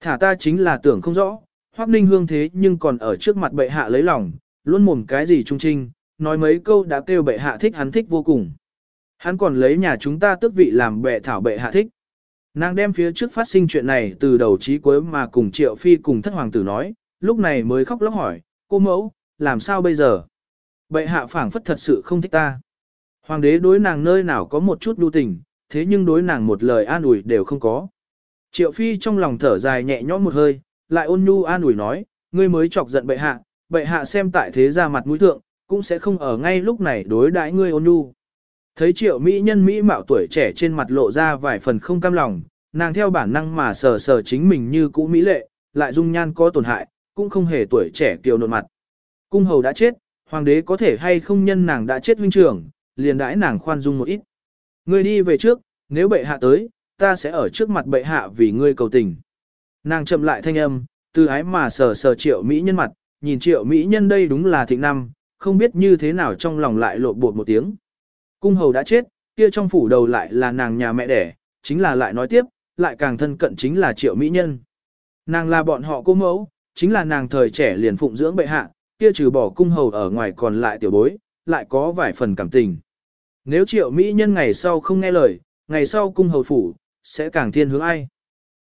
Thả ta chính là tưởng không rõ, Hoắc Ninh Hương thế nhưng còn ở trước mặt bệ hạ lấy lòng, luôn mồm cái gì trung trinh, nói mấy câu đã kêu bệ hạ thích hắn thích vô cùng. Hắn còn lấy nhà chúng ta tước vị làm bệ thảo bệ hạ thích. Nàng đem phía trước phát sinh chuyện này từ đầu chí cuối mà cùng Triệu Phi cùng thất hoàng tử nói, lúc này mới khóc lóc hỏi, cô mẫu, làm sao bây giờ? Bệ hạ phảng phất thật sự không thích ta. Hoàng đế đối nàng nơi nào có một chút lưu tình, thế nhưng đối nàng một lời an ủi đều không có. Triệu Phi trong lòng thở dài nhẹ nhõm một hơi, lại ôn nhu an ủi nói, ngươi mới chọc giận bệ hạ, bệ hạ xem tại thế ra mặt mũi thượng, cũng sẽ không ở ngay lúc này đối đãi ngươi ôn nhu. Thấy triệu mỹ nhân mỹ mạo tuổi trẻ trên mặt lộ ra vài phần không cam lòng, nàng theo bản năng mà sờ sờ chính mình như cũ mỹ lệ, lại dung nhan có tổn hại, cũng không hề tuổi trẻ kiều nộn mặt. Cung hầu đã chết, hoàng đế có thể hay không nhân nàng đã chết huynh trưởng, liền đãi nàng khoan dung một ít. Ngươi đi về trước, nếu bệ hạ tới, ta sẽ ở trước mặt bệ hạ vì ngươi cầu tình. Nàng chậm lại thanh âm, từ ái mà sờ sờ triệu mỹ nhân mặt, nhìn triệu mỹ nhân đây đúng là thịnh năm, không biết như thế nào trong lòng lại lộ bột một tiếng. Cung hầu đã chết, kia trong phủ đầu lại là nàng nhà mẹ đẻ, chính là lại nói tiếp, lại càng thân cận chính là triệu mỹ nhân. Nàng là bọn họ cô mẫu, chính là nàng thời trẻ liền phụng dưỡng bệ hạ, kia trừ bỏ cung hầu ở ngoài còn lại tiểu bối, lại có vài phần cảm tình. Nếu triệu mỹ nhân ngày sau không nghe lời, ngày sau cung hầu phủ, sẽ càng thiên hướng ai.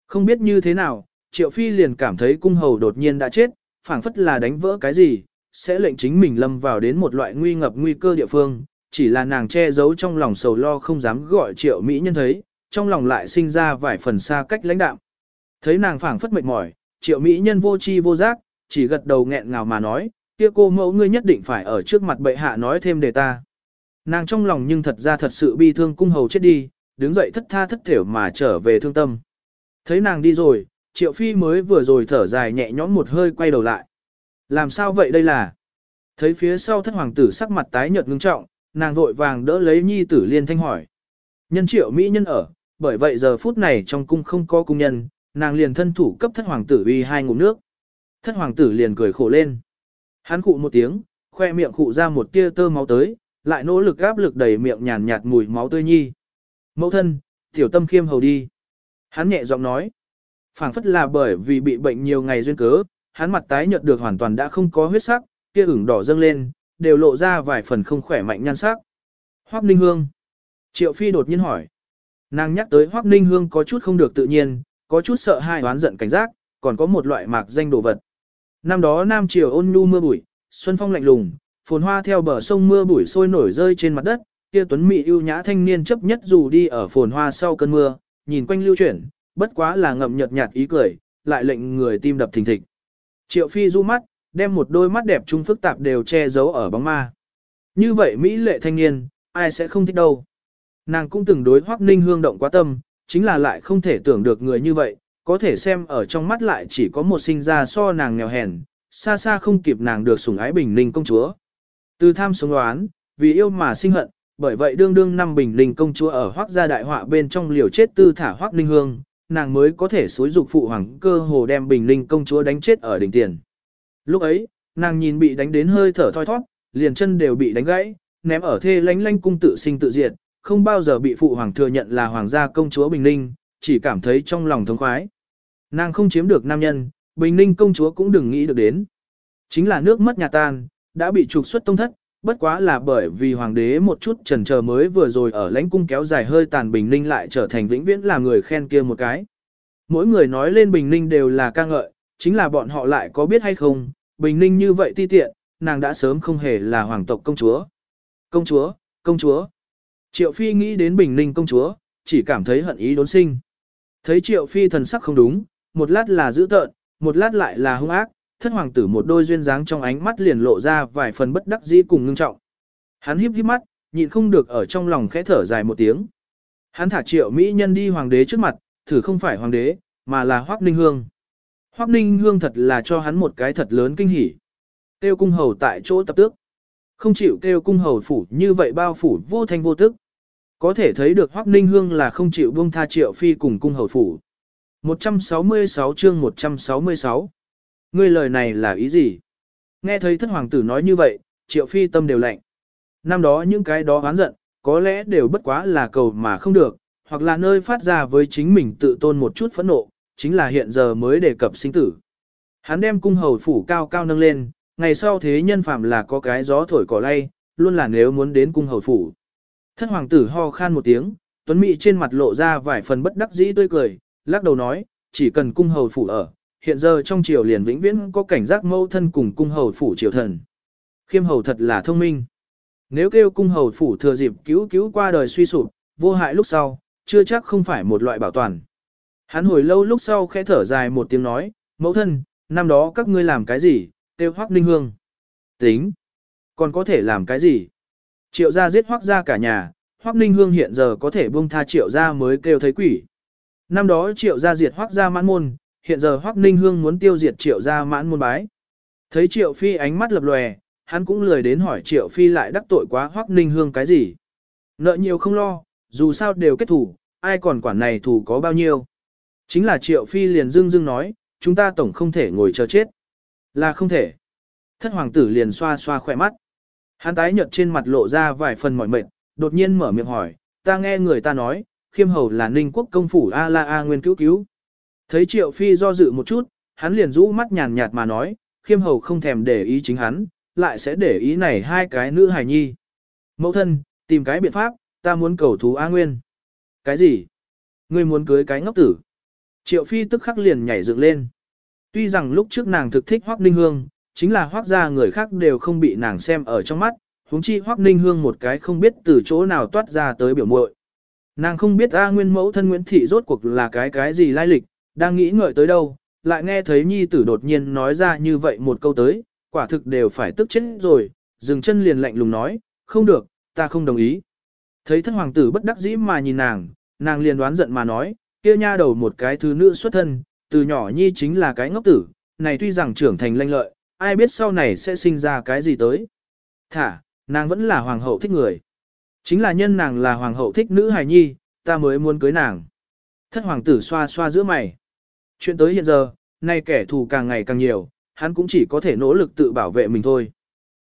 Không biết như thế nào, triệu phi liền cảm thấy cung hầu đột nhiên đã chết, phảng phất là đánh vỡ cái gì, sẽ lệnh chính mình lâm vào đến một loại nguy ngập nguy cơ địa phương, chỉ là nàng che giấu trong lòng sầu lo không dám gọi triệu mỹ nhân thấy, trong lòng lại sinh ra vài phần xa cách lãnh đạm. Thấy nàng phảng phất mệt mỏi, triệu mỹ nhân vô chi vô giác, chỉ gật đầu nghẹn ngào mà nói, kia cô mẫu ngươi nhất định phải ở trước mặt bệ hạ nói thêm để ta. Nàng trong lòng nhưng thật ra thật sự bi thương cung hầu chết đi, đứng dậy thất tha thất thểu mà trở về thương tâm. Thấy nàng đi rồi, triệu phi mới vừa rồi thở dài nhẹ nhõm một hơi quay đầu lại. Làm sao vậy đây là? Thấy phía sau thất hoàng tử sắc mặt tái nhợt ngưng trọng, nàng vội vàng đỡ lấy nhi tử liên thanh hỏi. Nhân triệu mỹ nhân ở, bởi vậy giờ phút này trong cung không có cung nhân, nàng liền thân thủ cấp thất hoàng tử uy hai ngụm nước. Thất hoàng tử liền cười khổ lên. Hắn cụ một tiếng, khoe miệng cụ ra một tia tơ máu tới, lại nỗ lực áp lực đầy miệng nhàn nhạt mùi máu tươi nhi. Mẫu thân, tiểu tâm khiêm hầu đi. Hắn nhẹ giọng nói. phảng phất là bởi vì bị bệnh nhiều ngày duyên cớ, hắn mặt tái nhợt được hoàn toàn đã không có huyết sắc, kia ửng đỏ dâng lên, đều lộ ra vài phần không khỏe mạnh nhan sắc. Hoắc Ninh Hương. Triệu Phi đột nhiên hỏi. Nàng nhắc tới Hoắc Ninh Hương có chút không được tự nhiên, có chút sợ hai oán giận cảnh giác, còn có một loại mạc danh đồ vật. Năm đó Nam Triều ôn nhu mưa bụi, xuân phong lạnh lùng, phồn hoa theo bờ sông mưa bụi sôi nổi rơi trên mặt đất, kia tuấn mỹ ưu nhã thanh niên chấp nhất dù đi ở phồn hoa sau cơn mưa, nhìn quanh lưu chuyển, bất quá là ngậm nhợt nhạt ý cười, lại lệnh người tim đập thình thịch. Triệu Phi du mắt, đem một đôi mắt đẹp trung phức tạp đều che giấu ở bóng ma. Như vậy Mỹ lệ thanh niên, ai sẽ không thích đâu. Nàng cũng từng đối Hoắc Ninh Hương động quá tâm, chính là lại không thể tưởng được người như vậy, có thể xem ở trong mắt lại chỉ có một sinh ra so nàng nghèo hèn, xa xa không kịp nàng được sủng ái bình ninh công chúa. Từ tham sống đoán, vì yêu mà sinh hận, bởi vậy đương đương năm bình Linh công chúa ở Hoắc gia đại họa bên trong liều chết tư thả Hoắc linh Hương, nàng mới có thể xối dục phụ hoàng cơ hồ đem bình Linh công chúa đánh chết ở đỉnh tiền. Lúc ấy, nàng nhìn bị đánh đến hơi thở thoi thoát, liền chân đều bị đánh gãy, ném ở thê lánh lánh cung tự sinh tự diệt, không bao giờ bị phụ hoàng thừa nhận là hoàng gia công chúa Bình Linh, chỉ cảm thấy trong lòng thống khoái. Nàng không chiếm được nam nhân, Bình Ninh công chúa cũng đừng nghĩ được đến. Chính là nước mất nhà tan, đã bị trục xuất tông thất, bất quá là bởi vì hoàng đế một chút trần chờ mới vừa rồi ở lãnh cung kéo dài hơi tàn Bình Ninh lại trở thành vĩnh viễn là người khen kia một cái. Mỗi người nói lên Bình Ninh đều là ca ngợi, chính là bọn họ lại có biết hay không, Bình Ninh như vậy ti tiện, nàng đã sớm không hề là hoàng tộc công chúa. Công chúa, công chúa. Triệu Phi nghĩ đến Bình Ninh công chúa, chỉ cảm thấy hận ý đốn sinh. Thấy Triệu Phi thần sắc không đúng, một lát là dữ tợn, một lát lại là hung ác, thất hoàng tử một đôi duyên dáng trong ánh mắt liền lộ ra vài phần bất đắc dĩ cùng ngưng trọng. Hắn híp híp mắt, nhịn không được ở trong lòng khẽ thở dài một tiếng. Hắn thả Triệu Mỹ nhân đi hoàng đế trước mặt, thử không phải hoàng đế, mà là Hoắc Ninh Hương. Hoắc Ninh Hương thật là cho hắn một cái thật lớn kinh hỉ. tiêu cung hầu tại chỗ tập tước. Không chịu kêu cung hầu phủ như vậy bao phủ vô thanh vô tức. Có thể thấy được Hoắc Ninh Hương là không chịu buông tha triệu phi cùng cung hầu phủ. 166 chương 166 Ngươi lời này là ý gì? Nghe thấy thất hoàng tử nói như vậy, triệu phi tâm đều lạnh. Năm đó những cái đó oán giận, có lẽ đều bất quá là cầu mà không được, hoặc là nơi phát ra với chính mình tự tôn một chút phẫn nộ, chính là hiện giờ mới đề cập sinh tử. Hắn đem cung hầu phủ cao cao nâng lên, ngày sau thế nhân phạm là có cái gió thổi cỏ lay, luôn là nếu muốn đến cung hầu phủ. Thất hoàng tử ho khan một tiếng, Tuấn Mỹ trên mặt lộ ra vài phần bất đắc dĩ tươi cười, lắc đầu nói, chỉ cần cung hầu phủ ở, hiện giờ trong triều liền vĩnh viễn có cảnh giác mâu thân cùng cung hầu phủ triều thần. Khiêm hầu thật là thông minh. Nếu kêu cung hầu phủ thừa dịp cứu cứu qua đời suy sụp, vô hại lúc sau, chưa chắc không phải một loại bảo toàn. Hắn hồi lâu lúc sau khẽ thở dài một tiếng nói, mẫu thân, năm đó các ngươi làm cái gì, tiêu hoác ninh hương. Tính. Còn có thể làm cái gì? Triệu gia giết hoác gia cả nhà, hoác ninh hương hiện giờ có thể buông tha triệu gia mới kêu thấy quỷ. Năm đó triệu gia diệt hoác gia mãn môn, hiện giờ hoác ninh hương muốn tiêu diệt triệu gia mãn môn bái. Thấy triệu phi ánh mắt lập lòe, hắn cũng lười đến hỏi triệu phi lại đắc tội quá hoác ninh hương cái gì. Nợ nhiều không lo, dù sao đều kết thủ, ai còn quản này thủ có bao nhiêu. Chính là triệu phi liền dưng dưng nói, chúng ta tổng không thể ngồi chờ chết. Là không thể. Thất hoàng tử liền xoa xoa khỏe mắt. Hắn tái nhợt trên mặt lộ ra vài phần mỏi mệt, đột nhiên mở miệng hỏi, ta nghe người ta nói, khiêm hầu là ninh quốc công phủ A La A nguyên cứu cứu. Thấy triệu phi do dự một chút, hắn liền rũ mắt nhàn nhạt mà nói, khiêm hầu không thèm để ý chính hắn, lại sẽ để ý này hai cái nữ hài nhi. Mẫu thân, tìm cái biện pháp, ta muốn cầu thú A Nguyên. Cái gì? Ngươi muốn cưới cái ngốc tử. Triệu Phi tức khắc liền nhảy dựng lên. Tuy rằng lúc trước nàng thực thích Hoắc Ninh Hương, chính là Hoắc gia người khác đều không bị nàng xem ở trong mắt, huống chi Hoắc Ninh Hương một cái không biết từ chỗ nào toát ra tới biểu muội. Nàng không biết A Nguyên mẫu thân Nguyễn Thị rốt cuộc là cái cái gì lai lịch, đang nghĩ ngợi tới đâu, lại nghe thấy nhi tử đột nhiên nói ra như vậy một câu tới, quả thực đều phải tức chết rồi, dừng chân liền lạnh lùng nói, không được, ta không đồng ý. Thấy thân hoàng tử bất đắc dĩ mà nhìn nàng, nàng liền đoán giận mà nói, kia nha đầu một cái thứ nữ xuất thân, từ nhỏ nhi chính là cái ngốc tử, này tuy rằng trưởng thành lanh lợi, ai biết sau này sẽ sinh ra cái gì tới. Thả, nàng vẫn là hoàng hậu thích người. Chính là nhân nàng là hoàng hậu thích nữ hài nhi, ta mới muốn cưới nàng. Thất hoàng tử xoa xoa giữa mày. Chuyện tới hiện giờ, nay kẻ thù càng ngày càng nhiều, hắn cũng chỉ có thể nỗ lực tự bảo vệ mình thôi.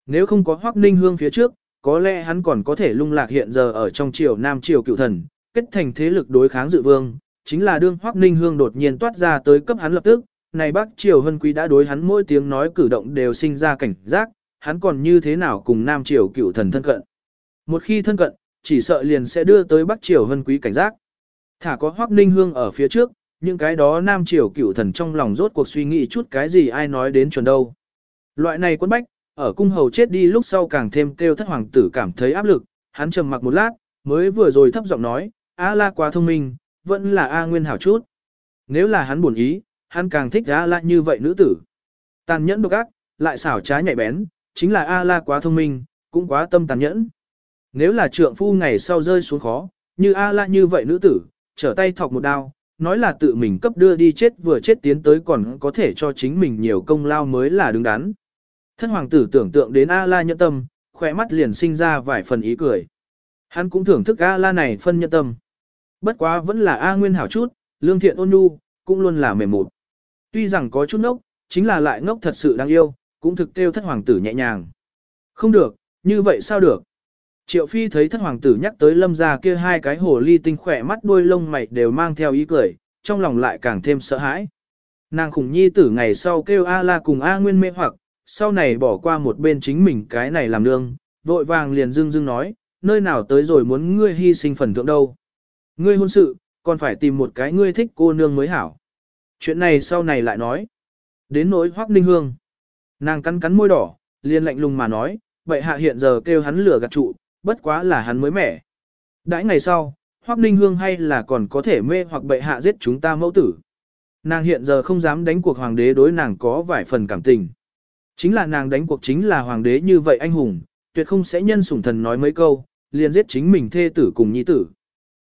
Nếu không có Hoắc Ninh Hương phía trước, có lẽ hắn còn có thể lung lạc hiện giờ ở trong triều Nam triều cựu thần, kết thành thế lực đối kháng dự vương, chính là đương Hoắc Ninh Hương đột nhiên toát ra tới cấp hắn lập tức, này bác triều hân quý đã đối hắn mỗi tiếng nói cử động đều sinh ra cảnh giác, hắn còn như thế nào cùng Nam triều cựu thần thân cận. Một khi thân cận, chỉ sợ liền sẽ đưa tới Bắc Triều Hân Quý cảnh giác. Thả có Hoắc Ninh Hương ở phía trước, những cái đó Nam Triều cựu thần trong lòng rốt cuộc suy nghĩ chút cái gì ai nói đến chuẩn đâu. Loại này quân bách, ở cung hầu chết đi lúc sau càng thêm kêu thất hoàng tử cảm thấy áp lực, hắn trầm mặc một lát, mới vừa rồi thấp giọng nói, A la quá thông minh, vẫn là A nguyên hảo chút. Nếu là hắn buồn ý, hắn càng thích A la như vậy nữ tử. Tàn nhẫn độc ác, lại xảo trá nhạy bén, chính là A la quá thông minh, cũng quá tâm tàn nhẫn. Nếu là trượng phu ngày sau rơi xuống khó, như A la như vậy nữ tử, trở tay thọc một đao, nói là tự mình cấp đưa đi chết vừa chết tiến tới còn có thể cho chính mình nhiều công lao mới là đứng đắn. Thân hoàng tử tưởng tượng đến A-la nhẫn tâm, khỏe mắt liền sinh ra vài phần ý cười. Hắn cũng thưởng thức A-la này phân nhẫn tâm. Bất quá vẫn là A nguyên hảo chút, lương thiện ôn nhu, cũng luôn là mềm mụt. Tuy rằng có chút ngốc, chính là lại ngốc thật sự đáng yêu, cũng thực tiêu thất hoàng tử nhẹ nhàng. Không được, như vậy sao được? Triệu Phi thấy thất hoàng tử nhắc tới lâm gia kia hai cái hồ ly tinh khỏe mắt đuôi lông mày đều mang theo ý cười, trong lòng lại càng thêm sợ hãi. Nàng khủng nhi tử ngày sau kêu A la cùng A nguyên mê hoặc, sau này bỏ qua một bên chính mình cái này làm nương, vội vàng liền dưng dưng nói, nơi nào tới rồi muốn ngươi hy sinh phần thượng đâu. Ngươi hôn sự, còn phải tìm một cái ngươi thích cô nương mới hảo. Chuyện này sau này lại nói. Đến nỗi hoác ninh hương. Nàng cắn cắn môi đỏ, liền lạnh lùng mà nói, vậy hạ hiện giờ kêu hắn lửa gạt trụ, bất quá là hắn mới mẻ. Đãi ngày sau, Hoắc Ninh Hương hay là còn có thể mê hoặc bệ hạ giết chúng ta mẫu tử. Nàng hiện giờ không dám đánh cuộc hoàng đế đối nàng có vài phần cảm tình. Chính là nàng đánh cuộc chính là hoàng đế như vậy anh hùng, tuyệt không sẽ nhân sủng thần nói mấy câu, liền giết chính mình thê tử cùng nhi tử.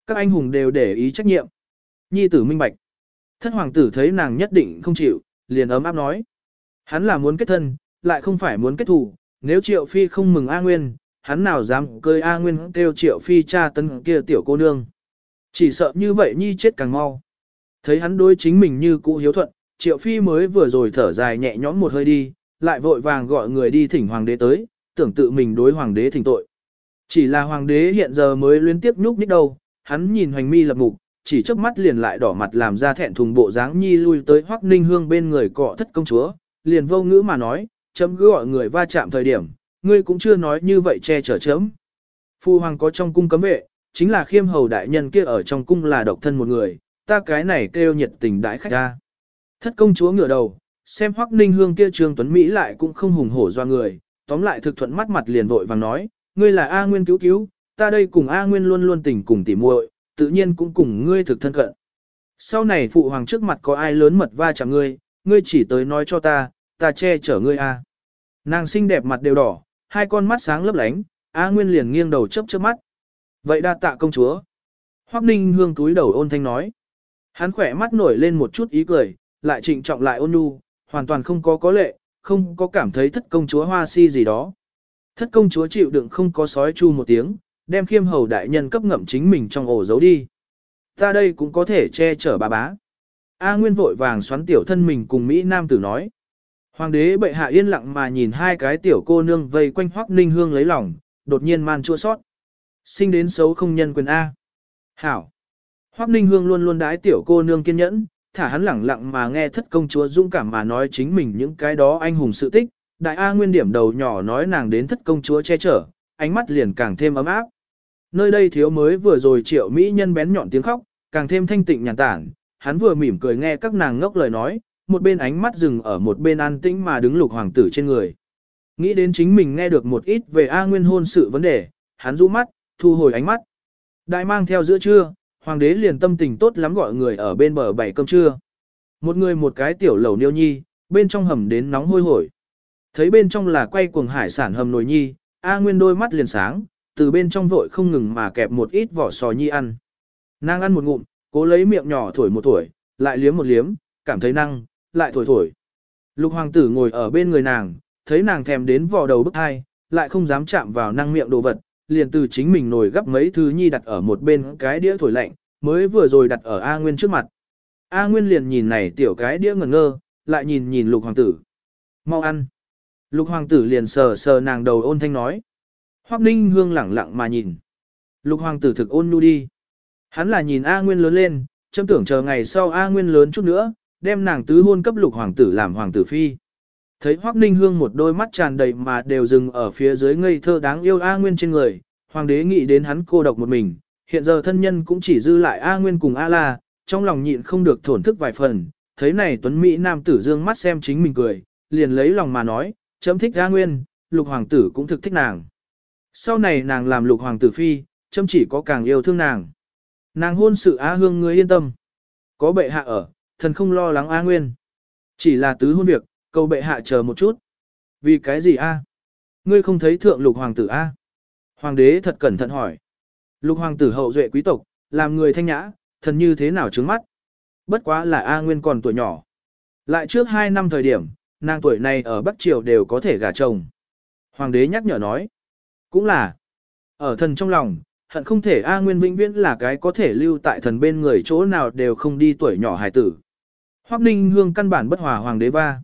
Các anh hùng đều để ý trách nhiệm. Nhi tử minh bạch. Thất hoàng tử thấy nàng nhất định không chịu, liền ấm áp nói. Hắn là muốn kết thân, lại không phải muốn kết thù, nếu triệu phi không mừng A Nguyên, hắn nào dám cơi A Nguyên kêu triệu phi cha tấn kia tiểu cô nương. Chỉ sợ như vậy nhi chết càng mau. Thấy hắn đối chính mình như cũ hiếu thuận, triệu phi mới vừa rồi thở dài nhẹ nhõm một hơi đi, lại vội vàng gọi người đi thỉnh hoàng đế tới, tưởng tự mình đối hoàng đế thỉnh tội. Chỉ là hoàng đế hiện giờ mới liên tiếp nhúc nhích đâu, hắn nhìn hoành mi lập mục, chỉ trước mắt liền lại đỏ mặt làm ra thẹn thùng bộ dáng nhi lui tới hoắc ninh hương bên người cọ thất công chúa, liền vô ngữ mà nói, chấm cứ gọi người va chạm thời điểm, ngươi cũng chưa nói như vậy che chở chấm. Phu hoàng có trong cung cấm vệ, chính là khiêm hầu đại nhân kia ở trong cung là độc thân một người, ta cái này kêu nhiệt tình đãi khách ra. Thất công chúa ngửa đầu, xem Hoắc Ninh Hương kia Trương Tuấn Mỹ lại cũng không hùng hổ do người, tóm lại thực thuận mắt mặt liền vội vàng nói, ngươi là A Nguyên cứu cứu, ta đây cùng A Nguyên luôn luôn tình cùng tỉ muội, tự nhiên cũng cùng ngươi thực thân cận. Sau này phụ hoàng trước mặt có ai lớn mật va chạm ngươi, ngươi chỉ tới nói cho ta, ta che chở ngươi A. Nàng xinh đẹp mặt đều đỏ, hai con mắt sáng lấp lánh, A Nguyên liền nghiêng đầu chớp chớp mắt. Vậy đa tạ công chúa. Hoắc Ninh Hương túi đầu ôn thanh nói. Hắn khỏe mắt nổi lên một chút ý cười, lại trịnh trọng lại ôn nhu, hoàn toàn không có có lệ, không có cảm thấy thất công chúa hoa si gì đó. Thất công chúa chịu đựng không có sói chu một tiếng, đem khiêm hầu đại nhân cấp ngậm chính mình trong ổ giấu đi. Ta đây cũng có thể che chở bà bá. A Nguyên vội vàng xoắn tiểu thân mình cùng Mỹ Nam tử nói. Hoàng đế bệ hạ yên lặng mà nhìn hai cái tiểu cô nương vây quanh Hoắc Ninh Hương lấy lòng, đột nhiên man chua sót. Sinh đến xấu không nhân quyền A. Hảo. Hoắc Ninh Hương luôn luôn đái tiểu cô nương kiên nhẫn, thả hắn lẳng lặng mà nghe thất công chúa dũng cảm mà nói chính mình những cái đó anh hùng sự tích. Đại A nguyên điểm đầu nhỏ nói nàng đến thất công chúa che chở, ánh mắt liền càng thêm ấm áp. Nơi đây thiếu mới vừa rồi triệu mỹ nhân bén nhọn tiếng khóc, càng thêm thanh tịnh nhàn tản, hắn vừa mỉm cười nghe các nàng ngốc lời nói, một bên ánh mắt dừng ở một bên an tĩnh mà đứng lục hoàng tử trên người. Nghĩ đến chính mình nghe được một ít về A Nguyên hôn sự vấn đề, hắn rũ mắt, thu hồi ánh mắt. Đại mang theo giữa trưa, hoàng đế liền tâm tình tốt lắm gọi người ở bên bờ bảy cơm trưa. Một người một cái tiểu lẩu niêu nhi, bên trong hầm đến nóng hôi hổi. Thấy bên trong là quay cuồng hải sản hầm nồi nhi, A Nguyên đôi mắt liền sáng, từ bên trong vội không ngừng mà kẹp một ít vỏ sò nhi ăn. Nàng ăn một ngụm, cố lấy miệng nhỏ thổi một thổi, lại liếm một liếm, cảm thấy năng, lại thổi thổi. Lục hoàng tử ngồi ở bên người nàng, thấy nàng thèm đến vò đầu bức hai, lại không dám chạm vào năng miệng đồ vật, liền từ chính mình nồi gấp mấy thứ nhi đặt ở một bên cái đĩa thổi lạnh, mới vừa rồi đặt ở A Nguyên trước mặt. A Nguyên liền nhìn này tiểu cái đĩa ngẩn ngơ, lại nhìn nhìn lục hoàng tử. Mau ăn. Lục hoàng tử liền sờ sờ nàng đầu ôn thanh nói. Hoắc Ninh Hương lẳng lặng mà nhìn. Lục hoàng tử thực ôn nhu đi. Hắn là nhìn A Nguyên lớn lên, châm tưởng chờ ngày sau A Nguyên lớn chút nữa, đem nàng tứ hôn cấp lục hoàng tử làm hoàng tử phi. Thấy Hoắc Ninh Hương một đôi mắt tràn đầy mà đều dừng ở phía dưới ngây thơ đáng yêu A Nguyên trên người, hoàng đế nghĩ đến hắn cô độc một mình, hiện giờ thân nhân cũng chỉ dư lại A Nguyên cùng A La, trong lòng nhịn không được thổn thức vài phần, thấy này tuấn Mỹ nam tử dương mắt xem chính mình cười, liền lấy lòng mà nói, chấm thích A Nguyên, lục hoàng tử cũng thực thích nàng. Sau này nàng làm lục hoàng tử phi, chấm chỉ có càng yêu thương nàng. Nàng hôn sự A Hương ngươi yên tâm. Có bệ hạ ở, thần không lo lắng A Nguyên. Chỉ là tứ hôn việc, cầu bệ hạ chờ một chút. Vì cái gì A? Ngươi không thấy thượng lục hoàng tử A? Hoàng đế thật cẩn thận hỏi. Lục hoàng tử hậu duệ quý tộc, làm người thanh nhã, thần như thế nào trứng mắt. Bất quá là A Nguyên còn tuổi nhỏ. Lại trước 2 năm thời điểm, nàng tuổi này ở Bắc Triều đều có thể gả chồng. Hoàng đế nhắc nhở nói. Cũng là. Ở thần trong lòng, hận không thể A Nguyên vĩnh viễn là cái có thể lưu tại thần bên người chỗ nào đều không đi tuổi nhỏ hài tử. Hoắc Ninh Hương căn bản bất hòa hoàng đế va.